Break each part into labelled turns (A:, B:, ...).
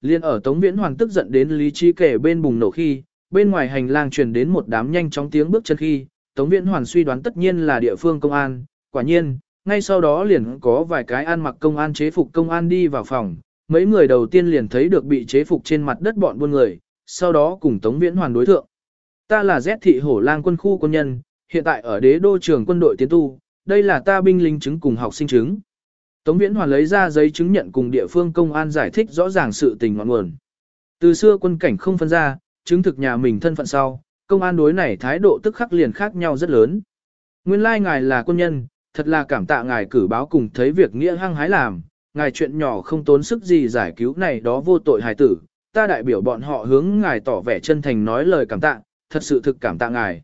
A: Liên ở Tống Viễn Hoàn tức giận đến lý trí kể bên bùng nổ khi, bên ngoài hành lang truyền đến một đám nhanh chóng tiếng bước chân khi, Tống Viễn Hoàn suy đoán tất nhiên là địa phương công an, quả nhiên, ngay sau đó liền có vài cái ăn mặc công an chế phục công an đi vào phòng, mấy người đầu tiên liền thấy được bị chế phục trên mặt đất bọn buôn người, sau đó cùng Tống Viễn Hoàn đối thượng. Ta là Z thị hổ lang quân khu quân nhân, hiện tại ở đế đô trường quân đội tiến tu, đây là ta binh lính chứng cùng học sinh chứng. Tống Viễn Hoàn lấy ra giấy chứng nhận cùng địa phương công an giải thích rõ ràng sự tình ngọn nguồn. Từ xưa quân cảnh không phân ra, chứng thực nhà mình thân phận sau, công an đối này thái độ tức khắc liền khác nhau rất lớn. Nguyên lai like ngài là quân nhân, thật là cảm tạ ngài cử báo cùng thấy việc nghĩa hăng hái làm, ngài chuyện nhỏ không tốn sức gì giải cứu này đó vô tội hài tử, ta đại biểu bọn họ hướng ngài tỏ vẻ chân thành nói lời cảm tạ, thật sự thực cảm tạ ngài.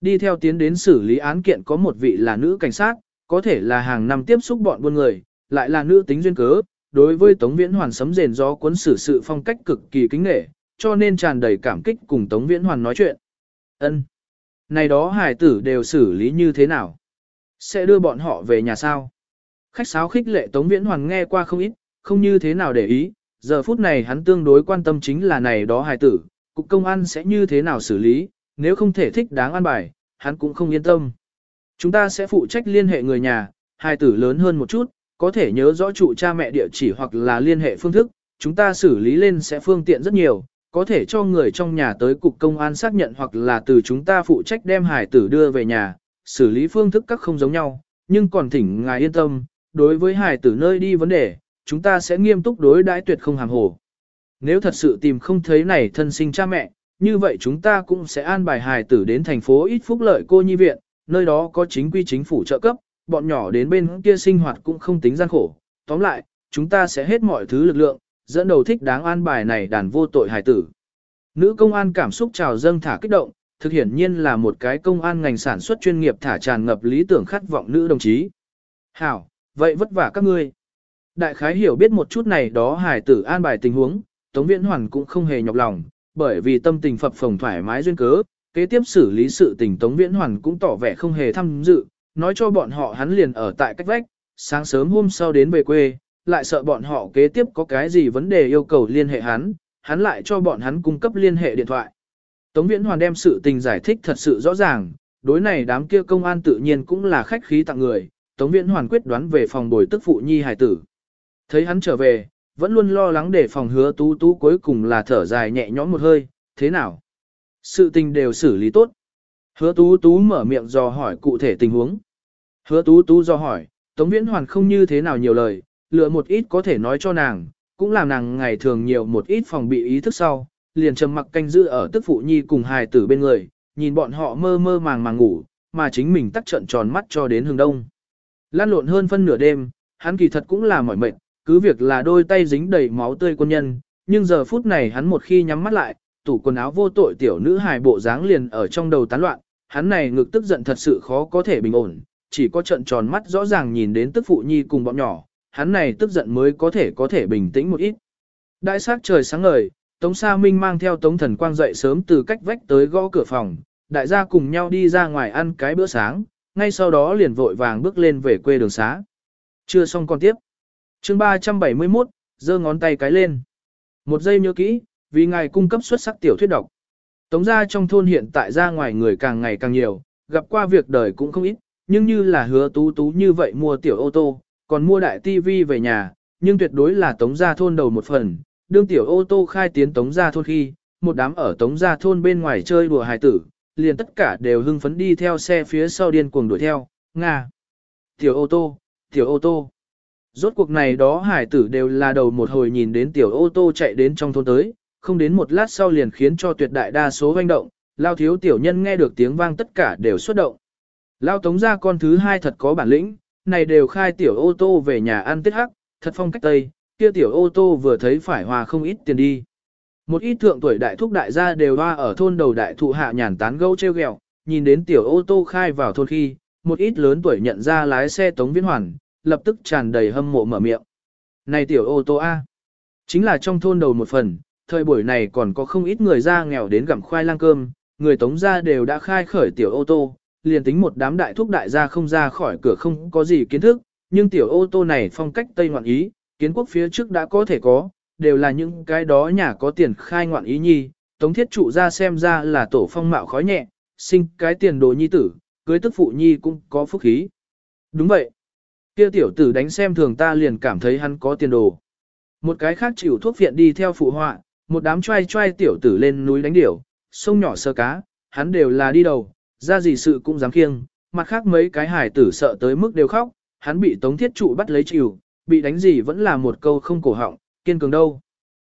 A: Đi theo tiến đến xử lý án kiện có một vị là nữ cảnh sát, có thể là hàng năm tiếp xúc bọn buôn người, lại là nữ tính duyên cớ, đối với Tống Viễn Hoàn sấm rền gió cuốn xử sự phong cách cực kỳ kính nghệ, cho nên tràn đầy cảm kích cùng Tống Viễn Hoàn nói chuyện. Ân, Này đó hải tử đều xử lý như thế nào? Sẽ đưa bọn họ về nhà sao? Khách sáo khích lệ Tống Viễn Hoàn nghe qua không ít, không như thế nào để ý, giờ phút này hắn tương đối quan tâm chính là này đó hài tử, cục công an sẽ như thế nào xử lý, nếu không thể thích đáng an bài, hắn cũng không yên tâm. Chúng ta sẽ phụ trách liên hệ người nhà, hài tử lớn hơn một chút, có thể nhớ rõ trụ cha mẹ địa chỉ hoặc là liên hệ phương thức, chúng ta xử lý lên sẽ phương tiện rất nhiều, có thể cho người trong nhà tới cục công an xác nhận hoặc là từ chúng ta phụ trách đem hải tử đưa về nhà, xử lý phương thức các không giống nhau, nhưng còn thỉnh ngài yên tâm, đối với hải tử nơi đi vấn đề, chúng ta sẽ nghiêm túc đối đãi tuyệt không hàm hồ. Nếu thật sự tìm không thấy này thân sinh cha mẹ, như vậy chúng ta cũng sẽ an bài hài tử đến thành phố ít phúc lợi cô nhi viện, nơi đó có chính quy chính phủ trợ cấp, bọn nhỏ đến bên kia sinh hoạt cũng không tính gian khổ. Tóm lại, chúng ta sẽ hết mọi thứ lực lượng, dẫn đầu thích đáng an bài này đàn vô tội hài tử. Nữ công an cảm xúc trào dâng thả kích động, thực hiển nhiên là một cái công an ngành sản xuất chuyên nghiệp thả tràn ngập lý tưởng khát vọng nữ đồng chí. Hảo, vậy vất vả các ngươi. Đại khái hiểu biết một chút này đó hài tử an bài tình huống, Tống Viễn Hoàn cũng không hề nhọc lòng, bởi vì tâm tình phập phồng thoải mái duyên cớ, kế tiếp xử lý sự tình Tống Viễn Hoàn cũng tỏ vẻ không hề tham dự, nói cho bọn họ hắn liền ở tại cách vách, sáng sớm hôm sau đến về quê, lại sợ bọn họ kế tiếp có cái gì vấn đề yêu cầu liên hệ hắn, hắn lại cho bọn hắn cung cấp liên hệ điện thoại. Tống Viễn Hoàn đem sự tình giải thích thật sự rõ ràng, đối này đám kia công an tự nhiên cũng là khách khí tặng người, Tống Viễn Hoàn quyết đoán về phòng bồi tức phụ nhi hài tử. Thấy hắn trở về, vẫn luôn lo lắng để phòng hứa tú tú cuối cùng là thở dài nhẹ nhõm một hơi, thế nào? Sự tình đều xử lý tốt. Hứa tú tú mở miệng dò hỏi cụ thể tình huống. Hứa tú tú do hỏi, Tống Viễn Hoàn không như thế nào nhiều lời, lựa một ít có thể nói cho nàng, cũng làm nàng ngày thường nhiều một ít phòng bị ý thức sau, liền trầm mặc canh giữ ở tức phụ nhi cùng hài tử bên người, nhìn bọn họ mơ mơ màng màng ngủ, mà chính mình tắt trận tròn mắt cho đến hướng đông. Lan lộn hơn phân nửa đêm, hắn kỳ thật cũng là mỏi mệt, cứ việc là đôi tay dính đầy máu tươi quân nhân, nhưng giờ phút này hắn một khi nhắm mắt lại, tủ quần áo vô tội tiểu nữ hài bộ dáng liền ở trong đầu tán loạn, hắn này ngực tức giận thật sự khó có thể bình ổn, chỉ có trận tròn mắt rõ ràng nhìn đến tức phụ nhi cùng bọn nhỏ, hắn này tức giận mới có thể có thể bình tĩnh một ít. Đại sát trời sáng ngời, Tống Sa Minh mang theo Tống Thần Quang dậy sớm từ cách vách tới gõ cửa phòng, đại gia cùng nhau đi ra ngoài ăn cái bữa sáng, ngay sau đó liền vội vàng bước lên về quê đường xá. Chưa xong còn tiếp. chương 371, giơ ngón tay cái lên. Một giây nhớ kỹ, vì ngài cung cấp xuất sắc tiểu thuyết độc. Tống gia trong thôn hiện tại ra ngoài người càng ngày càng nhiều, gặp qua việc đời cũng không ít, nhưng như là hứa tú tú như vậy mua tiểu ô tô, còn mua đại tivi về nhà, nhưng tuyệt đối là tống gia thôn đầu một phần. Đương tiểu ô tô khai tiến tống gia thôn khi, một đám ở tống gia thôn bên ngoài chơi đùa hài tử, liền tất cả đều hưng phấn đi theo xe phía sau điên cuồng đuổi theo, Nga. Tiểu ô tô, tiểu ô tô. Rốt cuộc này đó hải tử đều là đầu một hồi nhìn đến tiểu ô tô chạy đến trong thôn tới, không đến một lát sau liền khiến cho tuyệt đại đa số hoành động, lao thiếu tiểu nhân nghe được tiếng vang tất cả đều xuất động. Lao tống ra con thứ hai thật có bản lĩnh, này đều khai tiểu ô tô về nhà ăn tết hắc, thật phong cách tây, kia tiểu ô tô vừa thấy phải hòa không ít tiền đi. Một ít thượng tuổi đại thúc đại gia đều hoa ở thôn đầu đại thụ hạ nhàn tán gẫu treo ghẹo, nhìn đến tiểu ô tô khai vào thôn khi, một ít lớn tuổi nhận ra lái xe tống viễn hoàn, lập tức tràn đầy hâm mộ mở miệng. Này tiểu ô tô A, chính là trong thôn đầu một phần, thời buổi này còn có không ít người ra nghèo đến gặm khoai lang cơm, người tống gia đều đã khai khởi tiểu ô tô, liền tính một đám đại thúc đại gia không ra khỏi cửa không có gì kiến thức, nhưng tiểu ô tô này phong cách Tây ngoạn ý, kiến quốc phía trước đã có thể có, đều là những cái đó nhà có tiền khai ngoạn ý nhi, tống thiết trụ ra xem ra là tổ phong mạo khói nhẹ, sinh cái tiền đồ nhi tử, cưới tức phụ nhi cũng có phúc khí. Đúng vậy. Kia tiểu tử đánh xem thường ta liền cảm thấy hắn có tiền đồ. Một cái khác chịu thuốc viện đi theo phụ họa, một đám trai trai tiểu tử lên núi đánh điểu, sông nhỏ sơ cá, hắn đều là đi đầu, ra gì sự cũng dám kiêng, mặt khác mấy cái hải tử sợ tới mức đều khóc, hắn bị tống thiết trụ bắt lấy chịu, bị đánh gì vẫn là một câu không cổ họng, kiên cường đâu.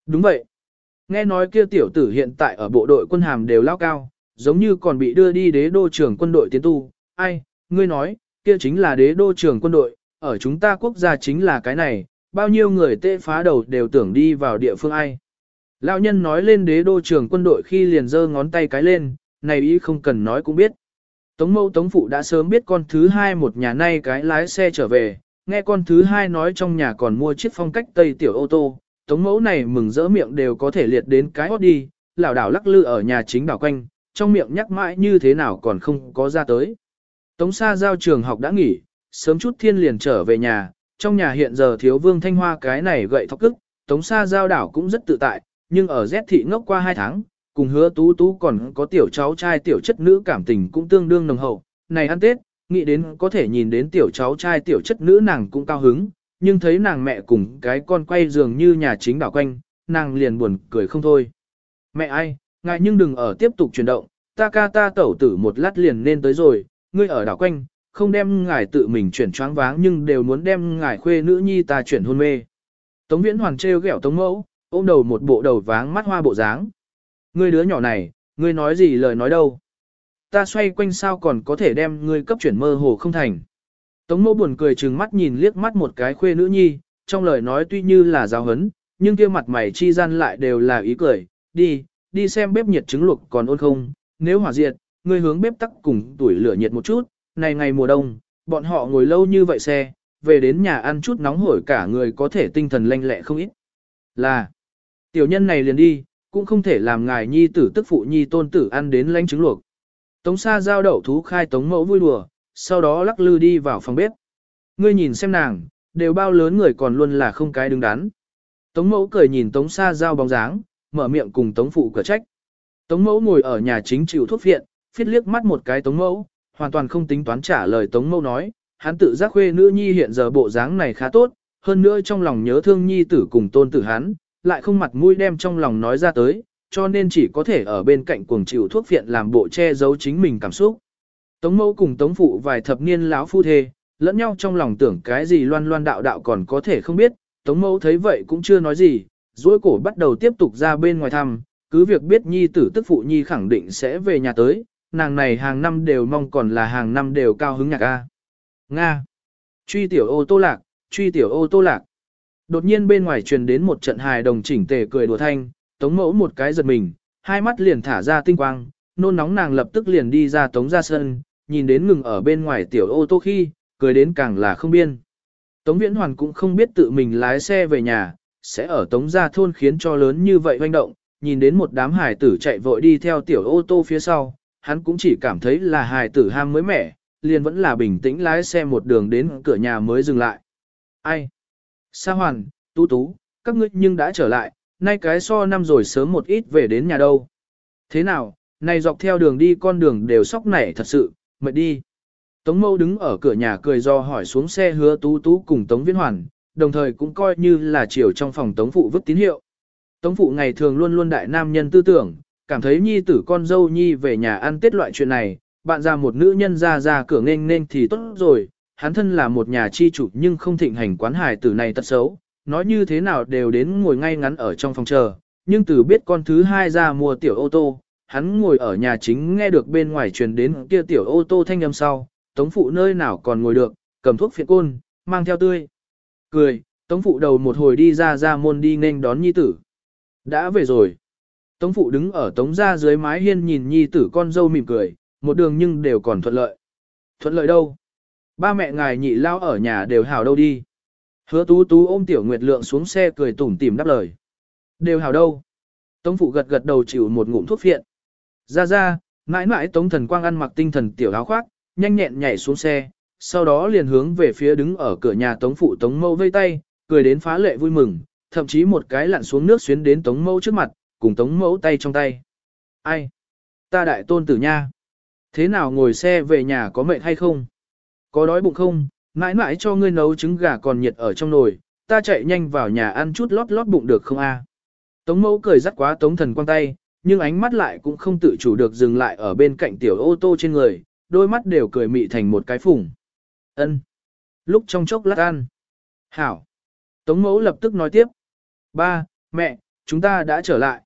A: Đúng vậy. Nghe nói kia tiểu tử hiện tại ở bộ đội quân hàm đều lao cao, giống như còn bị đưa đi đế đô trưởng quân đội tiến tu. Ai, ngươi nói, kia chính là đế đô trưởng quân đội, ở chúng ta quốc gia chính là cái này, bao nhiêu người tê phá đầu đều tưởng đi vào địa phương ai. Lão nhân nói lên đế đô trưởng quân đội khi liền giơ ngón tay cái lên, này ý không cần nói cũng biết. Tống mâu tống phụ đã sớm biết con thứ hai một nhà nay cái lái xe trở về, nghe con thứ hai nói trong nhà còn mua chiếc phong cách tây tiểu ô tô, tống mẫu này mừng rỡ miệng đều có thể liệt đến cái hót đi, lảo đảo lắc lư ở nhà chính đảo quanh, trong miệng nhắc mãi như thế nào còn không có ra tới. Tống xa giao trường học đã nghỉ, sớm chút thiên liền trở về nhà, trong nhà hiện giờ thiếu vương thanh hoa cái này gậy thọc cức, tống xa giao đảo cũng rất tự tại, nhưng ở Z thị ngốc qua hai tháng, cùng hứa tú tú còn có tiểu cháu trai tiểu chất nữ cảm tình cũng tương đương nồng hậu, này ăn Tết, nghĩ đến có thể nhìn đến tiểu cháu trai tiểu chất nữ nàng cũng cao hứng, nhưng thấy nàng mẹ cùng cái con quay dường như nhà chính đảo quanh, nàng liền buồn cười không thôi. Mẹ ai, ngại nhưng đừng ở tiếp tục chuyển động, ta ca ta tẩu tử một lát liền nên tới rồi, ngươi ở đảo quanh, không đem ngài tự mình chuyển choáng váng nhưng đều muốn đem ngài khuê nữ nhi ta chuyển hôn mê. Tống viễn hoàng trêu ghẹo tống mẫu, ôm đầu một bộ đầu váng mắt hoa bộ dáng. Ngươi đứa nhỏ này, ngươi nói gì lời nói đâu. Ta xoay quanh sao còn có thể đem ngươi cấp chuyển mơ hồ không thành. Tống mẫu buồn cười trừng mắt nhìn liếc mắt một cái khuê nữ nhi, trong lời nói tuy như là giáo hấn, nhưng kia mặt mày chi gian lại đều là ý cười, đi, đi xem bếp nhiệt trứng luộc còn ôn không, nếu hỏa diệt, ngươi hướng bếp tắc cùng tuổi lửa nhiệt một chút, này ngày mùa đông, bọn họ ngồi lâu như vậy xe, về đến nhà ăn chút nóng hổi cả người có thể tinh thần lanh lẹ không ít. Là, tiểu nhân này liền đi, cũng không thể làm ngài nhi tử tức phụ nhi tôn tử ăn đến lánh trứng luộc. Tống xa giao đậu thú khai tống mẫu vui đùa, sau đó lắc lư đi vào phòng bếp. Ngươi nhìn xem nàng, đều bao lớn người còn luôn là không cái đứng đắn. Tống mẫu cười nhìn tống xa giao bóng dáng, mở miệng cùng tống phụ cửa trách. Tống mẫu ngồi ở nhà chính chịu thuốc viện, phiết liếc mắt một cái tống mẫu, hoàn toàn không tính toán trả lời tống mẫu nói, hắn tự giác khuê nữ nhi hiện giờ bộ dáng này khá tốt, hơn nữa trong lòng nhớ thương nhi tử cùng tôn tử hắn, lại không mặt mũi đem trong lòng nói ra tới, cho nên chỉ có thể ở bên cạnh cuồng chịu thuốc viện làm bộ che giấu chính mình cảm xúc. Tống mẫu cùng tống phụ vài thập niên lão phu thê, lẫn nhau trong lòng tưởng cái gì loan loan đạo đạo còn có thể không biết, tống mẫu thấy vậy cũng chưa nói gì, duỗi cổ bắt đầu tiếp tục ra bên ngoài thăm, cứ việc biết nhi tử tức phụ nhi khẳng định sẽ về nhà tới, nàng này hàng năm đều mong còn là hàng năm đều cao hứng nhạc A. Nga. Truy tiểu ô tô lạc, truy tiểu ô tô lạc. Đột nhiên bên ngoài truyền đến một trận hài đồng chỉnh tề cười đùa thanh, tống mẫu một cái giật mình, hai mắt liền thả ra tinh quang, nôn nóng nàng lập tức liền đi ra tống ra sân, nhìn đến ngừng ở bên ngoài tiểu ô tô khi, cười đến càng là không biên. Tống Viễn Hoàn cũng không biết tự mình lái xe về nhà, sẽ ở tống gia thôn khiến cho lớn như vậy hoành động, nhìn đến một đám hài tử chạy vội đi theo tiểu ô tô phía sau, hắn cũng chỉ cảm thấy là hài tử ham mới mẻ, liền vẫn là bình tĩnh lái xe một đường đến cửa nhà mới dừng lại. Ai? Sa Hoàn, Tú Tú, các ngươi nhưng đã trở lại, nay cái so năm rồi sớm một ít về đến nhà đâu. Thế nào, này dọc theo đường đi con đường đều sóc nảy thật sự, mệt đi. Tống mâu đứng ở cửa nhà cười do hỏi xuống xe hứa Tú Tú cùng Tống Viễn Hoàn, đồng thời cũng coi như là chiều trong phòng Tống Phụ vứt tín hiệu. Tống Phụ ngày thường luôn luôn đại nam nhân tư tưởng, cảm thấy nhi tử con dâu nhi về nhà ăn tết loại chuyện này, bạn ra một nữ nhân ra ra cửa nghênh nên thì tốt rồi, hắn thân là một nhà chi chủ nhưng không thịnh hành quán hài tử này tật xấu, nói như thế nào đều đến ngồi ngay ngắn ở trong phòng chờ, nhưng từ biết con thứ hai ra mua tiểu ô tô, hắn ngồi ở nhà chính nghe được bên ngoài truyền đến kia tiểu ô tô thanh âm sau, tống phụ nơi nào còn ngồi được, cầm thuốc phiện côn, mang theo tươi. Cười, tống phụ đầu một hồi đi ra ra môn đi nên đón nhi tử. Đã về rồi. Tống phụ đứng ở tống ra dưới mái hiên nhìn nhi tử con dâu mỉm cười, một đường nhưng đều còn thuận lợi. Thuận lợi đâu? Ba mẹ ngài nhị lao ở nhà đều hào đâu đi. Hứa tú tú ôm tiểu nguyệt lượng xuống xe cười tủm tỉm đáp lời. Đều hào đâu. Tống phụ gật gật đầu chịu một ngụm thuốc phiện. Ra ra, mãi mãi tống thần quang ăn mặc tinh thần tiểu áo khoác, nhanh nhẹn nhảy xuống xe, sau đó liền hướng về phía đứng ở cửa nhà tống phụ tống mâu vây tay, cười đến phá lệ vui mừng, thậm chí một cái lặn xuống nước xuyến đến tống mẫu trước mặt, cùng tống mẫu tay trong tay. Ai? Ta đại tôn tử nha. Thế nào ngồi xe về nhà có mệt hay không? Có đói bụng không? Mãi mãi cho ngươi nấu trứng gà còn nhiệt ở trong nồi, ta chạy nhanh vào nhà ăn chút lót lót bụng được không a? Tống mẫu cười rắt quá tống thần quang tay, nhưng ánh mắt lại cũng không tự chủ được dừng lại ở bên cạnh tiểu ô tô trên người, đôi mắt đều cười mị thành một cái phủng. Ân. Lúc trong chốc lát ăn. Hảo. Tống mẫu lập tức nói tiếp. Ba, mẹ, chúng ta đã trở lại.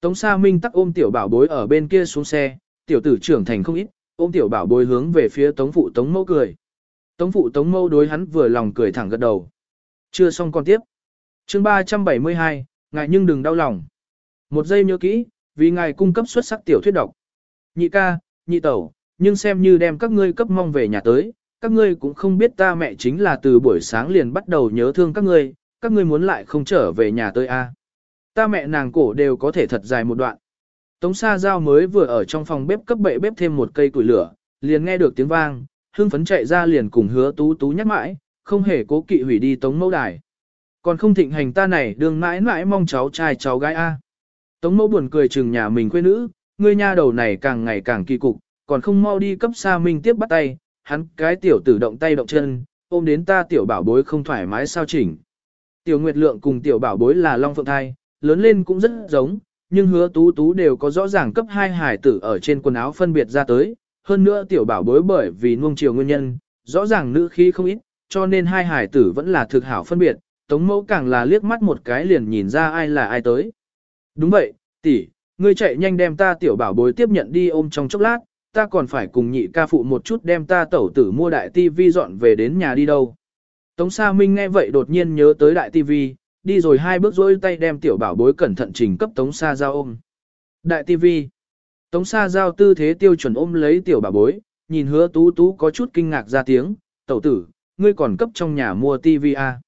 A: Tống Sa Minh tắc ôm tiểu bảo bối ở bên kia xuống xe, tiểu tử trưởng thành không ít, ôm tiểu bảo bối hướng về phía tống phụ tống mẫu cười. Tống phụ tống mẫu đối hắn vừa lòng cười thẳng gật đầu. Chưa xong con tiếp. chương 372, ngài nhưng đừng đau lòng. Một giây nhớ kỹ, vì ngài cung cấp xuất sắc tiểu thuyết độc. Nhị ca, nhị tẩu, nhưng xem như đem các ngươi cấp mong về nhà tới, các ngươi cũng không biết ta mẹ chính là từ buổi sáng liền bắt đầu nhớ thương các ngươi, các ngươi muốn lại không trở về nhà tới a. À. Ta mẹ nàng cổ đều có thể thật dài một đoạn. Tống Sa Giao mới vừa ở trong phòng bếp cấp bệ bếp thêm một cây củi lửa, liền nghe được tiếng vang, hương phấn chạy ra liền cùng hứa tú tú nhắc mãi, không hề cố kỵ hủy đi tống mẫu đài. Còn không thịnh hành ta này đường mãi mãi mong cháu trai cháu gái A. Tống mẫu buồn cười chừng nhà mình quê nữ, ngươi nha đầu này càng ngày càng kỳ cục, còn không mau đi cấp xa minh tiếp bắt tay, hắn cái tiểu tử động tay động chân, ôm đến ta tiểu bảo bối không thoải mái sao chỉnh. Tiểu Nguyệt Lượng cùng tiểu bảo bối là Long Phượng Thai, lớn lên cũng rất giống, nhưng hứa tú tú đều có rõ ràng cấp hai hải tử ở trên quần áo phân biệt ra tới. Hơn nữa tiểu bảo bối bởi vì nuông chiều nguyên nhân, rõ ràng nữ khí không ít, cho nên hai hải tử vẫn là thực hảo phân biệt, tống mẫu càng là liếc mắt một cái liền nhìn ra ai là ai tới. Đúng vậy, tỷ, ngươi chạy nhanh đem ta tiểu bảo bối tiếp nhận đi ôm trong chốc lát, ta còn phải cùng nhị ca phụ một chút đem ta tẩu tử mua đại tivi dọn về đến nhà đi đâu. Tống Sa Minh nghe vậy đột nhiên nhớ tới đại tivi, đi rồi hai bước rỗi tay đem tiểu bảo bối cẩn thận trình cấp Tống Sa Giao ôm. Đại tivi. Tống Sa Giao tư thế tiêu chuẩn ôm lấy tiểu bảo bối, nhìn hứa tú tú có chút kinh ngạc ra tiếng, tẩu tử, ngươi còn cấp trong nhà mua tivi à.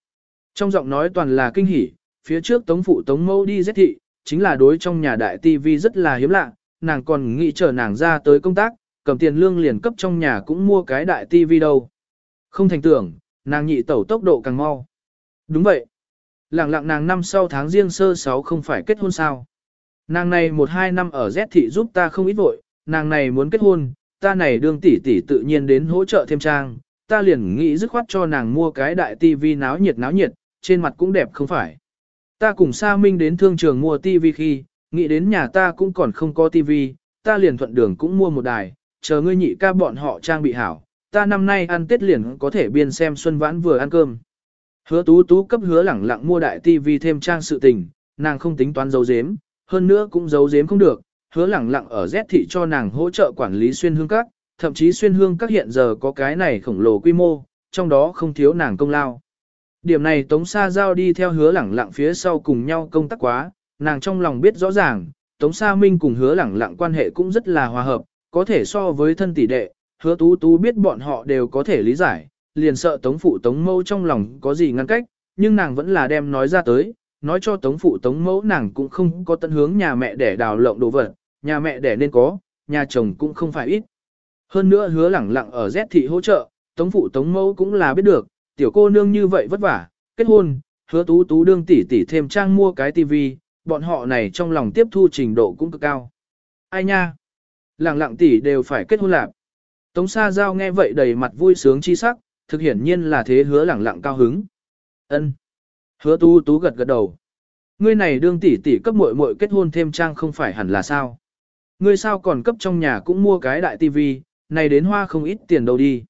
A: Trong giọng nói toàn là kinh hỉ, phía trước Tống Phụ Tống Mâu đi giết thị, chính là đối trong nhà đại tivi rất là hiếm lạ, nàng còn nghĩ chờ nàng ra tới công tác, cầm tiền lương liền cấp trong nhà cũng mua cái đại tivi đâu. Không thành tưởng, nàng nhị tẩu tốc độ càng mau. Đúng vậy. Lặng lặng nàng năm sau tháng riêng sơ sáu không phải kết hôn sao. Nàng này một hai năm ở Z thị giúp ta không ít vội, nàng này muốn kết hôn, ta này đương tỷ tỷ tự nhiên đến hỗ trợ thêm trang, ta liền nghĩ dứt khoát cho nàng mua cái đại tivi náo nhiệt náo nhiệt, trên mặt cũng đẹp không phải. Ta cùng Sa Minh đến thương trường mua tivi khi, nghĩ đến nhà ta cũng còn không có tivi, ta liền thuận đường cũng mua một đài, chờ ngươi nhị ca bọn họ trang bị hảo, ta năm nay ăn Tết liền có thể biên xem Xuân Vãn vừa ăn cơm. Hứa tú tú cấp hứa lẳng lặng mua đại tivi thêm trang sự tình, nàng không tính toán giấu giếm, hơn nữa cũng giấu giếm không được, hứa lẳng lặng ở Z thị cho nàng hỗ trợ quản lý xuyên hương các, thậm chí xuyên hương các hiện giờ có cái này khổng lồ quy mô, trong đó không thiếu nàng công lao. Điểm này Tống Sa Giao đi theo hứa lẳng lặng phía sau cùng nhau công tác quá, nàng trong lòng biết rõ ràng, Tống Sa Minh cùng hứa lẳng lặng quan hệ cũng rất là hòa hợp, có thể so với thân tỷ đệ, hứa tú tú biết bọn họ đều có thể lý giải, liền sợ Tống Phụ Tống Mẫu trong lòng có gì ngăn cách, nhưng nàng vẫn là đem nói ra tới, nói cho Tống Phụ Tống Mẫu nàng cũng không có tận hướng nhà mẹ để đào lộng đồ vật, nhà mẹ để nên có, nhà chồng cũng không phải ít. Hơn nữa hứa lẳng lặng ở Z thị hỗ trợ, Tống Phụ Tống Mẫu cũng là biết được, tiểu cô nương như vậy vất vả, kết hôn, hứa tú tú đương tỷ tỷ thêm trang mua cái tivi, bọn họ này trong lòng tiếp thu trình độ cũng cực cao. Ai nha? lẳng lặng tỷ đều phải kết hôn lạc. Tống Sa Giao nghe vậy đầy mặt vui sướng chi sắc, thực hiển nhiên là thế hứa lẳng lặng cao hứng. Ân. Hứa tú tú gật gật đầu. Ngươi này đương tỷ tỷ cấp muội muội kết hôn thêm trang không phải hẳn là sao? Ngươi sao còn cấp trong nhà cũng mua cái đại tivi, này đến hoa không ít tiền đâu đi.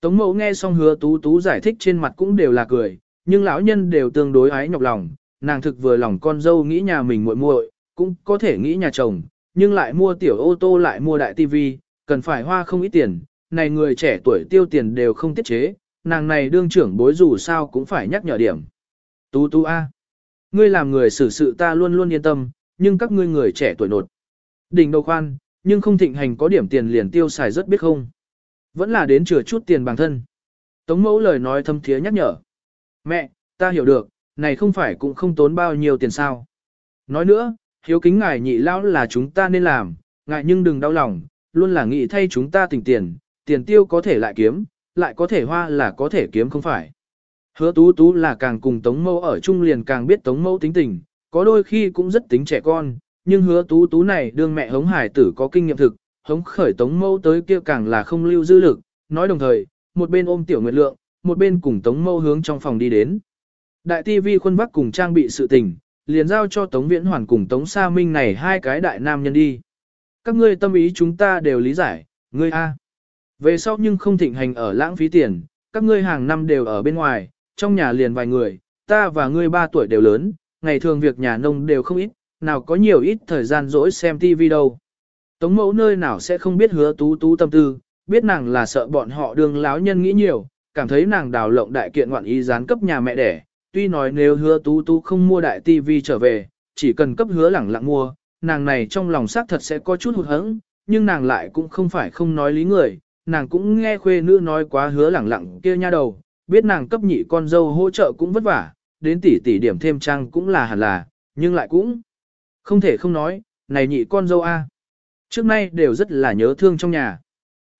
A: Tống mẫu nghe xong hứa tú tú giải thích trên mặt cũng đều là cười, nhưng lão nhân đều tương đối ái nhọc lòng, nàng thực vừa lòng con dâu nghĩ nhà mình muội muội, cũng có thể nghĩ nhà chồng, nhưng lại mua tiểu ô tô lại mua đại tivi, cần phải hoa không ít tiền, này người trẻ tuổi tiêu tiền đều không tiết chế, nàng này đương trưởng bối dù sao cũng phải nhắc nhở điểm. Tú tú a, ngươi làm người xử sự ta luôn luôn yên tâm, nhưng các ngươi người trẻ tuổi nột. Đỉnh đầu khoan, nhưng không thịnh hành có điểm tiền liền tiêu xài rất biết không. Vẫn là đến chừa chút tiền bằng thân. Tống mẫu lời nói thâm thiế nhắc nhở. Mẹ, ta hiểu được, này không phải cũng không tốn bao nhiêu tiền sao. Nói nữa, hiếu kính ngài nhị lão là chúng ta nên làm, ngài nhưng đừng đau lòng, luôn là nghĩ thay chúng ta tỉnh tiền, tiền tiêu có thể lại kiếm, lại có thể hoa là có thể kiếm không phải. Hứa tú tú là càng cùng tống mẫu ở chung liền càng biết tống mẫu tính tình, có đôi khi cũng rất tính trẻ con, nhưng hứa tú tú này đương mẹ hống hải tử có kinh nghiệm thực, hống khởi tống mẫu tới kia càng là không lưu dư lực, nói đồng thời, một bên ôm tiểu nguyệt lượng, một bên cùng tống mẫu hướng trong phòng đi đến. Đại tivi khuôn vắc cùng trang bị sự tình, liền giao cho Tống Viễn Hoàn cùng Tống Sa Minh này hai cái đại nam nhân đi. Các ngươi tâm ý chúng ta đều lý giải, ngươi A. Về sau nhưng không thịnh hành ở lãng phí tiền, các ngươi hàng năm đều ở bên ngoài, trong nhà liền vài người, ta và ngươi ba tuổi đều lớn, ngày thường việc nhà nông đều không ít, nào có nhiều ít thời gian rỗi xem TV đâu. Tống mẫu nơi nào sẽ không biết hứa tú tú tâm tư, biết nàng là sợ bọn họ đường láo nhân nghĩ nhiều, cảm thấy nàng đào lộng đại kiện ngoạn ý gián cấp nhà mẹ đẻ, tuy nói nếu hứa tú tú không mua đại tivi trở về, chỉ cần cấp hứa lẳng lặng mua, nàng này trong lòng xác thật sẽ có chút hụt hẫng, nhưng nàng lại cũng không phải không nói lý người, nàng cũng nghe khuê nữ nói quá hứa lẳng lặng kia nha đầu, biết nàng cấp nhị con dâu hỗ trợ cũng vất vả, đến tỷ tỷ điểm thêm trang cũng là hẳn là, nhưng lại cũng không thể không nói, này nhị con dâu a, trước nay đều rất là nhớ thương trong nhà.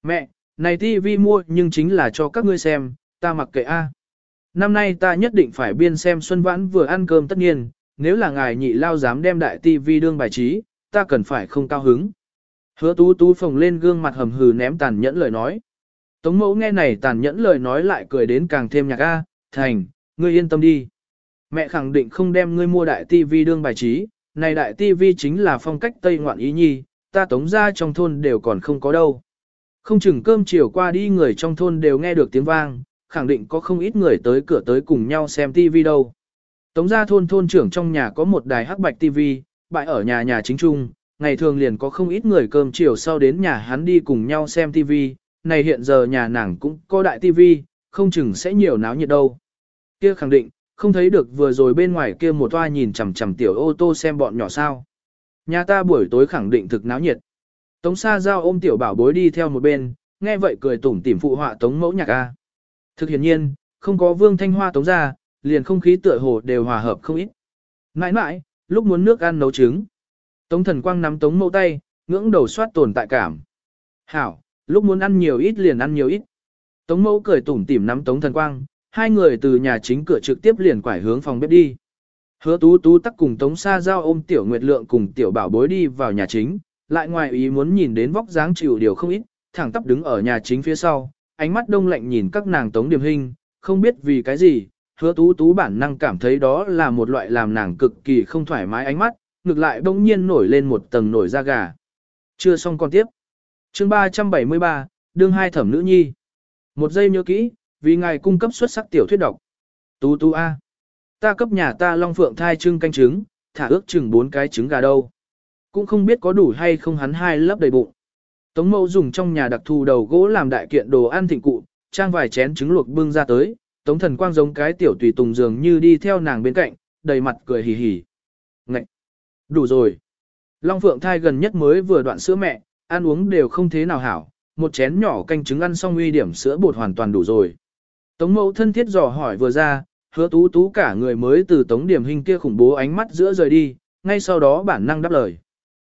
A: Mẹ, này tivi mua nhưng chính là cho các ngươi xem, ta mặc kệ a. Năm nay ta nhất định phải biên xem Xuân Vãn vừa ăn cơm tất nhiên, nếu là ngài nhị lao dám đem đại tivi đương bài trí, ta cần phải không cao hứng. Hứa tú tú phồng lên gương mặt hầm hừ ném tàn nhẫn lời nói. Tống mẫu nghe này tàn nhẫn lời nói lại cười đến càng thêm nhạc a, thành, ngươi yên tâm đi. Mẹ khẳng định không đem ngươi mua đại tivi đương bài trí, này đại tivi chính là phong cách Tây ngoạn ý nhi, ta tống ra trong thôn đều còn không có đâu. Không chừng cơm chiều qua đi người trong thôn đều nghe được tiếng vang, khẳng định có không ít người tới cửa tới cùng nhau xem tivi đâu. Tống gia thôn thôn trưởng trong nhà có một đài hắc bạch tivi bại ở nhà nhà chính trung, ngày thường liền có không ít người cơm chiều sau đến nhà hắn đi cùng nhau xem TV, này hiện giờ nhà nàng cũng có đại TV, không chừng sẽ nhiều náo nhiệt đâu. Kia khẳng định, không thấy được vừa rồi bên ngoài kia một toa nhìn chằm chằm tiểu ô tô xem bọn nhỏ sao. Nhà ta buổi tối khẳng định thực náo nhiệt. Tống Sa Giao ôm tiểu bảo bối đi theo một bên, nghe vậy cười tủm tỉm phụ họa Tống Mẫu nhạc a. Thực hiện nhiên, không có Vương Thanh Hoa Tống ra, liền không khí tựa hồ đều hòa hợp không ít. Mãi mãi, lúc muốn nước ăn nấu trứng. Tống Thần Quang nắm Tống Mẫu tay, ngưỡng đầu soát tồn tại cảm. Hảo, lúc muốn ăn nhiều ít liền ăn nhiều ít. Tống Mẫu cười tủm tỉm nắm Tống Thần Quang, hai người từ nhà chính cửa trực tiếp liền quải hướng phòng bếp đi. Hứa tú tú tắc cùng Tống Sa Giao ôm Tiểu Nguyệt Lượng cùng Tiểu Bảo Bối đi vào nhà chính, lại ngoài ý muốn nhìn đến vóc dáng chịu điều không ít, thẳng tắp đứng ở nhà chính phía sau, ánh mắt đông lạnh nhìn các nàng tống điểm hình, không biết vì cái gì, hứa tú tú bản năng cảm thấy đó là một loại làm nàng cực kỳ không thoải mái ánh mắt, ngược lại bỗng nhiên nổi lên một tầng nổi da gà. Chưa xong con tiếp. chương 373, đương hai thẩm nữ nhi. Một giây nhớ kỹ, vì ngài cung cấp xuất sắc tiểu thuyết độc. Tú tú A. Ta cấp nhà ta long phượng thai trưng canh trứng, thả ước chừng bốn cái trứng gà đâu cũng không biết có đủ hay không hắn hai lớp đầy bụng. Tống mẫu dùng trong nhà đặc thù đầu gỗ làm đại kiện đồ ăn thịnh cụ, trang vài chén trứng luộc bưng ra tới, tống thần quang giống cái tiểu tùy tùng dường như đi theo nàng bên cạnh, đầy mặt cười hì hì. Đủ rồi! Long Phượng thai gần nhất mới vừa đoạn sữa mẹ, ăn uống đều không thế nào hảo, một chén nhỏ canh trứng ăn xong uy điểm sữa bột hoàn toàn đủ rồi. Tống mẫu thân thiết dò hỏi vừa ra, hứa tú tú cả người mới từ tống điểm hình kia khủng bố ánh mắt giữa rời đi, ngay sau đó bản năng đáp lời.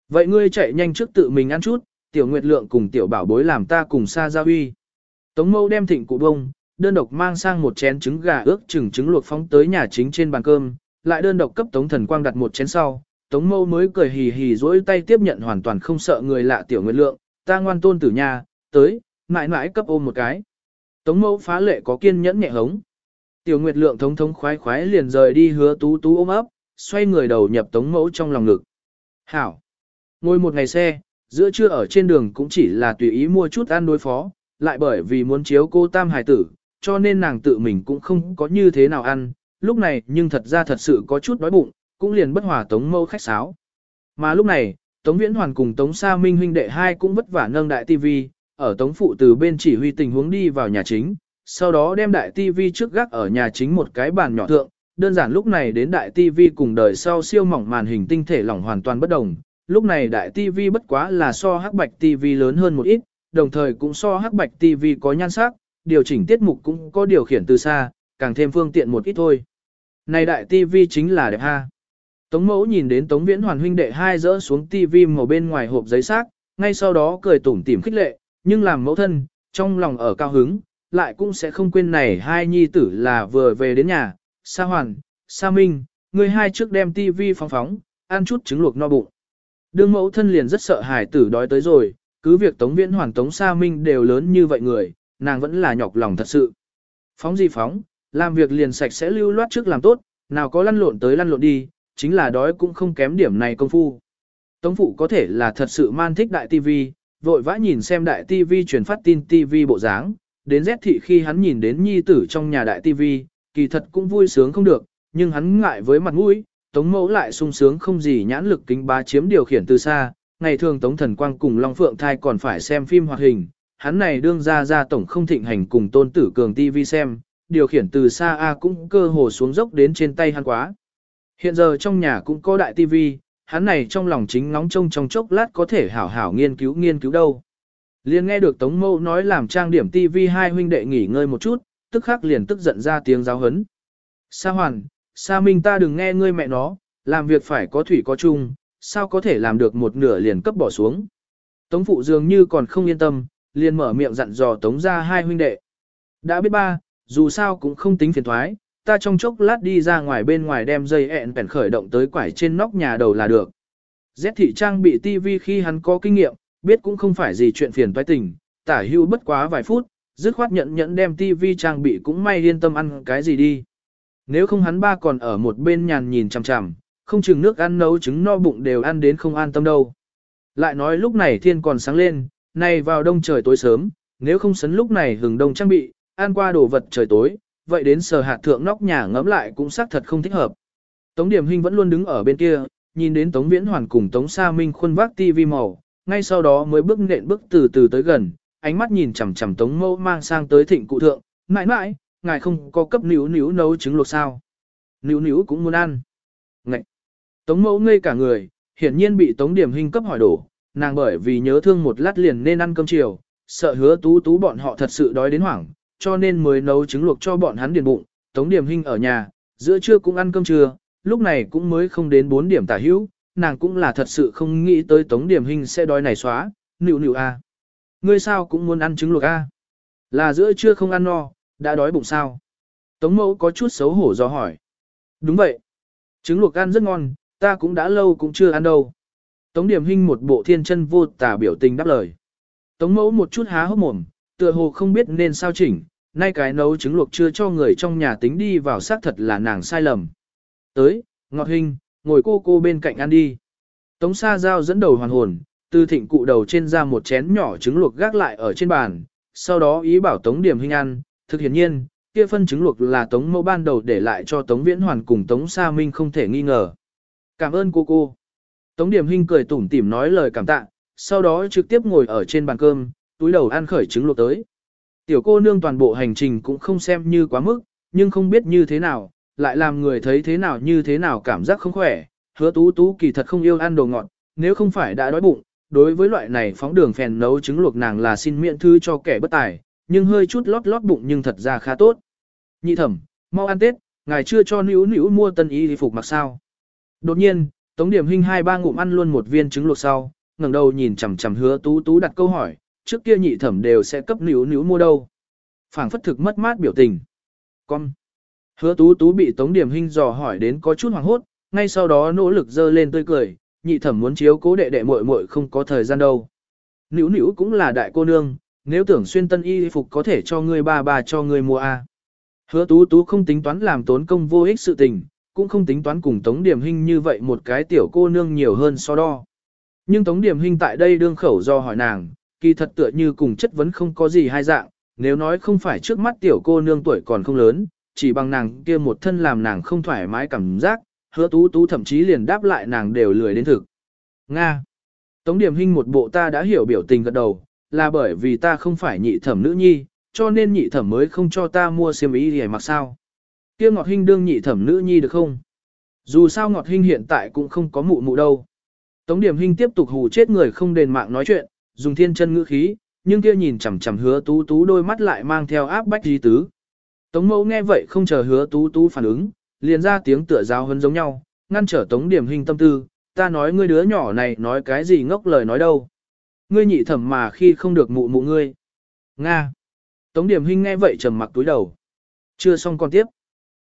A: Vậy ngươi chạy nhanh trước tự mình ăn chút, tiểu nguyệt lượng cùng tiểu bảo bối làm ta cùng xa Gia huy. Tống mẫu đem thịnh cụ bông, đơn độc mang sang một chén trứng gà ước chừng trứng luộc phóng tới nhà chính trên bàn cơm, lại đơn độc cấp tống thần quang đặt một chén sau. Tống mâu mới cười hì hì dỗi tay tiếp nhận hoàn toàn không sợ người lạ tiểu nguyệt lượng, ta ngoan tôn tử nhà, tới, mãi mãi cấp ôm một cái. Tống mâu phá lệ có kiên nhẫn nhẹ hống. Tiểu nguyệt lượng thống thống khoái khoái liền rời đi hứa tú tú ôm ấp, xoay người đầu nhập tống mẫu trong lòng ngực. Hảo! Ngồi một ngày xe, giữa trưa ở trên đường cũng chỉ là tùy ý mua chút ăn đối phó, lại bởi vì muốn chiếu cô tam hải tử, cho nên nàng tự mình cũng không có như thế nào ăn, lúc này nhưng thật ra thật sự có chút đói bụng, cũng liền bất hòa tống mâu khách sáo. Mà lúc này, Tống Viễn Hoàn cùng Tống Sa Minh huynh đệ hai cũng vất vả nâng đại tivi, ở Tống Phụ từ bên chỉ huy tình huống đi vào nhà chính, sau đó đem đại tivi trước gác ở nhà chính một cái bàn nhỏ thượng, đơn giản lúc này đến đại tivi cùng đời sau siêu mỏng màn hình tinh thể lỏng hoàn toàn bất đồng, lúc này đại TV bất quá là so hắc bạch TV lớn hơn một ít, đồng thời cũng so hắc bạch TV có nhan sắc, điều chỉnh tiết mục cũng có điều khiển từ xa, càng thêm phương tiện một ít thôi. Này đại TV chính là đẹp ha. Tống mẫu nhìn đến Tống Viễn Hoàn huynh đệ hai dỡ xuống TV màu bên ngoài hộp giấy xác, ngay sau đó cười tủm tỉm khích lệ, nhưng làm mẫu thân, trong lòng ở cao hứng, lại cũng sẽ không quên này hai nhi tử là vừa về đến nhà, Sa Hoàn, Sa Minh, người hai trước đem tivi phóng phóng, ăn chút trứng luộc no bụng. Đương mẫu thân liền rất sợ hài tử đói tới rồi, cứ việc Tống Viễn Hoàn Tống Sa Minh đều lớn như vậy người, nàng vẫn là nhọc lòng thật sự. Phóng gì phóng, làm việc liền sạch sẽ lưu loát trước làm tốt, nào có lăn lộn tới lăn lộn đi, chính là đói cũng không kém điểm này công phu. Tống phụ có thể là thật sự man thích đại tivi, vội vã nhìn xem đại tivi truyền phát tin tivi bộ dáng, đến rét thị khi hắn nhìn đến nhi tử trong nhà đại tivi, kỳ thật cũng vui sướng không được, nhưng hắn ngại với mặt mũi, tống mẫu lại sung sướng không gì nhãn lực kính bá chiếm điều khiển từ xa, ngày thường tống thần quang cùng Long Phượng thai còn phải xem phim hoạt hình, hắn này đương ra ra tổng không thịnh hành cùng tôn tử cường tivi xem, điều khiển từ xa A cũng cơ hồ xuống dốc đến trên tay hắn quá. Hiện giờ trong nhà cũng có đại tivi, hắn này trong lòng chính nóng trông trong chốc lát có thể hảo hảo nghiên cứu nghiên cứu đâu. Liền nghe được Tống Mâu nói làm trang điểm tivi hai huynh đệ nghỉ ngơi một chút, tức khắc liền tức giận ra tiếng giáo hấn. Sa Hoàn, Sa Minh ta đừng nghe ngươi mẹ nó, làm việc phải có thủy có chung, sao có thể làm được một nửa liền cấp bỏ xuống. Tống phụ dường như còn không yên tâm, liền mở miệng dặn dò Tống ra hai huynh đệ. Đã biết ba, dù sao cũng không tính phiền thoái, ta trong chốc lát đi ra ngoài bên ngoài đem dây ẹn bèn khởi động tới quải trên nóc nhà đầu là được. Z thị trang bị TV khi hắn có kinh nghiệm, biết cũng không phải gì chuyện phiền toái tình, tả hưu bất quá vài phút, dứt khoát nhận nhận đem TV trang bị cũng may yên tâm ăn cái gì đi. Nếu không hắn ba còn ở một bên nhàn nhìn chằm chằm, không chừng nước ăn nấu trứng no bụng đều ăn đến không an tâm đâu. Lại nói lúc này thiên còn sáng lên, nay vào đông trời tối sớm, nếu không sấn lúc này hừng đông trang bị, ăn qua đồ vật trời tối, vậy đến sở hạt thượng nóc nhà ngấm lại cũng xác thật không thích hợp. Tống Điểm Hinh vẫn luôn đứng ở bên kia, nhìn đến Tống Viễn Hoàn cùng Tống Sa Minh khuôn vác tivi màu, ngay sau đó mới bước nện bước từ từ tới gần, ánh mắt nhìn chằm chằm Tống Mâu mang sang tới thịnh cụ thượng, mãi mãi, ngài không có cấp níu níu nấu trứng luộc sao. Níu níu cũng muốn ăn. Ngậy! Tống Mâu ngây cả người, hiển nhiên bị Tống Điểm Hinh cấp hỏi đổ, nàng bởi vì nhớ thương một lát liền nên ăn cơm chiều, sợ hứa tú tú bọn họ thật sự đói đến hoảng, cho nên mới nấu trứng luộc cho bọn hắn điền bụng, Tống Điểm Hinh ở nhà, giữa trưa cũng ăn cơm trưa, lúc này cũng mới không đến 4 điểm tả hữu, nàng cũng là thật sự không nghĩ tới Tống Điểm Hinh sẽ đói này xóa, nịu nịu a. Ngươi sao cũng muốn ăn trứng luộc a? Là giữa trưa không ăn no, đã đói bụng sao? Tống Mẫu có chút xấu hổ do hỏi. Đúng vậy. Trứng luộc ăn rất ngon, ta cũng đã lâu cũng chưa ăn đâu. Tống Điểm Hinh một bộ thiên chân vô tả biểu tình đáp lời. Tống Mẫu một chút há hốc mồm, tựa hồ không biết nên sao chỉnh, nay cái nấu trứng luộc chưa cho người trong nhà tính đi vào xác thật là nàng sai lầm. Tới, ngọt hình, ngồi cô cô bên cạnh ăn đi. Tống Sa Giao dẫn đầu hoàn hồn, từ thịnh cụ đầu trên ra một chén nhỏ trứng luộc gác lại ở trên bàn, sau đó ý bảo Tống Điểm Hinh ăn, thực hiển nhiên, kia phân trứng luộc là Tống mẫu ban đầu để lại cho Tống Viễn Hoàn cùng Tống Sa Minh không thể nghi ngờ. Cảm ơn cô cô. Tống Điểm Hinh cười tủm tỉm nói lời cảm tạ, sau đó trực tiếp ngồi ở trên bàn cơm, túi đầu ăn khởi trứng luộc tới. Tiểu cô nương toàn bộ hành trình cũng không xem như quá mức, nhưng không biết như thế nào, lại làm người thấy thế nào như thế nào cảm giác không khỏe, hứa tú tú kỳ thật không yêu ăn đồ ngọt, nếu không phải đã đói bụng, đối với loại này phóng đường phèn nấu trứng luộc nàng là xin miễn thư cho kẻ bất tài, nhưng hơi chút lót lót bụng nhưng thật ra khá tốt. Nhị thẩm, mau ăn Tết, ngài chưa cho nữ nữ mua tân y phục mặc sao. Đột nhiên, Tống Điểm Hinh hai ba ngụm ăn luôn một viên trứng luộc sau, ngẩng đầu nhìn chằm chằm hứa tú tú đặt câu hỏi, trước kia nhị thẩm đều sẽ cấp níu níu mua đâu. phảng phất thực mất mát biểu tình. Con. Hứa tú tú bị Tống Điểm Hinh dò hỏi đến có chút hoảng hốt, ngay sau đó nỗ lực dơ lên tươi cười, nhị thẩm muốn chiếu cố đệ đệ muội muội không có thời gian đâu. Nữu nữu cũng là đại cô nương, nếu tưởng xuyên tân y phục có thể cho ngươi ba bà cho ngươi mua a. Hứa tú tú không tính toán làm tốn công vô ích sự tình, cũng không tính toán cùng Tống Điểm Hinh như vậy một cái tiểu cô nương nhiều hơn so đo. Nhưng Tống Điểm Hinh tại đây đương khẩu do hỏi nàng, kỳ thật tựa như cùng chất vấn không có gì hai dạng, nếu nói không phải trước mắt tiểu cô nương tuổi còn không lớn, chỉ bằng nàng kia một thân làm nàng không thoải mái cảm giác, hứa tú tú thậm chí liền đáp lại nàng đều lười đến thực. Nga. Tống điểm hình một bộ ta đã hiểu biểu tình gật đầu, là bởi vì ta không phải nhị thẩm nữ nhi, cho nên nhị thẩm mới không cho ta mua xiêm y gì mặc sao. Kia ngọt hình đương nhị thẩm nữ nhi được không? Dù sao ngọt hình hiện tại cũng không có mụ mụ đâu. Tống điểm hình tiếp tục hù chết người không đền mạng nói chuyện, dùng thiên chân ngữ khí, nhưng kia nhìn chằm chằm hứa tú tú đôi mắt lại mang theo áp bách di tứ. Tống mẫu nghe vậy không chờ hứa tú tú phản ứng, liền ra tiếng tựa giáo hơn giống nhau, ngăn trở tống điểm hình tâm tư, ta nói ngươi đứa nhỏ này nói cái gì ngốc lời nói đâu. Ngươi nhị thẩm mà khi không được mụ mụ ngươi. Nga. Tống Điểm Hinh nghe vậy trầm mặc túi đầu. Chưa xong còn tiếp.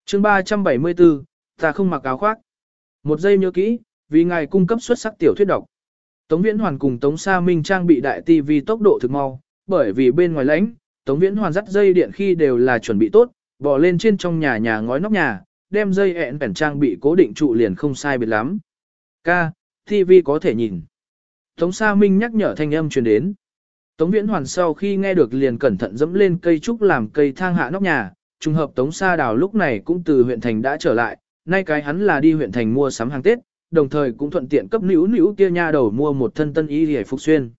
A: chương 374, ta không mặc áo khoác. Một giây nhớ kỹ, vì ngài cung cấp xuất sắc tiểu thuyết độc. Tống Viễn Hoàn cùng Tống Sa Minh trang bị đại TV tốc độ thực mau, bởi vì bên ngoài lãnh, Tống Viễn Hoàn dắt dây điện khi đều là chuẩn bị tốt, bỏ lên trên trong nhà nhà ngói nóc nhà, đem dây ẹn bẻn trang bị cố định trụ liền không sai biệt lắm. Ca, TV có thể nhìn. Tống Sa Minh nhắc nhở thanh âm truyền đến. Tống Viễn Hoàn sau khi nghe được liền cẩn thận dẫm lên cây trúc làm cây thang hạ nóc nhà, trùng hợp Tống Sa Đào lúc này cũng từ huyện thành đã trở lại, nay cái hắn là đi huyện thành mua sắm hàng Tết, đồng thời cũng thuận tiện cấp nữ nữ kia nha đầu mua một thân tân y hề phục xuyên.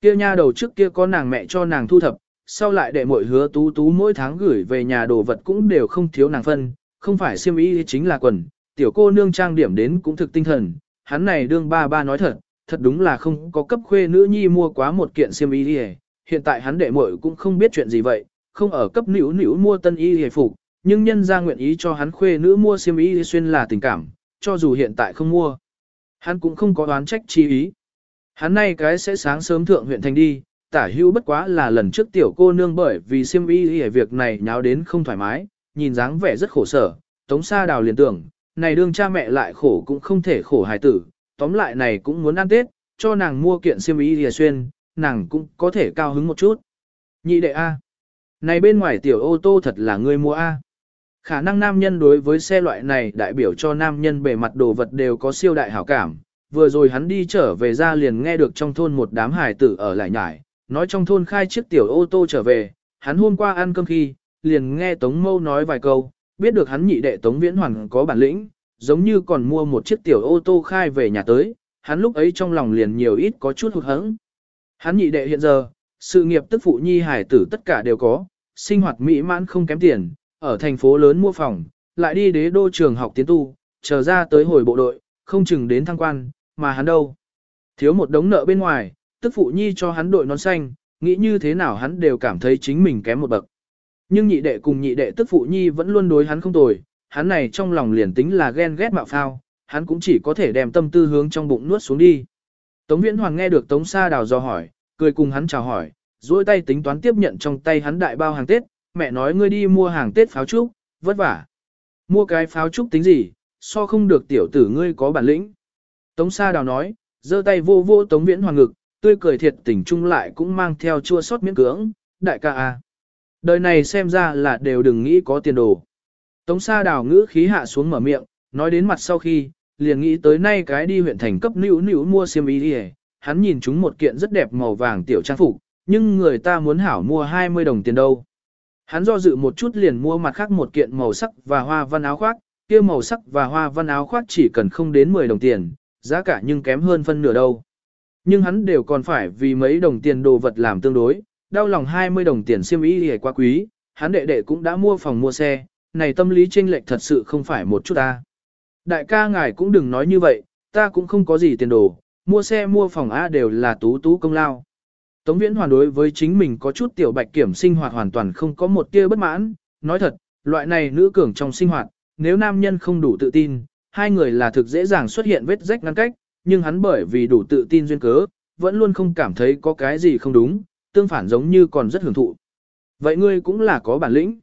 A: Kia nha đầu trước kia có nàng mẹ cho nàng thu thập, sau lại đệ muội hứa tú tú mỗi tháng gửi về nhà đồ vật cũng đều không thiếu nàng phân, không phải xiêm y chính là quần, tiểu cô nương trang điểm đến cũng thực tinh thần, hắn này đương ba ba nói thật, thật đúng là không có cấp khuê nữ nhi mua quá một kiện xiêm y đi hiện tại hắn đệ muội cũng không biết chuyện gì vậy, không ở cấp nữ nữ mua tân y hề phục, nhưng nhân ra nguyện ý cho hắn khuê nữ mua xiêm y xuyên là tình cảm, cho dù hiện tại không mua. Hắn cũng không có đoán trách chi ý. Hắn nay cái sẽ sáng sớm thượng huyện thành đi, tả hữu bất quá là lần trước tiểu cô nương bởi vì Siêm y hề việc này nháo đến không thoải mái, nhìn dáng vẻ rất khổ sở, tống sa đào liền tưởng, này đương cha mẹ lại khổ cũng không thể khổ hài tử, tóm lại này cũng muốn ăn Tết, cho nàng mua kiện Siêm y lìa xuyên, nàng cũng có thể cao hứng một chút. Nhị đệ A. Này bên ngoài tiểu ô tô thật là ngươi mua A. Khả năng nam nhân đối với xe loại này đại biểu cho nam nhân bề mặt đồ vật đều có siêu đại hảo cảm. Vừa rồi hắn đi trở về ra liền nghe được trong thôn một đám hài tử ở lại nhải, nói trong thôn khai chiếc tiểu ô tô trở về, hắn hôm qua ăn cơm khi, liền nghe Tống Mâu nói vài câu, biết được hắn nhị đệ Tống Viễn hoàng có bản lĩnh, giống như còn mua một chiếc tiểu ô tô khai về nhà tới, hắn lúc ấy trong lòng liền nhiều ít có chút hụt hẫng. Hắn nhị đệ hiện giờ, sự nghiệp tức phụ nhi hải tử tất cả đều có, sinh hoạt mỹ mãn không kém tiền, ở thành phố lớn mua phòng, lại đi đế đô trường học tiến tu, chờ ra tới hồi bộ đội, không chừng đến thăng quan, mà hắn đâu. Thiếu một đống nợ bên ngoài, tức phụ nhi cho hắn đội nón xanh, nghĩ như thế nào hắn đều cảm thấy chính mình kém một bậc. Nhưng nhị đệ cùng nhị đệ tức phụ nhi vẫn luôn đối hắn không tồi, hắn này trong lòng liền tính là ghen ghét mạo phao, hắn cũng chỉ có thể đem tâm tư hướng trong bụng nuốt xuống đi. Tống Viễn Hoàng nghe được Tống Sa Đào do hỏi, cười cùng hắn chào hỏi, duỗi tay tính toán tiếp nhận trong tay hắn đại bao hàng Tết, mẹ nói ngươi đi mua hàng Tết pháo trúc, vất vả. Mua cái pháo trúc tính gì, so không được tiểu tử ngươi có bản lĩnh. Tống Sa Đào nói, giơ tay vô vô Tống Viễn Hoàng ngực, tươi cười thiệt tình chung lại cũng mang theo chua xót miễn cưỡng, đại ca à, Đời này xem ra là đều đừng nghĩ có tiền đồ. Tống Sa Đào ngữ khí hạ xuống mở miệng, nói đến mặt sau khi, liền nghĩ tới nay cái đi huyện thành cấp nữ nữ mua xiêm y đi hắn nhìn chúng một kiện rất đẹp màu vàng tiểu trang phục, nhưng người ta muốn hảo mua 20 đồng tiền đâu. Hắn do dự một chút liền mua mặt khác một kiện màu sắc và hoa văn áo khoác, kia màu sắc và hoa văn áo khoác chỉ cần không đến 10 đồng tiền, giá cả nhưng kém hơn phân nửa đâu. Nhưng hắn đều còn phải vì mấy đồng tiền đồ vật làm tương đối, đau lòng 20 đồng tiền xiêm y thì quá quý, hắn đệ đệ cũng đã mua phòng mua xe, này tâm lý chênh lệch thật sự không phải một chút ta. Đại ca ngài cũng đừng nói như vậy, ta cũng không có gì tiền đồ, mua xe mua phòng A đều là tú tú công lao. Tống Viễn Hoàn đối với chính mình có chút tiểu bạch kiểm sinh hoạt hoàn toàn không có một tia bất mãn, nói thật, loại này nữ cường trong sinh hoạt, nếu nam nhân không đủ tự tin, hai người là thực dễ dàng xuất hiện vết rách ngăn cách, nhưng hắn bởi vì đủ tự tin duyên cớ, vẫn luôn không cảm thấy có cái gì không đúng, tương phản giống như còn rất hưởng thụ. Vậy ngươi cũng là có bản lĩnh.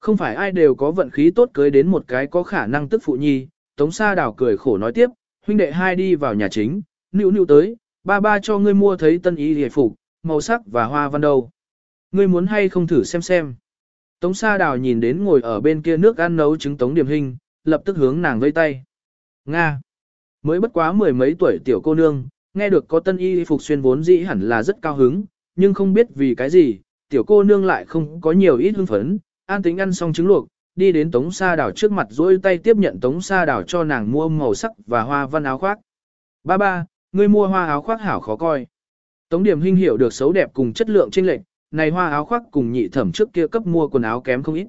A: Không phải ai đều có vận khí tốt cưới đến một cái có khả năng tức phụ nhi, Tống Sa Đào cười khổ nói tiếp, huynh đệ hai đi vào nhà chính, nữu nữu tới, ba ba cho ngươi mua thấy tân y hề phục, màu sắc và hoa văn đâu. Ngươi muốn hay không thử xem xem. Tống Sa Đào nhìn đến ngồi ở bên kia nước ăn nấu trứng Tống Điểm Hình, lập tức hướng nàng vây tay. Nga. Mới bất quá mười mấy tuổi tiểu cô nương, nghe được có tân y phục xuyên vốn dĩ hẳn là rất cao hứng, nhưng không biết vì cái gì, tiểu cô nương lại không có nhiều ít hưng phấn, an tính ăn xong trứng luộc, đi đến Tống Sa Đảo trước mặt dỗi tay tiếp nhận Tống Sa Đảo cho nàng mua màu sắc và hoa văn áo khoác. Ba ba, ngươi mua hoa áo khoác hảo khó coi. Tống Điểm Hinh hiểu được xấu đẹp cùng chất lượng trên lệch, này hoa áo khoác cùng nhị thẩm trước kia cấp mua quần áo kém không ít.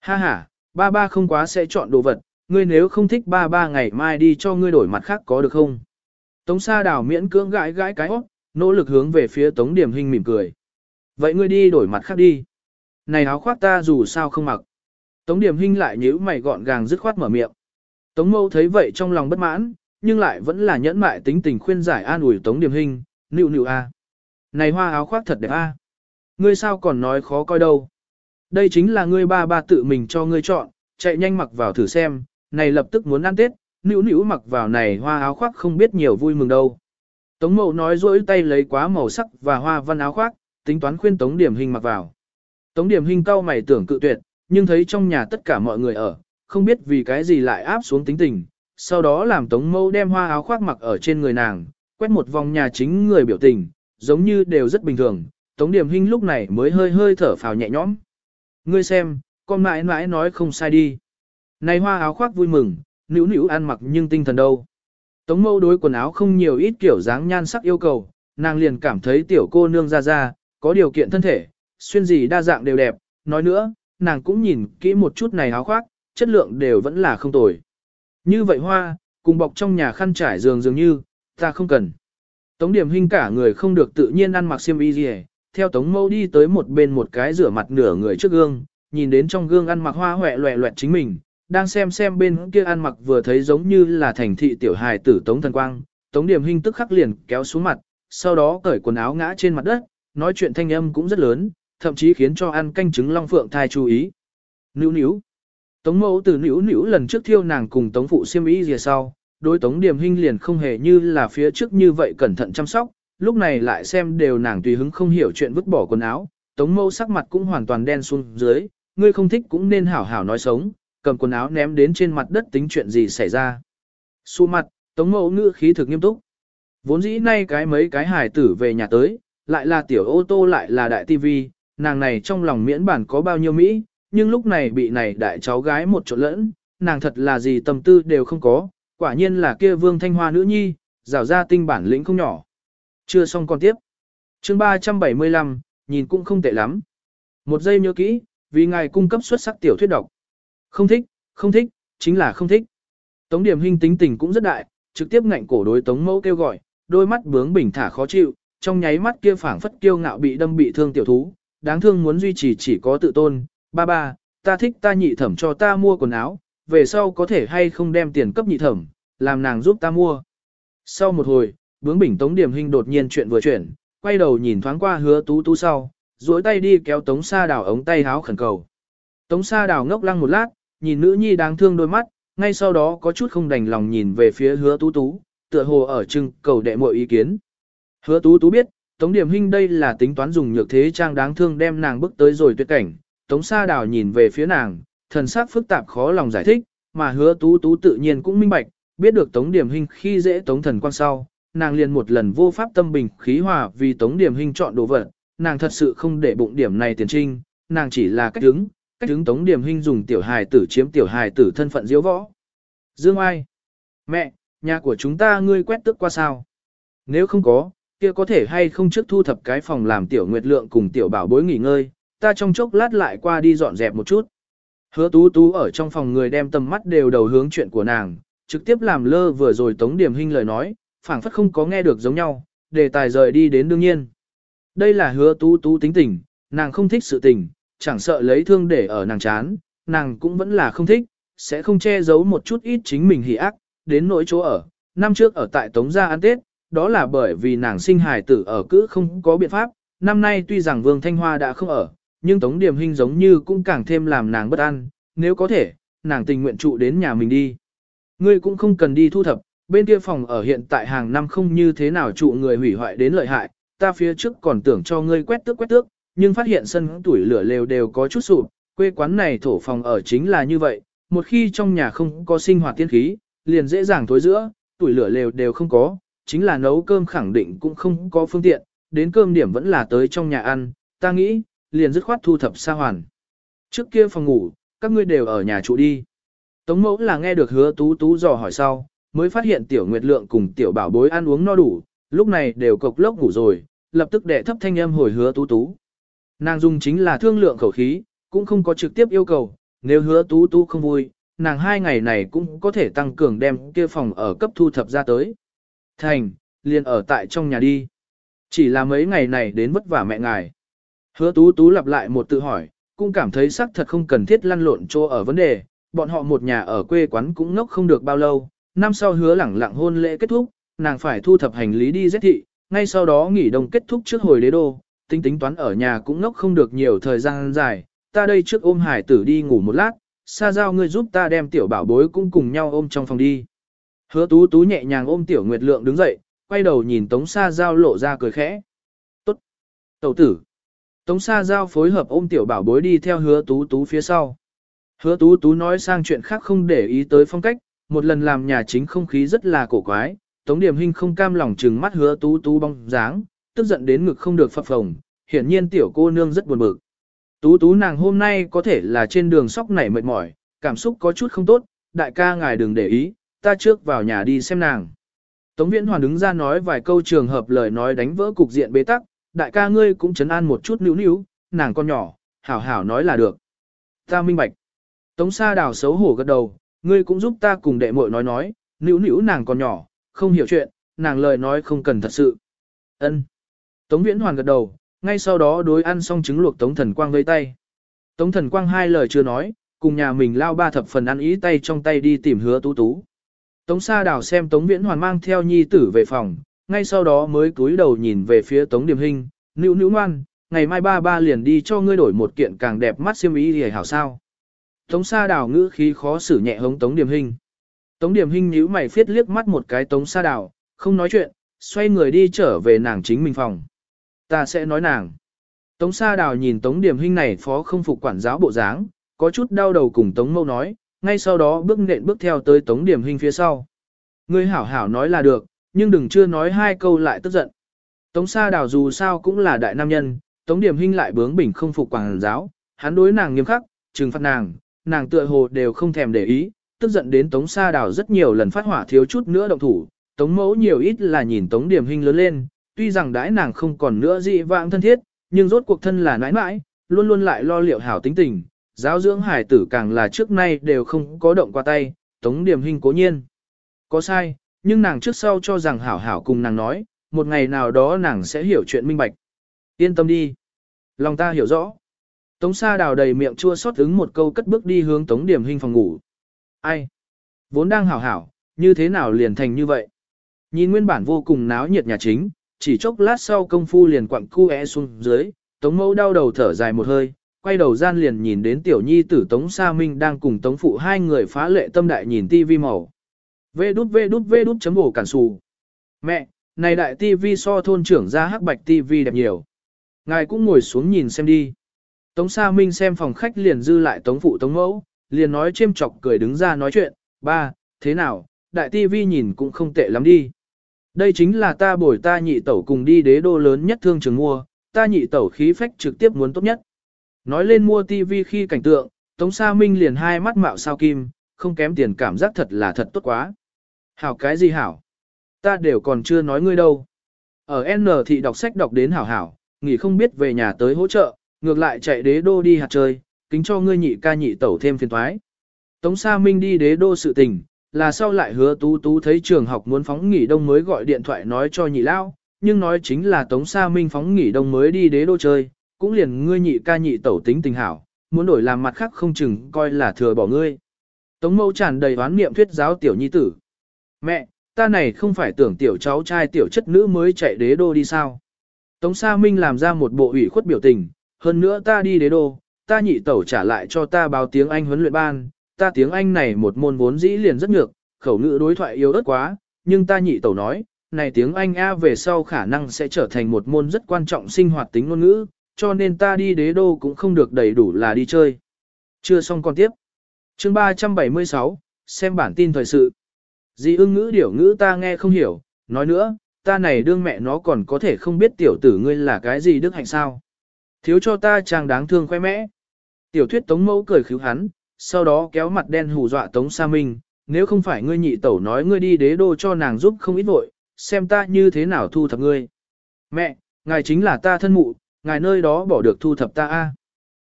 A: Ha ha, ba ba không quá sẽ chọn đồ vật, ngươi nếu không thích ba ba ngày mai đi cho ngươi đổi mặt khác có được không? Tống Sa Đảo miễn cưỡng gãi gãi cái óc, nỗ lực hướng về phía Tống Điểm Hinh mỉm cười. Vậy ngươi đi đổi mặt khác đi. Này áo khoác ta dù sao không mặc. Tống Điểm Hinh lại nhíu mày gọn gàng dứt khoát mở miệng. Tống Mâu thấy vậy trong lòng bất mãn, nhưng lại vẫn là nhẫn mại tính tình khuyên giải an ủi Tống Điểm Hinh, nịu nịu a. Này hoa áo khoác thật đẹp a. Ngươi sao còn nói khó coi đâu. Đây chính là ngươi ba ba tự mình cho ngươi chọn, chạy nhanh mặc vào thử xem, này lập tức muốn ăn Tết, nịu nịu mặc vào này hoa áo khoác không biết nhiều vui mừng đâu. Tống mậu nói rỗi tay lấy quá màu sắc và hoa văn áo khoác, tính toán khuyên Tống Điểm Hình mặc vào. Tống Điểm Hình cau mày tưởng cự tuyệt, nhưng thấy trong nhà tất cả mọi người ở, không biết vì cái gì lại áp xuống tính tình. Sau đó làm Tống Mâu đem hoa áo khoác mặc ở trên người nàng, quét một vòng nhà chính người biểu tình, giống như đều rất bình thường. Tống Điểm Hinh lúc này mới hơi hơi thở phào nhẹ nhõm. Ngươi xem, con mãi mãi nói không sai đi. Này hoa áo khoác vui mừng, nữ nữ ăn mặc nhưng tinh thần đâu. Tống mâu đối quần áo không nhiều ít kiểu dáng nhan sắc yêu cầu, nàng liền cảm thấy tiểu cô nương ra ra, có điều kiện thân thể, xuyên gì đa dạng đều đẹp, nói nữa, nàng cũng nhìn kỹ một chút này áo khoác, chất lượng đều vẫn là không tồi. Như vậy hoa, cùng bọc trong nhà khăn trải giường dường như, ta không cần. Tống điểm hình cả người không được tự nhiên ăn mặc xiêm y gì theo tống mâu đi tới một bên một cái rửa mặt nửa người trước gương, nhìn đến trong gương ăn mặc hoa hoẹ loẹ loẹt chính mình, đang xem xem bên kia ăn mặc vừa thấy giống như là thành thị tiểu hài tử tống thần quang, tống điểm hình tức khắc liền kéo xuống mặt, sau đó cởi quần áo ngã trên mặt đất, nói chuyện thanh âm cũng rất lớn, thậm chí khiến cho ăn canh trứng long phượng thai chú ý. Níu níu. Tống mẫu từ níu níu lần trước thiêu nàng cùng tống phụ siêm ý gì sau, đối tống điểm Hinh liền không hề như là phía trước như vậy cẩn thận chăm sóc, lúc này lại xem đều nàng tùy hứng không hiểu chuyện vứt bỏ quần áo, tống mẫu sắc mặt cũng hoàn toàn đen xuống dưới, ngươi không thích cũng nên hảo hảo nói sống, cầm quần áo ném đến trên mặt đất tính chuyện gì xảy ra. Xu mặt, tống mẫu ngữ khí thực nghiêm túc. Vốn dĩ nay cái mấy cái hài tử về nhà tới, lại là tiểu ô tô lại là đại tivi, nàng này trong lòng miễn bản có bao nhiêu Mỹ, nhưng lúc này bị này đại cháu gái một chỗ lẫn, nàng thật là gì tâm tư đều không có, quả nhiên là kia vương thanh hoa nữ nhi, rào ra tinh bản lĩnh không nhỏ. Chưa xong còn tiếp. chương 375, nhìn cũng không tệ lắm. Một giây nhớ kỹ, vì ngài cung cấp xuất sắc tiểu thuyết độc. Không thích, không thích, chính là không thích. Tống điểm hình tính tình cũng rất đại, trực tiếp ngạnh cổ đối tống mẫu kêu gọi, đôi mắt bướng bình thả khó chịu, trong nháy mắt kia phảng phất kiêu ngạo bị đâm bị thương tiểu thú, đáng thương muốn duy trì chỉ có tự tôn, ba ba, ta thích ta nhị thẩm cho ta mua quần áo, về sau có thể hay không đem tiền cấp nhị thẩm, làm nàng giúp ta mua. Sau một hồi, bướng bỉnh tống điểm hình đột nhiên chuyện vừa chuyển, quay đầu nhìn thoáng qua hứa tú tú sau, duỗi tay đi kéo tống sa đào ống tay háo khẩn cầu. Tống sa đào ngốc lăng một lát, nhìn nữ nhi đáng thương đôi mắt, ngay sau đó có chút không đành lòng nhìn về phía hứa tú tú, tựa hồ ở trưng cầu đệ mọi ý kiến. Hứa tú tú biết, Tống Điểm Hinh đây là tính toán dùng nhược thế trang đáng thương đem nàng bước tới rồi tuyệt cảnh. Tống Sa Đào nhìn về phía nàng, thần sắc phức tạp khó lòng giải thích, mà hứa tú tú tự nhiên cũng minh bạch, biết được Tống Điểm Hinh khi dễ Tống Thần Quang sau, nàng liền một lần vô pháp tâm bình khí hòa vì Tống Điểm Hinh chọn đồ vật, nàng thật sự không để bụng điểm này tiền trinh, nàng chỉ là cách đứng, cách đứng Tống Điểm Hinh dùng tiểu hài tử chiếm tiểu hài tử thân phận diễu võ. Dương ai? Mẹ, nhà của chúng ta ngươi quét tức qua sao? Nếu không có, kia có thể hay không trước thu thập cái phòng làm tiểu nguyệt lượng cùng tiểu bảo bối nghỉ ngơi, ta trong chốc lát lại qua đi dọn dẹp một chút. Hứa tú tú ở trong phòng người đem tầm mắt đều đầu hướng chuyện của nàng, trực tiếp làm lơ vừa rồi tống điểm hình lời nói, phảng phất không có nghe được giống nhau, đề tài rời đi đến đương nhiên. Đây là hứa tú tú tính tình, nàng không thích sự tình, chẳng sợ lấy thương để ở nàng chán, nàng cũng vẫn là không thích, sẽ không che giấu một chút ít chính mình hỉ ác, đến nỗi chỗ ở. Năm trước ở tại Tống Gia ăn Tết, đó là bởi vì nàng sinh hài tử ở cữ không có biện pháp, năm nay tuy rằng Vương Thanh Hoa đã không ở, nhưng Tống Điềm Hinh giống như cũng càng thêm làm nàng bất an, nếu có thể, nàng tình nguyện trụ đến nhà mình đi. Ngươi cũng không cần đi thu thập, bên kia phòng ở hiện tại hàng năm không như thế nào trụ người hủy hoại đến lợi hại, ta phía trước còn tưởng cho ngươi quét tước quét tước, nhưng phát hiện sân tuổi lửa lều đều có chút sụp, quê quán này thổ phòng ở chính là như vậy, một khi trong nhà không có sinh hoạt tiên khí, liền dễ dàng thối giữa, tuổi lửa lều đều không có, chính là nấu cơm khẳng định cũng không có phương tiện, đến cơm điểm vẫn là tới trong nhà ăn, ta nghĩ, liền dứt khoát thu thập xa hoàn. Trước kia phòng ngủ, các ngươi đều ở nhà trụ đi. Tống mẫu là nghe được hứa tú tú dò hỏi sau, mới phát hiện tiểu nguyệt lượng cùng tiểu bảo bối ăn uống no đủ, lúc này đều cộc lốc ngủ rồi, lập tức đệ thấp thanh âm hồi hứa tú tú. Nàng dùng chính là thương lượng khẩu khí, cũng không có trực tiếp yêu cầu, nếu hứa tú tú không vui, nàng hai ngày này cũng có thể tăng cường đem kia phòng ở cấp thu thập ra tới. Thành, liền ở tại trong nhà đi. Chỉ là mấy ngày này đến vất vả mẹ ngài. Hứa tú tú lặp lại một tự hỏi, cũng cảm thấy xác thật không cần thiết lăn lộn chỗ ở vấn đề, bọn họ một nhà ở quê quán cũng ngốc không được bao lâu, năm sau hứa lẳng lặng hôn lễ kết thúc, nàng phải thu thập hành lý đi giết thị, ngay sau đó nghỉ đông kết thúc trước hồi đế đô, tính tính toán ở nhà cũng ngốc không được nhiều thời gian dài, ta đây trước ôm hải tử đi ngủ một lát, xa giao ngươi giúp ta đem tiểu bảo bối cũng cùng nhau ôm trong phòng đi. Hứa tú tú nhẹ nhàng ôm tiểu nguyệt lượng đứng dậy, quay đầu nhìn tống xa giao lộ ra cười khẽ. Tốt. Tẩu tử. Tống Sa giao phối hợp ôm tiểu bảo bối đi theo hứa tú tú phía sau. Hứa tú tú nói sang chuyện khác không để ý tới phong cách, một lần làm nhà chính không khí rất là cổ quái, Tống Điểm Hinh không cam lòng trừng mắt hứa tú tú bong dáng, tức giận đến ngực không được phập phồng, hiển nhiên tiểu cô nương rất buồn bực. Tú tú nàng hôm nay có thể là trên đường sóc nảy mệt mỏi, cảm xúc có chút không tốt, đại ca ngài đừng để ý, ta trước vào nhà đi xem nàng. Tống Viễn Hoàn đứng ra nói vài câu trường hợp lời nói đánh vỡ cục diện bế tắc, đại ca ngươi cũng chấn an một chút níu níu, nàng con nhỏ, hảo hảo nói là được. Ta minh bạch. Tống Sa Đào xấu hổ gật đầu, ngươi cũng giúp ta cùng đệ muội nói nói, níu níu nàng còn nhỏ, không hiểu chuyện, nàng lời nói không cần thật sự. Ân. Tống Viễn Hoàn gật đầu, ngay sau đó đối ăn xong trứng luộc Tống Thần Quang vây tay. Tống Thần Quang hai lời chưa nói, cùng nhà mình lao ba thập phần ăn ý tay trong tay đi tìm hứa tú tú. Tống Sa Đào xem Tống Viễn Hoàn mang theo nhi tử về phòng, ngay sau đó mới cúi đầu nhìn về phía Tống Điềm Hinh, nữu nữu ngoan, ngày mai ba ba liền đi cho ngươi đổi một kiện càng đẹp mắt xiêm y thì hảo sao. Tống Sa Đào ngữ khí khó xử nhẹ hống Tống Điềm Hinh. Tống Điềm Hinh nhíu mày phiết liếc mắt một cái Tống Sa Đào, không nói chuyện, xoay người đi trở về nàng chính mình phòng. Ta sẽ nói nàng. Tống Sa Đào nhìn Tống Điềm Hinh này phó không phục quản giáo bộ dáng, có chút đau đầu cùng Tống Mâu nói, ngay sau đó bước nện bước theo tới Tống Điềm Hinh phía sau. Ngươi hảo hảo nói là được, nhưng đừng chưa nói hai câu lại tức giận. Tống Sa Đào dù sao cũng là đại nam nhân, Tống Điềm Hinh lại bướng bỉnh không phục quảng giáo, hắn đối nàng nghiêm khắc, trừng phạt nàng, nàng tựa hồ đều không thèm để ý, tức giận đến Tống Sa Đào rất nhiều lần phát hỏa thiếu chút nữa động thủ, Tống Mẫu nhiều ít là nhìn Tống Điềm Hinh lớn lên, tuy rằng đãi nàng không còn nữa dị vãng thân thiết, nhưng rốt cuộc thân là nãi nãi, luôn luôn lại lo liệu hảo tính tình, giáo dưỡng hải tử càng là trước nay đều không có động qua tay, Tống Điềm Hinh cố nhiên. Có sai, nhưng nàng trước sau cho rằng hảo hảo cùng nàng nói, một ngày nào đó nàng sẽ hiểu chuyện minh bạch. Yên tâm đi. Lòng ta hiểu rõ. Tống Sa đào đầy miệng chua xót ứng một câu cất bước đi hướng Tống Điểm Hinh phòng ngủ. Ai? Vốn đang hảo hảo, như thế nào liền thành như vậy? Nhìn nguyên bản vô cùng náo nhiệt nhà chính, chỉ chốc lát sau công phu liền quặng cu é xuống dưới, Tống Mẫu đau đầu thở dài một hơi, quay đầu gian liền nhìn đến tiểu nhi tử Tống Sa Minh đang cùng Tống Phụ hai người phá lệ tâm đại nhìn tivi màu. Vê đút vê đút vê đút chấm bổ cản xù. Mẹ, này đại tivi so thôn trưởng ra hắc bạch tivi đẹp nhiều. Ngài cũng ngồi xuống nhìn xem đi. Tống Sa Minh xem phòng khách liền dư lại Tống Phụ Tống Mẫu, liền nói chêm chọc cười đứng ra nói chuyện, ba, thế nào, đại tivi nhìn cũng không tệ lắm đi. Đây chính là ta bồi ta nhị tẩu cùng đi đế đô lớn nhất thương trường mua, ta nhị tẩu khí phách trực tiếp muốn tốt nhất. Nói lên mua tivi khi cảnh tượng, Tống Sa Minh liền hai mắt mạo sao kim, không kém tiền cảm giác thật là thật tốt quá. Hảo cái gì hảo? Ta đều còn chưa nói ngươi đâu. Ở N thị đọc sách đọc đến hảo hảo, nghỉ không biết về nhà tới hỗ trợ, ngược lại chạy đế đô đi hạt chơi, kính cho ngươi nhị ca nhị tẩu thêm phiền toái. Tống Sa Minh đi đế đô sự tình, là sau lại hứa tú tú thấy trường học muốn phóng nghỉ đông mới gọi điện thoại nói cho nhị lao, nhưng nói chính là Tống Sa Minh phóng nghỉ đông mới đi đế đô chơi, cũng liền ngươi nhị ca nhị tẩu tính tình hảo, muốn đổi làm mặt khác không chừng coi là thừa bỏ ngươi. Tống mẫu tràn đầy oán niệm thuyết giáo tiểu nhi tử. Mẹ, ta này không phải tưởng tiểu cháu trai tiểu chất nữ mới chạy đế đô đi sao. Tống Sa Minh làm ra một bộ ủy khuất biểu tình, hơn nữa ta đi đế đô, ta nhị tẩu trả lại cho ta báo tiếng Anh huấn luyện ban, ta tiếng Anh này một môn vốn dĩ liền rất nhược, khẩu ngữ đối thoại yếu ớt quá, nhưng ta nhị tẩu nói, này tiếng Anh A về sau khả năng sẽ trở thành một môn rất quan trọng sinh hoạt tính ngôn ngữ, cho nên ta đi đế đô cũng không được đầy đủ là đi chơi. Chưa xong con tiếp. Chương 376, xem bản tin thời sự. Dì ưng ngữ điểu ngữ ta nghe không hiểu, nói nữa, ta này đương mẹ nó còn có thể không biết tiểu tử ngươi là cái gì đức hạnh sao. Thiếu cho ta chàng đáng thương khoe mẽ. Tiểu thuyết tống mẫu cười khíu hắn, sau đó kéo mặt đen hù dọa tống sa minh, nếu không phải ngươi nhị tẩu nói ngươi đi đế đô cho nàng giúp không ít vội, xem ta như thế nào thu thập ngươi. Mẹ, ngài chính là ta thân mụ, ngài nơi đó bỏ được thu thập ta a.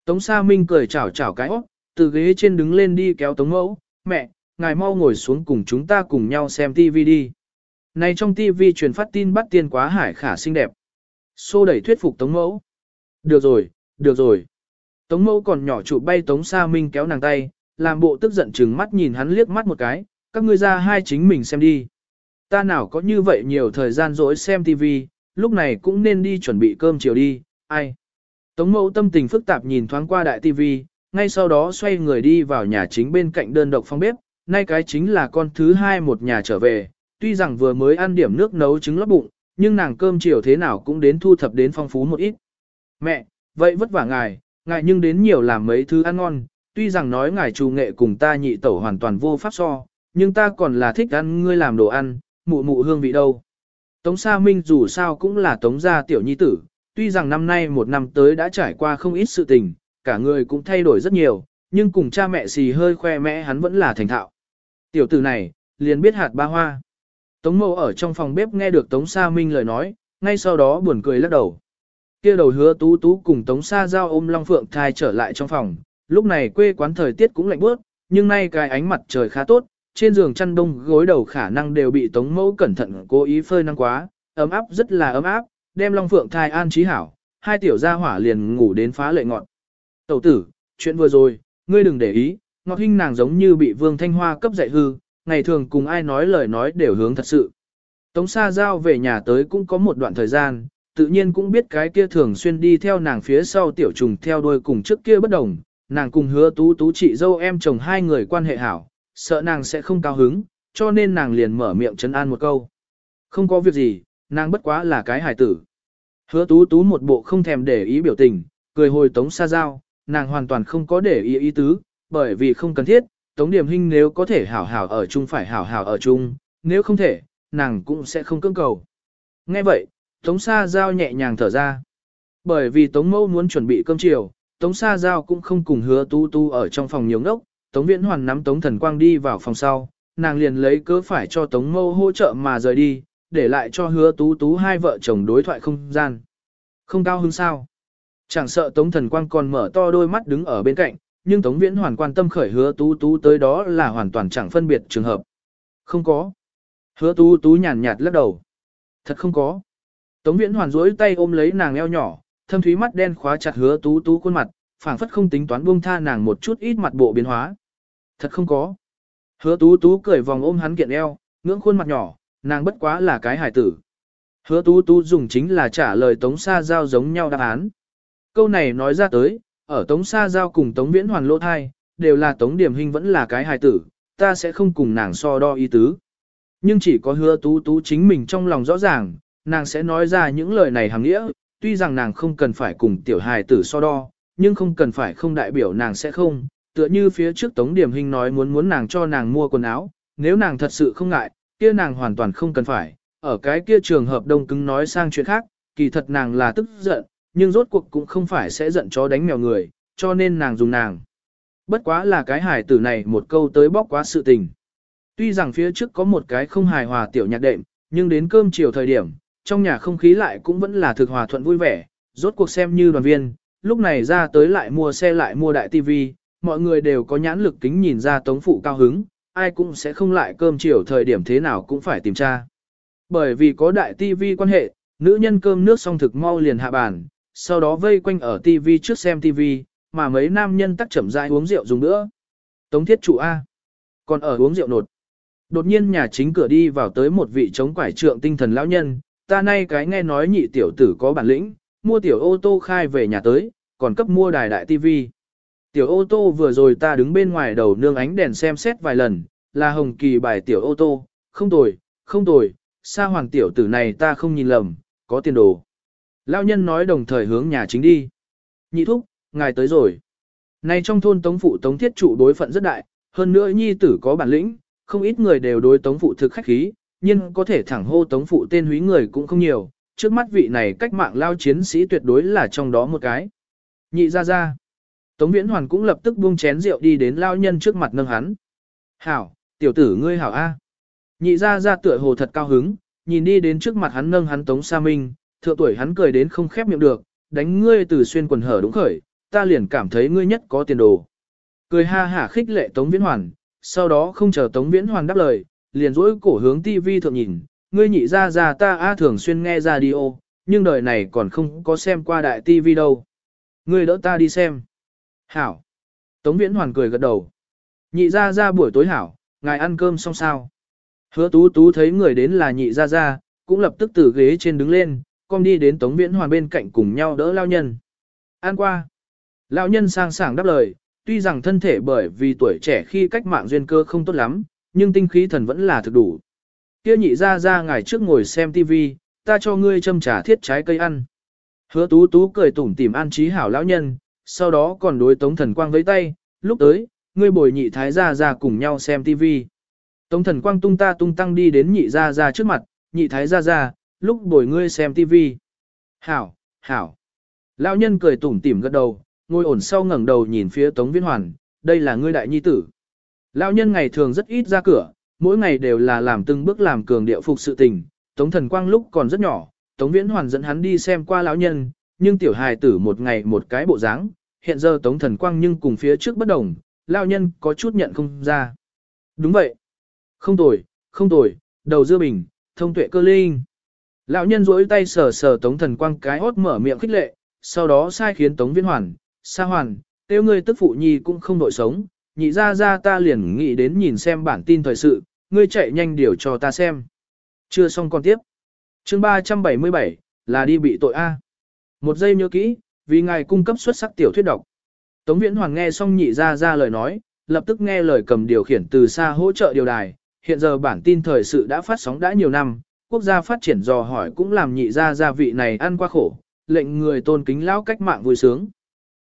A: Tống Sa Minh cười chào chào cái óc, từ ghế trên đứng lên đi kéo Tống Mẫu, mẹ, ngài mau ngồi xuống cùng chúng ta cùng nhau xem TV đi. Này trong TV truyền phát tin bắt tiên quá hải khả xinh đẹp. Xô đẩy thuyết phục Tống Mẫu. Được rồi, được rồi. Tống Mẫu còn nhỏ trụ bay Tống Sa Minh kéo nàng tay, làm bộ tức giận chừng mắt nhìn hắn liếc mắt một cái, các ngươi ra hai chính mình xem đi. Ta nào có như vậy nhiều thời gian rỗi xem TV, lúc này cũng nên đi chuẩn bị cơm chiều đi, ai? Tống mẫu tâm tình phức tạp nhìn thoáng qua đại TV, ngay sau đó xoay người đi vào nhà chính bên cạnh đơn độc phòng bếp, nay cái chính là con thứ hai một nhà trở về, tuy rằng vừa mới ăn điểm nước nấu trứng lót bụng, nhưng nàng cơm chiều thế nào cũng đến thu thập đến phong phú một ít. Mẹ, vậy vất vả ngài, ngài nhưng đến nhiều làm mấy thứ ăn ngon, tuy rằng nói ngài chủ nghệ cùng ta nhị tẩu hoàn toàn vô pháp so, nhưng ta còn là thích ăn ngươi làm đồ ăn, mụ mụ hương vị đâu. Tống Sa Minh dù sao cũng là tống gia tiểu nhi tử, tuy rằng năm nay một năm tới đã trải qua không ít sự tình, cả người cũng thay đổi rất nhiều, nhưng cùng cha mẹ xì hơi khoe mẽ hắn vẫn là thành thạo. Tiểu tử này, liền biết hạt ba hoa. Tống mâu ở trong phòng bếp nghe được Tống Sa Minh lời nói, ngay sau đó buồn cười lắc đầu. kia đầu hứa tú tú cùng Tống Sa Giao ôm Long Phượng thai trở lại trong phòng, lúc này quê quán thời tiết cũng lạnh bớt, nhưng nay cái ánh mặt trời khá tốt, trên giường chăn đông gối đầu khả năng đều bị Tống mẫu cẩn thận cố ý phơi nắng quá, ấm áp rất là ấm áp, đem Long Phượng thai an trí hảo, hai tiểu gia hỏa liền ngủ đến phá lệ ngọn. Tẩu tử, chuyện vừa rồi, ngươi đừng để ý, Ngọc Hinh nàng giống như bị Vương Thanh Hoa cấp dạy hư, ngày thường cùng ai nói lời nói đều hướng thật sự. Tống Sa Giao về nhà tới cũng có một đoạn thời gian, tự nhiên cũng biết cái kia thường xuyên đi theo nàng phía sau tiểu trùng theo đuôi cùng trước kia bất đồng, nàng cùng hứa tú tú chị dâu em chồng hai người quan hệ hảo, sợ nàng sẽ không cao hứng, cho nên nàng liền mở miệng chấn an một câu. Không có việc gì, nàng bất quá là cái hài tử. Hứa tú tú một bộ không thèm để ý biểu tình, cười hồi Tống Sa Giao, nàng hoàn toàn không có để ý ý tứ, bởi vì không cần thiết, Tống Điểm Hinh nếu có thể hảo hảo ở chung phải hảo hảo ở chung, nếu không thể, nàng cũng sẽ không cưỡng cầu. Nghe vậy, Tống Sa Giao nhẹ nhàng thở ra. Bởi vì Tống Mẫu muốn chuẩn bị cơm chiều, Tống Sa Giao cũng không cùng hứa tu tu ở trong phòng nhiều ngốc, Tống Viễn Hoàn nắm Tống Thần Quang đi vào phòng sau, nàng liền lấy cớ phải cho Tống Mẫu hỗ trợ mà rời đi, để lại cho hứa tú tú hai vợ chồng đối thoại không gian. Không cao hứng sao? Chẳng sợ Tống Thần Quang còn mở to đôi mắt đứng ở bên cạnh, nhưng Tống Viễn Hoàn quan tâm khởi hứa tú tú tới đó là hoàn toàn chẳng phân biệt trường hợp. Không có. Hứa tú tú nhàn nhạt lắc đầu. Thật không có. Tống Viễn Hoàn duỗi tay ôm lấy nàng eo nhỏ, thâm thúy mắt đen khóa chặt hứa tú tú khuôn mặt, phảng phất không tính toán buông tha nàng một chút ít mặt bộ biến hóa. Thật không có. Hứa tú tú cười vòng ôm hắn kiện eo, ngưỡng khuôn mặt nhỏ, nàng bất quá là cái hải tử. Hứa tú tú dùng chính là trả lời Tống Sa Giao giống nhau đáp án. Câu này nói ra tới, ở Tống Sa Giao cùng Tống Viễn Hoàn lỗ thai, đều là Tống Điểm Hình vẫn là cái hài tử, ta sẽ không cùng nàng so đo ý tứ. Nhưng chỉ có hứa tú tú chính mình trong lòng rõ ràng, nàng sẽ nói ra những lời này hàng nghĩa, tuy rằng nàng không cần phải cùng tiểu hài tử so đo, nhưng không cần phải không đại biểu nàng sẽ không, tựa như phía trước Tống Điểm Hình nói muốn muốn nàng cho nàng mua quần áo, nếu nàng thật sự không ngại, kia nàng hoàn toàn không cần phải, ở cái kia trường hợp đông cứng nói sang chuyện khác, kỳ thật nàng là tức giận, nhưng rốt cuộc cũng không phải sẽ giận chó đánh mèo người, cho nên nàng dùng nàng. Bất quá là cái hài tử này một câu tới bóc quá sự tình. Tuy rằng phía trước có một cái không hài hòa tiểu nhạc đệm, nhưng đến cơm chiều thời điểm, trong nhà không khí lại cũng vẫn là thực hòa thuận vui vẻ, rốt cuộc xem như đoàn viên, lúc này ra tới lại mua xe lại mua đại tivi, mọi người đều có nhãn lực kính nhìn ra tống phụ cao hứng, ai cũng sẽ không lại cơm chiều thời điểm thế nào cũng phải tìm tra. Bởi vì có đại tivi quan hệ, nữ nhân cơm nước xong thực mau liền hạ bàn, sau đó vây quanh ở TV trước xem TV, mà mấy nam nhân tắc chậm rãi uống rượu dùng nữa. Tống thiết chủ A. Còn ở uống rượu nột. Đột nhiên nhà chính cửa đi vào tới một vị chống quải trượng tinh thần lão nhân, ta nay cái nghe nói nhị tiểu tử có bản lĩnh, mua tiểu ô tô khai về nhà tới, còn cấp mua đài đại TV. Tiểu ô tô vừa rồi ta đứng bên ngoài đầu nương ánh đèn xem xét vài lần, là hồng kỳ bài tiểu ô tô, không tồi, không tồi, sa hoàng tiểu tử này ta không nhìn lầm, có tiền đồ. Lao nhân nói đồng thời hướng nhà chính đi. Nhị thúc, ngài tới rồi. Này trong thôn tống phụ tống thiết trụ đối phận rất đại, hơn nữa nhi tử có bản lĩnh, không ít người đều đối tống phụ thực khách khí, nhưng có thể thẳng hô tống phụ tên húy người cũng không nhiều, trước mắt vị này cách mạng lao chiến sĩ tuyệt đối là trong đó một cái. Nhị ra ra. Tống viễn hoàn cũng lập tức buông chén rượu đi đến lao nhân trước mặt nâng hắn. Hảo, tiểu tử ngươi hảo A. Nhị ra ra tựa hồ thật cao hứng, nhìn đi đến trước mặt hắn nâng hắn tống sa minh, thượng tuổi hắn cười đến không khép miệng được, đánh ngươi từ xuyên quần hở đúng khởi, ta liền cảm thấy ngươi nhất có tiền đồ. Cười ha hả khích lệ Tống Viễn Hoàn, sau đó không chờ Tống Viễn Hoàn đáp lời, liền dỗi cổ hướng tivi thượng nhìn, ngươi nhị ra ra ta a thường xuyên nghe radio, nhưng đời này còn không có xem qua đại tivi đâu. Ngươi đỡ ta đi xem. Hảo. Tống Viễn Hoàn cười gật đầu. Nhị ra ra buổi tối hảo, ngài ăn cơm xong sao. Hứa tú tú thấy người đến là nhị ra ra, cũng lập tức từ ghế trên đứng lên, con đi đến Tống Viễn Hoàn bên cạnh cùng nhau đỡ lao nhân. An qua. Lão nhân sang sảng đáp lời, tuy rằng thân thể bởi vì tuổi trẻ khi cách mạng duyên cơ không tốt lắm, nhưng tinh khí thần vẫn là thực đủ. Kia nhị ra ra ngài trước ngồi xem tivi ta cho ngươi châm trà thiết trái cây ăn. Hứa tú tú cười tủm tỉm an trí hảo lão nhân, sau đó còn đối tống thần quang với tay, lúc tới, ngươi bồi nhị thái gia ra cùng nhau xem tivi Tống thần quang tung ta tung tăng đi đến nhị gia ra trước mặt, nhị thái gia ra, lúc bồi ngươi xem tivi, Hảo, hảo. Lão nhân cười tủm tỉm gật đầu, ngồi ổn sau ngẩng đầu nhìn phía Tống Viễn Hoàn, đây là ngươi đại nhi tử. Lão nhân ngày thường rất ít ra cửa, mỗi ngày đều là làm từng bước làm cường điệu phục sự tình. Tống Thần Quang lúc còn rất nhỏ, Tống Viễn Hoàn dẫn hắn đi xem qua lão nhân, nhưng tiểu hài tử một ngày một cái bộ dáng, hiện giờ Tống Thần Quang nhưng cùng phía trước bất đồng, lão nhân có chút nhận không ra. Đúng vậy. Không tồi, không tồi, đầu dưa bình, thông tuệ cơ linh. Lão nhân rỗi tay sờ sờ Tống Thần Quang cái hốt mở miệng khích lệ, sau đó sai khiến Tống Viễn Hoàn, Sa Hoàn, tiêu ngươi tức phụ nhi cũng không đội sống, nhị ra ra ta liền nghĩ đến nhìn xem bản tin thời sự, ngươi chạy nhanh điều cho ta xem. Chưa xong còn tiếp. chương 377, là đi bị tội A. Một giây nhớ kỹ, vì ngài cung cấp xuất sắc tiểu thuyết độc. Tống Viễn Hoàng nghe xong nhị ra ra lời nói, lập tức nghe lời cầm điều khiển từ xa hỗ trợ điều đài. Hiện giờ bản tin thời sự đã phát sóng đã nhiều năm, quốc gia phát triển dò hỏi cũng làm nhị ra gia vị này ăn qua khổ, lệnh người tôn kính lão cách mạng vui sướng.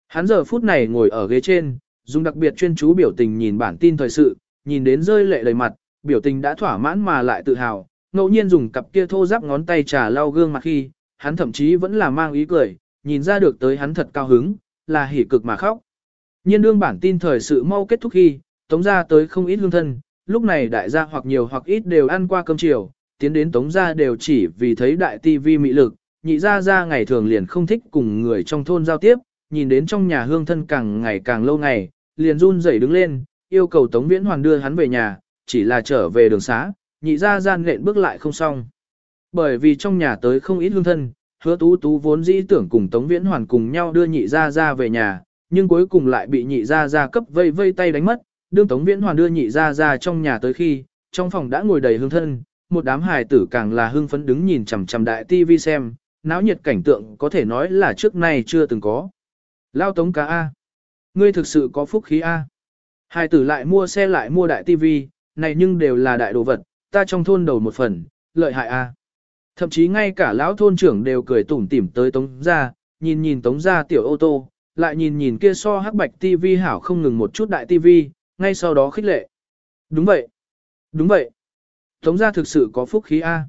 A: Hắn giờ phút này ngồi ở ghế trên, dùng đặc biệt chuyên chú biểu tình nhìn bản tin thời sự, nhìn đến rơi lệ đầy mặt, biểu tình đã thỏa mãn mà lại tự hào, ngẫu nhiên dùng cặp kia thô ráp ngón tay trà lau gương mặt khi, hắn thậm chí vẫn là mang ý cười, nhìn ra được tới hắn thật cao hứng, là hỉ cực mà khóc. Nhiên đương bản tin thời sự mau kết thúc khi, tống ra tới không ít hương thân, lúc này đại gia hoặc nhiều hoặc ít đều ăn qua cơm chiều, tiến đến tống gia đều chỉ vì thấy đại tivi mị lực, nhị gia gia ngày thường liền không thích cùng người trong thôn giao tiếp, nhìn đến trong nhà hương thân càng ngày càng lâu ngày, liền run rẩy đứng lên, yêu cầu Tống Viễn Hoàn đưa hắn về nhà, chỉ là trở về đường xá, nhị gia gian nện bước lại không xong. Bởi vì trong nhà tới không ít hương thân, hứa tú tú vốn dĩ tưởng cùng Tống Viễn Hoàn cùng nhau đưa nhị gia ra về nhà, nhưng cuối cùng lại bị nhị gia ra cấp vây vây tay đánh mất, đương Tống Viễn Hoàn đưa nhị gia ra trong nhà tới khi, trong phòng đã ngồi đầy hương thân, một đám hài tử càng là hưng phấn đứng nhìn chằm chằm đại tivi xem, náo nhiệt cảnh tượng có thể nói là trước nay chưa từng có. Lao tống cá A. Ngươi thực sự có phúc khí A. hài tử lại mua xe lại mua đại tivi, này nhưng đều là đại đồ vật, ta trong thôn đầu một phần, lợi hại A. Thậm chí ngay cả lão thôn trưởng đều cười tủm tỉm tới tống ra, nhìn nhìn tống ra tiểu ô tô, lại nhìn nhìn kia so hắc bạch tivi hảo không ngừng một chút đại tivi, ngay sau đó khích lệ. Đúng vậy. Đúng vậy. Tống gia thực sự có phúc khí A.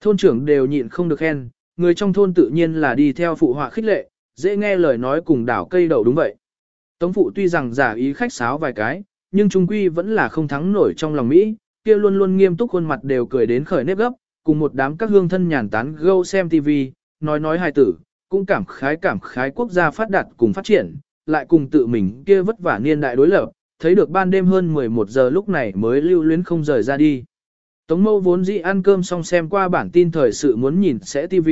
A: Thôn trưởng đều nhịn không được khen, người trong thôn tự nhiên là đi theo phụ họa khích lệ, dễ nghe lời nói cùng đảo cây đậu đúng vậy. Tống phụ tuy rằng giả ý khách sáo vài cái, nhưng trung quy vẫn là không thắng nổi trong lòng Mỹ, kia luôn luôn nghiêm túc khuôn mặt đều cười đến khởi nếp gấp, cùng một đám các hương thân nhàn tán gâu xem TV, nói nói hài tử, cũng cảm khái cảm khái quốc gia phát đạt cùng phát triển, lại cùng tự mình kia vất vả niên đại đối lập, thấy được ban đêm hơn 11 giờ lúc này mới lưu luyến không rời ra đi. Tống mâu vốn dĩ ăn cơm xong xem qua bản tin thời sự muốn nhìn sẽ TV,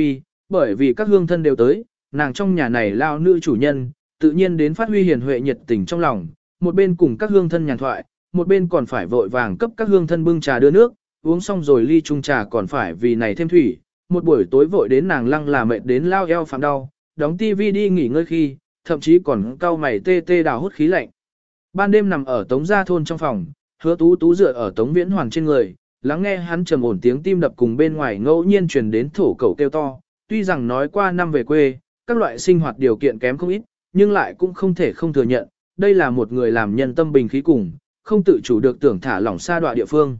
A: bởi vì các hương thân đều tới, nàng trong nhà này lao nữ chủ nhân, tự nhiên đến phát huy hiền huệ nhiệt tình trong lòng, một bên cùng các hương thân nhàn thoại, một bên còn phải vội vàng cấp các hương thân bưng trà đưa nước, uống xong rồi ly chung trà còn phải vì này thêm thủy, một buổi tối vội đến nàng lăng là mệt đến lao eo phạm đau, đóng tivi đi nghỉ ngơi khi, thậm chí còn cau mày tê tê đào hút khí lạnh. Ban đêm nằm ở tống gia thôn trong phòng, hứa tú tú dựa ở tống viễn Hoàng trên người, lắng nghe hắn trầm ổn tiếng tim đập cùng bên ngoài ngẫu nhiên truyền đến thổ cầu kêu to, tuy rằng nói qua năm về quê, các loại sinh hoạt điều kiện kém không ít, nhưng lại cũng không thể không thừa nhận, đây là một người làm nhân tâm bình khí cùng, không tự chủ được tưởng thả lỏng xa đoạn địa phương.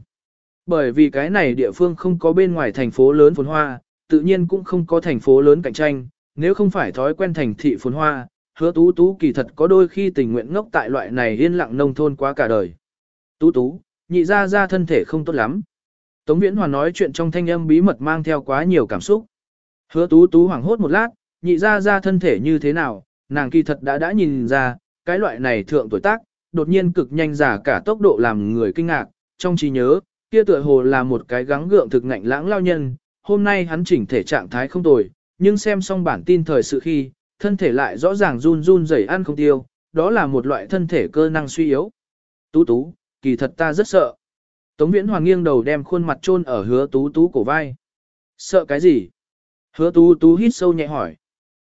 A: Bởi vì cái này địa phương không có bên ngoài thành phố lớn phồn hoa, tự nhiên cũng không có thành phố lớn cạnh tranh, nếu không phải thói quen thành thị phồn hoa, hứa tú tú kỳ thật có đôi khi tình nguyện ngốc tại loại này yên lặng nông thôn quá cả đời. Tú tú, nhị ra ra thân thể không tốt lắm. Tống Viễn Hoàn nói chuyện trong thanh âm bí mật mang theo quá nhiều cảm xúc. Hứa tú tú hoảng hốt một lát, nhị ra ra thân thể như thế nào, nàng kỳ thật đã đã nhìn ra, cái loại này thượng tuổi tác, đột nhiên cực nhanh giả cả tốc độ làm người kinh ngạc, trong trí nhớ, kia tựa hồ là một cái gắng gượng thực ngạnh lãng lao nhân, hôm nay hắn chỉnh thể trạng thái không tồi, nhưng xem xong bản tin thời sự khi, thân thể lại rõ ràng run run rẩy ăn không tiêu, đó là một loại thân thể cơ năng suy yếu. Tú tú, kỳ thật ta rất sợ. Tống Viễn Hoàng nghiêng đầu đem khuôn mặt chôn ở hứa tú tú cổ vai. Sợ cái gì? Hứa tú tú hít sâu nhẹ hỏi.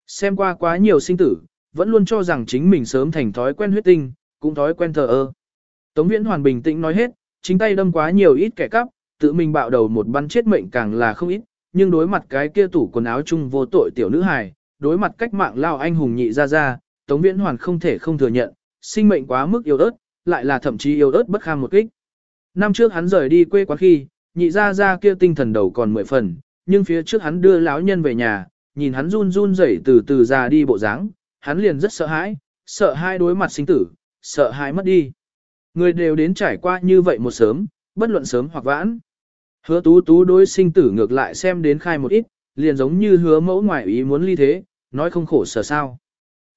A: Xem qua quá nhiều sinh tử, vẫn luôn cho rằng chính mình sớm thành thói quen huyết tinh, cũng thói quen thờ ơ. Tống Viễn Hoàn bình tĩnh nói hết, chính tay đâm quá nhiều ít kẻ cắp, tự mình bạo đầu một bắn chết mệnh càng là không ít, nhưng đối mặt cái kia tủ quần áo chung vô tội tiểu nữ hài, đối mặt cách mạng lao anh hùng nhị ra ra, Tống Viễn Hoàn không thể không thừa nhận, sinh mệnh quá mức yêu ớt, lại là thậm chí yêu ớt bất kham một kích. Năm trước hắn rời đi quê quán khi, nhị ra ra kia tinh thần đầu còn mười phần, nhưng phía trước hắn đưa lão nhân về nhà, nhìn hắn run run rẩy từ từ ra đi bộ dáng, hắn liền rất sợ hãi, sợ hai đối mặt sinh tử, sợ hai mất đi. Người đều đến trải qua như vậy một sớm, bất luận sớm hoặc vãn. Hứa tú tú đối sinh tử ngược lại xem đến khai một ít, liền giống như hứa mẫu ngoại ý muốn ly thế, nói không khổ sở sao.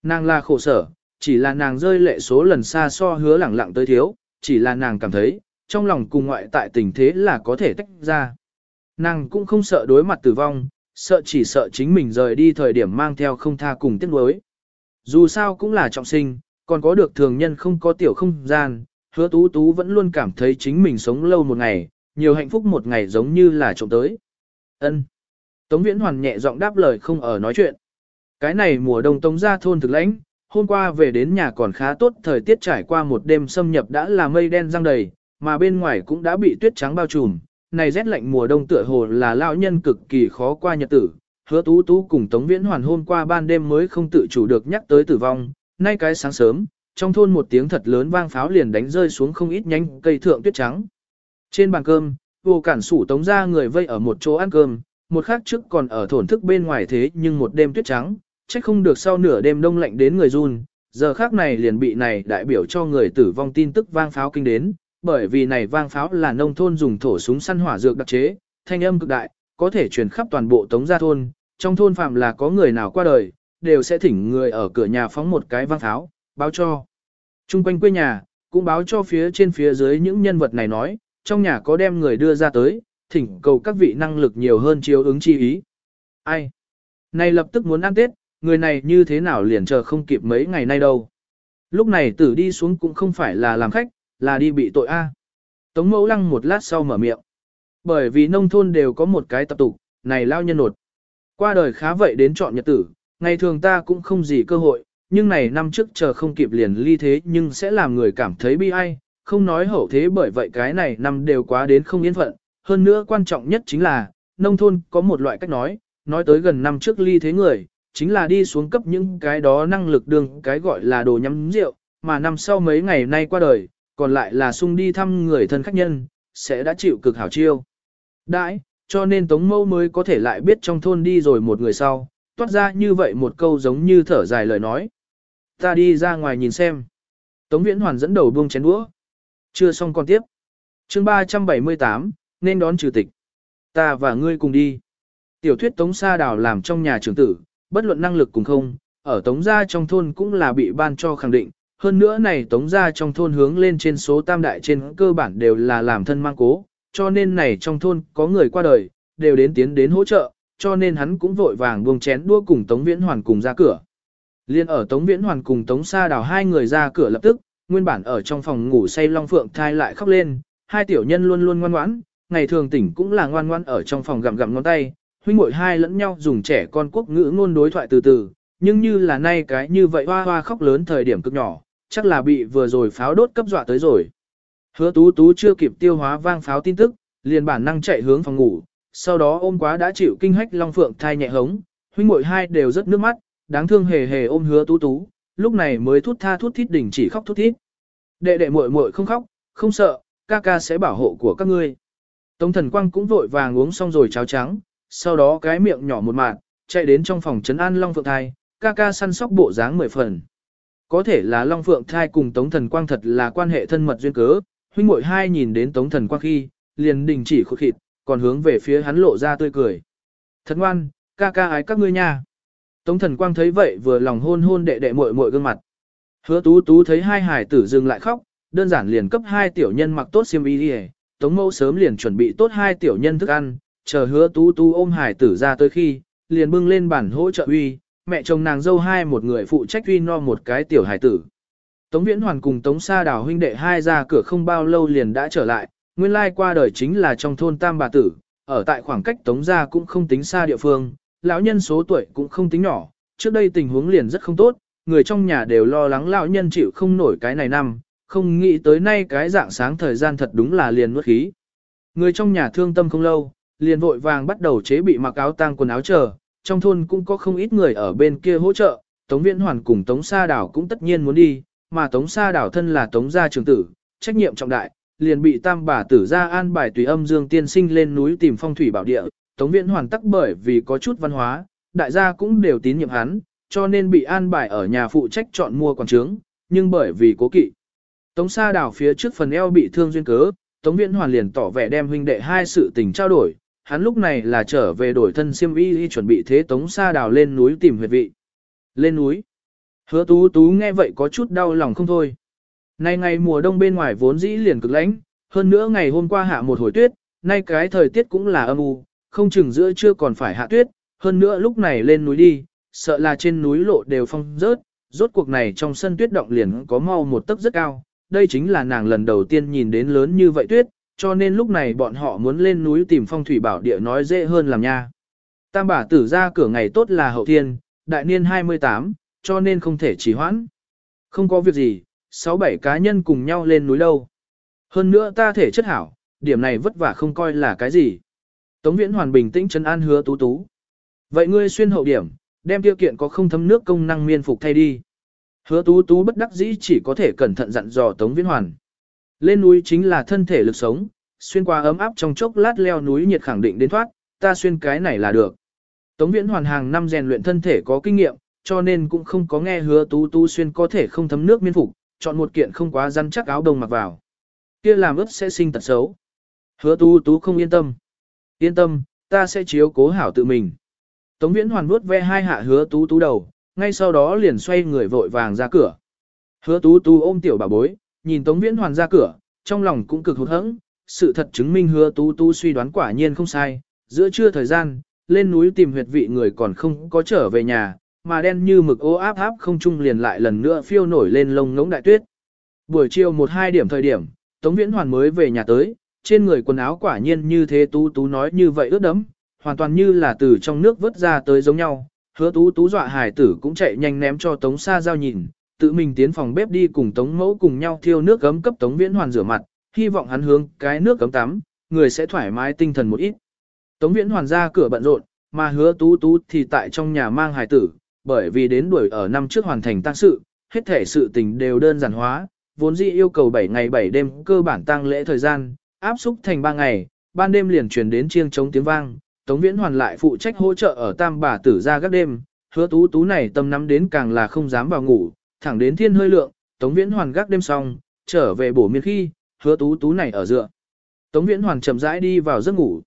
A: Nàng là khổ sở, chỉ là nàng rơi lệ số lần xa so hứa lẳng lặng tới thiếu, chỉ là nàng cảm thấy, trong lòng cùng ngoại tại tình thế là có thể tách ra. Nàng cũng không sợ đối mặt tử vong, sợ chỉ sợ chính mình rời đi thời điểm mang theo không tha cùng tiếc nuối. Dù sao cũng là trọng sinh, còn có được thường nhân không có tiểu không gian, hứa tú tú vẫn luôn cảm thấy chính mình sống lâu một ngày, nhiều hạnh phúc một ngày giống như là trộm tới. ân Tống Viễn Hoàn nhẹ giọng đáp lời không ở nói chuyện. Cái này mùa đông tống ra thôn thực lãnh, hôm qua về đến nhà còn khá tốt thời tiết trải qua một đêm xâm nhập đã là mây đen răng đầy, mà bên ngoài cũng đã bị tuyết trắng bao trùm. Này rét lạnh mùa đông tựa hồ là lão nhân cực kỳ khó qua nhật tử, hứa tú tú cùng Tống Viễn Hoàn hôm qua ban đêm mới không tự chủ được nhắc tới tử vong, nay cái sáng sớm, trong thôn một tiếng thật lớn vang pháo liền đánh rơi xuống không ít nhánh cây thượng tuyết trắng. Trên bàn cơm, vô cản sủ tống ra người vây ở một chỗ ăn cơm, một khác trước còn ở thổn thức bên ngoài thế nhưng một đêm tuyết trắng, trách không được sau nửa đêm đông lạnh đến người run, giờ khác này liền bị này đại biểu cho người tử vong tin tức vang pháo kinh đến, bởi vì này vang pháo là nông thôn dùng thổ súng săn hỏa dược đặc chế, thanh âm cực đại, có thể truyền khắp toàn bộ tống gia thôn, trong thôn phạm là có người nào qua đời, đều sẽ thỉnh người ở cửa nhà phóng một cái vang pháo, báo cho. Trung quanh quê nhà, cũng báo cho phía trên phía dưới những nhân vật này nói, trong nhà có đem người đưa ra tới, thỉnh cầu các vị năng lực nhiều hơn chiếu ứng chi ý. Ai? Này lập tức muốn ăn Tết, người này như thế nào liền chờ không kịp mấy ngày nay đâu. Lúc này tử đi xuống cũng không phải là làm khách, là đi bị tội A. Tống mẫu lăng một lát sau mở miệng. Bởi vì nông thôn đều có một cái tập tục, này lao nhân nột. Qua đời khá vậy đến chọn nhật tử, ngày thường ta cũng không gì cơ hội, nhưng này năm trước chờ không kịp liền ly thế nhưng sẽ làm người cảm thấy bi ai, không nói hậu thế bởi vậy cái này năm đều quá đến không yên phận. Hơn nữa quan trọng nhất chính là, nông thôn có một loại cách nói, nói tới gần năm trước ly thế người, chính là đi xuống cấp những cái đó năng lực đường cái gọi là đồ nhắm rượu, mà năm sau mấy ngày nay qua đời, còn lại là sung đi thăm người thân khách nhân, sẽ đã chịu cực hảo chiêu. Đãi, cho nên Tống Mâu mới có thể lại biết trong thôn đi rồi một người sau, toát ra như vậy một câu giống như thở dài lời nói. Ta đi ra ngoài nhìn xem. Tống Viễn Hoàn dẫn đầu buông chén đũa. Chưa xong còn tiếp. chương 378, nên đón trừ tịch. Ta và ngươi cùng đi. Tiểu thuyết Tống Sa Đào làm trong nhà trưởng tử, bất luận năng lực cùng không, ở Tống gia trong thôn cũng là bị ban cho khẳng định. Hơn nữa này Tống gia trong thôn hướng lên trên số tam đại trên cơ bản đều là làm thân mang cố, cho nên này trong thôn có người qua đời, đều đến tiến đến hỗ trợ, cho nên hắn cũng vội vàng buông chén đua cùng Tống Viễn Hoàn cùng ra cửa. Liên ở Tống Viễn Hoàn cùng Tống Sa Đào hai người ra cửa lập tức, nguyên bản ở trong phòng ngủ say Long Phượng thai lại khóc lên, hai tiểu nhân luôn luôn ngoan ngoãn, ngày thường tỉnh cũng là ngoan ngoãn ở trong phòng gặm gặm ngón tay, huynh muội hai lẫn nhau dùng trẻ con quốc ngữ ngôn đối thoại từ từ, nhưng như là nay cái như vậy hoa hoa khóc lớn thời điểm cực nhỏ, chắc là bị vừa rồi pháo đốt cấp dọa tới rồi. Hứa tú tú chưa kịp tiêu hóa vang pháo tin tức, liền bản năng chạy hướng phòng ngủ, sau đó ôm quá đã chịu kinh hách Long Phượng thai nhẹ hống, huynh muội hai đều rất nước mắt, đáng thương hề hề ôm hứa tú tú, lúc này mới thút tha thút thít đỉnh chỉ khóc thút thít. Đệ đệ muội muội không khóc, không sợ, ca ca sẽ bảo hộ của các ngươi. Tống thần quang cũng vội vàng uống xong rồi cháo trắng, sau đó cái miệng nhỏ một mạt, chạy đến trong phòng trấn an Long Phượng thai, ca ca săn sóc bộ dáng mười phần. Có thể là Long Phượng thai cùng Tống thần quang thật là quan hệ thân mật duyên cớ, huynh muội hai nhìn đến Tống thần quang khi, liền đình chỉ khụt khịt, còn hướng về phía hắn lộ ra tươi cười. Thật ngoan, ca ca ái các ngươi nha. Tống thần quang thấy vậy vừa lòng hôn hôn đệ đệ muội muội gương mặt. Hứa tú tú thấy hai hải tử dừng lại khóc, đơn giản liền cấp hai tiểu nhân mặc tốt xiêm y đi Tống mẫu sớm liền chuẩn bị tốt hai tiểu nhân thức ăn, chờ hứa tú tú ôm hải tử ra tới khi, liền bưng lên bàn hỗ trợ uy, mẹ chồng nàng dâu hai một người phụ trách uy no một cái tiểu hải tử. Tống Viễn Hoàn cùng Tống Sa Đào huynh đệ hai ra cửa không bao lâu liền đã trở lại, nguyên lai qua đời chính là trong thôn Tam Bà Tử, ở tại khoảng cách Tống gia cũng không tính xa địa phương, lão nhân số tuổi cũng không tính nhỏ, trước đây tình huống liền rất không tốt, người trong nhà đều lo lắng lão nhân chịu không nổi cái này năm, không nghĩ tới nay cái dạng sáng thời gian thật đúng là liền nuốt khí. Người trong nhà thương tâm không lâu, liền vội vàng bắt đầu chế bị mặc áo tang quần áo chờ, trong thôn cũng có không ít người ở bên kia hỗ trợ, Tống Viễn Hoàn cùng Tống Sa Đảo cũng tất nhiên muốn đi, mà Tống Sa Đảo thân là Tống gia trưởng tử, trách nhiệm trọng đại, liền bị tam bà tử ra an bài tùy âm dương tiên sinh lên núi tìm phong thủy bảo địa, Tống Viễn Hoàn tắc bởi vì có chút văn hóa, đại gia cũng đều tín nhiệm hắn, cho nên bị an bài ở nhà phụ trách chọn mua quảng trướng, nhưng bởi vì cố kỵ. Tống Sa Đảo phía trước phần eo bị thương duyên cớ, Tống Viễn Hoàn liền tỏ vẻ đem huynh đệ hai sự tình trao đổi, hắn lúc này là trở về đổi thân siêm y chuẩn bị thế Tống Sa đào lên núi tìm huyệt vị. Lên núi. Hứa tú tú nghe vậy có chút đau lòng không thôi. Nay ngày mùa đông bên ngoài vốn dĩ liền cực lạnh, hơn nữa ngày hôm qua hạ một hồi tuyết, nay cái thời tiết cũng là âm u, không chừng giữa trưa còn phải hạ tuyết, hơn nữa lúc này lên núi đi, sợ là trên núi lộ đều phong rớt, rốt cuộc này trong sân tuyết động liền có mau một tấc rất cao, đây chính là nàng lần đầu tiên nhìn đến lớn như vậy tuyết, cho nên lúc này bọn họ muốn lên núi tìm phong thủy bảo địa nói dễ hơn làm nha. Tam bà tử ra cửa ngày tốt là hậu thiên, đại niên 28, cho nên không thể trì hoãn. Không có việc gì, 6-7 cá nhân cùng nhau lên núi đâu. Hơn nữa ta thể chất hảo, điểm này vất vả không coi là cái gì. Tống Viễn Hoàn bình tĩnh chân an hứa tú tú. Vậy ngươi xuyên hậu điểm, đem tiêu kiện có không thấm nước công năng miên phục thay đi. Hứa tú tú bất đắc dĩ chỉ có thể cẩn thận dặn dò Tống Viễn Hoàn. Lên núi chính là thân thể lực sống, xuyên qua ấm áp trong chốc lát leo núi nhiệt khẳng định đến thoát, ta xuyên cái này là được. Tống Viễn Hoàn hàng năm rèn luyện thân thể có kinh nghiệm, cho nên cũng không có nghe hứa tú tú xuyên có thể không thấm nước miên phục, chọn một kiện không quá rắn chắc áo đồng mặc vào. Kia làm ướt sẽ sinh tật xấu. Hứa tú tú không yên tâm. Yên tâm, ta sẽ chiếu cố hảo tự mình. Tống Viễn Hoàn vuốt ve hai hạ hứa tú tú đầu, ngay sau đó liền xoay người vội vàng ra cửa. Hứa tú tú ôm tiểu bà bối, nhìn Tống Viễn Hoàn ra cửa, trong lòng cũng cực hụt hẫng. Sự thật chứng minh hứa tú tú suy đoán quả nhiên không sai. Giữa trưa thời gian, lên núi tìm huyệt vị người còn không có trở về nhà, mà đen như mực ô áp áp không trung liền lại lần nữa phiêu nổi lên lông ngỗng đại tuyết. Buổi chiều một hai điểm thời điểm, Tống Viễn Hoàn mới về nhà tới, trên người quần áo quả nhiên như thế tú tú nói như vậy ướt đẫm, hoàn toàn như là từ trong nước vớt ra tới giống nhau. Hứa tú tú dọa hải tử cũng chạy nhanh ném cho Tống Sa Giao nhìn, tự mình tiến phòng bếp đi cùng Tống Mẫu cùng nhau thiêu nước gấm cấp Tống Viễn Hoàn rửa mặt, hy vọng hắn hướng cái nước gấm tắm, người sẽ thoải mái tinh thần một ít. Tống Viễn Hoàn ra cửa bận rộn, mà hứa tú tú thì tại trong nhà mang hài tử, bởi vì đến đuổi ở năm trước hoàn thành tăng sự, hết thể sự tình đều đơn giản hóa, vốn dĩ yêu cầu 7 ngày 7 đêm cơ bản tăng lễ thời gian, áp xúc thành 3 ngày, ban đêm liền truyền đến chiêng chống tiếng vang, Tống Viễn Hoàn lại phụ trách hỗ trợ ở Tam Bà Tử ra các đêm, hứa tú tú này tâm nắm đến càng là không dám vào ngủ, thẳng đến thiên hơi lượng, Tống Viễn Hoàn gác đêm xong, trở về bổ miên khi, hứa tú tú này ở dựa. Tống Viễn Hoàn chậm rãi đi vào giấc ngủ.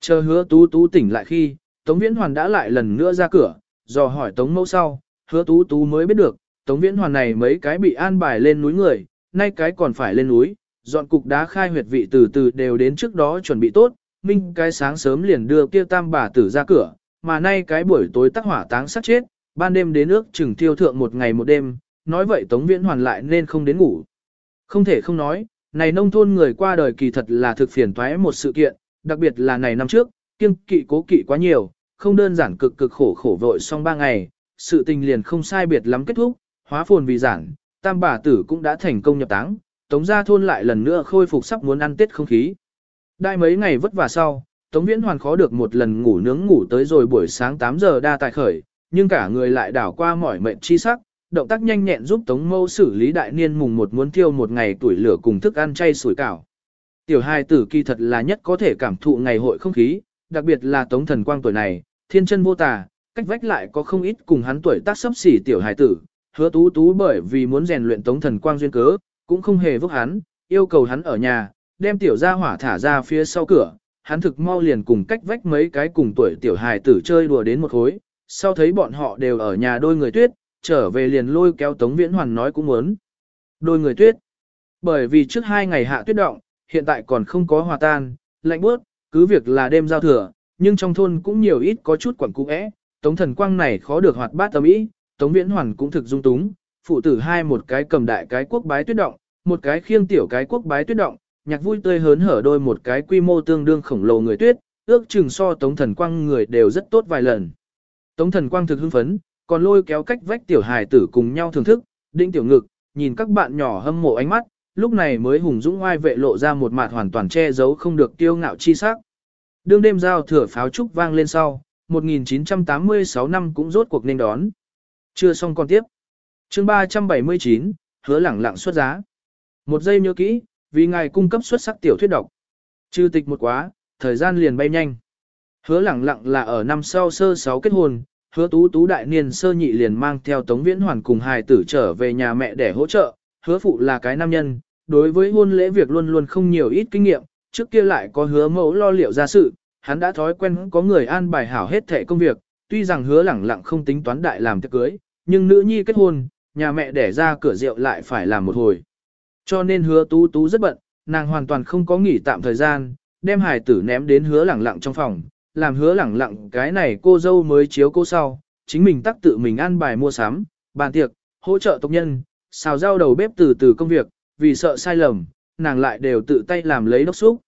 A: Chờ hứa tú tú tỉnh lại khi, Tống Viễn Hoàn đã lại lần nữa ra cửa, dò hỏi Tống Mẫu sau, hứa tú tú mới biết được, Tống Viễn Hoàn này mấy cái bị an bài lên núi người, nay cái còn phải lên núi, dọn cục đá khai huyệt vị từ từ đều đến trước đó chuẩn bị tốt, minh cái sáng sớm liền đưa kia tam bà tử ra cửa, mà nay cái buổi tối tắc hỏa táng sát chết, ban đêm đến nước chừng tiêu thượng một ngày một đêm, nói vậy Tống Viễn Hoàn lại nên không đến ngủ. Không thể không nói, này nông thôn người qua đời kỳ thật là thực phiền toái một sự kiện, đặc biệt là này năm trước, kiêng kỵ cố kỵ quá nhiều, không đơn giản cực cực khổ khổ vội xong ba ngày, sự tình liền không sai biệt lắm kết thúc, hóa phồn vì giản, tam bà tử cũng đã thành công nhập táng, tống gia thôn lại lần nữa khôi phục sắp muốn ăn tết không khí. Đại mấy ngày vất vả sau, tống viễn hoàn khó được một lần ngủ nướng ngủ tới rồi buổi sáng 8 giờ đa tài khởi, nhưng cả người lại đảo qua mỏi mệt chi sắc, động tác nhanh nhẹn giúp tống mâu xử lý đại niên mùng một muốn thiêu một ngày tuổi lửa cùng thức ăn chay sủi cảo. Tiểu hai tử kỳ thật là nhất có thể cảm thụ ngày hội không khí, đặc biệt là tống thần quang tuổi này, thiên chân vô tà, cách vách lại có không ít cùng hắn tuổi tác sấp xỉ tiểu hài tử, hứa tú tú bởi vì muốn rèn luyện tống thần quang duyên cớ, cũng không hề vốc hắn, yêu cầu hắn ở nhà, đem tiểu gia hỏa thả ra phía sau cửa, hắn thực mau liền cùng cách vách mấy cái cùng tuổi tiểu hài tử chơi đùa đến một khối, sau thấy bọn họ đều ở nhà đôi người tuyết, trở về liền lôi kéo Tống Viễn Hoàn nói cũng muốn. Đôi người tuyết. Bởi vì trước hai ngày hạ tuyết động, hiện tại còn không có hòa tan, lạnh bớt cứ việc là đêm giao thừa, nhưng trong thôn cũng nhiều ít có chút quẩn cũ é, Tống thần quang này khó được hoạt bát tâm ý, Tống viễn hoàn cũng thực dung túng, phụ tử hai một cái cầm đại cái quốc bái tuyết động, một cái khiêng tiểu cái quốc bái tuyết động, nhạc vui tươi hớn hở đôi một cái quy mô tương đương khổng lồ người tuyết, ước chừng so Tống thần quang người đều rất tốt vài lần. Tống thần quang thực hưng phấn, còn lôi kéo cách vách tiểu hài tử cùng nhau thưởng thức, đinh tiểu ngực, nhìn các bạn nhỏ hâm mộ ánh mắt, lúc này mới hùng dũng oai vệ lộ ra một mặt hoàn toàn che giấu không được tiêu ngạo chi sắc. Đương đêm giao thừa pháo trúc vang lên sau, 1986 năm cũng rốt cuộc nên đón. Chưa xong còn tiếp. chương 379, hứa lẳng lặng xuất giá. Một giây nhớ kỹ, vì ngài cung cấp xuất sắc tiểu thuyết độc. Chư tịch một quá, thời gian liền bay nhanh. Hứa lẳng lặng là ở năm sau sơ sáu kết hôn, hứa tú tú đại niên sơ nhị liền mang theo Tống Viễn Hoàn cùng hài tử trở về nhà mẹ để hỗ trợ, hứa phụ là cái nam nhân, đối với hôn lễ việc luôn luôn không nhiều ít kinh nghiệm, trước kia lại có hứa mẫu lo liệu ra sự, hắn đã thói quen có người an bài hảo hết thệ công việc, tuy rằng hứa lẳng lặng không tính toán đại làm tiệc cưới, nhưng nữ nhi kết hôn, nhà mẹ đẻ ra cửa rượu lại phải làm một hồi. Cho nên hứa tú tú rất bận, nàng hoàn toàn không có nghỉ tạm thời gian, đem hài tử ném đến hứa lẳng lặng trong phòng, làm hứa lẳng lặng cái này cô dâu mới chiếu cô sau, chính mình tắc tự mình ăn bài mua sắm, bàn tiệc, hỗ trợ tộc nhân, xào rau đầu bếp từ từ công việc, vì sợ sai lầm, nàng lại đều tự tay làm lấy đốc xúc.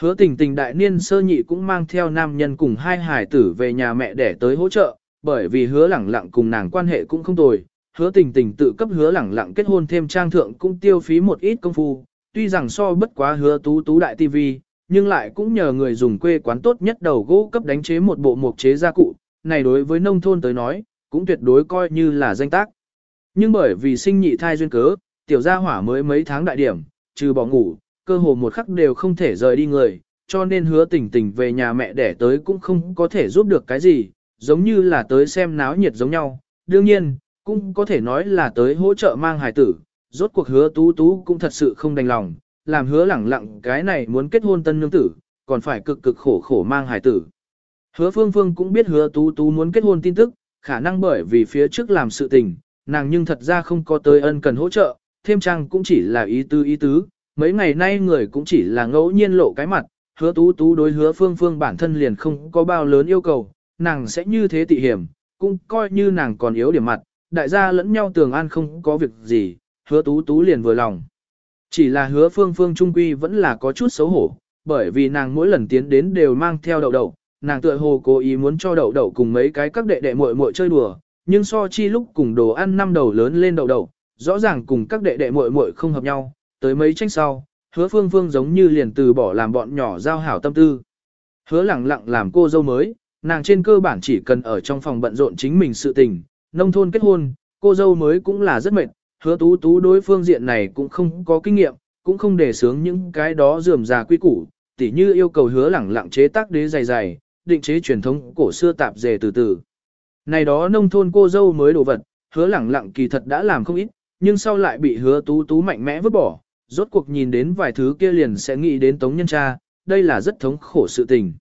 A: Hứa tình tình đại niên sơ nhị cũng mang theo nam nhân cùng hai hải tử về nhà mẹ để tới hỗ trợ, bởi vì hứa lẳng lặng cùng nàng quan hệ cũng không tồi. Hứa tình tình tự cấp hứa lẳng lặng kết hôn thêm trang thượng cũng tiêu phí một ít công phu, tuy rằng so bất quá hứa tú tú đại tivi, nhưng lại cũng nhờ người dùng quê quán tốt nhất đầu gỗ cấp đánh chế một bộ mộc chế gia cụ, này đối với nông thôn tới nói, cũng tuyệt đối coi như là danh tác. Nhưng bởi vì sinh nhị thai duyên cớ, tiểu gia hỏa mới mấy tháng đại điểm, trừ bỏ ngủ, cơ hồ một khắc đều không thể rời đi người, cho nên hứa tình tình về nhà mẹ đẻ tới cũng không có thể giúp được cái gì, giống như là tới xem náo nhiệt giống nhau. Đương nhiên, cũng có thể nói là tới hỗ trợ mang hài tử, rốt cuộc hứa tú tú cũng thật sự không đành lòng, làm hứa lẳng lặng cái này muốn kết hôn tân nương tử, còn phải cực cực khổ khổ mang hài tử. Hứa phương phương cũng biết hứa tú tú muốn kết hôn tin tức, khả năng bởi vì phía trước làm sự tình, nàng nhưng thật ra không có tới ân cần hỗ trợ, thêm trang cũng chỉ là ý tứ ý tứ, mấy ngày nay người cũng chỉ là ngẫu nhiên lộ cái mặt, hứa tú tú đối hứa phương phương bản thân liền không có bao lớn yêu cầu, nàng sẽ như thế tị hiểm, cũng coi như nàng còn yếu điểm mặt, đại gia lẫn nhau tường an không có việc gì, hứa tú tú liền vừa lòng. Chỉ là hứa phương phương trung quy vẫn là có chút xấu hổ, bởi vì nàng mỗi lần tiến đến đều mang theo đậu đậu, nàng tựa hồ cố ý muốn cho đậu đậu cùng mấy cái các đệ đệ muội muội chơi đùa, nhưng so chi lúc cùng đồ ăn năm đầu lớn lên đậu đậu, rõ ràng cùng các đệ đệ muội muội không hợp nhau, tới mấy tranh sau, hứa phương phương giống như liền từ bỏ làm bọn nhỏ giao hảo tâm tư. Hứa lẳng lặng làm cô dâu mới, nàng trên cơ bản chỉ cần ở trong phòng bận rộn chính mình sự tình, nông thôn kết hôn, cô dâu mới cũng là rất mệt, hứa tú tú đối phương diện này cũng không có kinh nghiệm, cũng không để sướng những cái đó dườm già quy củ, tỉ như yêu cầu hứa lẳng lặng chế tác đế dày dày, định chế truyền thống cổ xưa tạp dề từ từ. Này đó nông thôn cô dâu mới đồ vật, hứa lẳng lặng kỳ thật đã làm không ít, nhưng sau lại bị hứa tú tú mạnh mẽ vứt bỏ, rốt cuộc nhìn đến vài thứ kia liền sẽ nghĩ đến tống nhân cha, đây là rất thống khổ sự tình.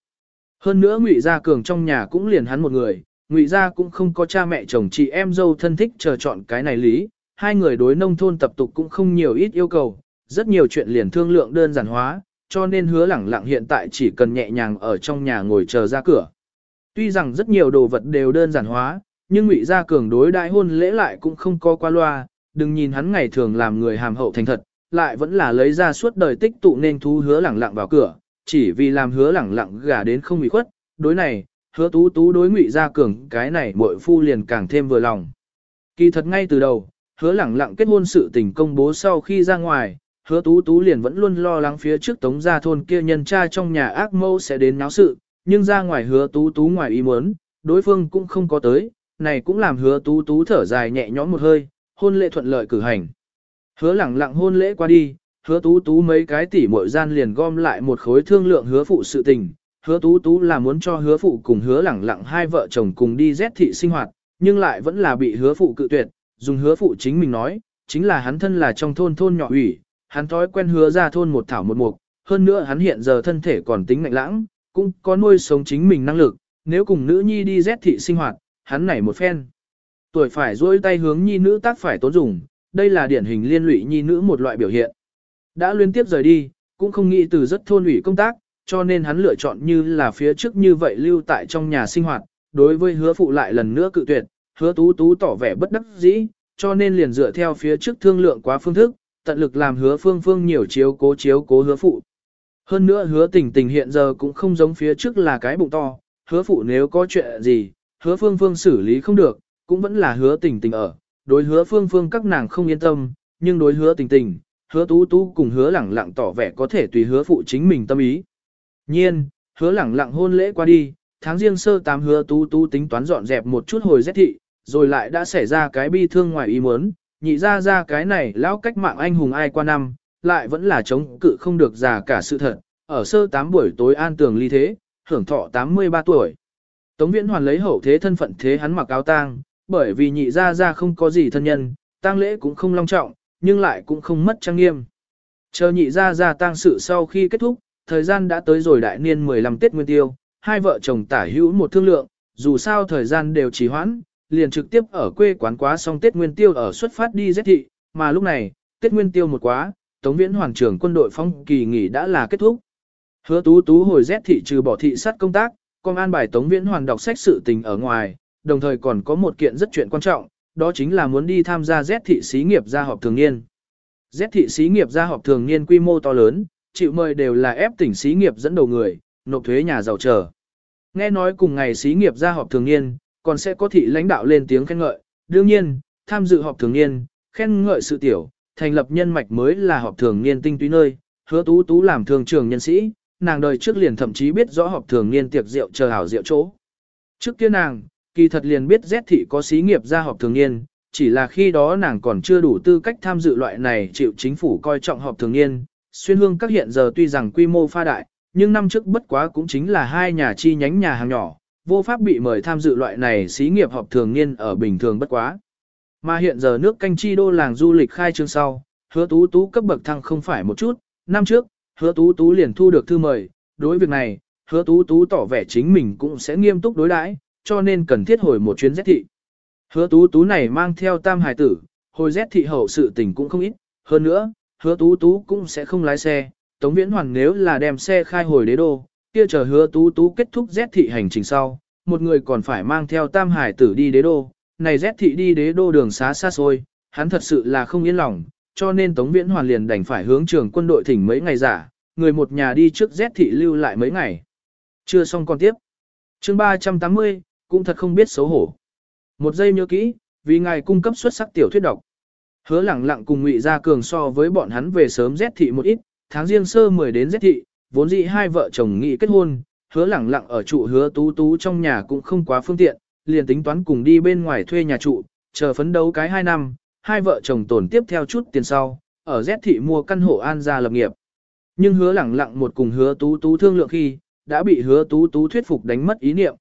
A: Hơn nữa Ngụy Gia Cường trong nhà cũng liền hắn một người, Ngụy Gia cũng không có cha mẹ chồng chị em dâu thân thích chờ chọn cái này lý, hai người đối nông thôn tập tục cũng không nhiều ít yêu cầu, rất nhiều chuyện liền thương lượng đơn giản hóa, cho nên hứa lẳng lặng hiện tại chỉ cần nhẹ nhàng ở trong nhà ngồi chờ ra cửa. Tuy rằng rất nhiều đồ vật đều đơn giản hóa, nhưng Ngụy Gia Cường đối đại hôn lễ lại cũng không có qua loa, đừng nhìn hắn ngày thường làm người hàm hậu thành thật, lại vẫn là lấy ra suốt đời tích tụ nên thú hứa lẳng lặng vào cửa, chỉ vì làm hứa lẳng lặng gả đến không bị khuất, đối này, hứa tú tú đối ngụy gia cường cái này muội phu liền càng thêm vừa lòng. Kỳ thật ngay từ đầu, hứa lẳng lặng kết hôn sự tình công bố sau khi ra ngoài, hứa tú tú liền vẫn luôn lo lắng phía trước tống gia thôn kia nhân cha trong nhà ác mâu sẽ đến náo sự, nhưng ra ngoài hứa tú tú ngoài ý muốn, đối phương cũng không có tới, này cũng làm hứa tú tú thở dài nhẹ nhõm một hơi, hôn lễ thuận lợi cử hành. Hứa lẳng lặng hôn lễ qua đi, hứa tú tú mấy cái tỷ muội gian liền gom lại một khối thương lượng hứa phụ sự tình. Hứa tú tú là muốn cho hứa phụ cùng hứa lẳng lặng hai vợ chồng cùng đi rét thị sinh hoạt, nhưng lại vẫn là bị hứa phụ cự tuyệt, dùng hứa phụ chính mình nói, chính là hắn thân là trong thôn thôn nhỏ ủy, hắn thói quen hứa ra thôn một thảo một mục, hơn nữa hắn hiện giờ thân thể còn tính mạnh lãng, cũng có nuôi sống chính mình năng lực, nếu cùng nữ nhi đi rét thị sinh hoạt, hắn nảy một phen. Tuổi phải duỗi tay hướng nhi nữ tác phải tốn dùng, đây là điển hình liên lụy nhi nữ một loại biểu hiện. Đã liên tiếp rời đi, cũng không nghĩ từ rất thôn ủy công tác, cho nên hắn lựa chọn như là phía trước như vậy lưu tại trong nhà sinh hoạt, đối với hứa phụ lại lần nữa cự tuyệt, hứa tú tú tỏ vẻ bất đắc dĩ, cho nên liền dựa theo phía trước thương lượng quá phương thức, tận lực làm hứa phương phương nhiều chiếu cố chiếu cố hứa phụ. Hơn nữa hứa tình tình hiện giờ cũng không giống phía trước là cái bụng to, hứa phụ nếu có chuyện gì, hứa phương phương xử lý không được, cũng vẫn là hứa tình tình ở, đối hứa phương phương các nàng không yên tâm, nhưng đối hứa tình tình, hứa tú tú cùng hứa lẳng lặng tỏ vẻ có thể tùy hứa phụ chính mình tâm ý. Nhiên, hứa lẳng lặng hôn lễ qua đi, tháng riêng sơ tám hứa tú tú tính toán dọn dẹp một chút hồi rét thị, rồi lại đã xảy ra cái bi thương ngoài ý muốn, nhị ra ra cái này lão cách mạng anh hùng ai qua năm, lại vẫn là chống cự không được già cả sự thật, ở sơ tám buổi tối an tường ly thế, hưởng thọ 83 tuổi. Tống Viễn Hoàn lấy hậu thế thân phận thế hắn mặc áo tang, bởi vì nhị ra ra không có gì thân nhân, tang lễ cũng không long trọng, nhưng lại cũng không mất trang nghiêm. Chờ nhị ra ra tang sự sau khi kết thúc, thời gian đã tới rồi đại niên 15 Tết Nguyên Tiêu, hai vợ chồng tả hữu một thương lượng, dù sao thời gian đều trì hoãn, liền trực tiếp ở quê quán quá xong Tết Nguyên Tiêu ở xuất phát đi giết thị, mà lúc này, Tết Nguyên Tiêu một quá, Tống Viễn Hoàng trưởng quân đội phong kỳ nghỉ đã là kết thúc. Hứa tú tú hồi rét thị trừ bỏ thị sát công tác, công an bài Tống Viễn Hoàng đọc sách sự tình ở ngoài, đồng thời còn có một kiện rất chuyện quan trọng, đó chính là muốn đi tham gia rét thị xí nghiệp gia họp thường niên. Rét thị xí nghiệp gia họp thường niên quy mô to lớn, chịu mời đều là ép tỉnh xí nghiệp dẫn đầu người, nộp thuế nhà giàu chờ. Nghe nói cùng ngày xí nghiệp gia họp thường niên, còn sẽ có thị lãnh đạo lên tiếng khen ngợi, đương nhiên, tham dự họp thường niên, khen ngợi sự tiểu, thành lập nhân mạch mới là họp thường niên tinh túy nơi, hứa tú tú làm thường trường nhân sĩ, nàng đời trước liền thậm chí biết rõ họp thường niên tiệc rượu chờ hảo rượu chỗ. Trước kia nàng, kỳ thật liền biết Z thị có xí nghiệp ra họp thường niên, chỉ là khi đó nàng còn chưa đủ tư cách tham dự loại này chịu chính phủ coi trọng họp thường niên. Xuyên hương các hiện giờ tuy rằng quy mô pha đại, nhưng năm trước bất quá cũng chính là hai nhà chi nhánh nhà hàng nhỏ, vô pháp bị mời tham dự loại này xí nghiệp họp thường niên ở bình thường bất quá. Mà hiện giờ nước canh chi đô làng du lịch khai trương sau, hứa tú tú cấp bậc thăng không phải một chút, năm trước, hứa tú tú liền thu được thư mời, đối việc này, hứa tú tú tỏ vẻ chính mình cũng sẽ nghiêm túc đối đãi, cho nên cần thiết hồi một chuyến Z thị. Hứa tú tú này mang theo tam hải tử, hồi Z thị hậu sự tình cũng không ít, hơn nữa, hứa tú tú cũng sẽ không lái xe, Tống Viễn Hoàng nếu là đem xe khai hồi đế đô, kia chờ hứa tú tú kết thúc rét thị hành trình sau, một người còn phải mang theo tam hải tử đi đế đô, này rét thị đi đế đô đường xá xa xôi, hắn thật sự là không yên lòng, cho nên Tống Viễn Hoàn liền đành phải hướng trường quân đội thỉnh mấy ngày giả, người một nhà đi trước rét thị lưu lại mấy ngày. Chưa xong còn tiếp. chương 380, cũng thật không biết xấu hổ. Một giây nhớ kỹ, vì ngài cung cấp xuất sắc tiểu thuyết độc. Hứa lẳng lặng cùng ngụy Gia Cường so với bọn hắn về sớm rét thị một ít, tháng riêng sơ 10 đến rét thị, vốn dĩ hai vợ chồng nghị kết hôn, hứa lẳng lặng ở trụ hứa tú tú trong nhà cũng không quá phương tiện, liền tính toán cùng đi bên ngoài thuê nhà trụ, chờ phấn đấu cái hai năm, hai vợ chồng tổn tiếp theo chút tiền sau, ở Z thị mua căn hộ an gia lập nghiệp. Nhưng hứa lẳng lặng một cùng hứa tú tú thương lượng khi, đã bị hứa tú tú thuyết phục đánh mất ý niệm.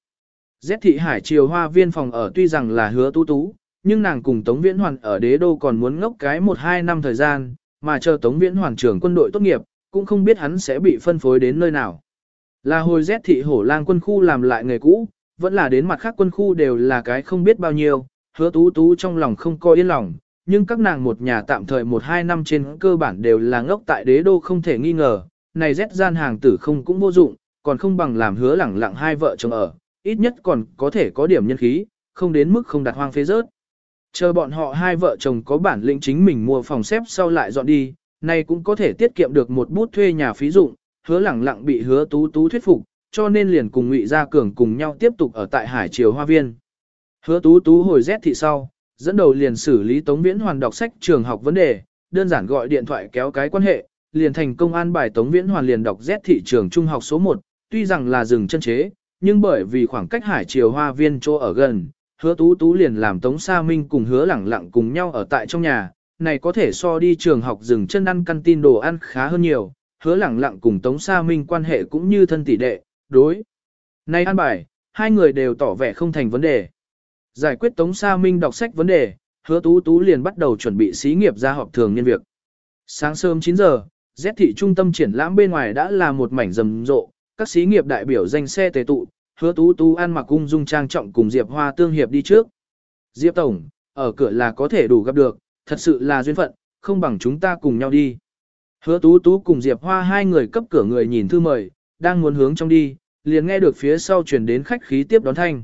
A: Z thị hải triều hoa viên phòng ở tuy rằng là hứa tú tú, nhưng nàng cùng Tống Viễn Hoàn ở đế đô còn muốn ngốc cái 1-2 năm thời gian, mà chờ Tống Viễn Hoàn trưởng quân đội tốt nghiệp, cũng không biết hắn sẽ bị phân phối đến nơi nào. Là hồi rét thị hổ lang quân khu làm lại nghề cũ, vẫn là đến mặt khác quân khu đều là cái không biết bao nhiêu, hứa tú tú trong lòng không coi yên lòng, nhưng các nàng một nhà tạm thời một hai năm trên cơ bản đều là ngốc tại đế đô không thể nghi ngờ, này rét gian hàng tử không cũng vô dụng, còn không bằng làm hứa lẳng lặng hai vợ chồng ở, ít nhất còn có thể có điểm nhân khí, không đến mức không đặt hoang phế rớt. Chờ bọn họ hai vợ chồng có bản lĩnh chính mình mua phòng xếp sau lại dọn đi, này cũng có thể tiết kiệm được một bút thuê nhà phí dụng, hứa lẳng lặng bị hứa tú tú thuyết phục, cho nên liền cùng ngụy Gia Cường cùng nhau tiếp tục ở tại Hải Triều Hoa Viên. Hứa tú tú hồi rét thị sau, dẫn đầu liền xử lý Tống Viễn Hoàn đọc sách trường học vấn đề, đơn giản gọi điện thoại kéo cái quan hệ, liền thành công an bài Tống Viễn Hoàn liền đọc Z thị trường trung học số 1, tuy rằng là dừng chân chế, nhưng bởi vì khoảng cách hải triều hoa viên chỗ ở gần, hứa tú tú liền làm Tống Sa Minh cùng hứa lẳng lặng cùng nhau ở tại trong nhà, này có thể so đi trường học dừng chân ăn căn tin đồ ăn khá hơn nhiều, hứa lẳng lặng cùng Tống Sa Minh quan hệ cũng như thân tỷ đệ, đối. Này an bài, hai người đều tỏ vẻ không thành vấn đề. Giải quyết Tống Sa Minh đọc sách vấn đề, hứa tú tú liền bắt đầu chuẩn bị xí nghiệp ra họp thường nhân việc. Sáng sớm 9 giờ, Z thị trung tâm triển lãm bên ngoài đã là một mảnh rầm rộ, các xí nghiệp đại biểu danh xe tề tụ, hứa tú tú ăn mặc cung dung trang trọng cùng Diệp Hoa tương hiệp đi trước. Diệp Tổng, ở cửa là có thể đủ gặp được, thật sự là duyên phận, không bằng chúng ta cùng nhau đi. Hứa tú tú cùng Diệp Hoa hai người cấp cửa người nhìn thư mời, đang muốn hướng trong đi, liền nghe được phía sau chuyển đến khách khí tiếp đón thanh.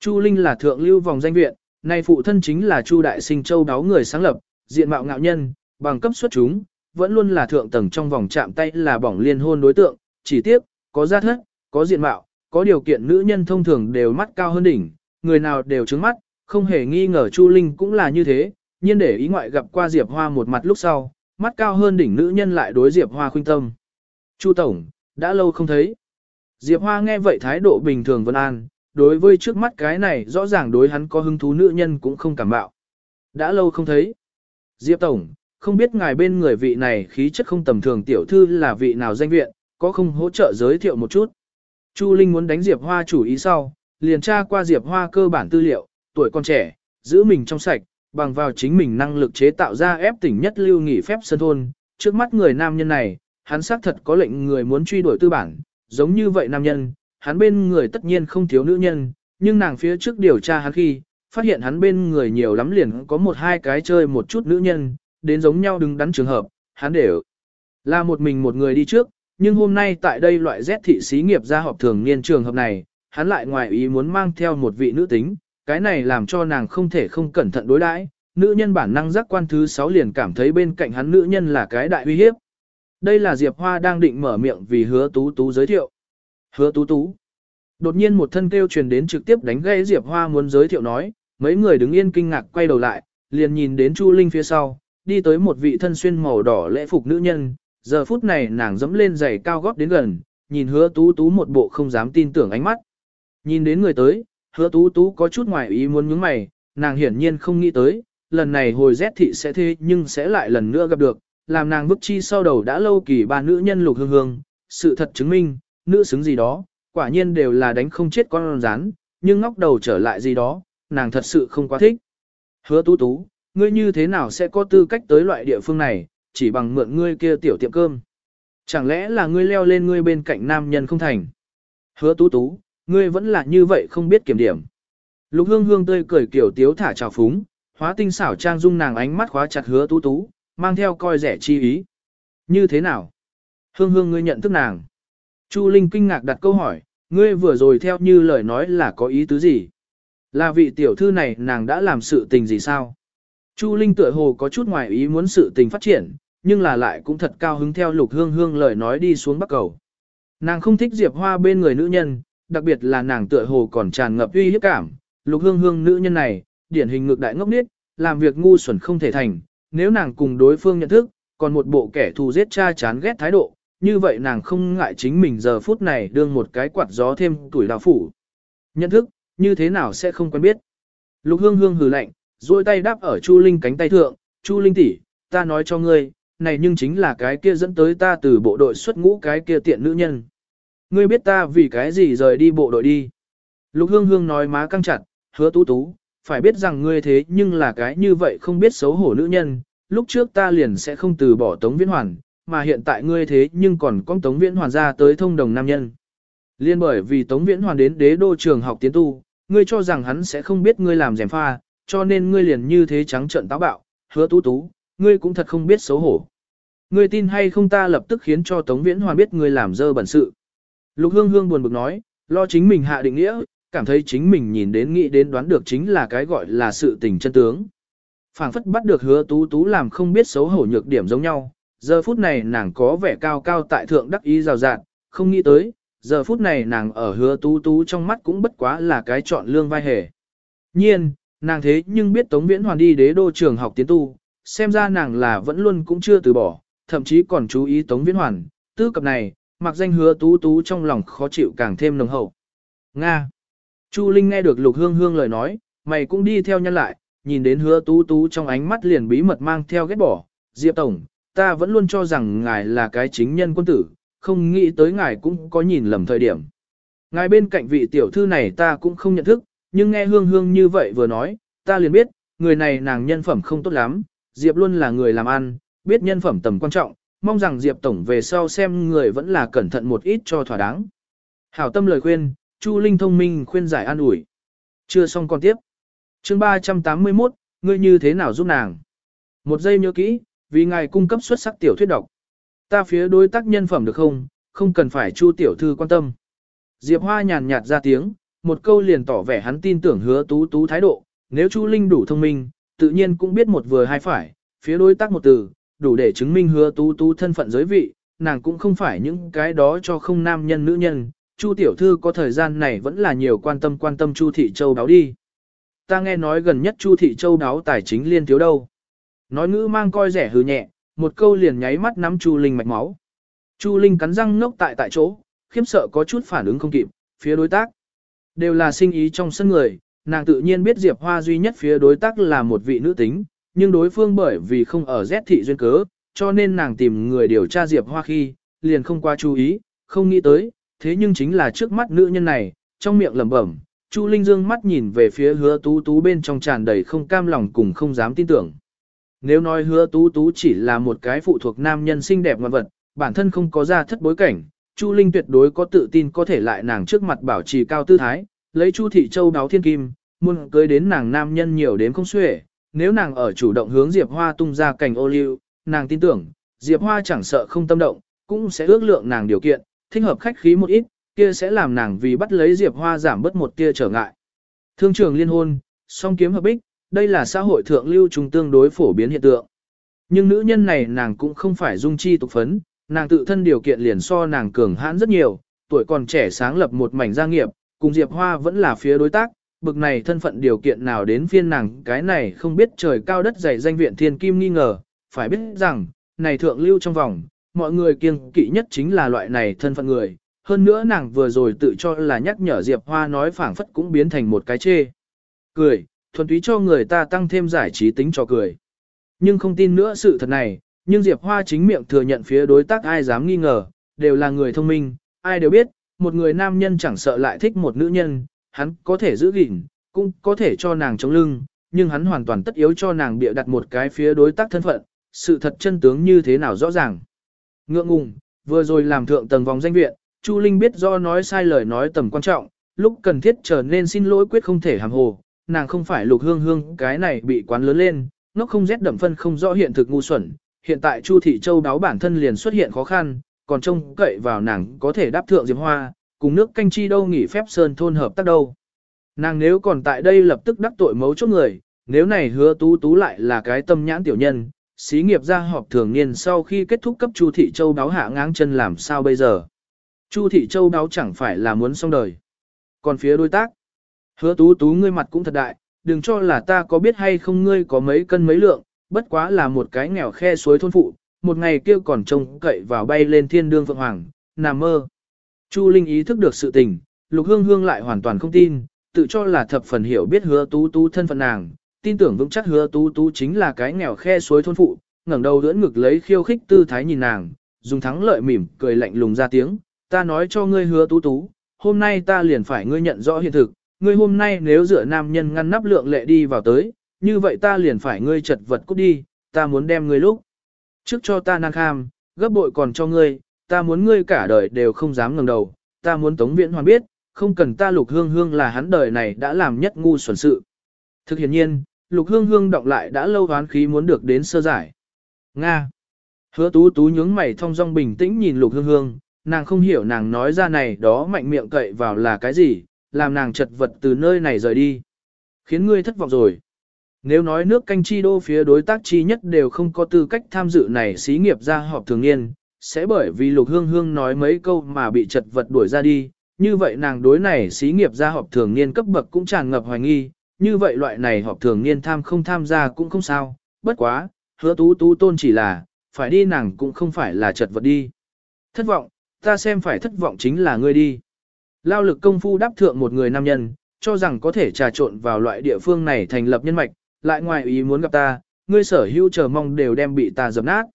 A: Chu Linh là thượng lưu vòng danh viện, nay phụ thân chính là Chu Đại Sinh Châu đáo người sáng lập, diện mạo ngạo nhân, bằng cấp xuất chúng, vẫn luôn là thượng tầng trong vòng chạm tay là bỏng liên hôn đối tượng, chỉ tiếc, có gia thất, có diện mạo, có điều kiện nữ nhân thông thường đều mắt cao hơn đỉnh, người nào đều trứng mắt, không hề nghi ngờ Chu Linh cũng là như thế, nhiên để ý ngoại gặp qua Diệp Hoa một mặt lúc sau, mắt cao hơn đỉnh nữ nhân lại đối Diệp Hoa khuynh tâm. Chu Tổng, đã lâu không thấy. Diệp Hoa nghe vậy thái độ bình thường vân an, đối với trước mắt cái này rõ ràng đối hắn có hứng thú nữ nhân cũng không cảm bạo. Đã lâu không thấy. Diệp Tổng, không biết ngài bên người vị này khí chất không tầm thường tiểu thư là vị nào danh viện, có không hỗ trợ giới thiệu một chút. Chu Linh muốn đánh Diệp Hoa chủ ý sau, liền tra qua Diệp Hoa cơ bản tư liệu, tuổi còn trẻ, giữ mình trong sạch, bằng vào chính mình năng lực chế tạo ra ép tỉnh nhất lưu nghỉ phép sân thôn. Trước mắt người nam nhân này, hắn xác thật có lệnh người muốn truy đuổi tư bản, giống như vậy nam nhân, hắn bên người tất nhiên không thiếu nữ nhân, nhưng nàng phía trước điều tra hắn khi, phát hiện hắn bên người nhiều lắm liền có một hai cái chơi một chút nữ nhân, đến giống nhau đứng đắn trường hợp, hắn đều là một mình một người đi trước, nhưng hôm nay tại đây loại Z thị xí nghiệp ra họp thường niên trường hợp này, hắn lại ngoài ý muốn mang theo một vị nữ tính, cái này làm cho nàng không thể không cẩn thận đối đãi. Nữ nhân bản năng giác quan thứ 6 liền cảm thấy bên cạnh hắn nữ nhân là cái đại uy hiếp. Đây là Diệp Hoa đang định mở miệng vì hứa tú tú giới thiệu. Hứa tú tú. Đột nhiên một thân kêu truyền đến trực tiếp đánh gây Diệp Hoa muốn giới thiệu nói, mấy người đứng yên kinh ngạc quay đầu lại, liền nhìn đến Chu Linh phía sau, đi tới một vị thân xuyên màu đỏ lễ phục nữ nhân, giờ phút này nàng dẫm lên giày cao gót đến gần, nhìn hứa tú tú một bộ không dám tin tưởng ánh mắt. Nhìn đến người tới, hứa tú tú có chút ngoài ý muốn nhướng mày, nàng hiển nhiên không nghĩ tới, lần này hồi rét thị sẽ thế nhưng sẽ lại lần nữa gặp được, làm nàng bức chi sau đầu đã lâu kỳ ba nữ nhân lục hương hương, sự thật chứng minh, nữ xứng gì đó, quả nhiên đều là đánh không chết con rán, nhưng ngóc đầu trở lại gì đó, nàng thật sự không quá thích. Hứa tú tú, ngươi như thế nào sẽ có tư cách tới loại địa phương này, chỉ bằng mượn ngươi kia tiểu tiệm cơm. Chẳng lẽ là ngươi leo lên ngươi bên cạnh nam nhân không thành? Hứa tú tú, ngươi vẫn là như vậy không biết kiểm điểm. Lục hương hương tươi cười kiểu tiếu thả trào phúng, hóa tinh xảo trang dung nàng ánh mắt khóa chặt hứa tú tú, mang theo coi rẻ chi ý. Như thế nào? Hương hương ngươi nhận thức nàng. Chu Linh kinh ngạc đặt câu hỏi, ngươi vừa rồi theo như lời nói là có ý tứ gì? Là vị tiểu thư này nàng đã làm sự tình gì sao? Chu Linh tựa hồ có chút ngoài ý muốn sự tình phát triển, nhưng là lại cũng thật cao hứng theo lục hương hương lời nói đi xuống bắc cầu. Nàng không thích Diệp Hoa bên người nữ nhân, đặc biệt là nàng tựa hồ còn tràn ngập uy hiếp cảm. Lục hương hương nữ nhân này, điển hình ngược đại ngốc nít, làm việc ngu xuẩn không thể thành. Nếu nàng cùng đối phương nhận thức, còn một bộ kẻ thù giết cha chán ghét thái độ, như vậy nàng không ngại chính mình giờ phút này đương một cái quạt gió thêm tuổi đào phủ. Nhận thức, như thế nào sẽ không quen biết. Lục hương hương hừ lạnh, duỗi tay đáp ở Chu Linh cánh tay thượng, Chu Linh tỷ, ta nói cho ngươi, này nhưng chính là cái kia dẫn tới ta từ bộ đội xuất ngũ cái kia tiện nữ nhân. Ngươi biết ta vì cái gì rời đi bộ đội đi. Lục hương hương nói má căng chặt, hứa tú tú, phải biết rằng ngươi thế nhưng là cái như vậy không biết xấu hổ nữ nhân, lúc trước ta liền sẽ không từ bỏ Tống Viễn Hoàn, mà hiện tại ngươi thế nhưng còn con Tống Viễn Hoàn ra tới thông đồng nam nhân. Liên bởi vì Tống Viễn Hoàn đến đế đô trường học tiến tu, ngươi cho rằng hắn sẽ không biết ngươi làm rèm pha, cho nên ngươi liền như thế trắng trợn táo bạo, hứa tú tú, ngươi cũng thật không biết xấu hổ. Ngươi tin hay không ta lập tức khiến cho Tống Viễn Hoàn biết ngươi làm dơ bẩn sự. Lục Hương Hương buồn bực nói, lo chính mình hạ định nghĩa, cảm thấy chính mình nhìn đến nghĩ đến đoán được chính là cái gọi là sự tình chân tướng. phảng phất bắt được hứa tú tú làm không biết xấu hổ nhược điểm giống nhau, giờ phút này nàng có vẻ cao cao tại thượng đắc ý rào rạt, không nghĩ tới, giờ phút này nàng ở hứa tú tú trong mắt cũng bất quá là cái chọn lương vai hề. Nhiên, nàng thế nhưng biết Tống Viễn Hoàn đi đế đô trường học tiến tu, xem ra nàng là vẫn luôn cũng chưa từ bỏ, thậm chí còn chú ý Tống Viễn Hoàn, tư cập này, mặc danh hứa tú tú trong lòng khó chịu càng thêm nồng hậu. Nga. Chu Linh nghe được Lục Hương Hương lời nói, mày cũng đi theo nhân lại, nhìn đến hứa tú tú trong ánh mắt liền bí mật mang theo ghét bỏ. Diệp Tổng, ta vẫn luôn cho rằng ngài là cái chính nhân quân tử, không nghĩ tới ngài cũng có nhìn lầm thời điểm. Ngài bên cạnh vị tiểu thư này ta cũng không nhận thức, nhưng nghe Hương Hương như vậy vừa nói, ta liền biết, người này nàng nhân phẩm không tốt lắm, Diệp luôn là người làm ăn, biết nhân phẩm tầm quan trọng, mong rằng Diệp Tổng về sau xem người vẫn là cẩn thận một ít cho thỏa đáng. Hảo tâm lời khuyên, Chu Linh thông minh khuyên giải an ủi. Chưa xong còn tiếp. chương 381, ngươi như thế nào giúp nàng? Một giây nhớ kỹ, vì ngài cung cấp xuất sắc tiểu thuyết độc. Ta phía đối tác nhân phẩm được không, không cần phải Chu tiểu thư quan tâm. Diệp Hoa nhàn nhạt ra tiếng, một câu liền tỏ vẻ hắn tin tưởng hứa tú tú thái độ, nếu Chu Linh đủ thông minh, tự nhiên cũng biết một vừa hai phải, phía đối tác một từ, đủ để chứng minh hứa tú tú thân phận giới vị, nàng cũng không phải những cái đó cho không nam nhân nữ nhân, Chu tiểu thư có thời gian này vẫn là nhiều quan tâm quan tâm Chu thị châu đáo đi. Ta nghe nói gần nhất Chu thị châu đáo tài chính liên thiếu đâu. Nói ngữ mang coi rẻ hừ nhẹ, một câu liền nháy mắt nắm Chu Linh mạch máu. Chu Linh cắn răng ngốc tại tại chỗ, khiếm sợ có chút phản ứng không kịp, phía đối tác. Đều là sinh ý trong sân người, nàng tự nhiên biết Diệp Hoa duy nhất phía đối tác là một vị nữ tính, nhưng đối phương bởi vì không ở Z thị duyên cớ, cho nên nàng tìm người điều tra Diệp Hoa khi, liền không qua chú ý, không nghĩ tới, thế nhưng chính là trước mắt nữ nhân này, trong miệng lẩm bẩm, Chu Linh dương mắt nhìn về phía hứa tú tú bên trong tràn đầy không cam lòng cùng không dám tin tưởng. Nếu nói hứa tú tú chỉ là một cái phụ thuộc nam nhân xinh đẹp ngoan vật, bản thân không có ra thất bối cảnh, Chu Linh tuyệt đối có tự tin có thể lại nàng trước mặt bảo trì cao tư thái, lấy Chu thị châu đáo thiên kim, muốn cưới đến nàng nam nhân nhiều đến không xuể, nếu nàng ở chủ động hướng Diệp Hoa tung ra cảnh ô liu, nàng tin tưởng, Diệp Hoa chẳng sợ không tâm động, cũng sẽ ước lượng nàng điều kiện, thích hợp khách khí một ít, kia sẽ làm nàng vì bắt lấy Diệp Hoa giảm bớt một tia trở ngại. Thương trường liên hôn, song kiếm hợp bích, đây là xã hội thượng lưu trung tương đối phổ biến hiện tượng. Nhưng nữ nhân này nàng cũng không phải dung chi tục phấn, nàng tự thân điều kiện liền so nàng cường hãn rất nhiều, tuổi còn trẻ sáng lập một mảnh gia nghiệp, cùng Diệp Hoa vẫn là phía đối tác, bực này thân phận điều kiện nào đến phiên nàng cái này không biết trời cao đất dày danh viện thiên kim nghi ngờ, phải biết rằng, này thượng lưu trong vòng, mọi người kiêng kỵ nhất chính là loại này thân phận người, hơn nữa nàng vừa rồi tự cho là nhắc nhở Diệp Hoa nói phảng phất cũng biến thành một cái chê. Cười, thuần túy cho người ta tăng thêm giải trí tính cho cười. Nhưng không tin nữa sự thật này, nhưng Diệp Hoa chính miệng thừa nhận phía đối tác ai dám nghi ngờ, đều là người thông minh, ai đều biết, một người nam nhân chẳng sợ lại thích một nữ nhân, hắn có thể giữ gìn, cũng có thể cho nàng chống lưng, nhưng hắn hoàn toàn tất yếu cho nàng bịa đặt một cái phía đối tác thân phận, sự thật chân tướng như thế nào rõ ràng. Ngượng ngùng, vừa rồi làm thượng tầng vòng danh viện, Chu Linh biết do nói sai lời nói tầm quan trọng, lúc cần thiết trở nên xin lỗi quyết không thể hàm hồ, nàng không phải lục hương hương cái này bị quán lớn lên, nó không rét đậm phân không rõ hiện thực ngu xuẩn, hiện tại Chu Thị Châu đáo bản thân liền xuất hiện khó khăn, còn trông cậy vào nàng có thể đáp thượng Diệp Hoa, cùng nước canh chi đâu nghỉ phép sơn thôn hợp tác đâu. Nàng nếu còn tại đây lập tức đắc tội mấu chốt người, nếu này hứa tú tú lại là cái tâm nhãn tiểu nhân, xí nghiệp ra họp thường niên sau khi kết thúc cấp Chu Thị Châu đáo hạ ngáng chân làm sao bây giờ. Chu Thị Châu đáo chẳng phải là muốn xong đời. Còn phía đối tác, hứa tú tú ngươi mặt cũng thật đại, đừng cho là ta có biết hay không ngươi có mấy cân mấy lượng, bất quá là một cái nghèo khe suối thôn phụ, một ngày kia còn trông cậy vào bay lên thiên đương vượng hoàng, nằm mơ. Chu Linh ý thức được sự tình, Lục Hương Hương lại hoàn toàn không tin, tự cho là thập phần hiểu biết hứa tú tú thân phận nàng, tin tưởng vững chắc hứa tú tú chính là cái nghèo khe suối thôn phụ, ngẩng đầu đỡ ngực lấy khiêu khích tư thái nhìn nàng, dùng thắng lợi mỉm cười lạnh lùng ra tiếng, ta nói cho ngươi hứa tú tú, hôm nay ta liền phải ngươi nhận rõ hiện thực, ngươi hôm nay nếu dựa nam nhân ngăn nắp lượng lệ đi vào tới, như vậy ta liền phải ngươi chật vật cút đi, ta muốn đem ngươi lúc. Trước cho ta năng kham, gấp bội còn cho ngươi, ta muốn ngươi cả đời đều không dám ngẩng đầu, ta muốn Tống Viễn Hoàn biết, không cần ta Lục Hương Hương là hắn đời này đã làm nhất ngu xuẩn sự. Thực hiện nhiên, Lục Hương Hương động lại đã lâu ván khí muốn được đến sơ giải. Nga. Hứa tú tú nhướng mày thong dong bình tĩnh nhìn Lục Hương Hương, nàng không hiểu nàng nói ra này đó mạnh miệng cậy vào là cái gì, làm nàng chật vật từ nơi này rời đi. Khiến ngươi thất vọng rồi. Nếu nói nước canh chi đô phía đối tác chi nhất đều không có tư cách tham dự này xí nghiệp ra họp thường niên, sẽ bởi vì lục hương hương nói mấy câu mà bị chật vật đuổi ra đi, như vậy nàng đối này xí nghiệp ra họp thường niên cấp bậc cũng tràn ngập hoài nghi, như vậy loại này họp thường niên tham không tham gia cũng không sao, bất quá, hứa tú tú tôn chỉ là, phải đi nàng cũng không phải là chật vật đi. Thất vọng, ta xem phải thất vọng chính là ngươi đi. Lao lực công phu đáp thượng một người nam nhân, cho rằng có thể trà trộn vào loại địa phương này thành lập nhân mạch, lại ngoài ý muốn gặp ta, ngươi sở hữu chờ mong đều đem bị ta dập nát.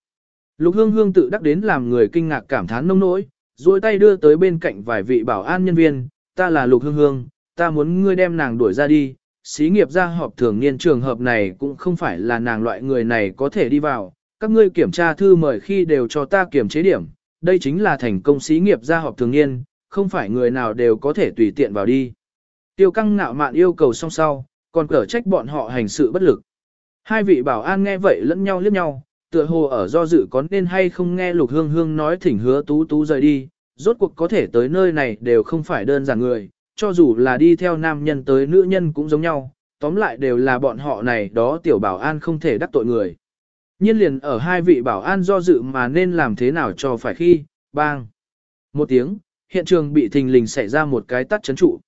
A: Lục hương hương tự đắc đến làm người kinh ngạc cảm thán nông nỗi, duỗi tay đưa tới bên cạnh vài vị bảo an nhân viên, ta là lục hương hương, ta muốn ngươi đem nàng đuổi ra đi, xí nghiệp ra họp thường niên trường hợp này cũng không phải là nàng loại người này có thể đi vào, các ngươi kiểm tra thư mời khi đều cho ta kiểm chế điểm, đây chính là thành công xí nghiệp ra họp thường niên, không phải người nào đều có thể tùy tiện vào đi. Tiêu căng ngạo mạn yêu cầu song sau, còn cở trách bọn họ hành sự bất lực. Hai vị bảo an nghe vậy lẫn nhau liếc nhau, tựa hồ ở do dự có nên hay không nghe lục hương hương nói thỉnh hứa tú tú rời đi, rốt cuộc có thể tới nơi này đều không phải đơn giản người, cho dù là đi theo nam nhân tới nữ nhân cũng giống nhau, tóm lại đều là bọn họ này đó tiểu bảo an không thể đắc tội người. Nhiên liền ở hai vị bảo an do dự mà nên làm thế nào cho phải khi, bang. Một tiếng, hiện trường bị thình lình xảy ra một cái tắt chấn trụ.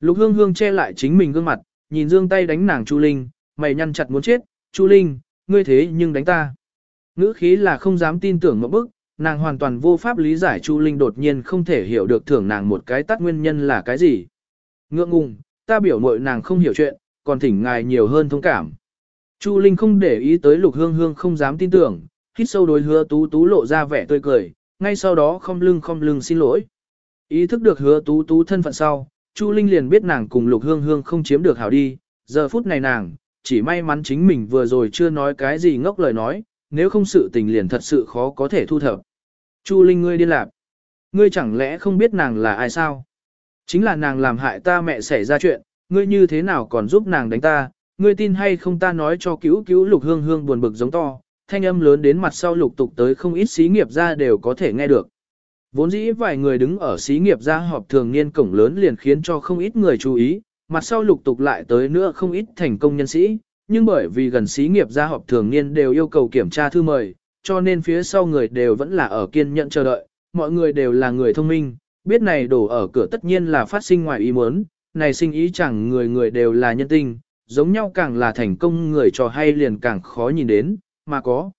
A: Lục hương hương che lại chính mình gương mặt, nhìn dương tay đánh nàng Chu Linh, mày nhăn chặt muốn chết, Chu Linh, ngươi thế nhưng đánh ta. Ngữ khí là không dám tin tưởng một bức, nàng hoàn toàn vô pháp lý giải Chu Linh đột nhiên không thể hiểu được thưởng nàng một cái tắt nguyên nhân là cái gì. Ngượng ngùng, ta biểu mội nàng không hiểu chuyện, còn thỉnh ngài nhiều hơn thông cảm. Chu Linh không để ý tới lục hương hương không dám tin tưởng, hít sâu đối hứa tú tú lộ ra vẻ tươi cười, ngay sau đó không lưng không lưng xin lỗi. Ý thức được hứa tú tú thân phận sau, Chu Linh liền biết nàng cùng lục hương hương không chiếm được hảo đi, giờ phút này nàng, chỉ may mắn chính mình vừa rồi chưa nói cái gì ngốc lời nói, nếu không sự tình liền thật sự khó có thể thu thập. Chu Linh ngươi điên lạc. Ngươi chẳng lẽ không biết nàng là ai sao? Chính là nàng làm hại ta mẹ xảy ra chuyện, ngươi như thế nào còn giúp nàng đánh ta, ngươi tin hay không ta nói cho cứu cứu lục hương hương buồn bực giống to, thanh âm lớn đến mặt sau lục tục tới không ít xí nghiệp ra đều có thể nghe được. Vốn dĩ vài người đứng ở xí nghiệp ra họp thường niên cổng lớn liền khiến cho không ít người chú ý, mặt sau lục tục lại tới nữa không ít thành công nhân sĩ, nhưng bởi vì gần xí nghiệp gia họp thường niên đều yêu cầu kiểm tra thư mời, cho nên phía sau người đều vẫn là ở kiên nhẫn chờ đợi, mọi người đều là người thông minh, biết này đổ ở cửa tất nhiên là phát sinh ngoài ý muốn, này sinh ý chẳng người người đều là nhân tinh, giống nhau càng là thành công người trò hay liền càng khó nhìn đến, mà có.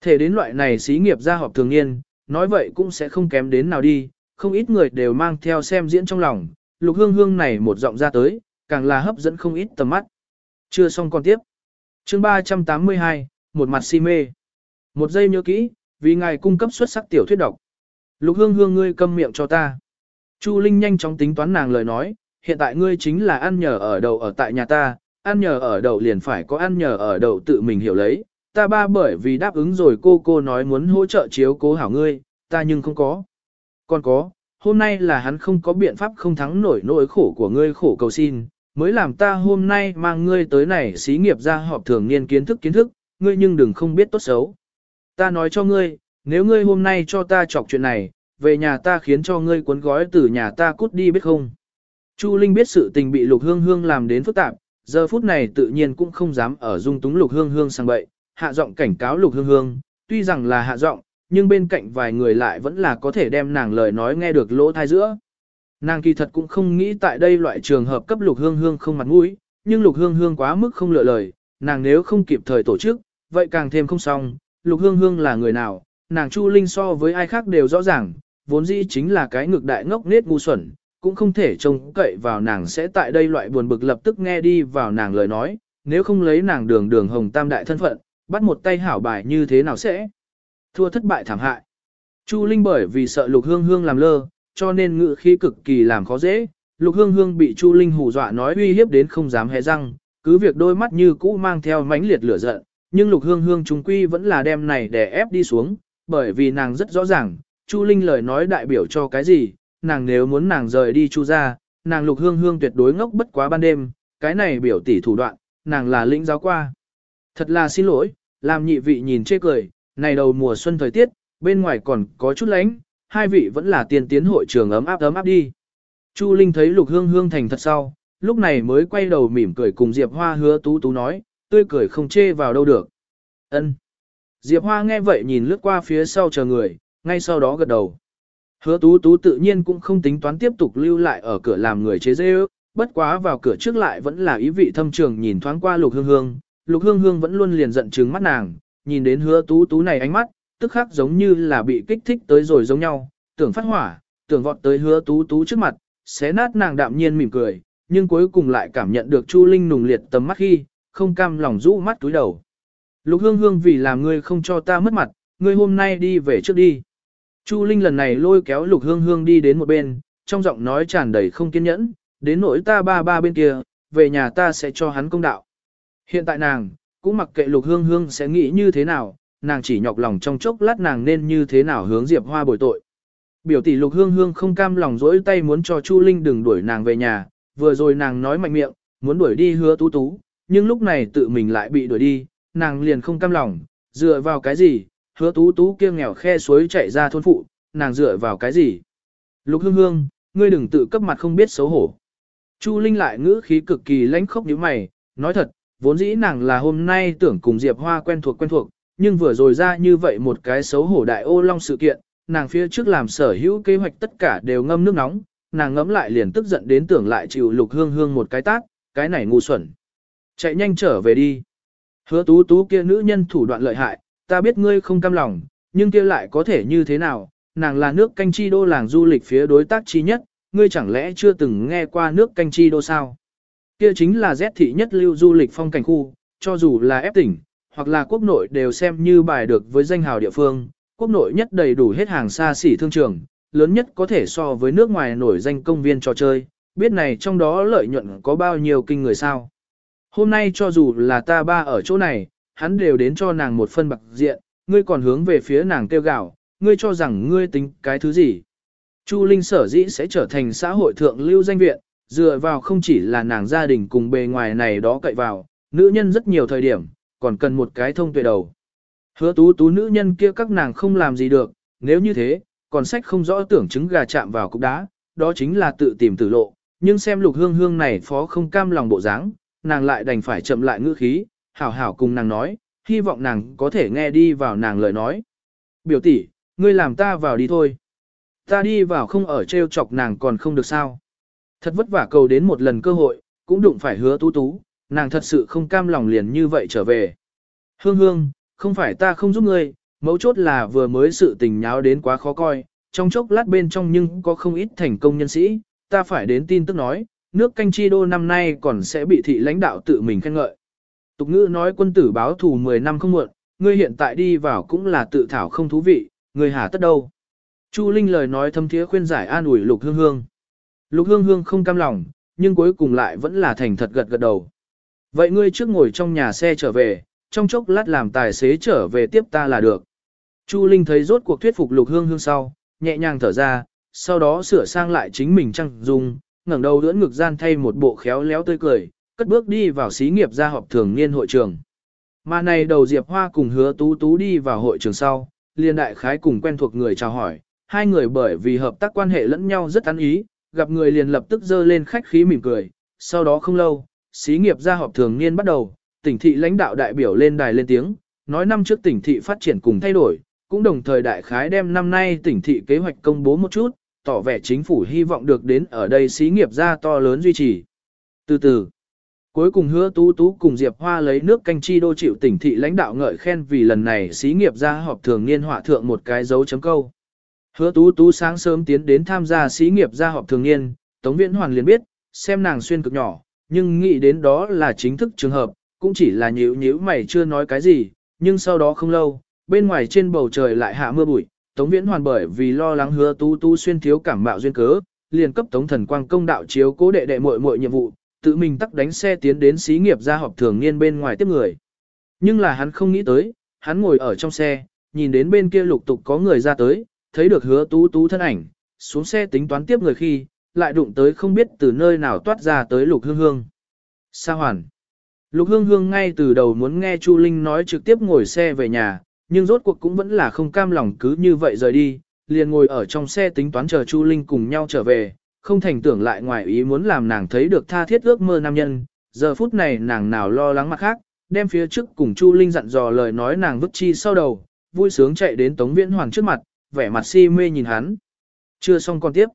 A: Thể đến loại này xí nghiệp gia họp thường niên, nói vậy cũng sẽ không kém đến nào đi, không ít người đều mang theo xem diễn trong lòng, lục hương hương này một giọng ra tới, càng là hấp dẫn không ít tầm mắt. Chưa xong còn tiếp. chương 382, một mặt si mê. Một giây nhớ kỹ, vì ngài cung cấp xuất sắc tiểu thuyết độc. Lục hương hương ngươi câm miệng cho ta. Chu Linh nhanh chóng tính toán nàng lời nói, hiện tại ngươi chính là ăn nhờ ở đậu ở tại nhà ta, ăn nhờ ở đậu liền phải có ăn nhờ ở đậu tự mình hiểu lấy. Ta ba bởi vì đáp ứng rồi cô cô nói muốn hỗ trợ chiếu cố hảo ngươi, ta nhưng không có. Còn có, hôm nay là hắn không có biện pháp không thắng nổi nỗi khổ của ngươi khổ cầu xin, mới làm ta hôm nay mang ngươi tới này xí nghiệp ra họp thường niên kiến thức kiến thức, ngươi nhưng đừng không biết tốt xấu. Ta nói cho ngươi, nếu ngươi hôm nay cho ta chọc chuyện này, về nhà ta khiến cho ngươi cuốn gói từ nhà ta cút đi biết không. Chu Linh biết sự tình bị Lục Hương Hương làm đến phức tạp, giờ phút này tự nhiên cũng không dám ở dung túng Lục Hương Hương sang bậy, hạ giọng cảnh cáo Lục Hương Hương, tuy rằng là hạ giọng, nhưng bên cạnh vài người lại vẫn là có thể đem nàng lời nói nghe được lỗ thai giữa. Nàng kỳ thật cũng không nghĩ tại đây loại trường hợp cấp Lục Hương Hương không mặt mũi, nhưng Lục Hương Hương quá mức không lựa lời, nàng nếu không kịp thời tổ chức, vậy càng thêm không xong, Lục Hương Hương là người nào, nàng Chu Linh so với ai khác đều rõ ràng, vốn dĩ chính là cái ngực đại ngốc nết ngu xuẩn, cũng không thể trông cậy vào nàng sẽ tại đây loại buồn bực lập tức nghe đi vào nàng lời nói, nếu không lấy nàng đường đường hồng tam đại thân phận, bắt một tay hảo bài như thế nào sẽ? Thua thất bại thảm hại. Chu Linh bởi vì sợ Lục Hương Hương làm lơ, cho nên ngự khí cực kỳ làm khó dễ, Lục Hương Hương bị Chu Linh hù dọa nói uy hiếp đến không dám hé răng, cứ việc đôi mắt như cũ mang theo mãnh liệt lửa giận, nhưng Lục Hương Hương trung quy vẫn là đem này để ép đi xuống, bởi vì nàng rất rõ ràng, Chu Linh lời nói đại biểu cho cái gì, nàng nếu muốn nàng rời đi Chu ra, nàng Lục Hương Hương tuyệt đối ngốc bất quá ban đêm, cái này biểu tỷ thủ đoạn, nàng là lĩnh giáo qua. Thật là xin lỗi, làm nhị vị nhìn chê cười, này đầu mùa xuân thời tiết, bên ngoài còn có chút lánh, hai vị vẫn là tiền tiến hội trường ấm áp ấm áp đi. Chu Linh thấy Lục Hương Hương thành thật sau, lúc này mới quay đầu mỉm cười cùng Diệp Hoa hứa tú tú nói, tươi cười không chê vào đâu được. Ân. Diệp Hoa nghe vậy nhìn lướt qua phía sau chờ người, ngay sau đó gật đầu. Hứa tú tú tự nhiên cũng không tính toán tiếp tục lưu lại ở cửa làm người chế dê ước, bất quá vào cửa trước lại vẫn là ý vị thâm trường nhìn thoáng qua lục hương hương, lục hương hương vẫn luôn liền giận trừng mắt nàng, nhìn đến hứa tú tú này ánh mắt, tức khắc giống như là bị kích thích tới rồi giống nhau, tưởng phát hỏa, tưởng vọt tới hứa tú tú trước mặt, xé nát nàng đạm nhiên mỉm cười, nhưng cuối cùng lại cảm nhận được Chu Linh nùng liệt tầm mắt khi, không cam lòng rũ mắt túi đầu. Lục hương hương vì làm ngươi không cho ta mất mặt, ngươi hôm nay đi về trước đi. Chu Linh lần này lôi kéo lục hương hương đi đến một bên, trong giọng nói tràn đầy không kiên nhẫn, đến nỗi ta ba ba bên kia, về nhà ta sẽ cho hắn công đạo. Hiện tại nàng, cũng mặc kệ lục hương hương sẽ nghĩ như thế nào, nàng chỉ nhọc lòng trong chốc lát nàng nên như thế nào hướng Diệp Hoa bồi tội. Biểu tỷ lục hương hương không cam lòng dỗi tay muốn cho Chu Linh đừng đuổi nàng về nhà, vừa rồi nàng nói mạnh miệng, muốn đuổi đi hứa tú tú, nhưng lúc này tự mình lại bị đuổi đi, nàng liền không cam lòng, dựa vào cái gì, hứa tú tú kia nghèo khe suối chạy ra thôn phụ, nàng dựa vào cái gì? Lục hương hương, ngươi đừng tự cấp mặt không biết xấu hổ. Chu Linh lại ngữ khí cực kỳ lãnh khốc như mày, nói thật, vốn dĩ nàng là hôm nay tưởng cùng Diệp Hoa quen thuộc quen thuộc, nhưng vừa rồi ra như vậy một cái xấu hổ đại ô long sự kiện, nàng phía trước làm sở hữu kế hoạch tất cả đều ngâm nước nóng, nàng ngẫm lại liền tức giận đến tưởng lại chịu lục hương hương một cái tát, cái này ngu xuẩn. Chạy nhanh trở về đi. Hứa tú tú kia nữ nhân thủ đoạn lợi hại, ta biết ngươi không cam lòng, nhưng kia lại có thể như thế nào, nàng là nước canh chi đô làng du lịch phía đối tác chi nhất, ngươi chẳng lẽ chưa từng nghe qua nước canh chi đô sao? Kia chính là rét thị nhất lưu du lịch phong cảnh khu, cho dù là ép tỉnh, hoặc là quốc nội đều xem như bài được với danh hào địa phương, quốc nội nhất đầy đủ hết hàng xa xỉ thương trường, lớn nhất có thể so với nước ngoài nổi danh công viên trò chơi, biết này trong đó lợi nhuận có bao nhiêu kinh người sao. Hôm nay cho dù là ta ba ở chỗ này, hắn đều đến cho nàng một phân bạc diện, ngươi còn hướng về phía nàng kêu gạo, ngươi cho rằng ngươi tính cái thứ gì. Chu Linh sở dĩ sẽ trở thành xã hội thượng lưu danh viện, dựa vào không chỉ là nàng gia đình cùng bề ngoài này đó cậy vào, nữ nhân rất nhiều thời điểm, còn cần một cái thông tuệ đầu. Hứa tú tú nữ nhân kia các nàng không làm gì được, nếu như thế, còn sách không rõ tưởng chứng gà chạm vào cục đá, đó chính là tự tìm tử lộ, nhưng xem lục hương hương này phó không cam lòng bộ dáng, nàng lại đành phải chậm lại ngữ khí, hảo hảo cùng nàng nói, hy vọng nàng có thể nghe đi vào nàng lời nói. Biểu tỷ, ngươi làm ta vào đi thôi. Ta đi vào không ở treo chọc nàng còn không được sao. Thật vất vả cầu đến một lần cơ hội, cũng đụng phải hứa tú tú, nàng thật sự không cam lòng liền như vậy trở về. Hương hương, không phải ta không giúp ngươi, mấu chốt là vừa mới sự tình nháo đến quá khó coi, trong chốc lát bên trong nhưng có không ít thành công nhân sĩ, ta phải đến tin tức nói, nước canh chi đô năm nay còn sẽ bị thị lãnh đạo tự mình khen ngợi. Tục ngữ nói quân tử báo thù 10 năm không muộn, ngươi hiện tại đi vào cũng là tự thảo không thú vị, ngươi hả tất đâu. Chu Linh lời nói thâm thiế khuyên giải an ủi Lục Hương Hương. Lục Hương Hương không cam lòng, nhưng cuối cùng lại vẫn là thành thật gật gật đầu. Vậy ngươi trước ngồi trong nhà xe trở về, trong chốc lát làm tài xế trở về tiếp ta là được. Chu Linh thấy rốt cuộc thuyết phục Lục Hương Hương sau, nhẹ nhàng thở ra, sau đó sửa sang lại chính mình trăng dung, ngẩng đầu đưỡn ngực gian thay một bộ khéo léo tươi cười, cất bước đi vào xí nghiệp gia họp thường niên hội trường. Mà này đầu Diệp Hoa cùng hứa tú tú đi vào hội trường sau, liên đại khái cùng quen thuộc người chào hỏi, hai người bởi vì hợp tác quan hệ lẫn nhau rất ăn ý, gặp người liền lập tức dơ lên khách khí mỉm cười, sau đó không lâu, xí nghiệp gia họp thường niên bắt đầu, tỉnh thị lãnh đạo đại biểu lên đài lên tiếng, nói năm trước tỉnh thị phát triển cùng thay đổi, cũng đồng thời đại khái đem năm nay tỉnh thị kế hoạch công bố một chút, tỏ vẻ chính phủ hy vọng được đến ở đây xí nghiệp gia to lớn duy trì. Từ từ, cuối cùng hứa tú tú cùng Diệp Hoa lấy nước canh chi đô chịu tỉnh thị lãnh đạo ngợi khen vì lần này xí nghiệp gia họp thường niên họa thượng một cái dấu chấm câu. Hứa tú tú sáng sớm tiến đến tham gia xí nghiệp gia họp thường niên, Tống Viễn Hoàn liền biết, xem nàng xuyên cực nhỏ, nhưng nghĩ đến đó là chính thức trường hợp, cũng chỉ là nhíu nhíu mày chưa nói cái gì, nhưng sau đó không lâu, bên ngoài trên bầu trời lại hạ mưa bụi, Tống Viễn Hoàn bởi vì lo lắng hứa tú tú xuyên thiếu cảm mạo duyên cớ, liền cấp Tống Thần Quang công đạo chiếu cố đệ đệ muội muội nhiệm vụ, tự mình tắt đánh xe tiến đến xí nghiệp gia họp thường niên bên ngoài tiếp người. Nhưng là hắn không nghĩ tới, hắn ngồi ở trong xe, nhìn đến bên kia lục tục có người ra tới, thấy được hứa tú tú thân ảnh, xuống xe tính toán tiếp người khi, lại đụng tới không biết từ nơi nào toát ra tới lục hương hương. Sa hoàn. Lục hương hương ngay từ đầu muốn nghe Chu Linh nói trực tiếp ngồi xe về nhà, nhưng rốt cuộc cũng vẫn là không cam lòng cứ như vậy rời đi, liền ngồi ở trong xe tính toán chờ Chu Linh cùng nhau trở về, không thành tưởng lại ngoài ý muốn làm nàng thấy được tha thiết ước mơ nam nhân, giờ phút này nàng nào lo lắng mặt khác, đem phía trước cùng Chu Linh dặn dò lời nói nàng vứt chi sau đầu, vui sướng chạy đến Tống Viễn Hoàng trước mặt, vẻ mặt si mê nhìn hắn. Chưa xong con tiếp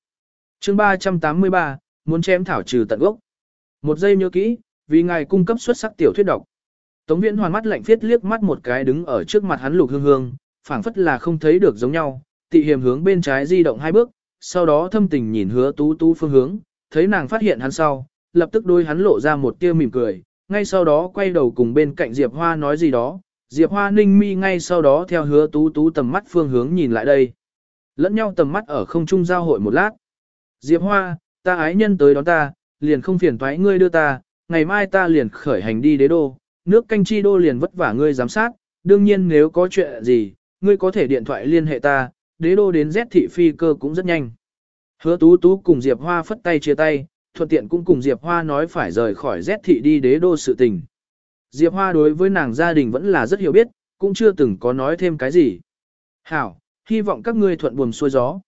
A: chương 383, muốn chém thảo trừ tận gốc. Một giây nhớ kỹ, vì ngài cung cấp xuất sắc tiểu thuyết độc. Tống Viễn Hoàn mắt lạnh phiết liếc mắt một cái đứng ở trước mặt hắn Lục Hương Hương, phảng phất là không thấy được giống nhau, tị hiểm hướng bên trái di động hai bước, sau đó thâm tình nhìn hứa tú tú phương hướng, thấy nàng phát hiện hắn sau, lập tức đôi hắn lộ ra một tia mỉm cười, ngay sau đó quay đầu cùng bên cạnh Diệp Hoa nói gì đó, Diệp Hoa ninh mi ngay sau đó theo hứa tú tú tầm mắt phương hướng nhìn lại đây. Lẫn nhau tầm mắt ở không trung giao hội một lát. Diệp Hoa, ta ái nhân tới đón ta, liền không phiền thoái ngươi đưa ta, ngày mai ta liền khởi hành đi đế đô, nước canh chi đô liền vất vả ngươi giám sát, đương nhiên nếu có chuyện gì, ngươi có thể điện thoại liên hệ ta, đế đô đến Z thị phi cơ cũng rất nhanh. Hứa tú tú cùng Diệp Hoa phất tay chia tay, thuận tiện cũng cùng Diệp Hoa nói phải rời khỏi Z thị đi đế đô sự tình. Diệp Hoa đối với nàng gia đình vẫn là rất hiểu biết, cũng chưa từng có nói thêm cái gì. Hảo, hy vọng các ngươi thuận buồm xuôi gió.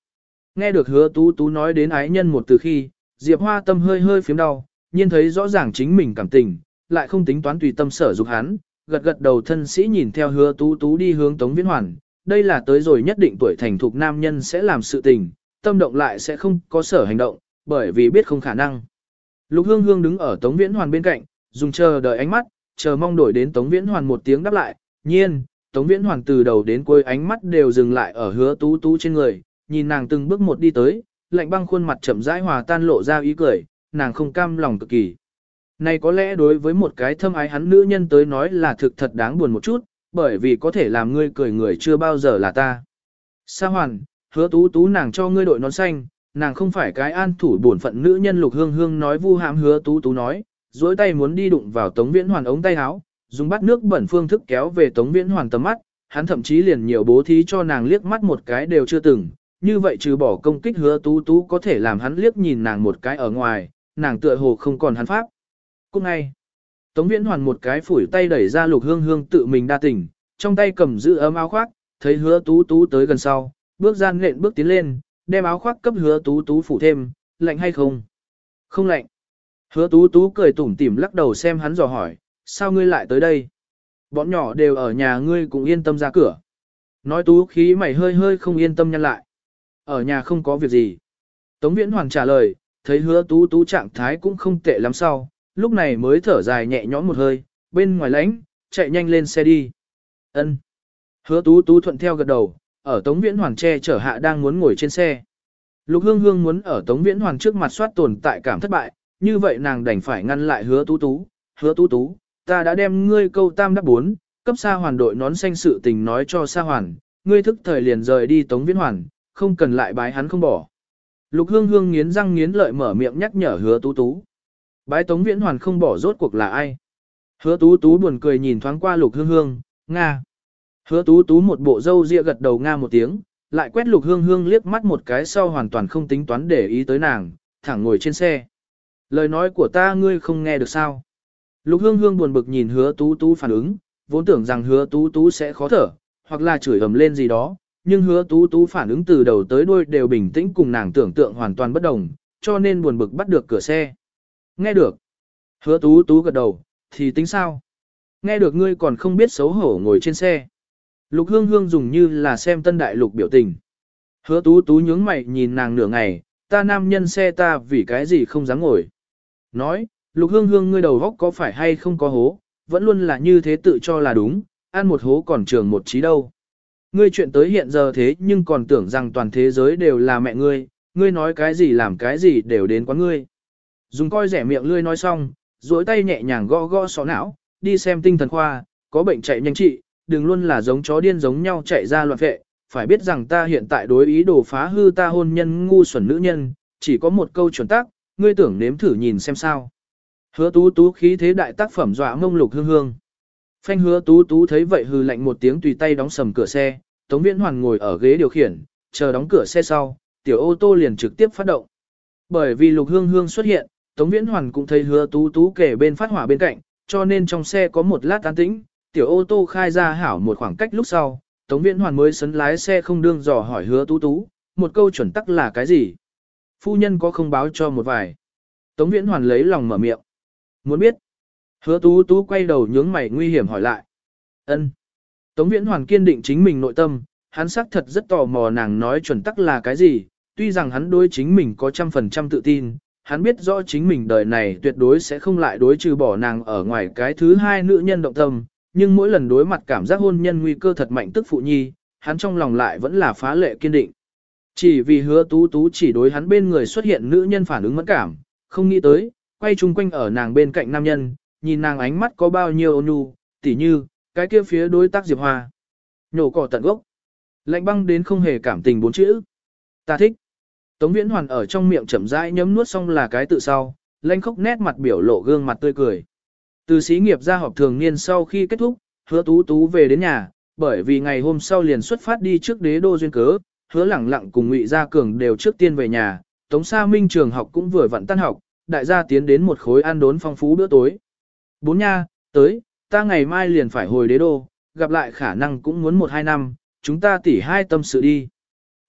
A: Nghe được hứa tú tú nói đến ái nhân một từ khi, Diệp Hoa tâm hơi hơi phiếm đau, nhiên thấy rõ ràng chính mình cảm tình, lại không tính toán tùy tâm sở dục hắn, gật gật đầu thân sĩ nhìn theo hứa tú tú đi hướng Tống Viễn Hoàn, đây là tới rồi nhất định tuổi thành thục nam nhân sẽ làm sự tình, tâm động lại sẽ không có sở hành động, bởi vì biết không khả năng. Lục Hương Hương đứng ở Tống Viễn Hoàn bên cạnh, dùng chờ đợi ánh mắt, chờ mong đổi đến Tống Viễn Hoàn một tiếng đáp lại, nhiên, Tống Viễn Hoàn từ đầu đến cuối ánh mắt đều dừng lại ở hứa tú tú trên người, nhìn nàng từng bước một đi tới, lạnh băng khuôn mặt chậm rãi hòa tan lộ ra ý cười, nàng không cam lòng cực kỳ. Này có lẽ đối với một cái thâm ái hắn nữ nhân tới nói là thực thật đáng buồn một chút, bởi vì có thể làm ngươi cười người chưa bao giờ là ta. Sa hoàn, hứa tú tú nàng cho ngươi đội nón xanh, nàng không phải cái an thủ bổn phận nữ nhân lục hương hương nói vu hãm hứa tú tú nói, duỗi tay muốn đi đụng vào tống viễn hoàn ống tay áo, dùng bát nước bẩn phương thức kéo về tống viễn hoàn tầm mắt, hắn thậm chí liền nhiều bố thí cho nàng liếc mắt một cái đều chưa từng, như vậy trừ bỏ công kích hứa tú tú có thể làm hắn liếc nhìn nàng một cái ở ngoài, nàng tựa hồ không còn hắn pháp. Cũng ngay, Tống Viễn Hoàn một cái phủi tay đẩy ra lục hương hương tự mình đa tỉnh, trong tay cầm giữ ấm áo khoác, thấy hứa tú tú tới gần sau, bước gian lện bước tiến lên, đem áo khoác cấp hứa tú tú phủ thêm, lạnh hay không? Không lạnh. Hứa tú tú cười tủm tỉm lắc đầu xem hắn dò hỏi, sao ngươi lại tới đây? Bọn nhỏ đều ở nhà ngươi cũng yên tâm ra cửa. Nói tú khí mày hơi hơi không yên tâm nhăn lại. Ở nhà không có việc gì. Tống Viễn Hoàng trả lời, thấy hứa tú tú trạng thái cũng không tệ lắm sau, lúc này mới thở dài nhẹ nhõm một hơi, bên ngoài lãnh, chạy nhanh lên xe đi. Ân. Hứa tú tú thuận theo gật đầu, ở Tống Viễn Hoàng che chở hạ đang muốn ngồi trên xe. Lục Hương Hương muốn ở Tống Viễn Hoàng trước mặt soát tồn tại cảm thất bại, như vậy nàng đành phải ngăn lại hứa tú tú. Hứa tú tú, ta đã đem ngươi câu tam đáp bốn, cấp xa hoàn đội nón xanh sự tình nói cho xa hoàn, ngươi thức thời liền rời đi Tống Viễn Hoàn, không cần lại bái hắn không bỏ. Lục Hương Hương nghiến răng nghiến lợi mở miệng nhắc nhở hứa tú tú. Bái Tống Viễn Hoàn không bỏ rốt cuộc là ai? Hứa tú tú buồn cười nhìn thoáng qua Lục Hương Hương, Nga. Hứa tú tú một bộ dâu ria gật đầu Nga một tiếng, lại quét Lục Hương Hương liếc mắt một cái sau hoàn toàn không tính toán để ý tới nàng, thẳng ngồi trên xe. Lời nói của ta ngươi không nghe được sao? Lục Hương Hương buồn bực nhìn hứa tú tú phản ứng, vốn tưởng rằng hứa tú tú sẽ khó thở, hoặc là chửi ầm lên gì đó, nhưng hứa tú tú phản ứng từ đầu tới đuôi đều bình tĩnh cùng nàng tưởng tượng hoàn toàn bất đồng, cho nên buồn bực bắt được cửa xe. Nghe được. Hứa tú tú gật đầu, thì tính sao? Nghe được ngươi còn không biết xấu hổ ngồi trên xe. Lục hương hương dùng như là xem tân đại lục biểu tình. Hứa tú tú nhướng mày nhìn nàng nửa ngày, ta nam nhân xe ta vì cái gì không dám ngồi. Nói, lục hương hương ngươi đầu góc có phải hay không có hố, vẫn luôn là như thế tự cho là đúng, ăn một hố còn trường một trí đâu. Ngươi chuyện tới hiện giờ thế nhưng còn tưởng rằng toàn thế giới đều là mẹ ngươi, ngươi nói cái gì làm cái gì đều đến quán ngươi. Dùng coi rẻ miệng lươi nói xong, duỗi tay nhẹ nhàng gõ gõ sọ não, đi xem tinh thần khoa, có bệnh chạy nhanh trị, đừng luôn là giống chó điên giống nhau chạy ra loạn vệ, phải biết rằng ta hiện tại đối ý đồ phá hư ta hôn nhân ngu xuẩn nữ nhân, chỉ có một câu chuẩn tác, ngươi tưởng nếm thử nhìn xem sao. Hứa tú tú khí thế đại tác phẩm dọa ngông lục hương hương. Phanh hứa tú tú thấy vậy hư lạnh một tiếng tùy tay đóng sầm cửa xe, Tống Viễn Hoàn ngồi ở ghế điều khiển, chờ đóng cửa xe sau, tiểu ô tô liền trực tiếp phát động. Bởi vì lục hương hương xuất hiện, Tống Viễn Hoàn cũng thấy hứa tú tú kể bên phát hỏa bên cạnh, cho nên trong xe có một lát tán tĩnh, tiểu ô tô khai ra hảo một khoảng cách lúc sau, Tống Viễn Hoàn mới sấn lái xe không đương dò hỏi hứa tú tú, một câu chuẩn tắc là cái gì? Phu nhân có không báo cho một vài. Tống Viễn Hoàn lấy lòng mở miệng. Muốn biết. Hứa tú tú quay đầu nhướng mày nguy hiểm hỏi lại. ân Tống Viễn Hoàn kiên định chính mình nội tâm, hắn xác thật rất tò mò nàng nói chuẩn tắc là cái gì, tuy rằng hắn đối chính mình có trăm phần trăm tự tin, hắn biết rõ chính mình đời này tuyệt đối sẽ không lại đối trừ bỏ nàng ở ngoài cái thứ hai nữ nhân động tâm, nhưng mỗi lần đối mặt cảm giác hôn nhân nguy cơ thật mạnh tức phụ nhi, hắn trong lòng lại vẫn là phá lệ kiên định. Chỉ vì hứa tú tú chỉ đối hắn bên người xuất hiện nữ nhân phản ứng mẫn cảm, không nghĩ tới, quay chung quanh ở nàng bên cạnh nam nhân, nhìn nàng ánh mắt có bao nhiêu ôn nhu, tỉ như, cái kia phía đối tác Diệp Hoa. Nhổ cỏ tận gốc. Lạnh băng đến không hề cảm tình bốn chữ. Ta thích. Tống Viễn Hoàn ở trong miệng chậm rãi nhấm nuốt xong là cái tự sau, lanh khóc nét mặt biểu lộ gương mặt tươi cười. Từ xí nghiệp ra họp thường niên sau khi kết thúc, hứa tú tú về đến nhà, bởi vì ngày hôm sau liền xuất phát đi trước đế đô duyên cớ, hứa lẳng lặng cùng ngụy gia cường đều trước tiên về nhà, Tống Sa Minh trường học cũng vừa vặn tan học, đại gia tiến đến một khối ăn đốn phong phú bữa tối. Bốn nha, tới, ta ngày mai liền phải hồi đế đô, gặp lại khả năng cũng muốn một hai năm, chúng ta tỉ hai tâm sự đi.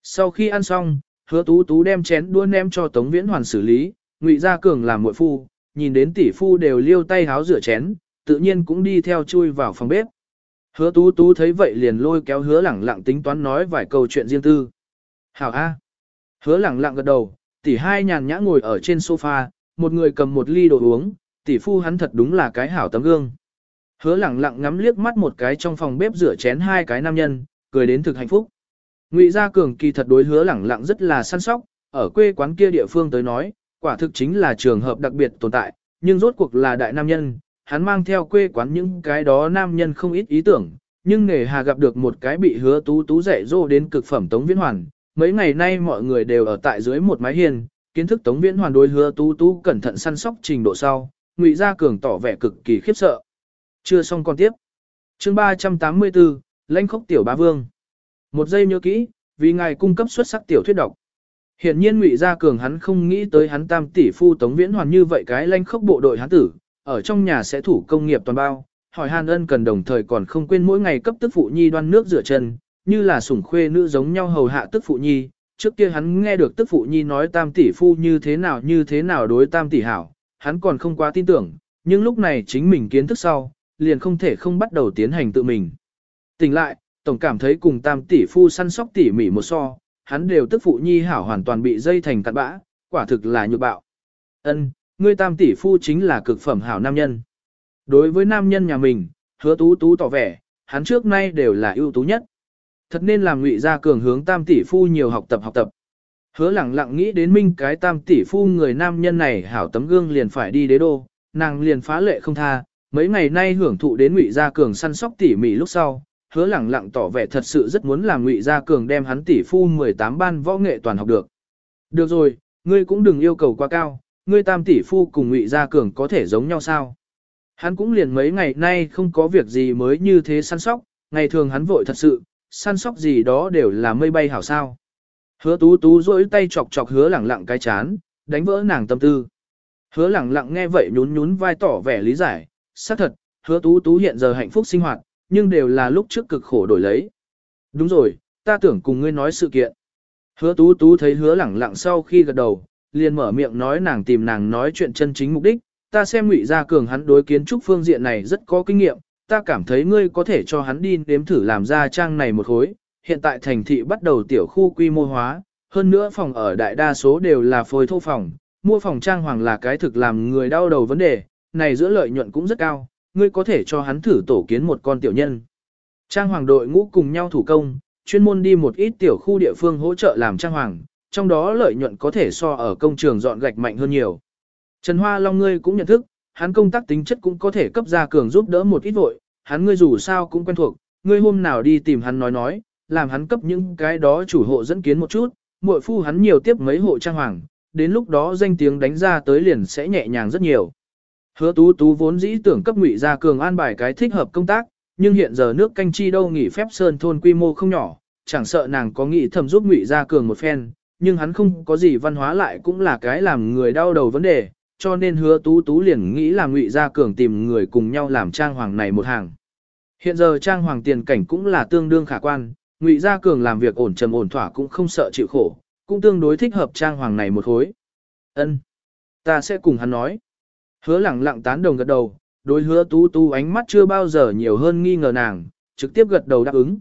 A: Sau khi ăn xong, hứa tú tú đem chén đua ném cho Tống Viễn Hoàn xử lý, ngụy gia cường làm muội phu, nhìn đến tỷ phu đều liêu tay háo rửa chén, tự nhiên cũng đi theo chui vào phòng bếp. Hứa tú tú thấy vậy liền lôi kéo hứa lẳng lặng tính toán nói vài câu chuyện riêng tư. Hảo A. Hứa lẳng lặng gật đầu, tỷ hai nhàn nhã ngồi ở trên sofa, một người cầm một ly đồ uống, tỷ phu hắn thật đúng là cái hảo tấm gương. Hứa lẳng lặng ngắm liếc mắt một cái trong phòng bếp rửa chén hai cái nam nhân, cười đến thực hạnh phúc. Ngụy Gia Cường kỳ thật đối hứa lẳng lặng rất là săn sóc, ở quê quán kia địa phương tới nói, quả thực chính là trường hợp đặc biệt tồn tại, nhưng rốt cuộc là đại nam nhân, hắn mang theo quê quán những cái đó nam nhân không ít ý tưởng, nhưng nghề hà gặp được một cái bị hứa tú tú dạy dỗ đến cực phẩm Tống Viễn Hoàn, mấy ngày nay mọi người đều ở tại dưới một mái hiên, kiến thức Tống Viễn Hoàn đối hứa tú tú cẩn thận săn sóc trình độ sau, Ngụy Gia Cường tỏ vẻ cực kỳ khiếp sợ. Chưa xong còn tiếp. Chương 384, Lãnh khốc tiểu bá vương. Một giây nhớ kỹ, vì ngài cung cấp xuất sắc tiểu thuyết độc. Hiện nhiên Ngụy Gia Cường hắn không nghĩ tới hắn tam tỷ phu Tống Viễn Hoàn như vậy cái lãnh khốc bộ đội hắn tử, ở trong nhà sẽ thủ công nghiệp toàn bao, hỏi Hàn Ân cần đồng thời còn không quên mỗi ngày cấp tức phụ nhi đoan nước rửa chân, như là sủng khuê nữ giống nhau hầu hạ tức phụ nhi. Trước kia hắn nghe được tức phụ nhi nói tam tỷ phu như thế nào như thế nào đối tam tỷ hảo, hắn còn không quá tin tưởng, nhưng lúc này chính mình kiến thức sau, liền không thể không bắt đầu tiến hành tự mình. Tỉnh lại, tổng cảm thấy cùng tam tỷ phu săn sóc tỉ mỉ một so, hắn đều tức phụ nhi hảo hoàn toàn bị dây thành cặn bã, quả thực là nhược bạo. Ân, ngươi tam tỷ phu chính là cực phẩm hảo nam nhân. Đối với nam nhân nhà mình, hứa tú tú tỏ vẻ, hắn trước nay đều là ưu tú nhất. Thật nên làm ngụy gia cường hướng tam tỷ phu nhiều học tập học tập. Hứa lẳng lặng nghĩ đến minh cái tam tỷ phu người nam nhân này hảo tấm gương liền phải đi đế đô, nàng liền phá lệ không tha, mấy ngày nay hưởng thụ đến ngụy gia cường săn sóc tỉ mỉ lúc sau, hứa lẳng lặng tỏ vẻ thật sự rất muốn làm ngụy gia cường đem hắn tỷ phu 18 ban võ nghệ toàn học được. Được rồi, ngươi cũng đừng yêu cầu quá cao, ngươi tam tỷ phu cùng ngụy gia cường có thể giống nhau sao? Hắn cũng liền mấy ngày nay không có việc gì mới như thế săn sóc, ngày thường hắn vội thật sự, săn sóc gì đó đều là mây bay hảo sao. Hứa tú tú rỗi tay chọc chọc hứa lẳng lặng cái chán, đánh vỡ nàng tâm tư. Hứa lẳng lặng nghe vậy nhún nhún vai tỏ vẻ lý giải, xác thật, hứa tú tú hiện giờ hạnh phúc sinh hoạt, nhưng đều là lúc trước cực khổ đổi lấy. Đúng rồi, ta tưởng cùng ngươi nói sự kiện. Hứa tú tú thấy hứa lẳng lặng sau khi gật đầu, liền mở miệng nói nàng tìm nàng nói chuyện chân chính mục đích, ta xem ngụy gia cường hắn đối kiến trúc phương diện này rất có kinh nghiệm, ta cảm thấy ngươi có thể cho hắn đi nếm thử làm ra trang này một khối, hiện tại thành thị bắt đầu tiểu khu quy mô hóa, hơn nữa phòng ở đại đa số đều là phôi thô phòng, mua phòng trang hoàng là cái thực làm người đau đầu vấn đề, này giữa lợi nhuận cũng rất cao, ngươi có thể cho hắn thử tổ kiến một con tiểu nhân. Trang hoàng đội ngũ cùng nhau thủ công, chuyên môn đi một ít tiểu khu địa phương hỗ trợ làm trang hoàng, trong đó lợi nhuận có thể so ở công trường dọn gạch mạnh hơn nhiều. Trần Hoa Long ngươi cũng nhận thức, hắn công tác tính chất cũng có thể cấp ra cường giúp đỡ một ít vội, hắn ngươi dù sao cũng quen thuộc, ngươi hôm nào đi tìm hắn nói nói, làm hắn cấp những cái đó chủ hộ dẫn kiến một chút, muội phu hắn nhiều tiếp mấy hộ trang hoàng, đến lúc đó danh tiếng đánh ra tới liền sẽ nhẹ nhàng rất nhiều. Hứa tú tú vốn dĩ tưởng cấp ngụy gia cường an bài cái thích hợp công tác, nhưng hiện giờ nước canh chi đâu nghỉ phép sơn thôn quy mô không nhỏ, chẳng sợ nàng có nghĩ thầm giúp ngụy gia cường một phen, nhưng hắn không có gì văn hóa lại cũng là cái làm người đau đầu vấn đề, cho nên hứa tú tú liền nghĩ là ngụy gia cường tìm người cùng nhau làm trang hoàng này một hàng. Hiện giờ trang hoàng tiền cảnh cũng là tương đương khả quan, ngụy gia cường làm việc ổn trầm ổn thỏa cũng không sợ chịu khổ, cũng tương đối thích hợp trang hoàng này một hối. Ân, ta sẽ cùng hắn nói. Hứa lẳng lặng tán đồng gật đầu, đối hứa tú tú ánh mắt chưa bao giờ nhiều hơn nghi ngờ nàng, trực tiếp gật đầu đáp ứng.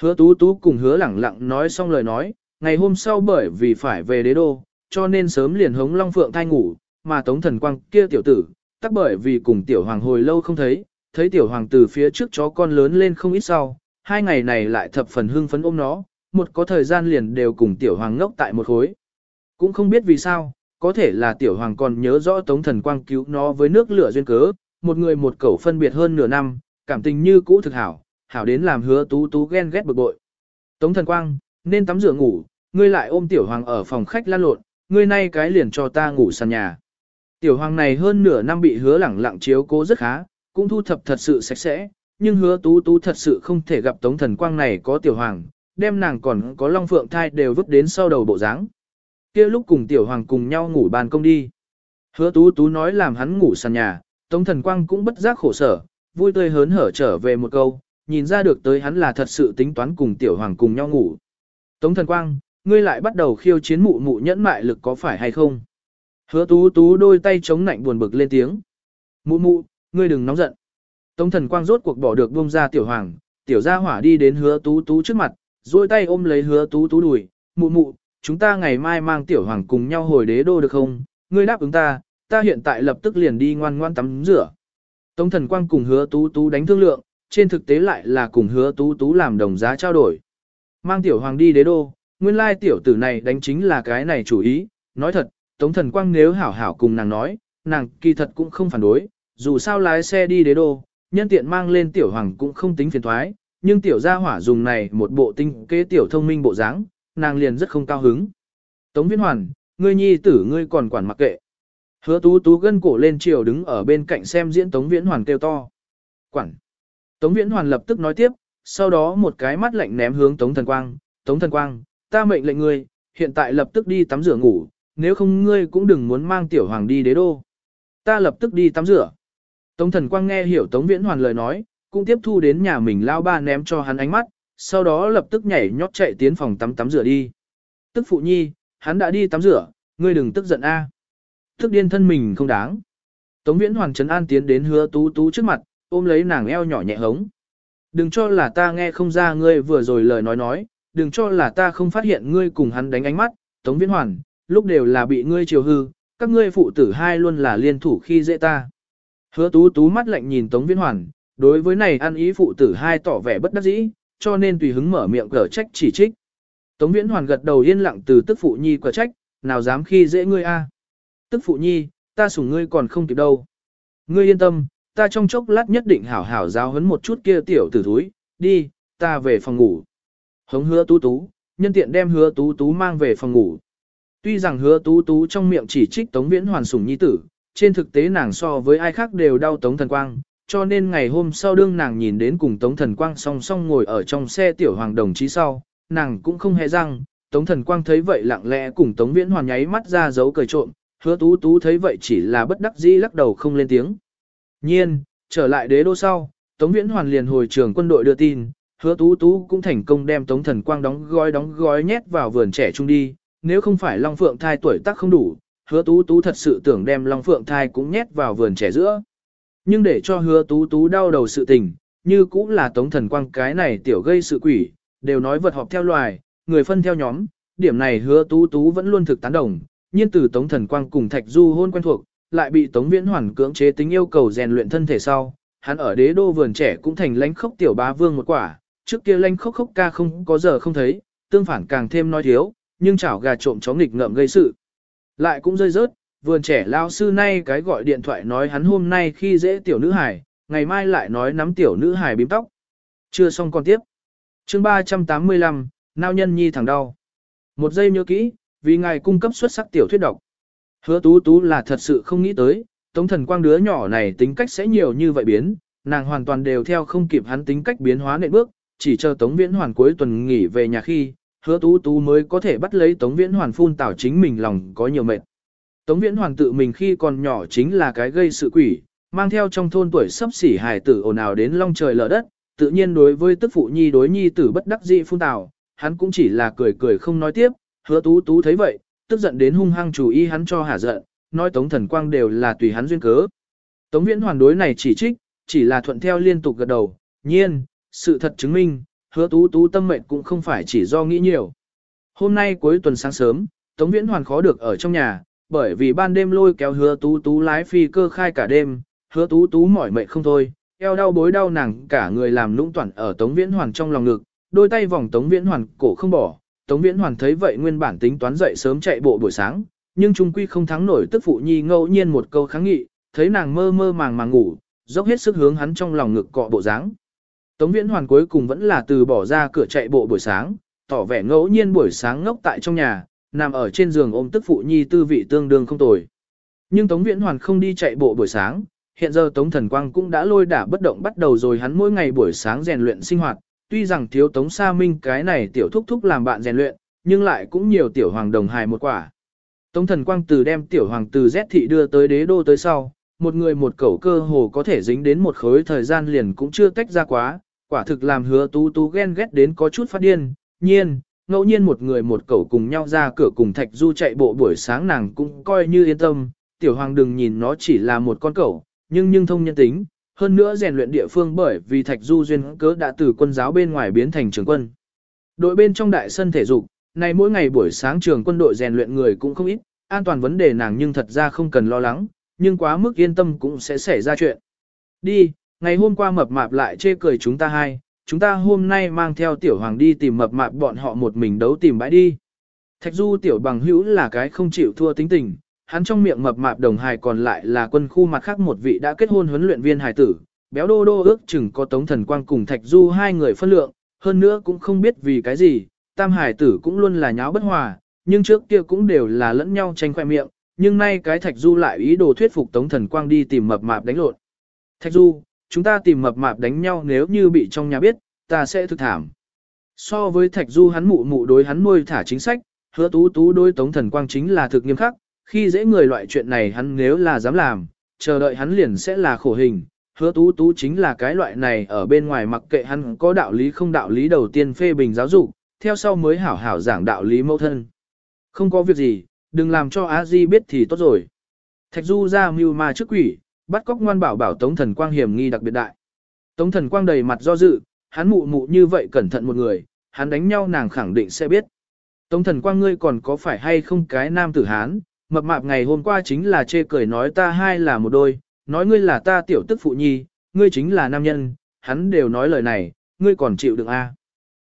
A: Hứa tú tú cùng hứa lẳng lặng nói xong lời nói, ngày hôm sau bởi vì phải về đế đô, cho nên sớm liền hống Long Phượng thai ngủ, mà Tống Thần Quang kia tiểu tử, tắc bởi vì cùng tiểu hoàng hồi lâu không thấy, thấy tiểu hoàng từ phía trước chó con lớn lên không ít sau, hai ngày này lại thập phần hưng phấn ôm nó, một có thời gian liền đều cùng tiểu hoàng ngốc tại một khối. Cũng không biết vì sao, có thể là tiểu hoàng còn nhớ rõ Tống Thần Quang cứu nó với nước lửa duyên cớ, một người một cẩu phân biệt hơn nửa năm, cảm tình như cũ thực hảo, hảo đến làm hứa tú tú ghen ghét bực bội. Tống Thần Quang, nên tắm rửa ngủ, ngươi lại ôm tiểu hoàng ở phòng khách lan lộn, ngươi nay cái liền cho ta ngủ sàn nhà. Tiểu hoàng này hơn nửa năm bị hứa lẳng lặng chiếu cố rất khá, cũng thu thập thật sự sạch sẽ, nhưng hứa tú tú thật sự không thể gặp tống thần quang này có tiểu hoàng, đem nàng còn có long phượng thai đều vứt đến sau đầu bộ dáng. kia lúc cùng tiểu hoàng cùng nhau ngủ bàn công đi. Hứa tú tú nói làm hắn ngủ sàn nhà, tống thần quang cũng bất giác khổ sở, vui tươi hớn hở trở về một câu, nhìn ra được tới hắn là thật sự tính toán cùng tiểu hoàng cùng nhau ngủ. Tống thần quang, ngươi lại bắt đầu khiêu chiến mụ mụ nhẫn mại lực có phải hay không? Hứa tú tú đôi tay chống nạnh buồn bực lên tiếng. Mụ mụ, ngươi đừng nóng giận. Tống thần quang rốt cuộc bỏ được buông ra tiểu hoàng, tiểu gia hỏa đi đến hứa tú tú trước mặt, duỗi tay ôm lấy hứa tú tú đùi, mụ mụ, chúng ta ngày mai mang tiểu hoàng cùng nhau hồi đế đô được không, ngươi đáp ứng ta, ta hiện tại lập tức liền đi ngoan ngoan tắm rửa. Tống thần quang cùng hứa tú tú đánh thương lượng, trên thực tế lại là cùng hứa tú tú làm đồng giá trao đổi. Mang tiểu hoàng đi đế đô, nguyên lai tiểu tử này đánh chính là cái này chủ ý, nói thật, tống thần quang nếu hảo hảo cùng nàng nói, nàng kỳ thật cũng không phản đối, dù sao lái xe đi đế đô, nhân tiện mang lên tiểu hoàng cũng không tính phiền thoái, nhưng tiểu gia hỏa dùng này một bộ tinh kế tiểu thông minh bộ dáng, nàng liền rất không cao hứng. Tống Viễn Hoàn, ngươi nhi tử ngươi còn quản mặc kệ. Hứa tú tú gân cổ lên chiều đứng ở bên cạnh xem diễn Tống Viễn Hoàn kêu to. Quản. Tống Viễn Hoàn lập tức nói tiếp, sau đó một cái mắt lạnh ném hướng Tống Thần Quang. Tống Thần Quang, ta mệnh lệnh ngươi, hiện tại lập tức đi tắm rửa ngủ, nếu không ngươi cũng đừng muốn mang tiểu hoàng đi đế đô. Ta lập tức đi tắm rửa. Tống Thần Quang nghe hiểu Tống Viễn Hoàn lời nói, cũng tiếp thu đến nhà mình lao ba ném cho hắn ánh mắt, sau đó lập tức nhảy nhót chạy tiến phòng tắm tắm rửa đi. Tức phụ nhi, hắn đã đi tắm rửa, ngươi đừng tức giận a. À. Tức điên thân mình không đáng. Tống Viễn Hoàn Trấn An tiến đến hứa tú tú trước mặt, ôm lấy nàng eo nhỏ nhẹ hống. Đừng cho là ta nghe không ra ngươi vừa rồi lời nói nói, đừng cho là ta không phát hiện ngươi cùng hắn đánh ánh mắt, Tống Viễn Hoàn, lúc đều là bị ngươi chiều hư, các ngươi phụ tử hai luôn là liên thủ khi dễ ta. Hứa tú tú mắt lạnh nhìn Tống Viễn Hoàn, đối với này ăn ý phụ tử hai tỏ vẻ bất đắc dĩ, cho nên tùy hứng mở miệng cở trách chỉ trích. Tống Viễn Hoàn gật đầu yên lặng từ tức phụ nhi cở trách, nào dám khi dễ ngươi a? Tức phụ nhi, ta sủng ngươi còn không kịp đâu. Ngươi yên tâm, ta trong chốc lát nhất định hảo hảo giáo huấn một chút kia tiểu tử thúi, đi, ta về phòng ngủ. Hống hứa tú tú, nhân tiện đem hứa tú tú mang về phòng ngủ. Tuy rằng hứa tú tú trong miệng chỉ trích Tống Viễn Hoàn sủng nhi tử, trên thực tế nàng so với ai khác đều đau Tống Thần Quang, cho nên ngày hôm sau đương nàng nhìn đến cùng Tống Thần Quang song song ngồi ở trong xe tiểu hoàng đồng chí sau, nàng cũng không hề răng, Tống Thần Quang thấy vậy lặng lẽ cùng Tống Viễn Hoàn nháy mắt ra dấu cười trộm, hứa tú tú thấy vậy chỉ là bất đắc dĩ lắc đầu không lên tiếng. Nhiên, trở lại đế đô sau, Tống Viễn Hoàn liền hồi trường quân đội đưa tin, hứa tú tú cũng thành công đem Tống Thần Quang đóng gói đóng gói nhét vào vườn trẻ trung đi, nếu không phải Long Phượng thai tuổi tác không đủ, hứa tú tú thật sự tưởng đem Long Phượng thai cũng nhét vào vườn trẻ giữa. Nhưng để cho hứa tú tú đau đầu sự tình, như cũng là Tống Thần Quang cái này tiểu gây sự quỷ, đều nói vật họp theo loài, người phân theo nhóm, điểm này hứa tú tú vẫn luôn thực tán đồng, nhiên từ Tống Thần Quang cùng Thạch Du hôn quen thuộc, lại bị Tống Viễn Hoàn cưỡng chế tính yêu cầu rèn luyện thân thể sau, hắn ở đế đô vườn trẻ cũng thành lãnh khốc tiểu bá vương một quả, trước kia lãnh khốc khốc ca không có giờ không thấy, tương phản càng thêm nói thiếu, nhưng chảo gà trộm chó nghịch ngợm gây sự. Lại cũng rơi rớt, vườn trẻ lao sư nay cái gọi điện thoại nói hắn hôm nay khi dễ tiểu nữ hải, ngày mai lại nói nắm tiểu nữ hải bím tóc. Chưa xong còn tiếp. chương 385, Nao nhân nhi thẳng đau. Một giây nhớ kỹ, vì ngài cung cấp xuất sắc tiểu thuyết độc. Hứa tú tú là thật sự không nghĩ tới, tống thần quang đứa nhỏ này tính cách sẽ nhiều như vậy biến, nàng hoàn toàn đều theo không kịp hắn tính cách biến hóa nệm bước, chỉ chờ tống viễn hoàn cuối tuần nghỉ về nhà khi, hứa tú tú mới có thể bắt lấy tống viễn hoàn phun tảo chính mình lòng có nhiều mệt. Tống viễn hoàn tự mình khi còn nhỏ chính là cái gây sự quỷ, mang theo trong thôn tuổi sắp xỉ hài tử ồn ào đến long trời lở đất, tự nhiên đối với tức phụ nhi đối nhi tử bất đắc dĩ phun tảo, hắn cũng chỉ là cười cười không nói tiếp, hứa tú tú thấy vậy, tức giận đến hung hăng chủ ý hắn cho hả giận, nói tống thần quang đều là tùy hắn duyên cớ. Tống viễn hoàn đối này chỉ trích, chỉ là thuận theo liên tục gật đầu, nhiên, sự thật chứng minh, hứa tú tú tâm mệnh cũng không phải chỉ do nghĩ nhiều. Hôm nay cuối tuần sáng sớm, Tống Viễn Hoàn khó được ở trong nhà, bởi vì ban đêm lôi kéo hứa tú tú lái phi cơ khai cả đêm, hứa tú tú mỏi mệt không thôi, eo đau bối đau nàng cả người làm lũng toàn ở Tống Viễn Hoàn trong lòng ngực, đôi tay vòng Tống Viễn Hoàn cổ không bỏ. Tống Viễn Hoàn thấy vậy nguyên bản tính toán dậy sớm chạy bộ buổi sáng, nhưng trung quy không thắng nổi tức phụ nhi ngẫu nhiên một câu kháng nghị, thấy nàng mơ mơ màng màng ngủ, dốc hết sức hướng hắn trong lòng ngực cọ bộ dáng. Tống Viễn Hoàn cuối cùng vẫn là từ bỏ ra cửa chạy bộ buổi sáng, tỏ vẻ ngẫu nhiên buổi sáng ngốc tại trong nhà, nằm ở trên giường ôm tức phụ nhi tư vị tương đương không tồi. Nhưng Tống Viễn Hoàn không đi chạy bộ buổi sáng, hiện giờ Tống Thần Quang cũng đã lôi đả bất động bắt đầu rồi hắn mỗi ngày buổi sáng rèn luyện sinh hoạt, tuy rằng thiếu Tống Sa Minh cái này tiểu thúc thúc làm bạn rèn luyện, nhưng lại cũng nhiều tiểu hoàng đồng hài một quả. Tống Thần Quang từ đem tiểu hoàng từ Z thị đưa tới đế đô tới sau, một người một cẩu cơ hồ có thể dính đến một khối thời gian liền cũng chưa tách ra quá, quả thực làm hứa tú tú ghen ghét đến có chút phát điên, nhiên, ngẫu nhiên một người một cậu cùng nhau ra cửa cùng Thạch Du chạy bộ buổi sáng nàng cũng coi như yên tâm, tiểu hoàng đừng nhìn nó chỉ là một con cậu, nhưng nhưng thông nhân tính, hơn nữa rèn luyện địa phương bởi vì Thạch Du duyên cớ đã từ quân giáo bên ngoài biến thành trường quân. Đội bên trong đại sân thể dục, này mỗi ngày buổi sáng trường quân đội rèn luyện người cũng không ít, an toàn vấn đề nàng nhưng thật ra không cần lo lắng, nhưng quá mức yên tâm cũng sẽ xảy ra chuyện. Đi, ngày hôm qua mập mạp lại chê cười chúng ta hai, chúng ta hôm nay mang theo tiểu hoàng đi tìm mập mạp bọn họ một mình đấu tìm bãi đi. Thạch du tiểu bằng hữu là cái không chịu thua tính tình, hắn trong miệng mập mạp đồng hài còn lại là quân khu mặt khác một vị đã kết hôn huấn luyện viên hài tử, béo đô đô ước chừng có tống thần quang cùng thạch du hai người phân lượng, hơn nữa cũng không biết vì cái gì, tam hài tử cũng luôn là nháo bất hòa, nhưng trước kia cũng đều là lẫn nhau tranh khoe miệng, nhưng nay cái thạch du lại ý đồ thuyết phục tống thần quang đi tìm mập mạp đánh lộn. Thạch du, chúng ta tìm mập mạp đánh nhau nếu như bị trong nhà biết, ta sẽ thực thảm. So với thạch du hắn mụ mụ đối hắn nuôi thả chính sách, hứa tú tú đối tống thần quang chính là thực nghiêm khắc, khi dễ người loại chuyện này hắn nếu là dám làm, chờ đợi hắn liền sẽ là khổ hình. Hứa tú tú chính là cái loại này ở bên ngoài mặc kệ hắn có đạo lý không đạo lý đầu tiên phê bình giáo dục, theo sau mới hảo hảo giảng đạo lý mẫu thân. Không có việc gì, đừng làm cho a di biết thì tốt rồi. Thạch du ra mưu ma trước quỷ, bắt cóc ngoan bảo bảo tống thần quang hiểm nghi đặc biệt đại. Tống thần quang đầy mặt do dự, hắn mụ mụ như vậy cẩn thận một người, hắn đánh nhau nàng khẳng định sẽ biết. Tống thần quang ngươi còn có phải hay không cái nam tử hán, mập mạp ngày hôm qua chính là chê cười nói ta hai là một đôi, nói ngươi là ta tiểu tức phụ nhi, ngươi chính là nam nhân, hắn đều nói lời này, ngươi còn chịu đựng a? À.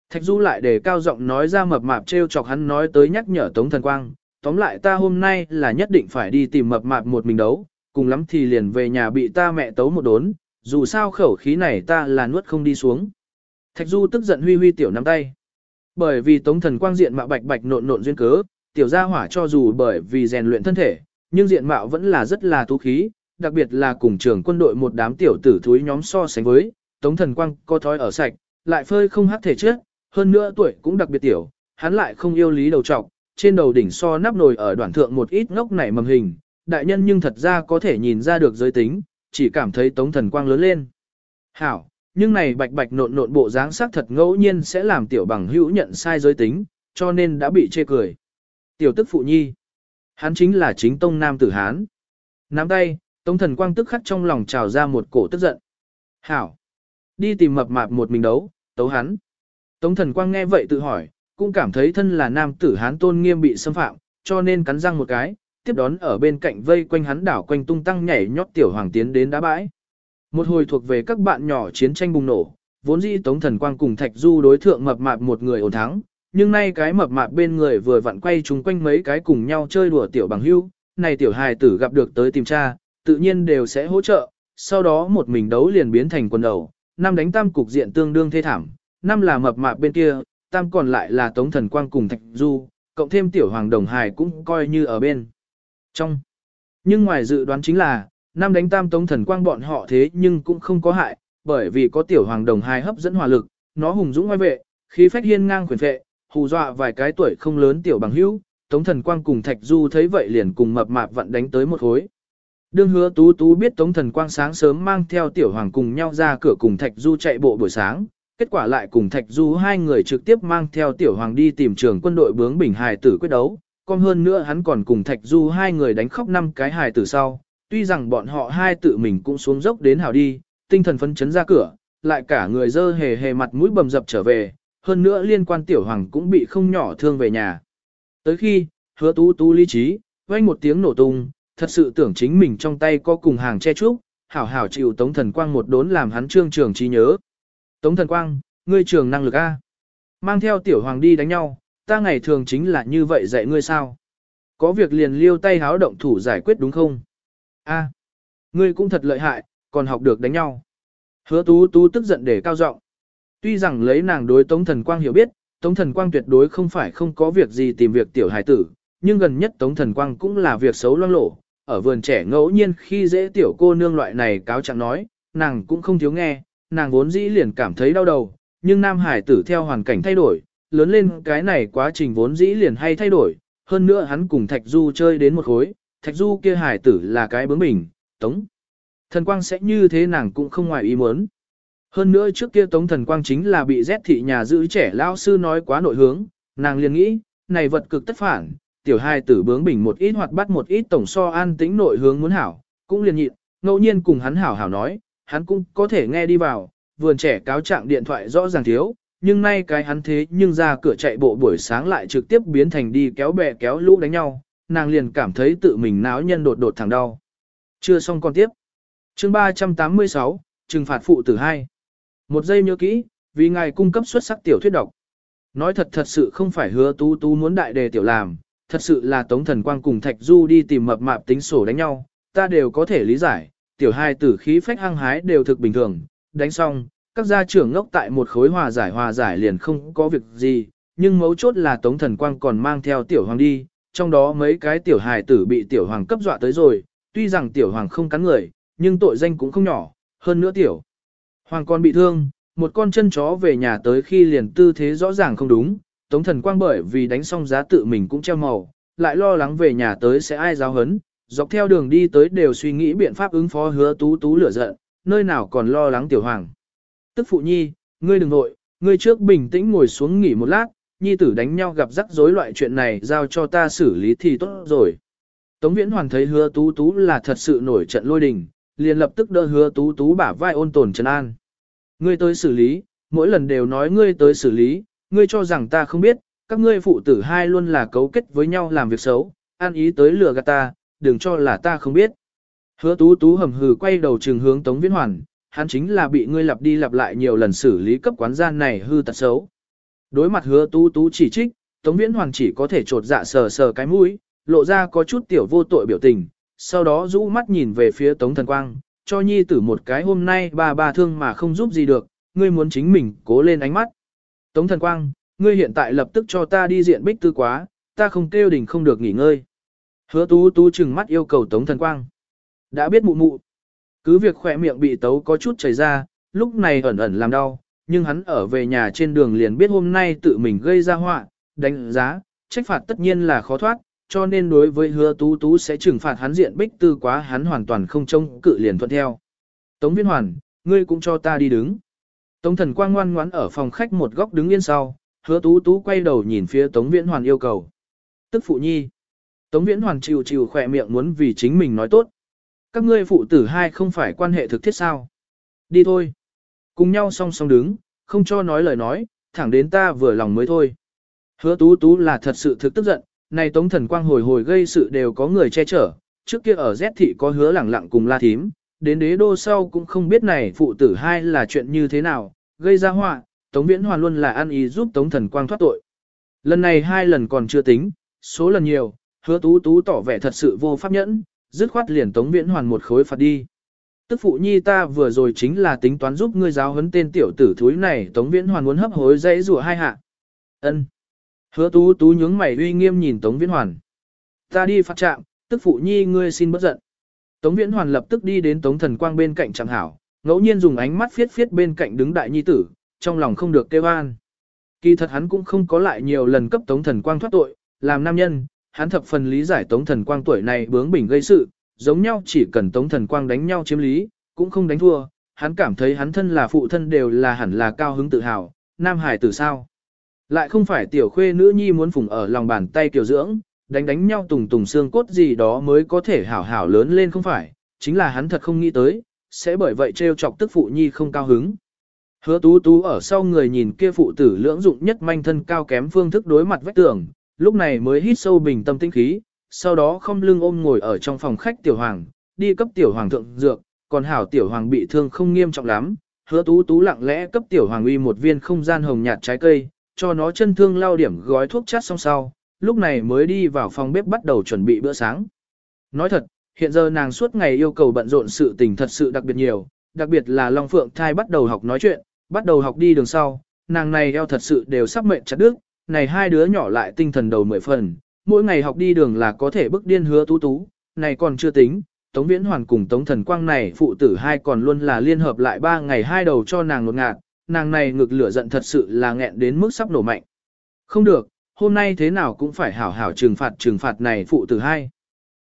A: Thạch Du lại để cao giọng nói ra mập mạp trêu chọc hắn nói tới nhắc nhở Tống Thần Quang, tóm lại ta hôm nay là nhất định phải đi tìm mập mạp một mình đấu, cùng lắm thì liền về nhà bị ta mẹ tấu một đốn, dù sao khẩu khí này ta là nuốt không đi xuống. Thạch Du tức giận huy huy tiểu nắm tay. Bởi vì Tống Thần Quang diện mạo bạch bạch nộn nộn duyên cớ, tiểu gia hỏa cho dù bởi vì rèn luyện thân thể, nhưng diện mạo vẫn là rất là tú khí, đặc biệt là cùng trường quân đội một đám tiểu tử thúi nhóm so sánh với, Tống Thần Quang có thói ở sạch, lại phơi không hắc thể trước, hơn nữa tuổi cũng đặc biệt tiểu, hắn lại không yêu lý đầu trọc, trên đầu đỉnh so nắp nồi ở đoạn thượng một ít ngốc nảy mầm hình, đại nhân nhưng thật ra có thể nhìn ra được giới tính, chỉ cảm thấy Tống Thần Quang lớn lên. Hảo, nhưng này bạch bạch nộn nộn bộ dáng sắc thật ngẫu nhiên sẽ làm tiểu bằng hữu nhận sai giới tính, cho nên đã bị chê cười. Tiểu tức phụ nhi. Hắn chính là chính tông nam tử Hán. Nắm tay, tống thần quang tức khắc trong lòng trào ra một cổ tức giận. Hảo. Đi tìm mập mạp một mình đấu, tấu hắn. Tống thần quang nghe vậy tự hỏi, cũng cảm thấy thân là nam tử Hán tôn nghiêm bị xâm phạm, cho nên cắn răng một cái, tiếp đón ở bên cạnh vây quanh hắn đảo quanh tung tăng nhảy nhót tiểu hoàng tiến đến đá bãi. Một hồi thuộc về các bạn nhỏ chiến tranh bùng nổ, vốn dĩ Tống Thần Quang cùng Thạch Du đối thượng mập mạp một người ổn thắng, nhưng nay cái mập mạp bên người vừa vặn quay chúng quanh mấy cái cùng nhau chơi đùa tiểu bằng hưu, này tiểu hài tử gặp được tới tìm cha, tự nhiên đều sẽ hỗ trợ, sau đó một mình đấu liền biến thành quần đầu, năm đánh tam cục diện tương đương thê thảm, năm là mập mạp bên kia, tam còn lại là Tống Thần Quang cùng Thạch Du, cộng thêm tiểu hoàng đồng hài cũng coi như ở bên. Trong. Nhưng ngoài dự đoán chính là, năm đánh tam Tống Thần Quang bọn họ thế nhưng cũng không có hại, bởi vì có tiểu hoàng đồng Hai hấp dẫn hỏa lực, nó hùng dũng ngoài vệ, khí phách hiên ngang quyền vệ, hù dọa vài cái tuổi không lớn tiểu bằng hữu, Tống Thần Quang cùng Thạch Du thấy vậy liền cùng mập mạp vận đánh tới một khối Đương hứa tú tú biết Tống Thần Quang sáng sớm mang theo tiểu hoàng cùng nhau ra cửa cùng Thạch Du chạy bộ buổi sáng, kết quả lại cùng Thạch Du hai người trực tiếp mang theo tiểu hoàng đi tìm trường quân đội bướng bình hài tử quyết đấu, còn hơn nữa hắn còn cùng Thạch Du hai người đánh khóc năm cái hài tử sau, tuy rằng bọn họ hai tự mình cũng xuống dốc đến hào đi, tinh thần phấn chấn ra cửa, lại cả người dơ hề hề mặt mũi bầm dập trở về, hơn nữa liên quan tiểu hoàng cũng bị không nhỏ thương về nhà. Tới khi, hứa tú tú lý trí, vang một tiếng nổ tung, thật sự tưởng chính mình trong tay có cùng hàng che trúc, hảo hảo chịu Tống Thần Quang một đốn làm hắn trương trường trí nhớ. Tống Thần Quang, ngươi trường năng lực A. Mang theo tiểu hoàng đi đánh nhau, ta ngày thường chính là như vậy dạy ngươi sao. Có việc liền liêu tay háo động thủ giải quyết đúng không? A, ngươi cũng thật lợi hại, còn học được đánh nhau. Hứa tú tú tức giận để cao giọng. Tuy rằng lấy nàng đối Tống Thần Quang hiểu biết, Tống Thần Quang tuyệt đối không phải không có việc gì tìm việc tiểu hài tử, nhưng gần nhất Tống Thần Quang cũng là việc xấu loang lổ. Ở vườn trẻ ngẫu nhiên khi dễ tiểu cô nương loại này cáo trạng nói, nàng cũng không thiếu nghe, nàng vốn dĩ liền cảm thấy đau đầu, nhưng nam hải tử theo hoàn cảnh thay đổi, lớn lên cái này quá trình vốn dĩ liền hay thay đổi, hơn nữa hắn cùng Thạch Du chơi đến một khối, Thạch Du kia hải tử là cái bướng bỉnh, Tống. Thần Quang sẽ như thế nàng cũng không ngoài ý muốn. Hơn nữa trước kia Tống Thần Quang chính là bị rét thị nhà giữ trẻ lao sư nói quá nội hướng, nàng liền nghĩ, này vật cực tất phản, tiểu hai tử bướng bỉnh một ít hoặc bắt một ít tổng so an tính nội hướng muốn hảo, cũng liền nhịn, ngẫu nhiên cùng hắn hảo hảo nói, hắn cũng có thể nghe đi vào, vườn trẻ cáo trạng điện thoại rõ ràng thiếu, nhưng nay cái hắn thế nhưng ra cửa chạy bộ buổi sáng lại trực tiếp biến thành đi kéo bè kéo lũ đánh nhau, nàng liền cảm thấy tự mình náo nhân đột đột thẳng đau. Chưa xong con tiếp. chương 386, trừng phạt phụ tử 2. Một giây nhớ kỹ, vì ngài cung cấp xuất sắc tiểu thuyết độc. Nói thật thật sự không phải hứa tú tú muốn đại đề tiểu làm, thật sự là Tống Thần Quang cùng Thạch Du đi tìm mập mạp tính sổ đánh nhau, ta đều có thể lý giải, tiểu hai tử khí phách hăng hái đều thực bình thường, đánh xong, các gia trưởng ngốc tại một khối hòa giải hòa giải liền không có việc gì, nhưng mấu chốt là Tống Thần Quang còn mang theo tiểu hoàng đi, trong đó mấy cái tiểu hài tử bị tiểu hoàng cấp dọa tới rồi, tuy rằng tiểu hoàng không cắn người, nhưng tội danh cũng không nhỏ, hơn nữa tiểu. Hoàng còn bị thương, một con chân chó về nhà tới khi liền tư thế rõ ràng không đúng, Tống Thần Quang bởi vì đánh xong giá tự mình cũng treo màu, lại lo lắng về nhà tới sẽ ai giáo hấn, dọc theo đường đi tới đều suy nghĩ biện pháp ứng phó hứa tú tú lửa giận, nơi nào còn lo lắng tiểu hoàng. Tức phụ nhi, ngươi đừng nội, ngươi trước bình tĩnh ngồi xuống nghỉ một lát, nhi tử đánh nhau gặp rắc rối loại chuyện này giao cho ta xử lý thì tốt rồi. Tống Viễn Hoàn thấy hứa tú tú là thật sự nổi trận lôi đình, liền lập tức đỡ hứa tú tú bả vai ôn tồn trần an. Ngươi tới xử lý, mỗi lần đều nói ngươi tới xử lý, ngươi cho rằng ta không biết, các ngươi phụ tử hai luôn là cấu kết với nhau làm việc xấu, an ý tới lừa gạt ta, đừng cho là ta không biết. Hứa tú tú hầm hừ quay đầu trường hướng Tống Viễn Hoàn, hắn chính là bị ngươi lặp đi lặp lại nhiều lần xử lý cấp quán gian này hư tật xấu. Đối mặt hứa tú tú chỉ trích, Tống Viễn Hoàn chỉ có thể trột dạ sờ sờ cái mũi, lộ ra có chút tiểu vô tội biểu tình, sau đó rũ mắt nhìn về phía Tống Thần Quang, cho nhi tử một cái hôm nay bà bà thương mà không giúp gì được, ngươi muốn chính mình cố lên ánh mắt. Tống Thần Quang, ngươi hiện tại lập tức cho ta đi diện bích tư quá, ta không kêu đình không được nghỉ ngơi. Hứa tú tú chừng mắt yêu cầu Tống Thần Quang. Đã biết mụ mụ. Cứ việc khỏe miệng bị tấu có chút chảy ra, lúc này ẩn ẩn làm đau, nhưng hắn ở về nhà trên đường liền biết hôm nay tự mình gây ra họa, đánh giá, trách phạt tất nhiên là khó thoát, cho nên đối với hứa tú tú sẽ trừng phạt hắn diện bích tư quá hắn hoàn toàn không trông cự liền thuận theo. Tống viên hoàn, ngươi cũng cho ta đi đứng. Tống thần quang ngoan ngoãn ở phòng khách một góc đứng yên sau, hứa tú tú quay đầu nhìn phía Tống viễn hoàn yêu cầu. Tức phụ nhi. Tống viễn hoàn chịu chịu khỏe miệng muốn vì chính mình nói tốt. Các ngươi phụ tử hai không phải quan hệ thực thiết sao. Đi thôi. Cùng nhau song song đứng, không cho nói lời nói, thẳng đến ta vừa lòng mới thôi. Hứa tú tú là thật sự thực tức giận, này tống thần quang hồi hồi gây sự đều có người che chở, trước kia ở Z thị có hứa lẳng lặng cùng la thím, đến đế đô sau cũng không biết này phụ tử hai là chuyện như thế nào, gây ra họa, tống viễn hoàn luôn là ăn ý giúp tống thần quang thoát tội. Lần này hai lần còn chưa tính, số lần nhiều, hứa tú tú tỏ vẻ thật sự vô pháp nhẫn, dứt khoát liền tống viễn hoàn một khối phạt đi. Tức phụ nhi ta vừa rồi chính là tính toán giúp ngươi giáo huấn tên tiểu tử thúi này tống viễn hoàn muốn hấp hối dãy rủa hai hạ. ân Hứa tú tú nhướng mày uy nghiêm nhìn Tống Viễn Hoàn. Ta đi phạt trạm, tức phụ nhi ngươi xin bất giận. Tống Viễn Hoàn lập tức đi đến Tống Thần Quang bên cạnh chẳng hảo, ngẫu nhiên dùng ánh mắt phiết phiết bên cạnh đứng đại nhi tử, trong lòng không được kêu an. Kỳ thật hắn cũng không có lại nhiều lần cấp Tống Thần Quang thoát tội, làm nam nhân, hắn thập phần lý giải Tống Thần Quang tuổi này bướng bỉnh gây sự, giống nhau chỉ cần Tống Thần Quang đánh nhau chiếm lý, cũng không đánh thua, hắn cảm thấy hắn thân là phụ thân đều là hẳn là cao hứng tự hào, nam hải tử sao. Lại không phải tiểu khuê nữ nhi muốn phùng ở lòng bàn tay kiều dưỡng, đánh đánh nhau tùng tùng xương cốt gì đó mới có thể hảo hảo lớn lên không phải, chính là hắn thật không nghĩ tới, sẽ bởi vậy trêu chọc tức phụ nhi không cao hứng. Hứa tú tú ở sau người nhìn kia phụ tử lưỡng dụng nhất manh thân cao kém phương thức đối mặt vách tường, lúc này mới hít sâu bình tâm tinh khí, sau đó không lưng ôm ngồi ở trong phòng khách tiểu hoàng, đi cấp tiểu hoàng thượng dược, còn hảo tiểu hoàng bị thương không nghiêm trọng lắm, hứa tú tú lặng lẽ cấp tiểu hoàng uy một viên không gian hồng nhạt trái cây, cho nó chân thương lau điểm gói thuốc chát xong sau, lúc này mới đi vào phòng bếp bắt đầu chuẩn bị bữa sáng. Nói thật, hiện giờ nàng suốt ngày yêu cầu bận rộn sự tình thật sự đặc biệt nhiều, đặc biệt là Long Phượng thai bắt đầu học nói chuyện, bắt đầu học đi đường sau, nàng này eo thật sự đều sắp mệnh chặt đứt, này hai đứa nhỏ lại tinh thần đầu mười phần, mỗi ngày học đi đường là có thể bức điên hứa tú tú, này còn chưa tính, Tống Viễn Hoàn cùng Tống Thần Quang này phụ tử hai còn luôn là liên hợp lại ba ngày hai đầu cho nàng một ngạt, nàng này ngực lửa giận thật sự là nghẹn đến mức sắp nổ mạnh. Không được, hôm nay thế nào cũng phải hảo hảo trừng phạt trừng phạt này phụ tử hai.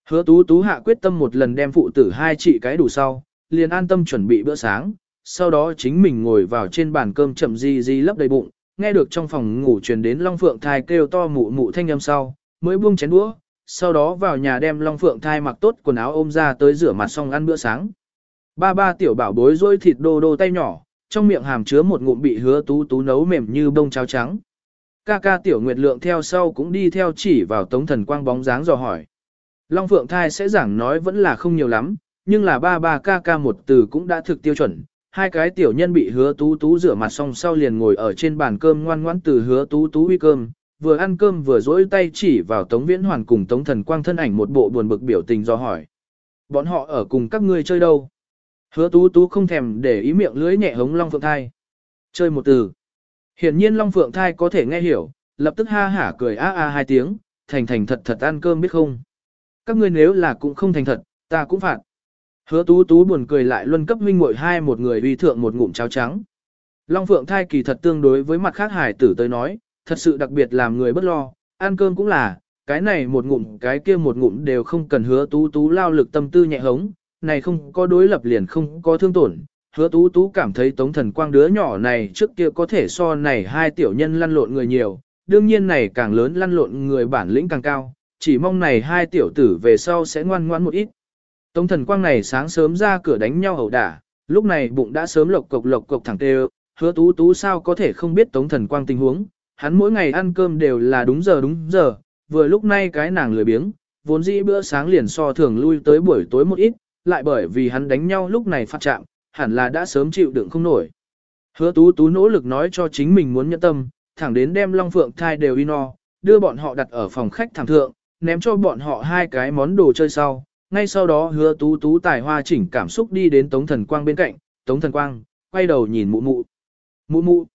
A: Hứa tú tú hạ quyết tâm một lần đem phụ tử hai trị cái đủ sau, liền an tâm chuẩn bị bữa sáng, sau đó chính mình ngồi vào trên bàn cơm chậm di di lấp đầy bụng, nghe được trong phòng ngủ truyền đến Long Phượng thai kêu to mụ mụ thanh âm sau, mới buông chén đũa, sau đó vào nhà đem Long Phượng thai mặc tốt quần áo ôm ra tới rửa mặt xong ăn bữa sáng. Ba ba tiểu bảo bối rôi thịt đô đô tay nhỏ, trong miệng hàm chứa một ngụm bị hứa tú tú nấu mềm như bông cháo trắng. Ca ca tiểu nguyệt lượng theo sau cũng đi theo chỉ vào tống thần quang bóng dáng dò hỏi. Long Phượng thai sẽ giảng nói vẫn là không nhiều lắm, nhưng là ba ba ca ca một từ cũng đã thực tiêu chuẩn. Hai cái tiểu nhân bị hứa tú tú rửa mặt xong sau liền ngồi ở trên bàn cơm ngoan ngoãn từ hứa tú tú uy cơm, vừa ăn cơm vừa dỗi tay chỉ vào tống viễn hoàn cùng tống thần quang thân ảnh một bộ buồn bực biểu tình do hỏi. Bọn họ ở cùng các ngươi chơi đâu? Hứa tú tú không thèm để ý miệng lưỡi nhẹ hống Long Phượng thai. Chơi một từ. Hiển nhiên Long Phượng thai có thể nghe hiểu, lập tức ha hả cười a a hai tiếng, thành thành thật thật ăn cơm biết không. Các ngươi nếu là cũng không thành thật, ta cũng phạt. Hứa tú tú buồn cười lại luân cấp huynh muội hai một người uy thượng một ngụm cháo trắng. Long Phượng thai kỳ thật tương đối với mặt khác hải tử tới nói, thật sự đặc biệt làm người bất lo, ăn cơm cũng là, cái này một ngụm cái kia một ngụm đều không cần hứa tú tú lao lực tâm tư nhẹ hống, này không có đối lập liền không có thương tổn. Hứa tú tú cảm thấy tống thần quang đứa nhỏ này trước kia có thể so này hai tiểu nhân lăn lộn người nhiều, đương nhiên này càng lớn lăn lộn người bản lĩnh càng cao, chỉ mong này hai tiểu tử về sau sẽ ngoan ngoãn một ít. Tống thần quang này sáng sớm ra cửa đánh nhau ẩu đả, lúc này bụng đã sớm lộc cộc lộc cộc thẳng tê hứa tú tú sao có thể không biết tống thần quang tình huống, hắn mỗi ngày ăn cơm đều là đúng giờ đúng giờ, vừa lúc nay cái nàng lười biếng, vốn dĩ bữa sáng liền so thường lui tới buổi tối một ít, lại bởi vì hắn đánh nhau lúc này phát chạm, hẳn là đã sớm chịu đựng không nổi. Hứa tú tú nỗ lực nói cho chính mình muốn nhẫn tâm, thẳng đến đem Long Phượng thai đều y no, đưa bọn họ đặt ở phòng khách thẳng thượng, ném cho bọn họ hai cái món đồ chơi sau. Ngay sau đó hứa tú tú tài hoa chỉnh cảm xúc đi đến Tống Thần Quang bên cạnh, Tống Thần Quang, quay đầu nhìn mụ mụ. Mụ mụ.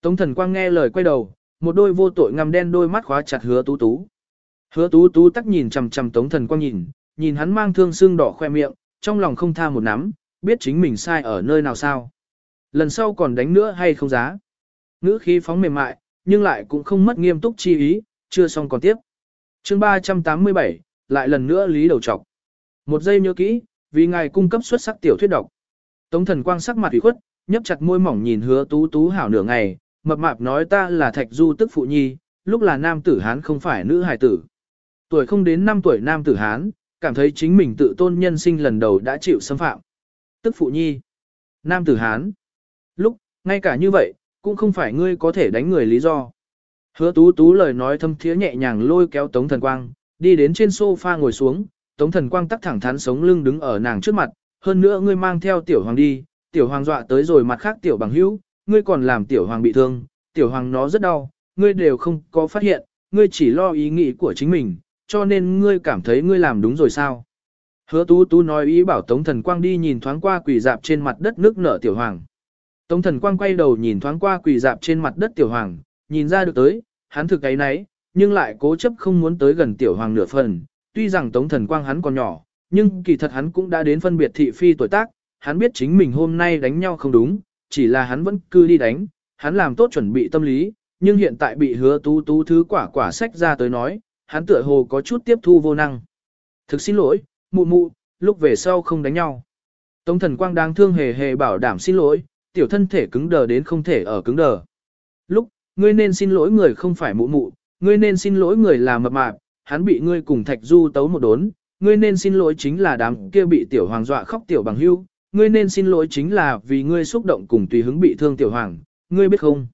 A: Tống Thần Quang nghe lời quay đầu, một đôi vô tội ngăm đen đôi mắt khóa chặt hứa tú tú. Hứa tú tú tắc nhìn chằm chằm Tống Thần Quang nhìn, nhìn hắn mang thương xương đỏ khoe miệng, trong lòng không tha một nắm, biết chính mình sai ở nơi nào sao. Lần sau còn đánh nữa hay không giá. Ngữ khí phóng mềm mại, nhưng lại cũng không mất nghiêm túc chi ý, chưa xong còn tiếp. chương 387, lại lần nữa lý đầu trọc. Một giây nhớ kỹ, vì ngài cung cấp xuất sắc tiểu thuyết độc. Tống thần quang sắc mặt ủy khuất, nhấp chặt môi mỏng nhìn hứa tú tú hảo nửa ngày, mập mạp nói ta là thạch du tức phụ nhi, lúc là nam tử hán không phải nữ hài tử. Tuổi không đến 5 tuổi nam tử hán, cảm thấy chính mình tự tôn nhân sinh lần đầu đã chịu xâm phạm. Tức phụ nhi, nam tử hán. Lúc, ngay cả như vậy, cũng không phải ngươi có thể đánh người lý do. Hứa tú tú lời nói thâm thiế nhẹ nhàng lôi kéo Tống Thần Quang, đi đến trên sofa ngồi xuống, Tống Thần Quang tắc thẳng thắn sống lưng đứng ở nàng trước mặt, hơn nữa ngươi mang theo tiểu hoàng đi, tiểu hoàng dọa tới rồi mặt khác tiểu bằng hữu, ngươi còn làm tiểu hoàng bị thương, tiểu hoàng nó rất đau, ngươi đều không có phát hiện, ngươi chỉ lo ý nghĩ của chính mình, cho nên ngươi cảm thấy ngươi làm đúng rồi sao. Hứa tú tú nói ý bảo Tống Thần Quang đi nhìn thoáng qua quỷ dạp trên mặt đất nước nở tiểu hoàng. Tống thần quang quay đầu nhìn thoáng qua quỳ dạp trên mặt đất tiểu hoàng, nhìn ra được tới, hắn thực cái nấy, nhưng lại cố chấp không muốn tới gần tiểu hoàng nửa phần. Tuy rằng tống thần quang hắn còn nhỏ, nhưng kỳ thật hắn cũng đã đến phân biệt thị phi tuổi tác, hắn biết chính mình hôm nay đánh nhau không đúng, chỉ là hắn vẫn cứ đi đánh, hắn làm tốt chuẩn bị tâm lý, nhưng hiện tại bị hứa tú tú thứ quả quả sách ra tới nói, hắn tựa hồ có chút tiếp thu vô năng. Thực xin lỗi, mụ mụ, lúc về sau không đánh nhau. Tống thần quang đang thương hề hề bảo đảm xin lỗi, tiểu thân thể cứng đờ đến không thể ở cứng đờ. Lúc, ngươi nên xin lỗi người không phải mụ mụ, ngươi nên xin lỗi người là mập mạp, hắn bị ngươi cùng thạch du tấu một đốn, ngươi nên xin lỗi chính là đám kia bị tiểu hoàng dọa khóc tiểu bằng hưu, ngươi nên xin lỗi chính là vì ngươi xúc động cùng tùy hứng bị thương tiểu hoàng, ngươi biết không?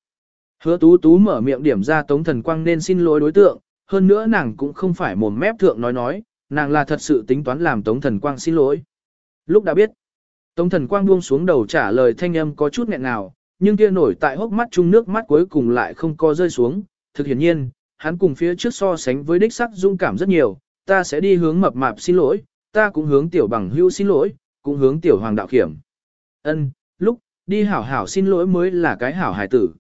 A: Hứa tú tú mở miệng điểm ra tống thần quang nên xin lỗi đối tượng, hơn nữa nàng cũng không phải mồm mép thượng nói nói, nàng là thật sự tính toán làm tống thần quang xin lỗi. Lúc đã biết, Tống thần quang buông xuống đầu trả lời thanh âm có chút nghẹn nào, nhưng kia nổi tại hốc mắt chung nước mắt cuối cùng lại không có rơi xuống. Thực hiển nhiên, hắn cùng phía trước so sánh với đích sắc dung cảm rất nhiều, ta sẽ đi hướng mập mạp xin lỗi, ta cũng hướng tiểu bằng hưu xin lỗi, cũng hướng tiểu hoàng đạo kiểm. Ân, lúc, đi hảo hảo xin lỗi mới là cái hảo hài tử.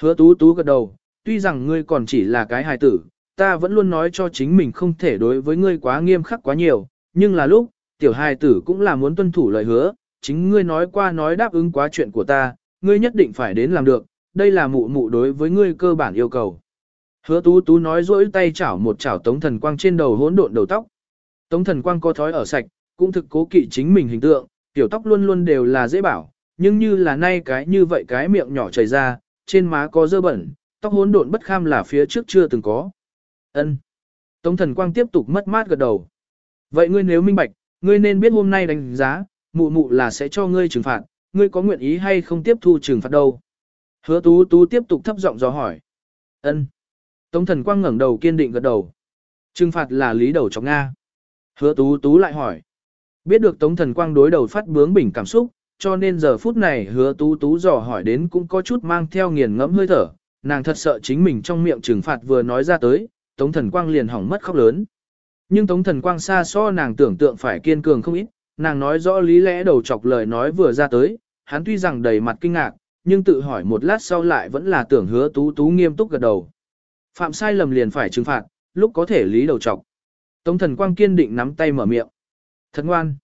A: Hứa tú tú gật đầu, tuy rằng ngươi còn chỉ là cái hài tử, ta vẫn luôn nói cho chính mình không thể đối với ngươi quá nghiêm khắc quá nhiều, nhưng là lúc, tiểu hài tử cũng là muốn tuân thủ lời hứa, chính ngươi nói qua nói đáp ứng quá chuyện của ta, ngươi nhất định phải đến làm được, đây là mụ mụ đối với ngươi cơ bản yêu cầu. Hứa tú tú nói rỗi tay chảo một chảo tống thần quang trên đầu hỗn độn đầu tóc. Tống thần quang có thói ở sạch, cũng thực cố kỵ chính mình hình tượng, tiểu tóc luôn luôn đều là dễ bảo, nhưng như là nay cái như vậy cái miệng nhỏ chảy ra, trên má có dơ bẩn, tóc hỗn độn bất kham là phía trước chưa từng có. Ân. Tống thần quang tiếp tục mất mát gật đầu. Vậy ngươi nếu minh bạch, ngươi nên biết hôm nay đánh giá, mụ mụ là sẽ cho ngươi trừng phạt, ngươi có nguyện ý hay không tiếp thu trừng phạt đâu. Hứa tú tú tiếp tục thấp giọng dò hỏi. ân Tống thần quang ngẩng đầu kiên định gật đầu. Trừng phạt là lý đầu chọc Nga. Hứa tú tú lại hỏi. Biết được tống thần quang đối đầu phát bướng bình cảm xúc, cho nên giờ phút này hứa tú tú dò hỏi đến cũng có chút mang theo nghiền ngẫm hơi thở, nàng thật sợ chính mình trong miệng trừng phạt vừa nói ra tới, tống thần quang liền hỏng mất khóc lớn. Nhưng tống thần quang xa so nàng tưởng tượng phải kiên cường không ít, nàng nói rõ lý lẽ đầu chọc lời nói vừa ra tới, hắn tuy rằng đầy mặt kinh ngạc, nhưng tự hỏi một lát sau lại vẫn là tưởng hứa tú tú nghiêm túc gật đầu. Phạm sai lầm liền phải trừng phạt, lúc có thể lý đầu trọc. Tống thần quang kiên định nắm tay mở miệng. Thật ngoan.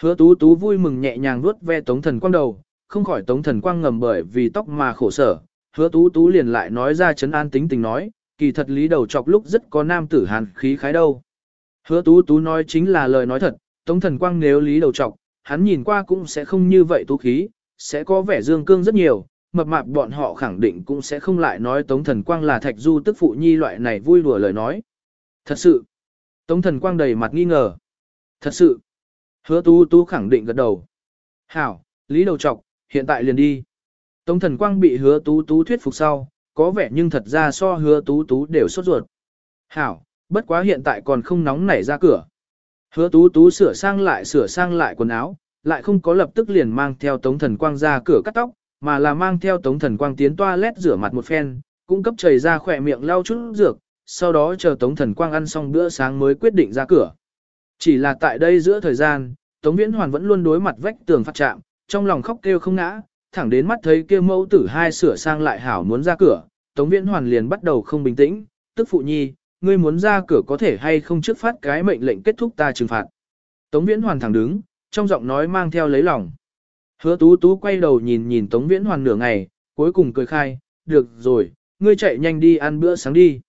A: Hứa tú tú vui mừng nhẹ nhàng vuốt ve tống thần quang đầu, không khỏi tống thần quang ngầm bởi vì tóc mà khổ sở. Hứa tú tú liền lại nói ra chấn an tính tình nói, kỳ thật lý đầu chọc lúc rất có nam tử hàn khí khái đâu. Hứa tú tú nói chính là lời nói thật, tống thần quang nếu lý đầu chọc, hắn nhìn qua cũng sẽ không như vậy tú khí, sẽ có vẻ dương cương rất nhiều, mập mạp bọn họ khẳng định cũng sẽ không lại nói Tống Thần Quang là thạch du tức phụ nhi loại này vui đùa lời nói. Thật sự, Tống Thần Quang đầy mặt nghi ngờ. Thật sự, hứa tú tú khẳng định gật đầu. Hảo, lý đầu trọc, hiện tại liền đi. Tống Thần Quang bị hứa tú tú thuyết phục sau, có vẻ nhưng thật ra so hứa tú tú đều sốt ruột. Hảo, bất quá hiện tại còn không nóng nảy ra cửa. Hứa tú tú sửa sang lại sửa sang lại quần áo, lại không có lập tức liền mang theo Tống Thần Quang ra cửa cắt tóc, mà là mang theo Tống Thần Quang tiến toilet rửa mặt một phen, cung cấp chảy ra khỏe miệng lau chút dược, sau đó chờ Tống Thần Quang ăn xong bữa sáng mới quyết định ra cửa. Chỉ là tại đây giữa thời gian, Tống Viễn Hoàn vẫn luôn đối mặt vách tường phát chạm, trong lòng khóc kêu không ngã, thẳng đến mắt thấy kia mẫu tử hai sửa sang lại hảo muốn ra cửa, Tống Viễn Hoàn liền bắt đầu không bình tĩnh, tức phụ nhi, ngươi muốn ra cửa có thể hay không trước phát cái mệnh lệnh kết thúc ta trừng phạt. Tống Viễn Hoàn thẳng đứng, trong giọng nói mang theo lấy lòng. Hứa tú tú quay đầu nhìn nhìn Tống Viễn Hoàn nửa ngày, cuối cùng cười khai, được rồi, ngươi chạy nhanh đi ăn bữa sáng đi.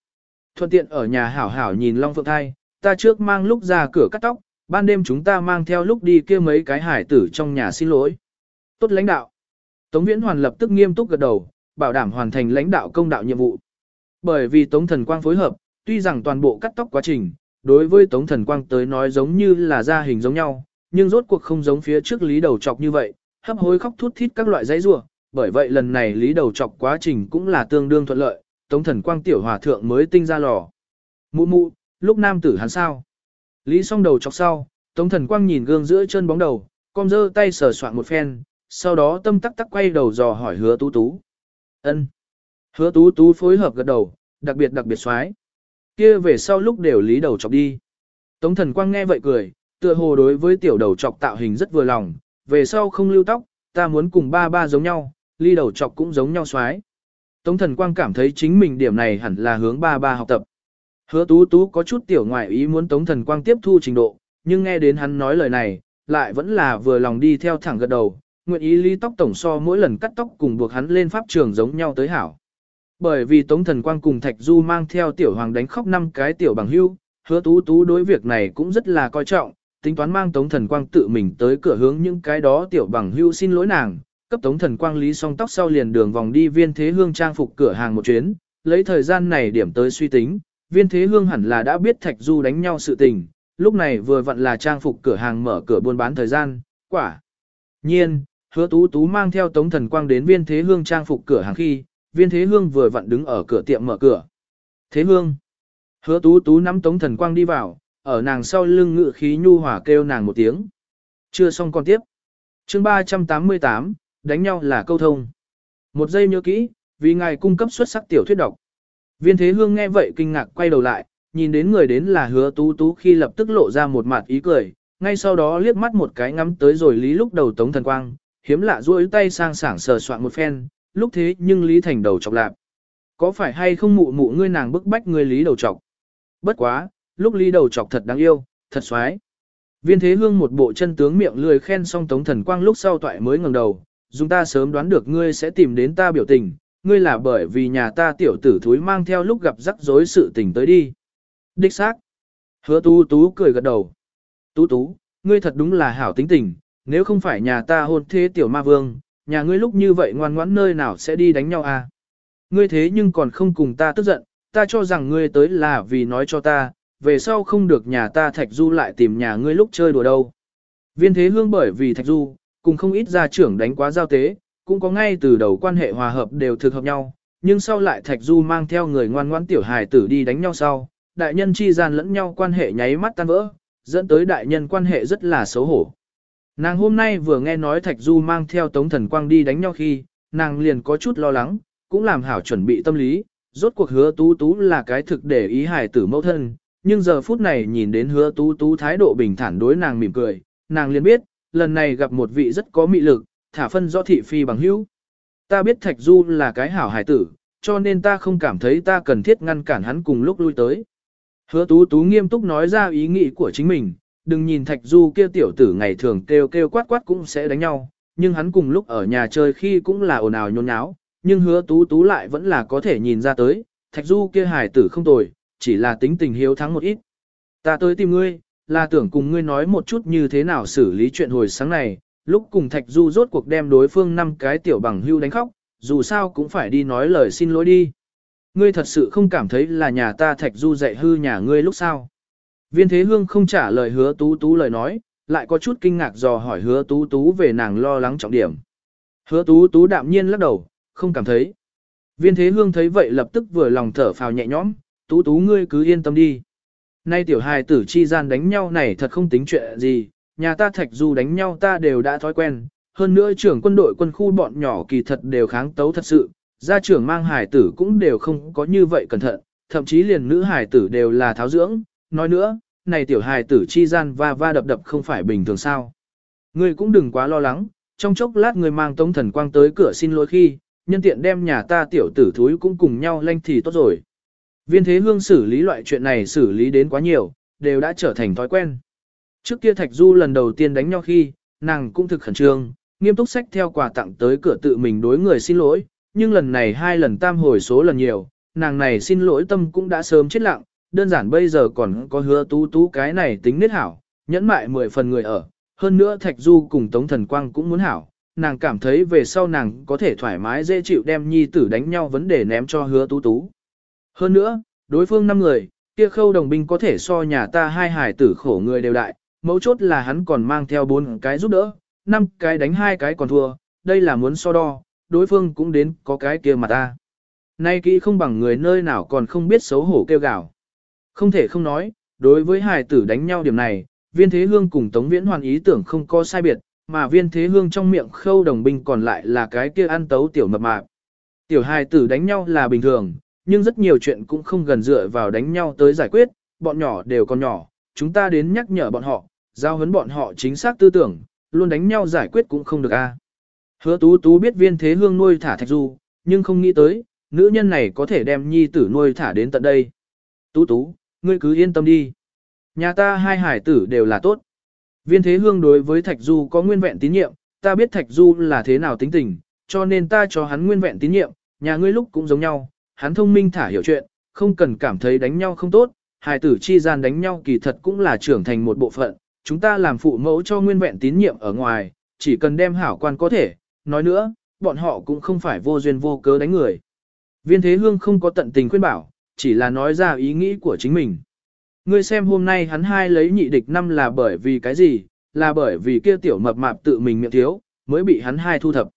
A: Thuận tiện ở nhà hảo hảo nhìn Long Phượng Thai, ta trước mang lúc ra cửa cắt tóc, ban đêm chúng ta mang theo lúc đi kia mấy cái hải tử trong nhà xin lỗi. Tốt lãnh đạo. Tống Viễn Hoàn lập tức nghiêm túc gật đầu, bảo đảm hoàn thành lãnh đạo công đạo nhiệm vụ. Bởi vì Tống Thần Quang phối hợp, tuy rằng toàn bộ cắt tóc quá trình, đối với Tống Thần Quang tới nói giống như là ra hình giống nhau, nhưng rốt cuộc không giống phía trước lý đầu chọc như vậy, hấp hối khóc thút thít các loại giấy rủa. Bởi vậy lần này lý đầu chọc quá trình cũng là tương đương thuận lợi, Tống Thần Quang tiểu hòa thượng mới tinh ra lò. Mụ mụ, lúc nam tử hắn sao? Lý song đầu chọc sau, Tống Thần Quang nhìn gương giữa chân bóng đầu, con dơ tay sờ soạn một phen, sau đó tâm tắc tắc quay đầu dò hỏi hứa tú tú. ân Hứa tú tú phối hợp gật đầu, đặc biệt đặc biệt xoái. kia về sau lúc đều lý đầu chọc đi. Tống Thần Quang nghe vậy cười, tựa hồ đối với tiểu đầu chọc tạo hình rất vừa lòng, về sau không lưu tóc, ta muốn cùng ba ba giống nhau, ly đầu chọc cũng giống nhau xoái. Tống thần quang cảm thấy chính mình điểm này hẳn là hướng ba ba học tập. Hứa tú tú có chút tiểu ngoại ý muốn tống thần quang tiếp thu trình độ, nhưng nghe đến hắn nói lời này, lại vẫn là vừa lòng đi theo thẳng gật đầu, nguyện ý ly tóc tổng so mỗi lần cắt tóc cùng buộc hắn lên pháp trường giống nhau tới hảo. Bởi vì tống thần quang cùng thạch du mang theo tiểu hoàng đánh khóc năm cái tiểu bằng hưu, hứa tú tú đối việc này cũng rất là coi trọng, tính toán mang Tống Thần Quang tự mình tới cửa hướng những cái đó tiểu bằng hưu xin lỗi nàng, cấp Tống Thần Quang lý xong tóc sau liền đường vòng đi viên thế hương trang phục cửa hàng một chuyến, lấy thời gian này điểm tới suy tính, viên thế hương hẳn là đã biết Thạch Du đánh nhau sự tình, lúc này vừa vặn là trang phục cửa hàng mở cửa buôn bán thời gian, quả. Nhiên, hứa tú tú mang theo Tống Thần Quang đến viên thế hương trang phục cửa hàng khi, viên thế hương vừa vặn đứng ở cửa tiệm mở cửa. Thế hương. Hứa tú tú nắm Tống Thần Quang đi vào, ở nàng sau lưng ngự khí nhu hòa kêu nàng một tiếng. Chưa xong còn tiếp. chương 388, đánh nhau là câu thông. Một giây nhớ kỹ, vì ngài cung cấp xuất sắc tiểu thuyết độc. Viên thế hương nghe vậy kinh ngạc quay đầu lại, nhìn đến người đến là hứa tú tú khi lập tức lộ ra một mặt ý cười, ngay sau đó liếc mắt một cái ngắm tới rồi lý lúc đầu tống thần quang, hiếm lạ duỗi tay sang sảng sờ soạn một phen, lúc thế nhưng lý thành đầu chọc lạp. Có phải hay không mụ mụ ngươi nàng bức bách ngươi lý đầu chọc? Bất quá, lúc ly đầu chọc thật đáng yêu, thật xoái. Viên thế hương một bộ chân tướng miệng lười khen xong tống thần quang lúc sau toại mới ngẩng đầu, dùng ta sớm đoán được ngươi sẽ tìm đến ta biểu tình, ngươi là bởi vì nhà ta tiểu tử thúi mang theo lúc gặp rắc rối sự tình tới đi. Đích xác. Hứa tú tú cười gật đầu. Tú tú, ngươi thật đúng là hảo tính tình, nếu không phải nhà ta hôn thế tiểu ma vương, nhà ngươi lúc như vậy ngoan ngoãn nơi nào sẽ đi đánh nhau à? Ngươi thế nhưng còn không cùng ta tức giận, ta cho rằng ngươi tới là vì nói cho ta, về sau không được nhà ta thạch du lại tìm nhà ngươi lúc chơi đùa đâu. Viên thế hương bởi vì thạch du, cùng không ít gia trưởng đánh quá giao tế, cũng có ngay từ đầu quan hệ hòa hợp đều thực hợp nhau, nhưng sau lại thạch du mang theo người ngoan ngoãn tiểu hài tử đi đánh nhau sau, đại nhân chi gian lẫn nhau quan hệ nháy mắt tan vỡ, dẫn tới đại nhân quan hệ rất là xấu hổ. Nàng hôm nay vừa nghe nói Thạch Du mang theo Tống Thần Quang đi đánh nhau khi, nàng liền có chút lo lắng, cũng làm hảo chuẩn bị tâm lý, rốt cuộc hứa tú tú là cái thực để ý hài tử mẫu thân, nhưng giờ phút này nhìn đến hứa tú tú thái độ bình thản đối nàng mỉm cười, nàng liền biết, lần này gặp một vị rất có mị lực, thả phân rõ thị phi bằng hữu. Ta biết Thạch Du là cái hảo hài tử, cho nên ta không cảm thấy ta cần thiết ngăn cản hắn cùng lúc lui tới. Hứa tú tú nghiêm túc nói ra ý nghĩ của chính mình, đừng nhìn Thạch Du kia tiểu tử ngày thường kêu kêu quát quát cũng sẽ đánh nhau, nhưng hắn cùng lúc ở nhà chơi khi cũng là ồn ào nhôn nháo, nhưng hứa tú tú lại vẫn là có thể nhìn ra tới, Thạch Du kia hài tử không tồi, chỉ là tính tình hiếu thắng một ít. Ta tới tìm ngươi, là tưởng cùng ngươi nói một chút như thế nào xử lý chuyện hồi sáng này, lúc cùng Thạch Du rốt cuộc đem đối phương năm cái tiểu bằng hưu đánh khóc, dù sao cũng phải đi nói lời xin lỗi đi. Ngươi thật sự không cảm thấy là nhà ta Thạch Du dạy hư nhà ngươi lúc sao? Viên Thế Hương không trả lời hứa tú tú lời nói, lại có chút kinh ngạc dò hỏi hứa tú tú về nàng lo lắng trọng điểm. Hứa tú tú đạm nhiên lắc đầu, không cảm thấy. Viên Thế Hương thấy vậy lập tức vừa lòng thở phào nhẹ nhõm, tú tú ngươi cứ yên tâm đi. Nay tiểu hài tử chi gian đánh nhau này thật không tính chuyện gì, nhà ta Thạch Du đánh nhau ta đều đã thói quen, hơn nữa trưởng quân đội quân khu bọn nhỏ kỳ thật đều kháng tấu thật sự, gia trưởng mang hài tử cũng đều không có như vậy cẩn thận, thậm chí liền nữ hài tử đều là tháo dưỡng, nói nữa, này tiểu hài tử chi gian va va đập đập không phải bình thường sao. Ngươi cũng đừng quá lo lắng, trong chốc lát người mang tống thần quang tới cửa xin lỗi khi, nhân tiện đem nhà ta tiểu tử thúi cũng cùng nhau lanh thì tốt rồi. Viên thế hương xử lý loại chuyện này xử lý đến quá nhiều, đều đã trở thành thói quen. Trước kia Thạch Du lần đầu tiên đánh nhau khi, nàng cũng thực khẩn trương, nghiêm túc sách theo quà tặng tới cửa tự mình đối người xin lỗi, nhưng lần này hai lần tam hồi số lần nhiều, nàng này xin lỗi tâm cũng đã sớm chết lặng, đơn giản bây giờ còn có hứa tú tú cái này tính nết hảo, nhẫn mại mười phần người ở, hơn nữa Thạch Du cùng Tống Thần Quang cũng muốn hảo, nàng cảm thấy về sau nàng có thể thoải mái dễ chịu đem nhi tử đánh nhau vấn đề ném cho hứa tú tú. Hơn nữa, đối phương năm người, kia khâu đồng binh có thể so nhà ta hai hải tử khổ người đều đại, mấu chốt là hắn còn mang theo bốn cái giúp đỡ, năm cái đánh hai cái còn thua, đây là muốn so đo, đối phương cũng đến có cái kia mà ta. Nay kỹ không bằng người nơi nào còn không biết xấu hổ kêu gào. Không thể không nói, đối với hải tử đánh nhau điểm này, viên thế hương cùng Tống Viễn Hoàn ý tưởng không có sai biệt, mà viên thế hương trong miệng khâu đồng binh còn lại là cái kia ăn tấu tiểu mập mạp. Tiểu hài tử đánh nhau là bình thường, nhưng rất nhiều chuyện cũng không gần dựa vào đánh nhau tới giải quyết, bọn nhỏ đều còn nhỏ, chúng ta đến nhắc nhở bọn họ, giao huấn bọn họ chính xác tư tưởng, luôn đánh nhau giải quyết cũng không được a. Hứa tú tú biết viên thế hương nuôi thả thạch du, nhưng không nghĩ tới, nữ nhân này có thể đem nhi tử nuôi thả đến tận đây. Tú tú, ngươi cứ yên tâm đi. Nhà ta hai hải tử đều là tốt. Viên thế hương đối với thạch du có nguyên vẹn tín nhiệm, ta biết thạch du là thế nào tính tình, cho nên ta cho hắn nguyên vẹn tín nhiệm, nhà ngươi lúc cũng giống nhau, hắn thông minh thả hiểu chuyện, không cần cảm thấy đánh nhau không tốt, hài tử chi gian đánh nhau kỳ thật cũng là trưởng thành một bộ phận, chúng ta làm phụ mẫu cho nguyên vẹn tín nhiệm ở ngoài, chỉ cần đem hảo quan có thể, nói nữa, bọn họ cũng không phải vô duyên vô cớ đánh người. Viên Thế Hương không có tận tình khuyên bảo, chỉ là nói ra ý nghĩ của chính mình. Ngươi xem hôm nay hắn hai lấy nhị địch năm là bởi vì cái gì, là bởi vì kia tiểu mập mạp tự mình miệng thiếu, mới bị hắn hai thu thập.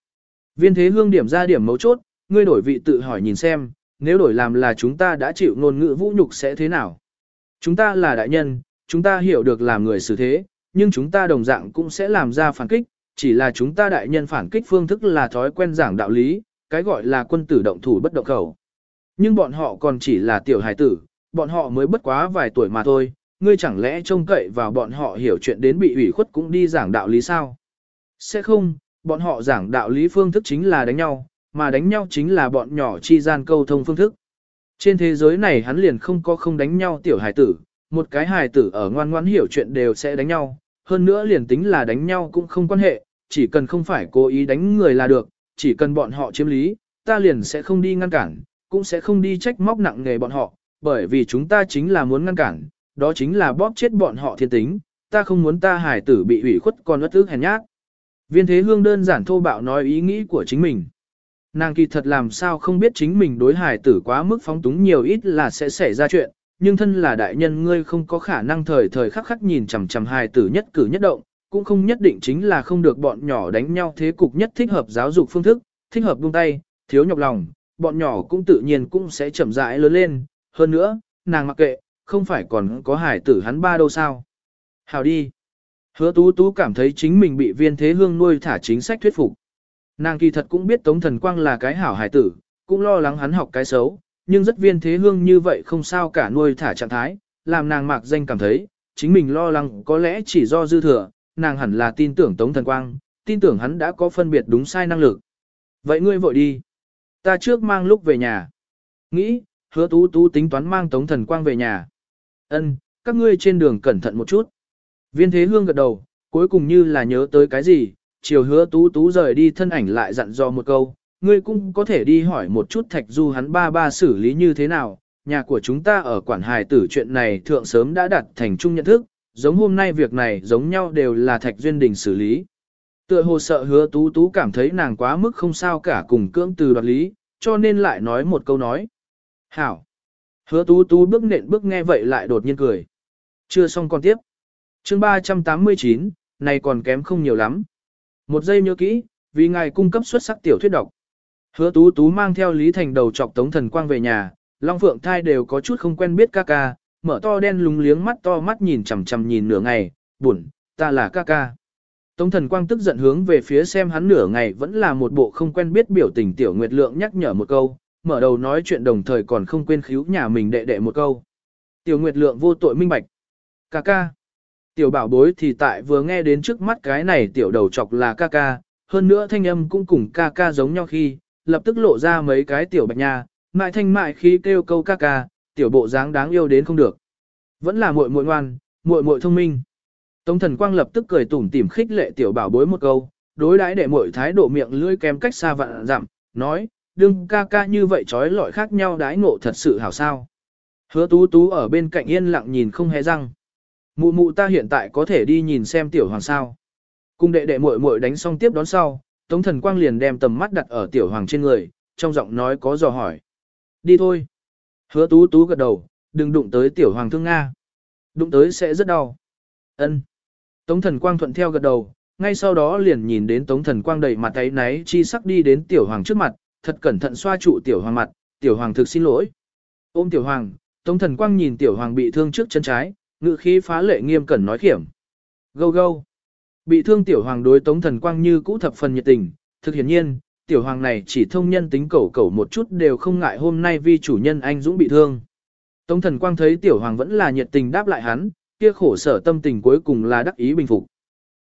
A: Viên Thế Hương điểm ra điểm mấu chốt, ngươi đổi vị tự hỏi nhìn xem, nếu đổi làm là chúng ta đã chịu ngôn ngữ vũ nhục sẽ thế nào? Chúng ta là đại nhân, chúng ta hiểu được làm người xử thế, nhưng chúng ta đồng dạng cũng sẽ làm ra phản kích, chỉ là chúng ta đại nhân phản kích phương thức là thói quen giảng đạo lý, cái gọi là quân tử động thủ bất động khẩu. Nhưng bọn họ còn chỉ là tiểu hài tử, bọn họ mới bất quá vài tuổi mà thôi, ngươi chẳng lẽ trông cậy vào bọn họ hiểu chuyện đến bị ủy khuất cũng đi giảng đạo lý sao? Sẽ không, bọn họ giảng đạo lý phương thức chính là đánh nhau, mà đánh nhau chính là bọn nhỏ chi gian câu thông phương thức. Trên thế giới này hắn liền không có không đánh nhau tiểu hài tử, một cái hài tử ở ngoan ngoãn hiểu chuyện đều sẽ đánh nhau, hơn nữa liền tính là đánh nhau cũng không quan hệ, chỉ cần không phải cố ý đánh người là được, chỉ cần bọn họ chiếm lý, ta liền sẽ không đi ngăn cản, cũng sẽ không đi trách móc nặng nghề bọn họ, bởi vì chúng ta chính là muốn ngăn cản, đó chính là bóp chết bọn họ thiên tính, ta không muốn ta hài tử bị ủy khuất còn ất ức hèn nhát. Viên thế hương đơn giản thô bạo nói ý nghĩ của chính mình. Nàng kỳ thật làm sao không biết chính mình đối hải tử quá mức phóng túng nhiều ít là sẽ xảy ra chuyện, nhưng thân là đại nhân ngươi không có khả năng thời thời khắc khắc nhìn chằm chằm hài tử nhất cử nhất động, cũng không nhất định chính là không được bọn nhỏ đánh nhau thế cục nhất thích hợp giáo dục phương thức, thích hợp buông tay, thiếu nhọc lòng, bọn nhỏ cũng tự nhiên cũng sẽ chậm rãi lớn lên, hơn nữa, nàng mặc kệ, không phải còn có hải tử hắn ba đâu sao. Hào đi. Hứa tú tú cảm thấy chính mình bị viên thế hương nuôi thả chính sách thuyết phục. Nàng kỳ thật cũng biết Tống Thần Quang là cái hảo hải tử, cũng lo lắng hắn học cái xấu, nhưng rất viên thế hương như vậy không sao cả nuôi thả trạng thái, làm nàng mạc danh cảm thấy, chính mình lo lắng có lẽ chỉ do dư thừa, nàng hẳn là tin tưởng Tống Thần Quang, tin tưởng hắn đã có phân biệt đúng sai năng lực. Vậy ngươi vội đi. Ta trước mang lúc về nhà. Nghĩ, hứa tú tú tính toán mang Tống Thần Quang về nhà. Ân, các ngươi trên đường cẩn thận một chút. Viên thế hương gật đầu, cuối cùng như là nhớ tới cái gì, chiều hứa tú tú rời đi thân ảnh lại dặn dò một câu, ngươi cũng có thể đi hỏi một chút thạch du hắn ba ba xử lý như thế nào, nhà của chúng ta ở quản hài tử chuyện này thượng sớm đã đặt thành chung nhận thức, giống hôm nay việc này giống nhau đều là thạch duyên đình xử lý. Tựa hồ sợ hứa tú tú cảm thấy nàng quá mức không sao cả cùng cưỡng từ đoạt lý, cho nên lại nói một câu nói. Hảo! Hứa tú tú bước nện bước nghe vậy lại đột nhiên cười. Chưa xong còn tiếp. chương 389, này còn kém không nhiều lắm. Một giây nhớ kỹ, vì ngài cung cấp xuất sắc tiểu thuyết độc. Hứa tú tú mang theo Lý Thành đầu chọc Tống Thần Quang về nhà, Long Phượng thai đều có chút không quen biết ca ca, mở to đen lúng liếng mắt to mắt nhìn chằm chằm nhìn nửa ngày, buồn, ta là ca ca. Tống Thần Quang tức giận hướng về phía xem hắn nửa ngày vẫn là một bộ không quen biết biểu tình Tiểu Nguyệt Lượng nhắc nhở một câu, mở đầu nói chuyện đồng thời còn không quên khíu nhà mình đệ đệ một câu. Tiểu Nguyệt Lượng vô tội minh bạch. Ca ca. Tiểu bảo bối thì tại vừa nghe đến trước mắt cái này tiểu đầu chọc là ca ca, hơn nữa thanh âm cũng cùng ca ca giống nhau khi, lập tức lộ ra mấy cái tiểu bạch nha, mại thanh mại khi kêu câu ca ca, tiểu bộ dáng đáng yêu đến không được. Vẫn là muội muội ngoan, muội muội thông minh. Tống thần quang lập tức cười tủm tỉm khích lệ tiểu bảo bối một câu, đối đãi để muội thái độ miệng lưỡi kém cách xa vạn dặm, nói, đừng ca ca như vậy trói lọi khác nhau đãi ngộ thật sự hảo sao. Hứa tú tú ở bên cạnh yên lặng nhìn không hề răng. Mụ mụ ta hiện tại có thể đi nhìn xem tiểu hoàng sao. Cùng đệ đệ muội muội đánh xong tiếp đón sau, Tống Thần Quang liền đem tầm mắt đặt ở tiểu hoàng trên người, trong giọng nói có dò hỏi. Đi thôi. Hứa tú tú gật đầu, đừng đụng tới tiểu hoàng thương Nga. Đụng tới sẽ rất đau. Ân. Tống Thần Quang thuận theo gật đầu, ngay sau đó liền nhìn đến Tống Thần Quang đầy mặt ấy náy chi sắc đi đến tiểu hoàng trước mặt, thật cẩn thận xoa trụ tiểu hoàng mặt, tiểu hoàng thực xin lỗi. Ôm tiểu hoàng, Tống Thần Quang nhìn tiểu hoàng bị thương trước chân trái, ngự khí phá lệ nghiêm cẩn nói khiểm. Gâu gâu. Bị thương tiểu hoàng đối tống thần quang như cũ thập phần nhiệt tình, thực hiển nhiên, tiểu hoàng này chỉ thông nhân tính cẩu cẩu một chút đều không ngại hôm nay vì chủ nhân anh Dũng bị thương. Tống thần quang thấy tiểu hoàng vẫn là nhiệt tình đáp lại hắn, kia khổ sở tâm tình cuối cùng là đắc ý bình phục.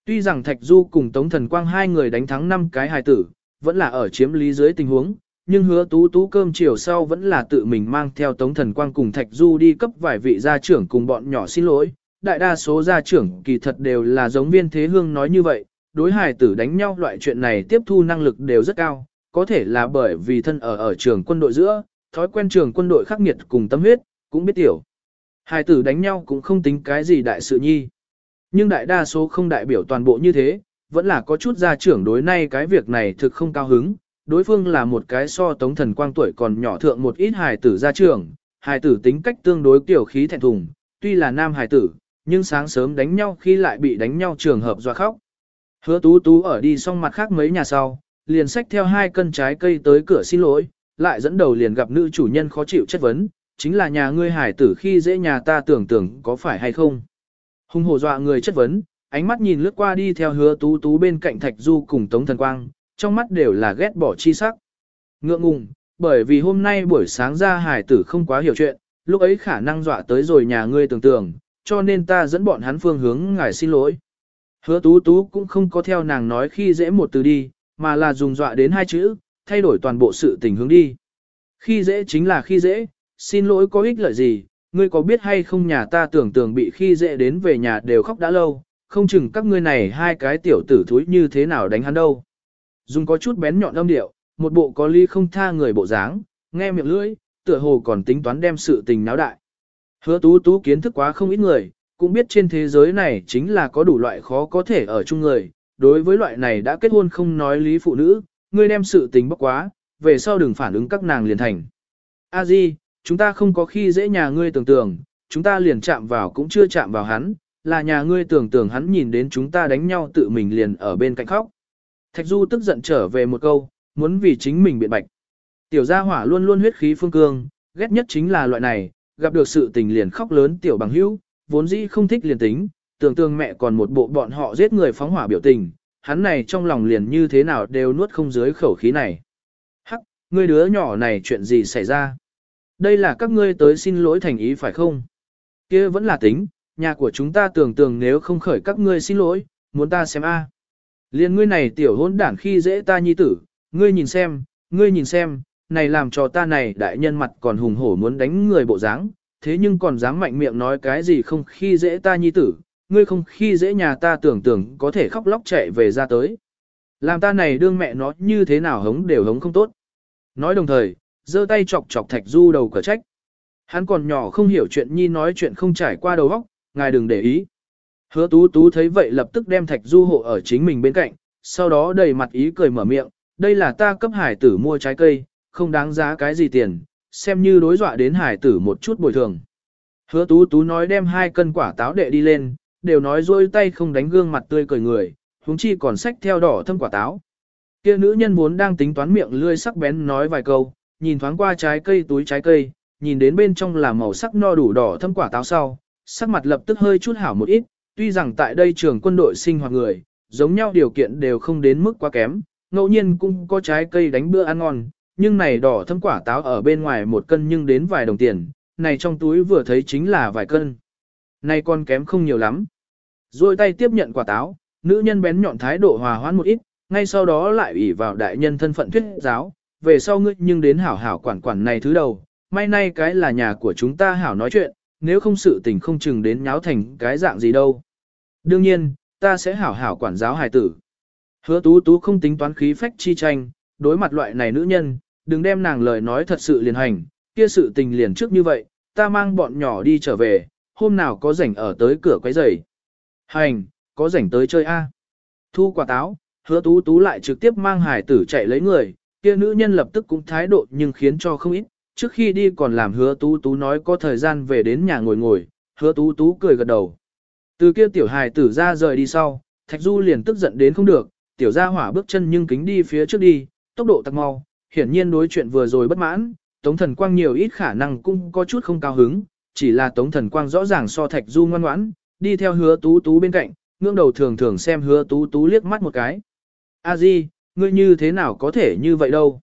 A: Tuy rằng Thạch Du cùng Tống Thần Quang hai người đánh thắng năm cái hài tử, vẫn là ở chiếm lý dưới tình huống, nhưng hứa tú tú cơm chiều sau vẫn là tự mình mang theo Tống Thần Quang cùng Thạch Du đi cấp vài vị gia trưởng cùng bọn nhỏ xin lỗi. Đại đa số gia trưởng kỳ thật đều là giống viên thế hương nói như vậy, đối hài tử đánh nhau loại chuyện này tiếp thu năng lực đều rất cao, có thể là bởi vì thân ở ở trường quân đội giữa, thói quen trường quân đội khắc nghiệt cùng tâm huyết, cũng biết tiểu. Hài tử đánh nhau cũng không tính cái gì đại sự nhi. Nhưng đại đa số không đại biểu toàn bộ như thế, vẫn là có chút gia trưởng đối nay cái việc này thực không cao hứng, đối phương là một cái so tống thần quang tuổi còn nhỏ thượng một ít hài tử gia trưởng, hài tử tính cách tương đối tiểu khí thẹn thùng, tuy là nam hài tử, nhưng sáng sớm đánh nhau khi lại bị đánh nhau trường hợp doa khóc. Hứa tú tú ở đi xong mặt khác mấy nhà sau, liền xách theo hai cân trái cây tới cửa xin lỗi, lại dẫn đầu liền gặp nữ chủ nhân khó chịu chất vấn, chính là nhà ngươi hải tử khi dễ nhà ta tưởng tưởng có phải hay không. Hùng hổ dọa người chất vấn, ánh mắt nhìn lướt qua đi theo hứa tú tú bên cạnh thạch du cùng tống thần quang, trong mắt đều là ghét bỏ chi sắc. Ngượng ngùng, bởi vì hôm nay buổi sáng ra hải tử không quá hiểu chuyện, lúc ấy khả năng dọa tới rồi nhà ngươi tưởng tượng, cho nên ta dẫn bọn hắn phương hướng ngài xin lỗi. Hứa tú tú cũng không có theo nàng nói khi dễ một từ đi, mà là dùng dọa đến hai chữ, thay đổi toàn bộ sự tình hướng đi. Khi dễ chính là khi dễ, xin lỗi có ích lợi gì, ngươi có biết hay không nhà ta tưởng tưởng bị khi dễ đến về nhà đều khóc đã lâu, không chừng các ngươi này hai cái tiểu tử thúi như thế nào đánh hắn đâu. Dùng có chút bén nhọn âm điệu, một bộ có ly không tha người bộ dáng, nghe miệng lưỡi, tựa hồ còn tính toán đem sự tình náo đại. Hứa tú tú kiến thức quá không ít người, cũng biết trên thế giới này chính là có đủ loại khó có thể ở chung người. Đối với loại này đã kết hôn không nói lý phụ nữ, ngươi đem sự tình bốc quá, về sau đừng phản ứng các nàng liền thành. A Di, chúng ta không có khi dễ nhà ngươi tưởng tượng, chúng ta liền chạm vào cũng chưa chạm vào hắn, là nhà ngươi tưởng tưởng hắn nhìn đến chúng ta đánh nhau tự mình liền ở bên cạnh khóc. Thạch Du tức giận trở về một câu, muốn vì chính mình biện bạch. Tiểu gia hỏa luôn luôn huyết khí phương cương, ghét nhất chính là loại này, gặp được sự tình liền khóc lớn tiểu bằng hữu, vốn dĩ không thích liền tính, tưởng tượng mẹ còn một bộ bọn họ giết người phóng hỏa biểu tình, hắn này trong lòng liền như thế nào đều nuốt không dưới khẩu khí này. Hắc, ngươi đứa nhỏ này chuyện gì xảy ra? Đây là các ngươi tới xin lỗi thành ý phải không? kia vẫn là tính, nhà của chúng ta tưởng tượng nếu không khởi các ngươi xin lỗi, muốn ta xem a. Liên ngươi này tiểu hôn đản khi dễ ta nhi tử, ngươi nhìn xem, ngươi nhìn xem, này làm cho ta này đại nhân mặt còn hùng hổ muốn đánh người bộ dáng, thế nhưng còn dám mạnh miệng nói cái gì không khi dễ ta nhi tử, ngươi không khi dễ nhà ta tưởng tưởng có thể khóc lóc chạy về ra tới. Làm ta này đương mẹ nó như thế nào hống đều hống không tốt. Nói đồng thời, giơ tay chọc chọc thạch du đầu cửa trách. Hắn còn nhỏ không hiểu chuyện nhi nói chuyện không trải qua đầu óc, ngài đừng để ý. Hứa tú tú thấy vậy lập tức đem thạch du hộ ở chính mình bên cạnh, sau đó đầy mặt ý cười mở miệng, đây là ta cấp hải tử mua trái cây, không đáng giá cái gì tiền, xem như đối dọa đến hải tử một chút bồi thường. Hứa tú tú nói đem hai cân quả táo đệ đi lên, đều nói rôi tay không đánh gương mặt tươi cười người, huống chi còn sách theo đỏ thâm quả táo. Kia nữ nhân vốn đang tính toán miệng lươi sắc bén nói vài câu, nhìn thoáng qua trái cây túi trái cây, nhìn đến bên trong là màu sắc no đủ đỏ thâm quả táo sau, sắc mặt lập tức hơi chút hảo một ít, tuy rằng tại đây trường quân đội sinh hoạt người, giống nhau điều kiện đều không đến mức quá kém, ngẫu nhiên cũng có trái cây đánh bữa ăn ngon, nhưng này đỏ thâm quả táo ở bên ngoài một cân nhưng đến vài đồng tiền, này trong túi vừa thấy chính là vài cân. Này con kém không nhiều lắm. Rồi tay tiếp nhận quả táo, nữ nhân bén nhọn thái độ hòa hoãn một ít, ngay sau đó lại ủy vào đại nhân thân phận thuyết giáo, về sau ngươi nhưng đến hảo hảo quản quản này thứ đầu, may nay cái là nhà của chúng ta hảo nói chuyện, nếu không sự tình không chừng đến nháo thành cái dạng gì đâu. Đương nhiên, ta sẽ hảo hảo quản giáo hài tử. Hứa tú tú không tính toán khí phách chi tranh, đối mặt loại này nữ nhân, đừng đem nàng lời nói thật sự liền hành, kia sự tình liền trước như vậy, ta mang bọn nhỏ đi trở về, hôm nào có rảnh ở tới cửa quấy rầy. Hành, có rảnh tới chơi a. Thu quả táo, hứa tú tú lại trực tiếp mang hải tử chạy lấy người, kia nữ nhân lập tức cũng thái độ nhưng khiến cho không ít, trước khi đi còn làm hứa tú tú nói có thời gian về đến nhà ngồi ngồi, hứa tú tú cười gật đầu. Từ kia tiểu hài tử ra rời đi sau, Thạch Du liền tức giận đến không được, tiểu gia hỏa bước chân nhưng kính đi phía trước đi, tốc độ tăng mau, hiển nhiên đối chuyện vừa rồi bất mãn, Tống Thần Quang nhiều ít khả năng cũng có chút không cao hứng, chỉ là Tống Thần Quang rõ ràng so Thạch Du ngoan ngoãn, đi theo hứa tú tú bên cạnh, ngưỡng đầu thường thường xem hứa tú tú liếc mắt một cái. A Di, ngươi như thế nào có thể như vậy đâu?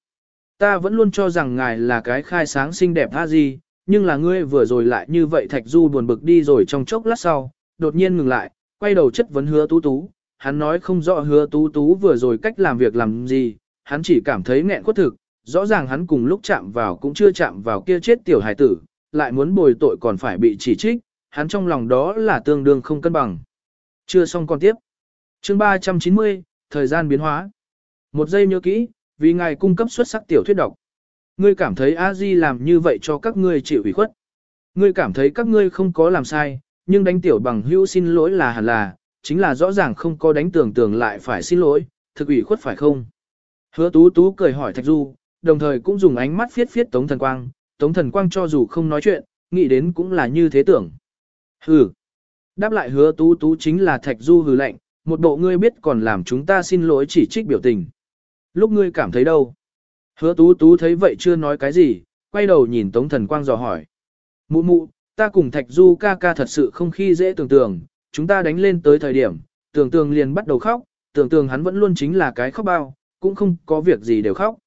A: Ta vẫn luôn cho rằng ngài là cái khai sáng xinh đẹp A Di, nhưng là ngươi vừa rồi lại như vậy Thạch Du buồn bực đi rồi trong chốc lát sau, đột nhiên ngừng lại, quay đầu chất vấn hứa tú tú. Hắn nói không rõ hứa tú tú vừa rồi cách làm việc làm gì, hắn chỉ cảm thấy nghẹn khuất thực, rõ ràng hắn cùng lúc chạm vào cũng chưa chạm vào kia chết tiểu hải tử, lại muốn bồi tội còn phải bị chỉ trích, hắn trong lòng đó là tương đương không cân bằng. Chưa xong còn tiếp. Chương 390, thời gian biến hóa. Một giây nhớ kỹ, vì ngài cung cấp xuất sắc tiểu thuyết độc. Ngươi cảm thấy a di làm như vậy cho các ngươi chịu ủy khuất. Ngươi cảm thấy các ngươi không có làm sai, nhưng đánh tiểu bằng hữu xin lỗi là hẳn là, chính là rõ ràng không có đánh tưởng tưởng lại phải xin lỗi, thực ủy khuất phải không? Hứa tú tú cười hỏi Thạch Du, đồng thời cũng dùng ánh mắt phiết phiết Tống Thần Quang, Tống Thần Quang cho dù không nói chuyện, nghĩ đến cũng là như thế tưởng. Hừ. Đáp lại hứa tú tú chính là Thạch Du hừ lạnh, một bộ ngươi biết còn làm chúng ta xin lỗi chỉ trích biểu tình. Lúc ngươi cảm thấy đâu? Hứa tú tú thấy vậy chưa nói cái gì, quay đầu nhìn Tống Thần Quang dò hỏi. Mụ mụ, ta cùng Thạch Du ca ca thật sự không khi dễ tưởng tượng, chúng ta đánh lên tới thời điểm, tưởng tượng liền bắt đầu khóc, tưởng tượng hắn vẫn luôn chính là cái khóc bao, cũng không có việc gì đều khóc.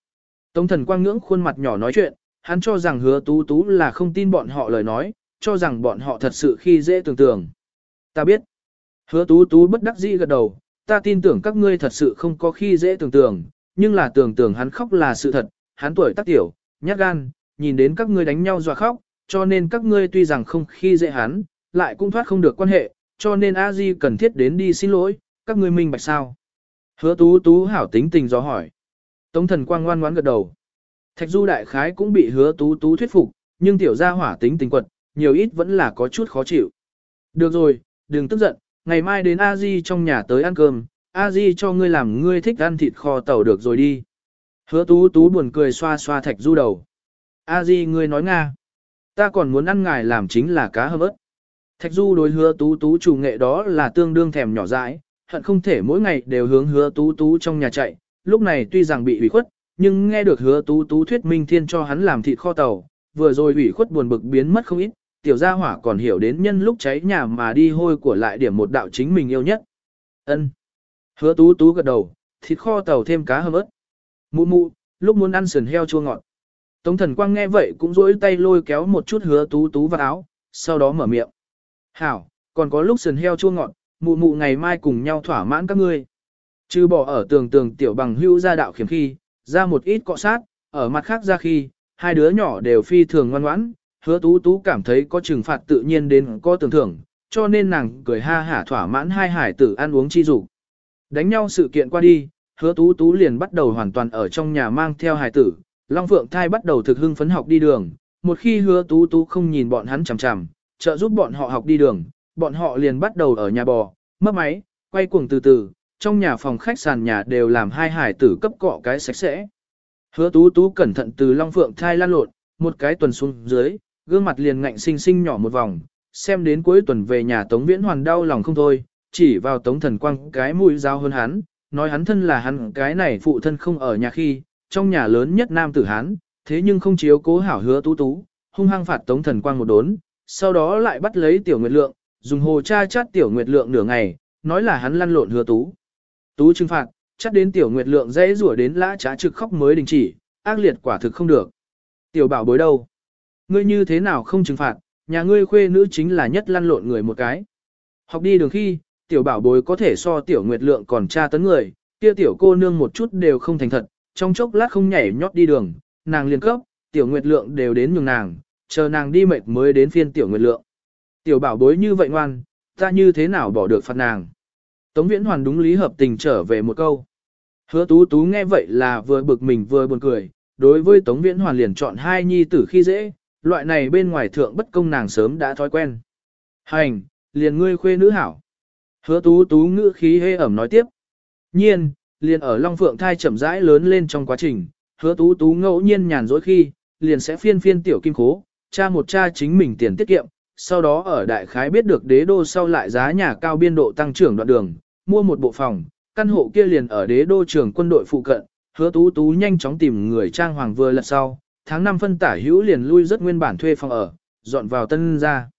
A: Tống Thần Quang ngưỡng khuôn mặt nhỏ nói chuyện, hắn cho rằng hứa tú tú là không tin bọn họ lời nói, cho rằng bọn họ thật sự khi dễ tưởng tượng. Ta biết. Hứa tú tú bất đắc dĩ gật đầu, ta tin tưởng các ngươi thật sự không có khi dễ tưởng tượng, nhưng là tưởng tượng hắn khóc là sự thật, hắn tuổi tác tiểu, nhát gan, nhìn đến các ngươi đánh nhau dọa khóc, cho nên các ngươi tuy rằng không khi dễ hắn, lại cũng thoát không được quan hệ, cho nên a di cần thiết đến đi xin lỗi, các ngươi minh bạch sao. Hứa tú tú hảo tính tình do hỏi. Tống thần quang ngoan ngoãn gật đầu. Thạch du đại khái cũng bị hứa tú tú thuyết phục, nhưng tiểu gia hỏa tính tình quật, nhiều ít vẫn là có chút khó chịu. Được rồi, đừng tức giận, ngày mai đến a di trong nhà tới ăn cơm, a di cho ngươi làm ngươi thích ăn thịt kho tàu được rồi đi. Hứa tú tú buồn cười xoa xoa thạch du đầu. a di ngươi nói nga. Ta còn muốn ăn ngài làm chính là cá hâm ớt. Thạch Du đối hứa tú tú chủ nghệ đó là tương đương thèm nhỏ dãi, hận không thể mỗi ngày đều hướng hứa tú tú trong nhà chạy, lúc này tuy rằng bị ủy khuất, nhưng nghe được hứa tú tú thuyết minh thiên cho hắn làm thịt kho tàu, vừa rồi ủy khuất buồn bực biến mất không ít, tiểu gia hỏa còn hiểu đến nhân lúc cháy nhà mà đi hôi của lại điểm một đạo chính mình yêu nhất. ân Hứa tú tú gật đầu, thịt kho tàu thêm cá hầm ớt. Mụ mụ, lúc muốn ăn sườn heo chua ngọt. Tống thần quang nghe vậy cũng rỗi tay lôi kéo một chút hứa tú tú vào áo, sau đó mở miệng. Hảo, còn có lúc sườn heo chua ngọt, mụ mụ ngày mai cùng nhau thỏa mãn các ngươi. Chứ bỏ ở tường tường tiểu bằng hữu ra đạo khiếm khi, ra một ít cọ sát, ở mặt khác ra khi, hai đứa nhỏ đều phi thường ngoan ngoãn, hứa tú tú cảm thấy có trừng phạt tự nhiên đến có tưởng thưởng, cho nên nàng cười ha hả thỏa mãn hai hải tử ăn uống chi dục Đánh nhau sự kiện qua đi, hứa tú tú liền bắt đầu hoàn toàn ở trong nhà mang theo hải tử, Long Phượng thai bắt đầu thực hưng phấn học đi đường, một khi hứa tú tú không nhìn bọn hắn chằm chằm, trợ giúp bọn họ học đi đường, bọn họ liền bắt đầu ở nhà bò, mất máy, quay cuồng từ từ, trong nhà phòng khách sàn nhà đều làm hai hải tử cấp cọ cái sạch sẽ. Hứa tú tú cẩn thận từ Long Phượng thai lan lộn, một cái tuần xuống dưới, gương mặt liền ngạnh sinh sinh nhỏ một vòng, xem đến cuối tuần về nhà Tống Viễn Hoàn đau lòng không thôi, chỉ vào Tống Thần Quang cái mũi dao hơn hắn, nói hắn thân là hắn cái này phụ thân không ở nhà khi, trong nhà lớn nhất nam tử hán thế nhưng không chiếu cố hảo hứa tú tú, hung hăng phạt Tống Thần Quang một đốn, sau đó lại bắt lấy Tiểu Nguyệt Lượng, dùng hồ cha chát Tiểu Nguyệt Lượng nửa ngày, nói là hắn lăn lộn hứa tú. Tú trừng phạt, chắc đến Tiểu Nguyệt Lượng dễ rủa đến lã trá trực khóc mới đình chỉ, ác liệt quả thực không được. Tiểu bảo bối đâu? Ngươi như thế nào không trừng phạt, nhà ngươi khuê nữ chính là nhất lăn lộn người một cái. Học đi đường khi, tiểu bảo bối có thể so tiểu nguyệt lượng còn tra tấn người, kia tiểu cô nương một chút đều không thành thật, trong chốc lát không nhảy nhót đi đường, nàng liền cấp, tiểu nguyệt lượng đều đến nhường nàng, chờ nàng đi mệt mới đến phiên tiểu nguyệt lượng. Tiểu bảo bối như vậy ngoan, ta như thế nào bỏ được phạt nàng. Tống viễn hoàn đúng lý hợp tình trở về một câu. Hứa tú tú nghe vậy là vừa bực mình vừa buồn cười, đối với Tống Viễn Hoàn liền chọn hai nhi tử khi dễ, loại này bên ngoài thượng bất công nàng sớm đã thói quen. Hành, liền ngươi khuê nữ hảo. Hứa tú tú ngữ khí hê ẩm nói tiếp. Nhiên, liền ở Long Phượng thai chậm rãi lớn lên trong quá trình, hứa tú tú ngẫu nhiên nhàn rỗi khi, liền sẽ phiên phiên tiểu kim khố, cha một cha chính mình tiền tiết kiệm, sau đó ở đại khái biết được đế đô sau lại giá nhà cao biên độ tăng trưởng đoạn đường, mua một bộ phòng, căn hộ kia liền ở đế đô trường quân đội phụ cận, hứa tú tú nhanh chóng tìm người trang hoàng vừa lật sau, tháng 5 phân tả hữu liền lui rất nguyên bản thuê phòng ở, dọn vào tân ra.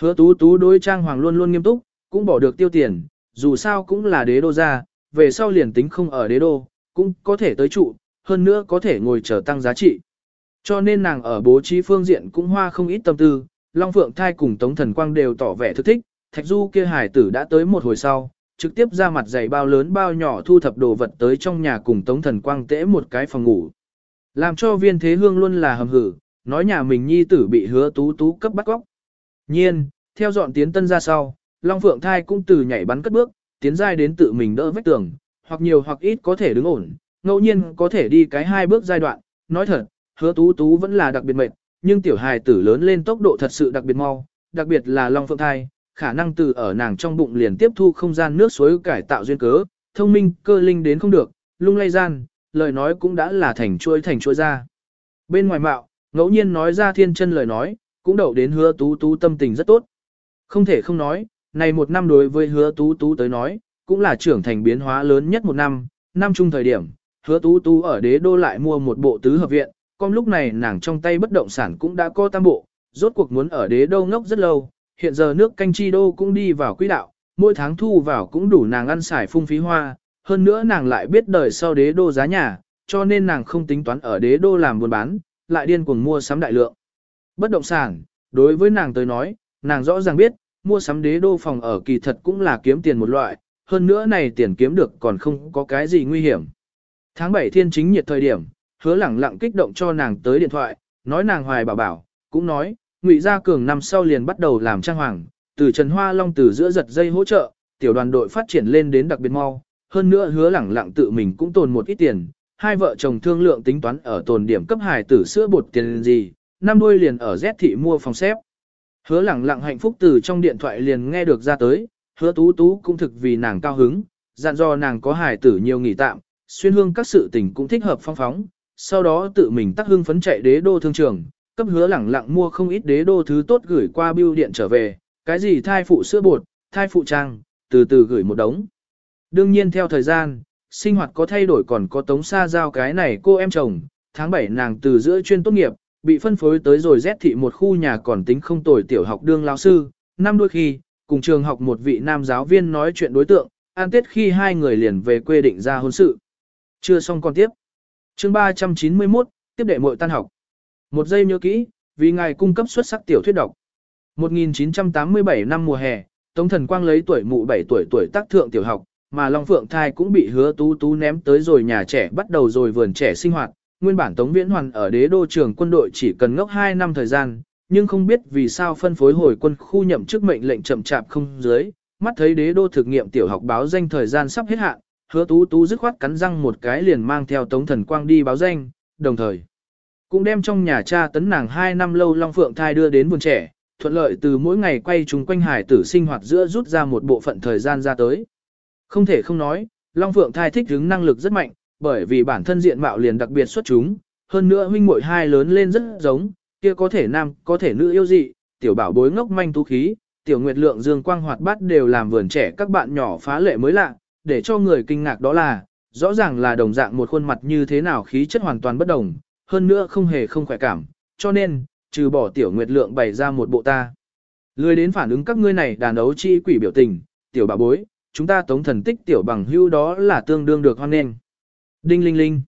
A: Hứa tú tú đối trang hoàng luôn luôn nghiêm túc, cũng bỏ được tiêu tiền, dù sao cũng là đế đô ra, về sau liền tính không ở đế đô, cũng có thể tới trụ, hơn nữa có thể ngồi chờ tăng giá trị. Cho nên nàng ở bố trí phương diện cũng hoa không ít tâm tư, Long Phượng Thai cùng Tống Thần Quang đều tỏ vẻ thức thích, Thạch Du kia hải tử đã tới một hồi sau, trực tiếp ra mặt giày bao lớn bao nhỏ thu thập đồ vật tới trong nhà cùng Tống Thần Quang tễ một cái phòng ngủ. Làm cho viên thế hương luôn là hầm hử, nói nhà mình nhi tử bị hứa tú tú cấp bắt góc. Nhiên, theo dọn tiến tân ra sau, Long Phượng Thai cũng từ nhảy bắn cất bước, tiến giai đến tự mình đỡ vách tường, hoặc nhiều hoặc ít có thể đứng ổn, ngẫu nhiên có thể đi cái hai bước giai đoạn. Nói thật, hứa tú tú vẫn là đặc biệt mệt, nhưng tiểu hài tử lớn lên tốc độ thật sự đặc biệt mau, đặc biệt là Long Phượng Thai, khả năng từ ở nàng trong bụng liền tiếp thu không gian nước suối cải tạo duyên cớ, thông minh, cơ linh đến không được, lung lay gian, lời nói cũng đã là thành chuôi thành chuôi ra. Bên ngoài mạo, ngẫu nhiên nói ra thiên chân lời nói, cũng đậu đến hứa tú tú tâm tình rất tốt. Không thể không nói, này một năm đối với hứa tú tú tới nói, cũng là trưởng thành biến hóa lớn nhất một năm, năm chung thời điểm, hứa tú tú ở đế đô lại mua một bộ tứ hợp viện, con lúc này nàng trong tay bất động sản cũng đã có tam bộ, rốt cuộc muốn ở đế đô ngốc rất lâu, hiện giờ nước canh chi đô cũng đi vào quỹ đạo, mỗi tháng thu vào cũng đủ nàng ăn xài phung phí hoa, hơn nữa nàng lại biết đời sau đế đô giá nhà, cho nên nàng không tính toán ở đế đô làm buôn bán, lại điên cuồng mua sắm đại lượng. Bất động sản, đối với nàng tới nói, nàng rõ ràng biết, mua sắm đế đô phòng ở kỳ thật cũng là kiếm tiền một loại, hơn nữa này tiền kiếm được còn không có cái gì nguy hiểm. Tháng 7 thiên chính nhiệt thời điểm, hứa lẳng lặng kích động cho nàng tới điện thoại, nói nàng hoài bảo bảo, cũng nói, Ngụy Gia Cường năm sau liền bắt đầu làm trang hoàng, từ Trần Hoa Long từ giữa giật dây hỗ trợ, tiểu đoàn đội phát triển lên đến đặc biệt mau, hơn nữa hứa lẳng lặng tự mình cũng tồn một ít tiền, hai vợ chồng thương lượng tính toán ở tồn điểm cấp hài tử sữa bột tiền gì, năm đuôi liền ở Z thị mua phòng xếp. Hứa lẳng lặng hạnh phúc từ trong điện thoại liền nghe được ra tới, hứa tú tú cũng thực vì nàng cao hứng, dặn dò nàng có hài tử nhiều nghỉ tạm, xuyên hương các sự tình cũng thích hợp phong phóng, sau đó tự mình tắc hương phấn chạy đế đô thương trường, cấp hứa lẳng lặng mua không ít đế đô thứ tốt gửi qua bưu điện trở về, Cái gì thai phụ sữa bột, thai phụ trang, từ từ gửi một đống. Đương nhiên theo thời gian, sinh hoạt có thay đổi còn có tống xa giao cái này cô em chồng, tháng 7 nàng từ giữa chuyên tốt nghiệp, bị phân phối tới rồi rét thị một khu nhà còn tính không tồi tiểu học đương lao sư, năm đôi khi, cùng trường học một vị nam giáo viên nói chuyện đối tượng, an tết khi hai người liền về quê định ra hôn sự. Chưa xong còn tiếp. chương 391, tiếp đệ muội tan học. Một giây nhớ kỹ, vì ngài cung cấp xuất sắc tiểu thuyết độc. 1987 năm mùa hè, Tống Thần Quang lấy tuổi mụ 7 tuổi tuổi tác thượng tiểu học, mà Long Phượng thai cũng bị hứa tú tú ném tới rồi nhà trẻ bắt đầu rồi vườn trẻ sinh hoạt. Nguyên bản Tống Viễn Hoàn ở đế đô trường quân đội chỉ cần ngốc 2 năm thời gian, nhưng không biết vì sao phân phối hồi quân khu nhậm chức mệnh lệnh chậm chạp không dưới, mắt thấy đế đô thực nghiệm tiểu học báo danh thời gian sắp hết hạn, hứa tú tú dứt khoát cắn răng một cái liền mang theo Tống Thần Quang đi báo danh, đồng thời cũng đem trong nhà cha tấn nàng 2 năm lâu Long Phượng thai đưa đến buồn trẻ, thuận lợi từ mỗi ngày quay chúng quanh hải tử sinh hoạt giữa rút ra một bộ phận thời gian ra tới. Không thể không nói, Long Phượng thai thích hứng năng lực rất mạnh, bởi vì bản thân diện mạo liền đặc biệt xuất chúng, hơn nữa huynh muội hai lớn lên rất giống, kia có thể nam, có thể nữ yêu dị, tiểu bảo bối ngốc manh tú khí, tiểu nguyệt lượng dương quang hoạt bát đều làm vườn trẻ các bạn nhỏ phá lệ mới lạ, để cho người kinh ngạc đó là, rõ ràng là đồng dạng một khuôn mặt như thế nào khí chất hoàn toàn bất đồng, hơn nữa không hề không khỏe cảm, cho nên, trừ bỏ tiểu nguyệt lượng bày ra một bộ ta. Lười đến phản ứng các ngươi này đàn đấu chi quỷ biểu tình, tiểu bà bối, chúng ta tống thần tích tiểu bằng hưu đó là tương đương được hoan nghênh. Đinh linh linh.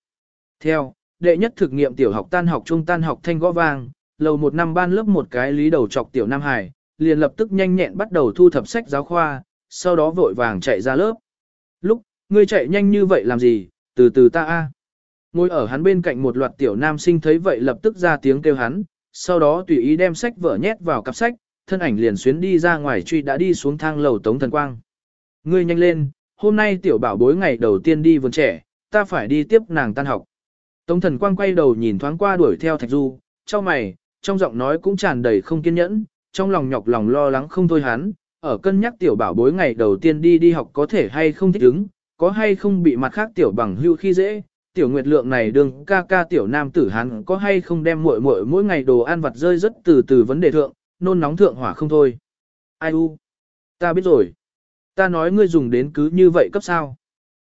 A: Theo, đệ nhất thực nghiệm tiểu học tan học trung tan học thanh gõ vang, lầu một năm ban lớp một cái lý đầu chọc tiểu Nam Hải, liền lập tức nhanh nhẹn bắt đầu thu thập sách giáo khoa, sau đó vội vàng chạy ra lớp. Lúc, ngươi chạy nhanh như vậy làm gì, từ từ ta a. Ngồi ở hắn bên cạnh một loạt tiểu nam sinh thấy vậy lập tức ra tiếng kêu hắn, sau đó tùy ý đem sách vở nhét vào cặp sách, thân ảnh liền xuyến đi ra ngoài truy đã đi xuống thang lầu Tống Thần Quang. Ngươi nhanh lên, hôm nay tiểu bảo bối ngày đầu tiên đi vườn trẻ, ta phải đi tiếp nàng tan học. Tống Thần Quang quay đầu nhìn thoáng qua đuổi theo Thạch Du, cho mày, trong giọng nói cũng tràn đầy không kiên nhẫn, trong lòng nhọc lòng lo lắng không thôi hắn, ở cân nhắc tiểu bảo bối ngày đầu tiên đi đi học có thể hay không thích ứng, có hay không bị mặt khác tiểu bằng hưu khi dễ, tiểu nguyệt lượng này đương ca ca tiểu nam tử hắn có hay không đem muội muội mỗi ngày đồ ăn vặt rơi rất từ từ vấn đề thượng, nôn nóng thượng hỏa không thôi. Ai u? Ta biết rồi. Ta nói ngươi dùng đến cứ như vậy cấp sao?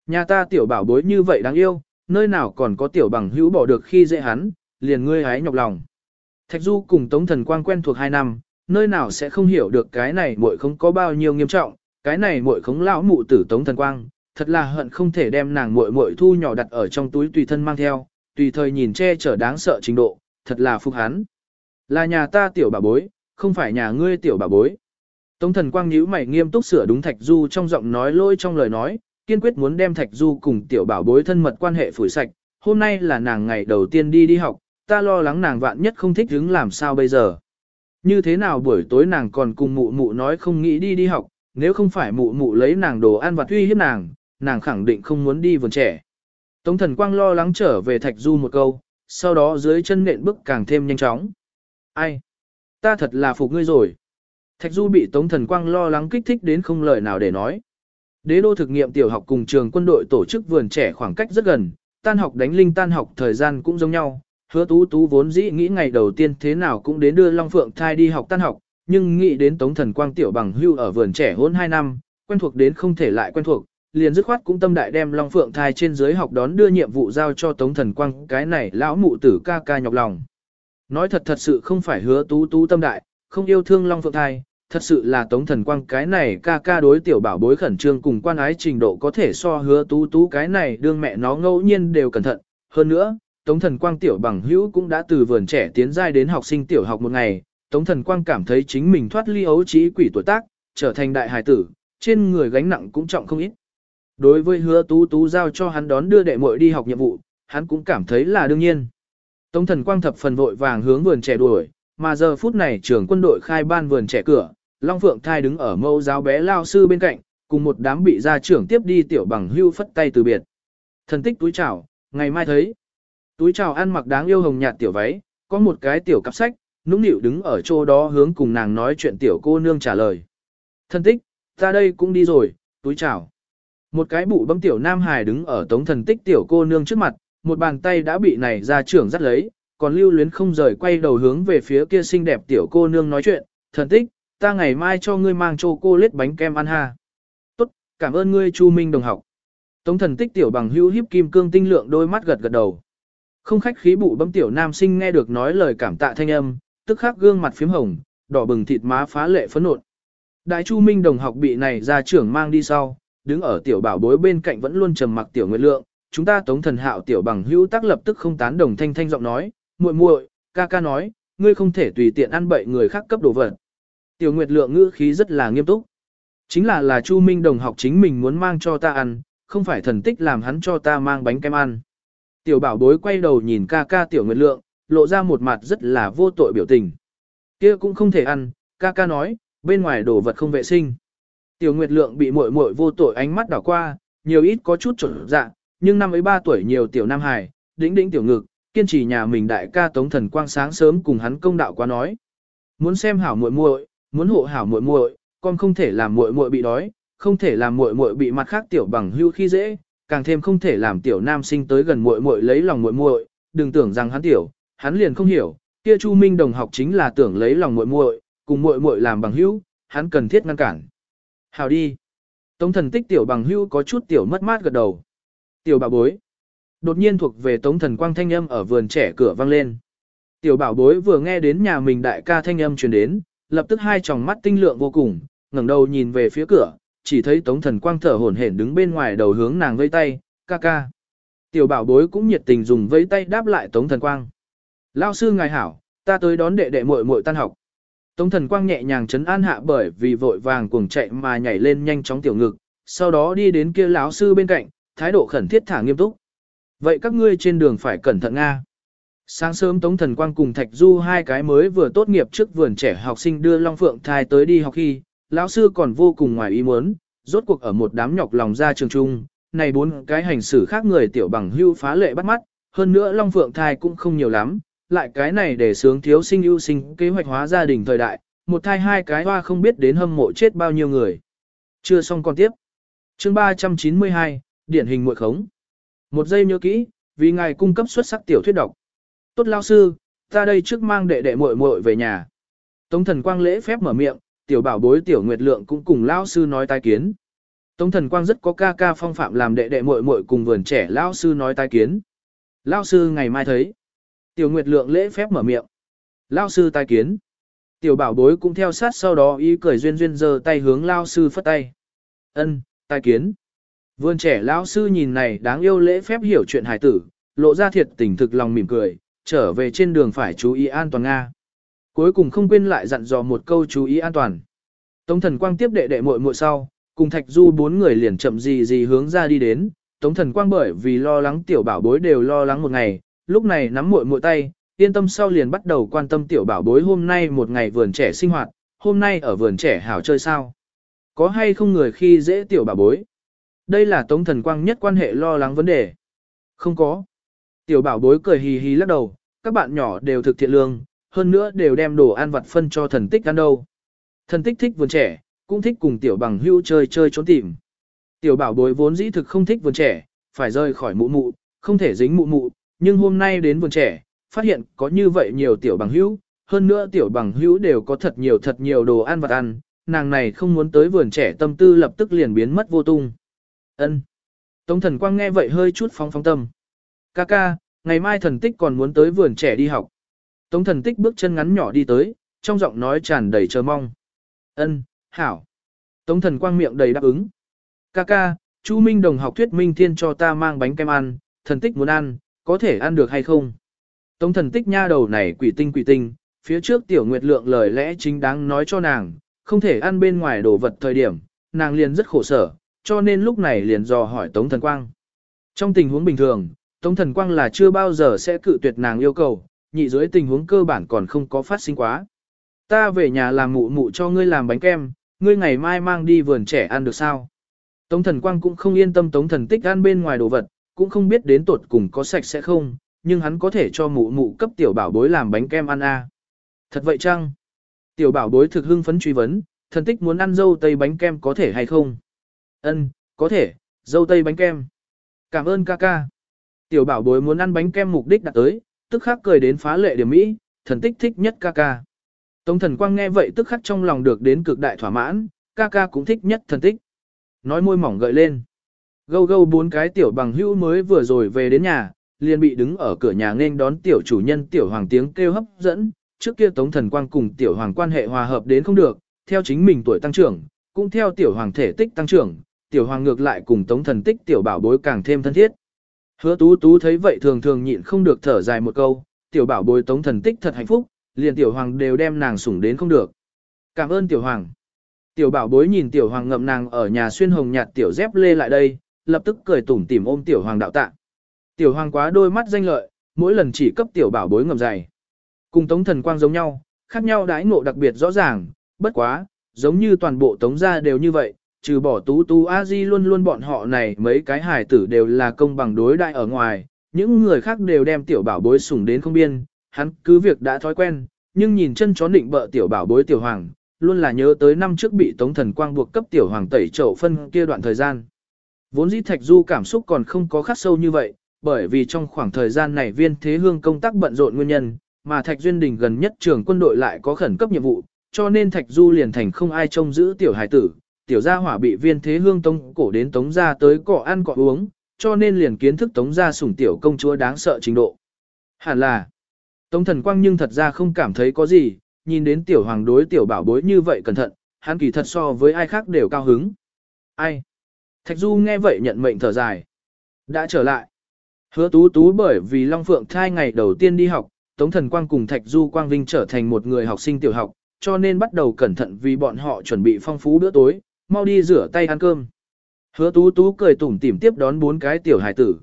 A: Nhà ta tiểu bảo bối như vậy đáng yêu, nơi nào còn có tiểu bằng hữu bỏ được khi dễ hắn, liền ngươi hái nhọc lòng. Thạch Du cùng Tống Thần Quang quen thuộc hai năm, nơi nào sẽ không hiểu được cái này muội không có bao nhiêu nghiêm trọng, cái này muội không lão mụ tử Tống Thần Quang, thật là hận không thể đem nàng muội muội thu nhỏ đặt ở trong túi tùy thân mang theo, tùy thời nhìn che chở đáng sợ trình độ, thật là phục hắn. Là nhà ta tiểu bà bối, không phải nhà ngươi tiểu bà bối. Tống thần quang nhíu mày nghiêm túc sửa đúng Thạch Du trong giọng nói lôi trong lời nói, kiên quyết muốn đem Thạch Du cùng tiểu bảo bối thân mật quan hệ phủi sạch. Hôm nay là nàng ngày đầu tiên đi đi học, ta lo lắng nàng vạn nhất không thích hứng làm sao bây giờ. Như thế nào buổi tối nàng còn cùng mụ mụ nói không nghĩ đi đi học, nếu không phải mụ mụ lấy nàng đồ ăn và uy hiếp nàng, nàng khẳng định không muốn đi vườn trẻ. Tống thần quang lo lắng trở về Thạch Du một câu, sau đó dưới chân nện bước càng thêm nhanh chóng. Ai? Ta thật là phục ngươi rồi. Thạch Du bị Tống thần quang lo lắng kích thích đến không lời nào để nói. Đế đô thực nghiệm tiểu học cùng trường quân đội tổ chức vườn trẻ khoảng cách rất gần, tan học đánh linh tan học thời gian cũng giống nhau. Hứa tú tú vốn dĩ nghĩ ngày đầu tiên thế nào cũng đến đưa Long Phượng thai đi học tan học, nhưng nghĩ đến Tống thần quang tiểu bằng hưu ở vườn trẻ hôn 2 năm, quen thuộc đến không thể lại quen thuộc, liền dứt khoát cũng tâm đại đem Long Phượng thai trên dưới học đón đưa nhiệm vụ giao cho Tống Thần Quang, cái này lão mụ tử ca ca nhọc lòng. Nói thật thật sự không phải hứa tú tú tâm đại, không yêu thương Long Phượng thai, thật sự là Tống Thần Quang cái này ca ca đối tiểu bảo bối khẩn trương cùng quan ái trình độ có thể so hứa tú tú cái này đương mẹ nó ngẫu nhiên đều cẩn thận. Hơn nữa, Tống Thần Quang tiểu bằng hữu cũng đã từ vườn trẻ tiến giai đến học sinh tiểu học một ngày, Tống Thần Quang cảm thấy chính mình thoát ly ấu trí quỷ tuổi tác, trở thành đại hài tử, trên người gánh nặng cũng trọng không ít. Đối với hứa tú tú giao cho hắn đón đưa đệ muội đi học nhiệm vụ, hắn cũng cảm thấy là đương nhiên. Tống thần quang thập phần vội vàng hướng vườn trẻ đuổi, mà giờ phút này trưởng quân đội khai ban vườn trẻ cửa, Long Phượng thai đứng ở mâu giáo bé lao sư bên cạnh, cùng một đám bị gia trưởng tiếp đi tiểu bằng hưu phất tay từ biệt. Thần tích túi chào, ngày mai thấy. Túi chào ăn mặc đáng yêu hồng nhạt tiểu váy, có một cái tiểu cặp sách, nũng nịu đứng ở chỗ đó hướng cùng nàng nói chuyện tiểu cô nương trả lời. Thần tích, ta đây cũng đi rồi, túi chào. Một cái bụ bấm tiểu nam hài đứng ở tống thần tích tiểu cô nương trước mặt, một bàn tay đã bị này ra trưởng dắt lấy, còn lưu luyến không rời quay đầu hướng về phía kia xinh đẹp tiểu cô nương nói chuyện, thần tích, ta ngày mai cho ngươi mang cho cô lết bánh kem ăn ha. Tốt, cảm ơn ngươi Chu Minh đồng học. Tống thần tích tiểu bằng hữu hiếp kim cương tinh lượng đôi mắt gật gật đầu. Không khách khí bụ bấm tiểu nam sinh nghe được nói lời cảm tạ thanh âm, tức khắc gương mặt phím hồng, đỏ bừng thịt má phá lệ phấn nộn. Đại Chu Minh đồng học bị này ra trưởng mang đi sau, đứng ở tiểu bảo bối bên cạnh vẫn luôn trầm mặc tiểu nguyệt lượng, chúng ta tống thần hạo tiểu bằng hữu tác lập tức không tán đồng thanh thanh giọng nói, muội muội, ca ca nói, ngươi không thể tùy tiện ăn bậy người khác cấp đồ vật. Tiểu nguyệt lượng ngữ khí rất là nghiêm túc. Chính là là Chu Minh đồng học chính mình muốn mang cho ta ăn, không phải thần tích làm hắn cho ta mang bánh kem ăn. Tiểu bảo bối quay đầu nhìn ca ca tiểu nguyệt lượng, lộ ra một mặt rất là vô tội biểu tình. kia cũng không thể ăn, ca ca nói, bên ngoài đồ vật không vệ sinh. Tiểu nguyệt lượng bị muội muội vô tội ánh mắt đảo qua, nhiều ít có chút trở dạ, nhưng năm ấy ba tuổi nhiều tiểu nam hài, đĩnh đĩnh tiểu ngực, kiên trì nhà mình đại ca tống thần quang sáng sớm cùng hắn công đạo quá nói. Muốn xem hảo muội muội, muốn hộ hảo muội muội, con không thể làm muội muội bị đói, không thể làm muội muội bị mặt khác tiểu bằng hưu khi dễ, càng thêm không thể làm tiểu nam sinh tới gần muội muội lấy lòng muội muội, đừng tưởng rằng hắn tiểu, hắn liền không hiểu, kia Chu Minh đồng học chính là tưởng lấy lòng muội muội, cùng muội muội làm bằng hữu, hắn cần thiết ngăn cản. Hào đi. Tống thần tích tiểu bằng hữu có chút tiểu mất mát gật đầu. Tiểu bà bối. Đột nhiên thuộc về tống thần quang thanh âm ở vườn trẻ cửa vang lên. Tiểu bảo bối vừa nghe đến nhà mình đại ca thanh âm truyền đến, lập tức hai tròng mắt tinh lượng vô cùng, ngẩng đầu nhìn về phía cửa, chỉ thấy tống thần quang thở hổn hển đứng bên ngoài đầu hướng nàng vây tay, ca ca. Tiểu bảo bối cũng nhiệt tình dùng vây tay đáp lại tống thần quang. Lao sư ngài hảo, ta tới đón đệ đệ muội muội tan học. Tống thần quang nhẹ nhàng chấn an hạ bởi vì vội vàng cuồng chạy mà nhảy lên nhanh chóng tiểu ngực, sau đó đi đến kia lão sư bên cạnh, thái độ khẩn thiết thả nghiêm túc. Vậy các ngươi trên đường phải cẩn thận Nga. Sáng sớm Tống Thần Quang cùng Thạch Du hai cái mới vừa tốt nghiệp trước vườn trẻ học sinh đưa Long Phượng thai tới đi học khi, lão sư còn vô cùng ngoài ý muốn, rốt cuộc ở một đám nhọc lòng ra trường trung, này bốn cái hành xử khác người tiểu bằng hưu phá lệ bắt mắt, hơn nữa Long Phượng thai cũng không nhiều lắm, lại cái này để sướng thiếu sinh ưu sinh kế hoạch hóa gia đình thời đại, một thai hai cái hoa không biết đến hâm mộ chết bao nhiêu người. Chưa xong còn tiếp. Chương 392, điển hình muội khống. Một giây nhớ kỹ, vì ngài cung cấp xuất sắc tiểu thuyết độc. Tốt lao sư, ta đây trước mang đệ đệ muội muội về nhà. Tống thần quang lễ phép mở miệng, tiểu bảo bối tiểu nguyệt lượng cũng cùng lao sư nói tai kiến. Tống thần quang rất có ca ca phong phạm làm đệ đệ muội muội cùng vườn trẻ lao sư nói tai kiến. Lao sư ngày mai thấy. Tiểu nguyệt lượng lễ phép mở miệng. Lao sư tai kiến. Tiểu bảo bối cũng theo sát sau đó ý cười duyên duyên giơ tay hướng lao sư phất tay. Ân, tai kiến. Vườn trẻ lão sư nhìn này đáng yêu lễ phép hiểu chuyện hải tử, lộ ra thiệt tình thực lòng mỉm cười, trở về trên đường phải chú ý an toàn Nga. Cuối cùng không quên lại dặn dò một câu chú ý an toàn. Tống thần quang tiếp đệ đệ muội muội sau, cùng thạch du bốn người liền chậm gì gì hướng ra đi đến. Tống thần quang bởi vì lo lắng tiểu bảo bối đều lo lắng một ngày, lúc này nắm muội muội tay, yên tâm sau liền bắt đầu quan tâm tiểu bảo bối hôm nay một ngày vườn trẻ sinh hoạt, hôm nay ở vườn trẻ hảo chơi sao. Có hay không người khi dễ tiểu bảo bối? Đây là Tống Thần Quang nhất quan hệ lo lắng vấn đề. Không có. Tiểu bảo bối cười hì hì lắc đầu, các bạn nhỏ đều thực thiện lương, hơn nữa đều đem đồ ăn vặt phân cho thần tích ăn đâu. Thần tích thích vườn trẻ, cũng thích cùng tiểu bằng hưu chơi chơi trốn tìm. Tiểu bảo bối vốn dĩ thực không thích vườn trẻ, phải rời khỏi mụ mụ, không thể dính mụ mụ, nhưng hôm nay đến vườn trẻ, phát hiện có như vậy nhiều tiểu bằng hữu, hơn nữa tiểu bằng hữu đều có thật nhiều thật nhiều đồ ăn vặt ăn, nàng này không muốn tới vườn trẻ tâm tư lập tức liền biến mất vô tung. Ân. Tống thần quang nghe vậy hơi chút phóng phóng tâm. Ca ca, ngày mai thần tích còn muốn tới vườn trẻ đi học. Tống thần tích bước chân ngắn nhỏ đi tới, trong giọng nói tràn đầy chờ mong. Ân, hảo. Tống thần quang miệng đầy đáp ứng. Ca ca, Chu Minh đồng học thuyết minh thiên cho ta mang bánh kem ăn, thần tích muốn ăn, có thể ăn được hay không? Tống thần tích nha đầu này quỷ tinh quỷ tinh, phía trước tiểu nguyệt lượng lời lẽ chính đáng nói cho nàng, không thể ăn bên ngoài đồ vật thời điểm, nàng liền rất khổ sở, cho nên lúc này liền dò hỏi Tống Thần Quang. Trong tình huống bình thường, Tống Thần Quang là chưa bao giờ sẽ cự tuyệt nàng yêu cầu, nhị dưới tình huống cơ bản còn không có phát sinh quá. Ta về nhà làm mụ mụ cho ngươi làm bánh kem, ngươi ngày mai mang đi vườn trẻ ăn được sao? Tống Thần Quang cũng không yên tâm Tống Thần Tích ăn bên ngoài đồ vật, cũng không biết đến tột cùng có sạch sẽ không, nhưng hắn có thể cho mụ mụ cấp tiểu bảo bối làm bánh kem ăn a. À. Thật vậy chăng? Tiểu bảo bối thực hưng phấn truy vấn, thần tích muốn ăn dâu tây bánh kem có thể hay không? Ân, có thể, dâu tây bánh kem. Cảm ơn ca ca. Tiểu bảo bối muốn ăn bánh kem mục đích đặt tới, tức khắc cười đến phá lệ điểm mỹ, thần tích thích nhất ca ca. Tống thần quang nghe vậy tức khắc trong lòng được đến cực đại thỏa mãn, ca ca cũng thích nhất thần tích. Nói môi mỏng gợi lên. Gâu gâu bốn cái tiểu bằng hữu mới vừa rồi về đến nhà, liền bị đứng ở cửa nhà nên đón tiểu chủ nhân tiểu hoàng tiếng kêu hấp dẫn. Trước kia tống thần quang cùng tiểu hoàng quan hệ hòa hợp đến không được, theo chính mình tuổi tăng trưởng, cũng theo tiểu hoàng thể tích tăng trưởng, tiểu hoàng ngược lại cùng tống thần tích tiểu bảo bối càng thêm thân thiết. Hứa tú tú thấy vậy thường thường nhịn không được thở dài một câu, tiểu bảo bối tống thần tích thật hạnh phúc, liền tiểu hoàng đều đem nàng sủng đến không được. Cảm ơn tiểu hoàng. Tiểu bảo bối nhìn tiểu hoàng ngậm nàng ở nhà xuyên hồng nhạt tiểu dép lê lại đây, lập tức cười tủm tỉm ôm tiểu hoàng đạo tạ. Tiểu hoàng quá đôi mắt danh lợi, mỗi lần chỉ cấp tiểu bảo bối ngậm dày. Cùng tống thần quang giống nhau, khác nhau đãi ngộ đặc biệt rõ ràng, bất quá, giống như toàn bộ tống gia đều như vậy, trừ bỏ tú tú a di luôn luôn bọn họ này mấy cái hài tử đều là công bằng đối đại ở ngoài, những người khác đều đem tiểu bảo bối sủng đến không biên, hắn cứ việc đã thói quen, nhưng nhìn chân chó định bợ tiểu bảo bối tiểu hoàng, luôn là nhớ tới năm trước bị Tống Thần Quang buộc cấp tiểu hoàng tẩy chậu phân kia đoạn thời gian. Vốn dĩ Thạch Du cảm xúc còn không có khắc sâu như vậy, bởi vì trong khoảng thời gian này viên thế hương công tác bận rộn nguyên nhân, mà Thạch Duyên Đình gần nhất trường quân đội lại có khẩn cấp nhiệm vụ, cho nên Thạch Du liền thành không ai trông giữ tiểu hải tử, tiểu gia hỏa bị viên thế hương tông cổ đến tống ra tới cọ ăn cọ uống, cho nên liền kiến thức tống ra sủng tiểu công chúa đáng sợ trình độ. Hẳn là, tống thần quang nhưng thật ra không cảm thấy có gì, nhìn đến tiểu hoàng đối tiểu bảo bối như vậy cẩn thận, hắn kỳ thật so với ai khác đều cao hứng. Ai? Thạch Du nghe vậy nhận mệnh thở dài. Đã trở lại. Hứa tú tú bởi vì Long Phượng thai ngày đầu tiên đi học, Tống Thần Quang cùng Thạch Du Quang Vinh trở thành một người học sinh tiểu học, cho nên bắt đầu cẩn thận vì bọn họ chuẩn bị phong phú bữa tối, mau đi rửa tay ăn cơm. Hứa tú tú cười tủm tỉm tiếp đón bốn cái tiểu hải tử.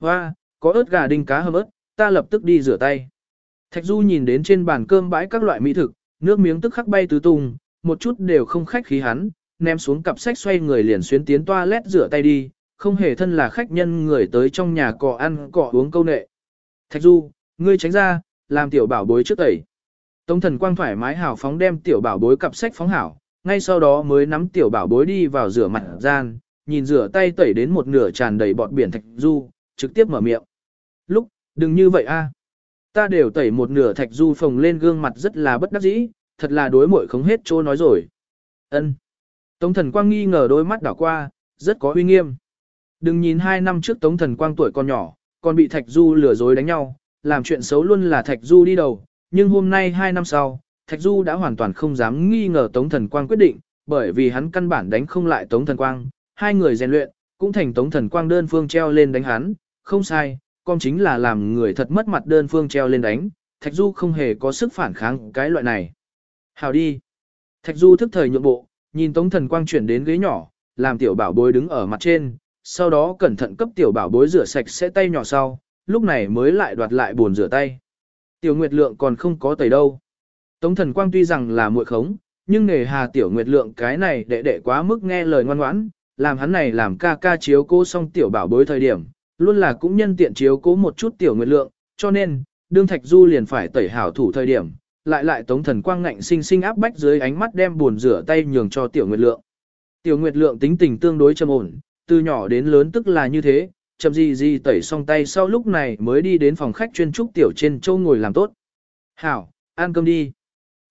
A: Hoa, có ớt gà đinh cá hầm ớt, ta lập tức đi rửa tay. Thạch Du nhìn đến trên bàn cơm bãi các loại mỹ thực, nước miếng tức khắc bay tứ tung, một chút đều không khách khí hắn, ném xuống cặp sách xoay người liền xuyến tiến toilet rửa tay đi, không hề thân là khách nhân người tới trong nhà cỏ ăn cỏ uống câu nệ. Thạch Du, ngươi tránh ra, làm tiểu bảo bối trước tẩy. Tống thần quang thoải mái hào phóng đem tiểu bảo bối cặp sách phóng hảo, ngay sau đó mới nắm tiểu bảo bối đi vào rửa mặt gian, nhìn rửa tay tẩy đến một nửa tràn đầy bọt biển thạch du, trực tiếp mở miệng. Lúc, đừng như vậy a, à. Ta đều tẩy một nửa thạch du phồng lên gương mặt rất là bất đắc dĩ, thật là đối mội không hết chỗ nói rồi. ân Tống thần quang nghi ngờ đôi mắt đảo qua, rất có uy nghiêm. Đừng nhìn hai năm trước tống thần quang tuổi còn nhỏ, còn bị thạch du lừa dối đánh nhau, làm chuyện xấu luôn là thạch du đi đầu, nhưng hôm nay hai năm sau, Thạch Du đã hoàn toàn không dám nghi ngờ Tống Thần Quang quyết định, bởi vì hắn căn bản đánh không lại Tống Thần Quang, hai người rèn luyện, cũng thành Tống Thần Quang đơn phương treo lên đánh hắn, không sai, con chính là làm người thật mất mặt đơn phương treo lên đánh, Thạch Du không hề có sức phản kháng cái loại này. Hào đi. Thạch Du thức thời nhượng bộ, nhìn Tống Thần Quang chuyển đến ghế nhỏ, làm tiểu bảo bối đứng ở mặt trên, sau đó cẩn thận cấp tiểu bảo bối rửa sạch sẽ tay nhỏ sau, lúc này mới lại đoạt lại buồn rửa tay. Tiểu Nguyệt Lượng còn không có tẩy đâu. Tống thần quang tuy rằng là muội khống, nhưng nghề hà tiểu nguyệt lượng cái này đệ đệ quá mức nghe lời ngoan ngoãn, làm hắn này làm ca ca chiếu cố xong tiểu bảo bối thời điểm, luôn là cũng nhân tiện chiếu cố một chút tiểu nguyệt lượng, cho nên, đương thạch du liền phải tẩy hảo thủ thời điểm, lại lại tống thần quang ngạnh sinh sinh áp bách dưới ánh mắt đem buồn rửa tay nhường cho tiểu nguyệt lượng. Tiểu nguyệt lượng tính tình tương đối trầm ổn, từ nhỏ đến lớn tức là như thế, chậm gì gì tẩy xong tay sau lúc này mới đi đến phòng khách chuyên trúc tiểu trên châu ngồi làm tốt. Hảo, ăn cơm đi.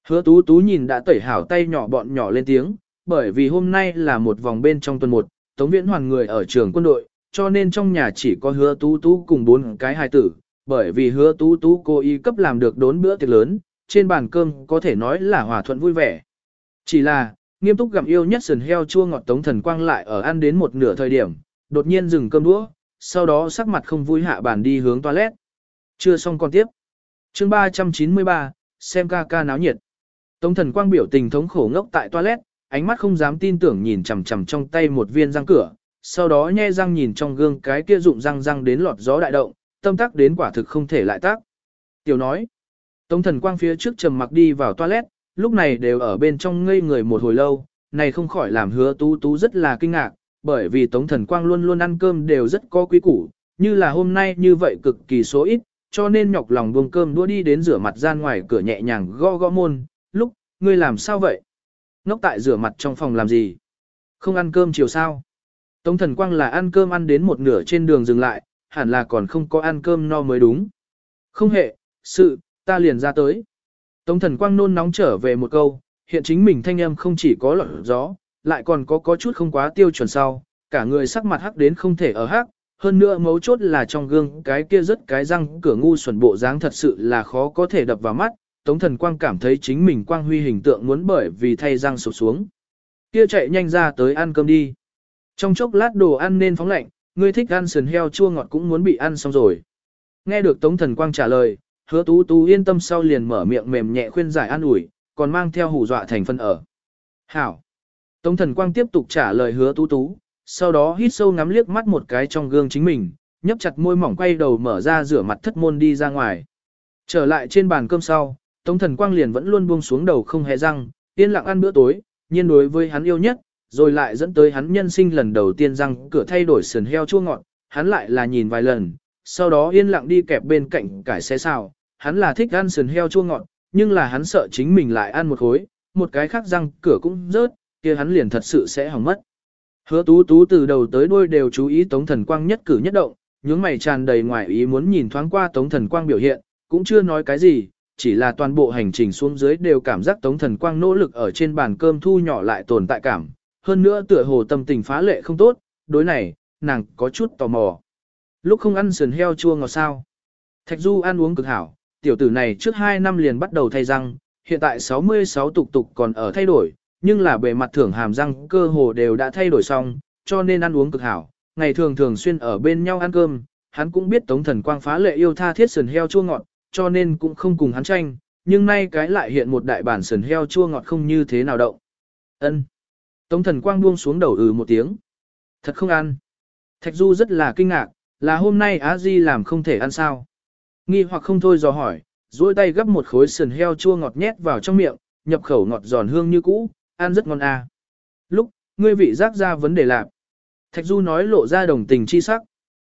A: Hứa tú tú nhìn đã tẩy hảo tay nhỏ bọn nhỏ lên tiếng, bởi vì hôm nay là một vòng bên trong tuần một, Tống Viễn Hoàn người ở trường quân đội, cho nên trong nhà chỉ có hứa tú tú cùng bốn cái hài tử, bởi vì hứa tú tú cô y cấp làm được đốn bữa tiệc lớn, trên bàn cơm có thể nói là hòa thuận vui vẻ. Chỉ là, nghiêm túc gặm yêu nhất sườn heo chua ngọt Tống Thần Quang lại ở ăn đến một nửa thời điểm, đột nhiên dừng cơm đũa, sau đó sắc mặt không vui hạ bàn đi hướng toilet. Chưa xong còn tiếp. Chương 393, xem ca ca náo nhiệt. Tống thần quang biểu tình thống khổ ngốc tại toilet, ánh mắt không dám tin tưởng nhìn chằm chằm trong tay một viên răng cửa, sau đó nhe răng nhìn trong gương cái kia rụng răng răng đến lọt gió đại động, tâm tác đến quả thực không thể lại tác. Tiểu nói, Tống thần quang phía trước trầm mặc đi vào toilet, lúc này đều ở bên trong ngây người một hồi lâu, này không khỏi làm hứa tú tú rất là kinh ngạc, bởi vì Tống thần quang luôn luôn ăn cơm đều rất có quý củ, như là hôm nay như vậy cực kỳ số ít, cho nên nhọc lòng buông cơm đua đi đến rửa mặt gian ngoài cửa nhẹ nhàng gõ gõ môn, ngươi làm sao vậy? Ngốc tại rửa mặt trong phòng làm gì? Không ăn cơm chiều sao? Tống thần quang là ăn cơm ăn đến một nửa trên đường dừng lại, hẳn là còn không có ăn cơm no mới đúng. Không hệ, sự, ta liền ra tới. Tống thần quang nôn nóng trở về một câu, hiện chính mình thanh âm không chỉ có lọt gió, lại còn có có chút không quá tiêu chuẩn sau, cả người sắc mặt hắc đến không thể ở hắc, hơn nữa mấu chốt là trong gương cái kia rất cái răng cửa ngu xuẩn bộ dáng thật sự là khó có thể đập vào mắt, Tống Thần Quang cảm thấy chính mình quang huy hình tượng muốn bởi vì thay răng sụp xuống. Kia chạy nhanh ra tới ăn cơm đi. Trong chốc lát đồ ăn nên phóng lạnh, ngươi thích ăn sườn heo chua ngọt cũng muốn bị ăn xong rồi. Nghe được Tống Thần Quang trả lời, hứa tú tú yên tâm sau liền mở miệng mềm nhẹ khuyên giải an ủi, còn mang theo hù dọa thành phân ở. Hảo. Tống Thần Quang tiếp tục trả lời hứa tú tú, sau đó hít sâu ngắm liếc mắt một cái trong gương chính mình, nhấp chặt môi mỏng quay đầu mở ra rửa mặt thất môn đi ra ngoài. Trở lại trên bàn cơm sau, Tống Thần Quang liền vẫn luôn buông xuống đầu không hề răng, yên lặng ăn bữa tối, nhiên đối với hắn yêu nhất, rồi lại dẫn tới hắn nhân sinh lần đầu tiên răng cửa thay đổi sườn heo chua ngọt, hắn lại là nhìn vài lần, sau đó yên lặng đi kẹp bên cạnh cải xe xào, hắn là thích ăn sườn heo chua ngọt, nhưng là hắn sợ chính mình lại ăn một khối, một cái khác răng cửa cũng rớt, kia hắn liền thật sự sẽ hỏng mất. Hứa tú tú từ đầu tới đuôi đều chú ý Tống Thần Quang nhất cử nhất động, những mày tràn đầy ngoài ý muốn nhìn thoáng qua Tống Thần Quang biểu hiện, cũng chưa nói cái gì, chỉ là toàn bộ hành trình xuống dưới đều cảm giác Tống Thần Quang nỗ lực ở trên bàn cơm thu nhỏ lại tồn tại cảm, hơn nữa tựa hồ tâm tình phá lệ không tốt, đối này, nàng có chút tò mò. Lúc không ăn sườn heo chua ngọt sao? Thạch Du ăn uống cực hảo, tiểu tử này trước 2 năm liền bắt đầu thay răng, hiện tại 66 tục tục còn ở thay đổi, nhưng là bề mặt thưởng hàm răng cơ hồ đều đã thay đổi xong, cho nên ăn uống cực hảo, ngày thường thường xuyên ở bên nhau ăn cơm, hắn cũng biết Tống Thần Quang phá lệ yêu tha thiết sườn heo chua ngọt, cho nên cũng không cùng hắn tranh, nhưng nay cái lại hiện một đại bản sườn heo chua ngọt không như thế nào động. Ân. Tống Thần Quang buông xuống đầu ừ một tiếng. Thật không ăn. Thạch Du rất là kinh ngạc, là hôm nay Á Di làm không thể ăn sao. Nghi hoặc không thôi dò hỏi, duỗi tay gấp một khối sườn heo chua ngọt nhét vào trong miệng, nhập khẩu ngọt giòn hương như cũ, ăn rất ngon à. Lúc, ngươi vị giác ra vấn đề lạc. Thạch Du nói lộ ra đồng tình chi sắc.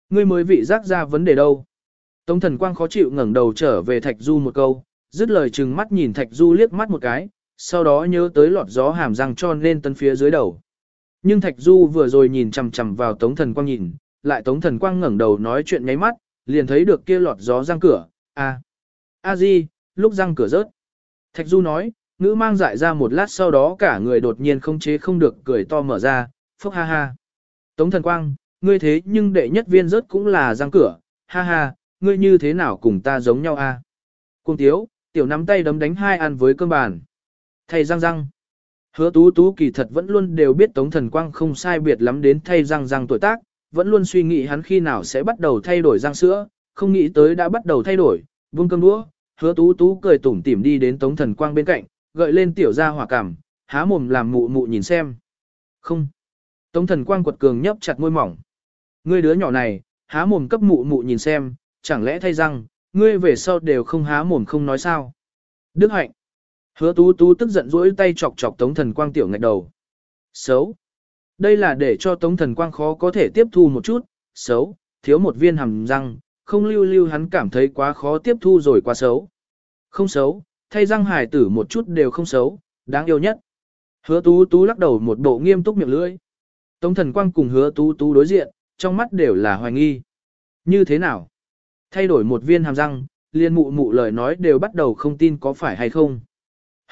A: Ngươi mới vị giác ra vấn đề đâu. Tống thần quang khó chịu ngẩng đầu trở về Thạch Du một câu, dứt lời chừng mắt nhìn Thạch Du liếc mắt một cái, sau đó nhớ tới lọt gió hàm răng cho nên tân phía dưới đầu. Nhưng Thạch Du vừa rồi nhìn chằm chằm vào Tống thần quang nhìn, lại Tống thần quang ngẩng đầu nói chuyện nháy mắt, liền thấy được kia lọt gió răng cửa, a a di, lúc răng cửa rớt. Thạch Du nói, ngữ mang dại ra một lát sau đó cả người đột nhiên không chế không được cười to mở ra, phốc ha ha. Tống thần quang, ngươi thế nhưng đệ nhất viên rớt cũng là răng cửa, ha ha, ngươi như thế nào cùng ta giống nhau a? À? Cung tiếu, tiểu nắm tay đấm đánh hai ăn với cơm bàn. Thay răng răng. Hứa tú tú kỳ thật vẫn luôn đều biết tống thần quang không sai biệt lắm đến thay răng răng tuổi tác, vẫn luôn suy nghĩ hắn khi nào sẽ bắt đầu thay đổi răng sữa, không nghĩ tới đã bắt đầu thay đổi, buông cơm đũa, hứa tú tú cười tủm tỉm đi đến tống thần quang bên cạnh, gợi lên tiểu ra hỏa cảm, há mồm làm mụ mụ nhìn xem. Không. Tống thần quang quật cường nhấp chặt môi mỏng. Ngươi đứa nhỏ này, há mồm cấp mụ mụ nhìn xem, chẳng lẽ thay rằng ngươi về sau đều không há mồm không nói sao. Đức hạnh. Hứa tú tú tức giận dỗi tay chọc chọc tống thần quang tiểu ngạch đầu. Xấu. Đây là để cho tống thần quang khó có thể tiếp thu một chút, xấu, thiếu một viên hàm răng, không lưu lưu hắn cảm thấy quá khó tiếp thu rồi quá xấu. Không xấu, thay răng hài tử một chút đều không xấu, đáng yêu nhất. Hứa tú tú lắc đầu một bộ nghiêm túc miệng lưỡi. Tống thần quang cùng hứa tú tú đối diện, trong mắt đều là hoài nghi. Như thế nào? Thay đổi một viên hàm răng, liên mụ mụ lời nói đều bắt đầu không tin có phải hay không.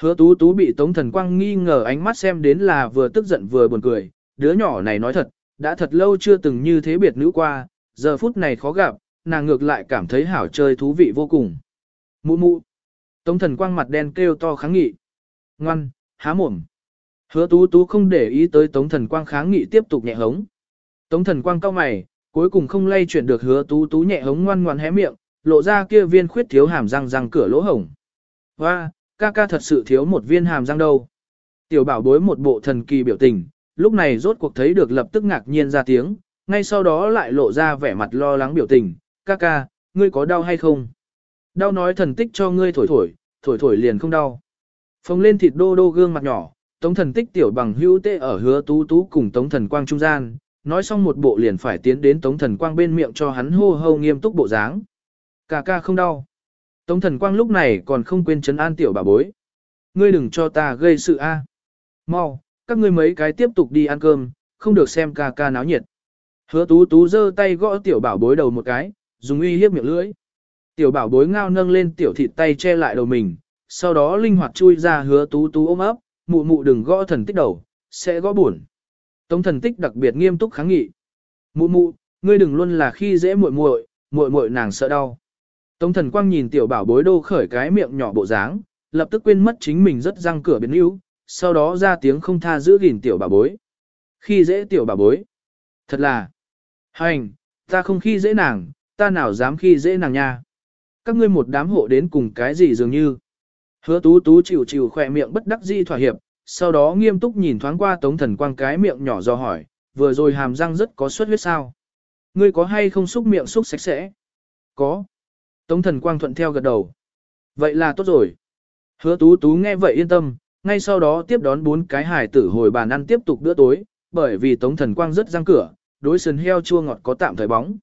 A: Hứa tú tú bị tống thần quang nghi ngờ ánh mắt xem đến là vừa tức giận vừa buồn cười, đứa nhỏ này nói thật, đã thật lâu chưa từng như thế biệt nữ qua, giờ phút này khó gặp, nàng ngược lại cảm thấy hảo chơi thú vị vô cùng. Mụ mụ. Tống thần quang mặt đen kêu to kháng nghị. Ngoan, há mồm. Hứa tú tú không để ý tới tống thần quang kháng nghị tiếp tục nhẹ hống. Tống thần quang cao mày, cuối cùng không lay chuyển được hứa tú tú nhẹ hống ngoan ngoan hé miệng, lộ ra kia viên khuyết thiếu hàm răng răng cửa lỗ hổng. Và, ca ca thật sự thiếu một viên hàm răng đâu. Tiểu bảo bối một bộ thần kỳ biểu tình, lúc này rốt cuộc thấy được lập tức ngạc nhiên ra tiếng, ngay sau đó lại lộ ra vẻ mặt lo lắng biểu tình, ca ca, ngươi có đau hay không? Đau nói thần tích cho ngươi thổi thổi, thổi thổi liền không đau. Phồng lên thịt đô đô gương mặt nhỏ, tống thần tích tiểu bằng hữu tê ở hứa tú tú cùng tống thần quang trung gian, nói xong một bộ liền phải tiến đến tống thần quang bên miệng cho hắn hô hô nghiêm túc bộ dáng. Ca ca không đau. Tống thần quang lúc này còn không quên chấn an tiểu bà bối. Ngươi đừng cho ta gây sự a. Mau, các ngươi mấy cái tiếp tục đi ăn cơm, không được xem ca ca náo nhiệt. Hứa tú tú giơ tay gõ tiểu bảo bối đầu một cái, dùng uy hiếp miệng lưỡi. Tiểu bảo bối ngao nâng lên tiểu thịt tay che lại đầu mình, sau đó linh hoạt chui ra hứa tú tú ôm ấp, mụ mụ đừng gõ thần tích đầu, sẽ gõ buồn. Tống thần tích đặc biệt nghiêm túc kháng nghị. Mụ mụ, ngươi đừng luôn là khi dễ muội muội, muội muội nàng sợ đau. Tống thần quang nhìn tiểu bảo bối đô khởi cái miệng nhỏ bộ dáng, lập tức quên mất chính mình rất răng cửa biến yếu, sau đó ra tiếng không tha giữ gìn tiểu bảo bối. Khi dễ tiểu bảo bối. Thật là. Hành, ta không khi dễ nàng, ta nào dám khi dễ nàng nha. Các ngươi một đám hộ đến cùng cái gì dường như. Hứa tú tú chịu chịu khỏe miệng bất đắc dĩ thỏa hiệp, sau đó nghiêm túc nhìn thoáng qua tống thần quang cái miệng nhỏ do hỏi, vừa rồi hàm răng rất có suất huyết sao. Ngươi có hay không xúc miệng xúc sạch sẽ? Có. Tống thần quang thuận theo gật đầu. Vậy là tốt rồi. Hứa tú tú nghe vậy yên tâm, ngay sau đó tiếp đón bốn cái hải tử hồi bàn ăn tiếp tục bữa tối, bởi vì tống thần quang rất răng cửa, đối sườn heo chua ngọt có tạm thời bóng.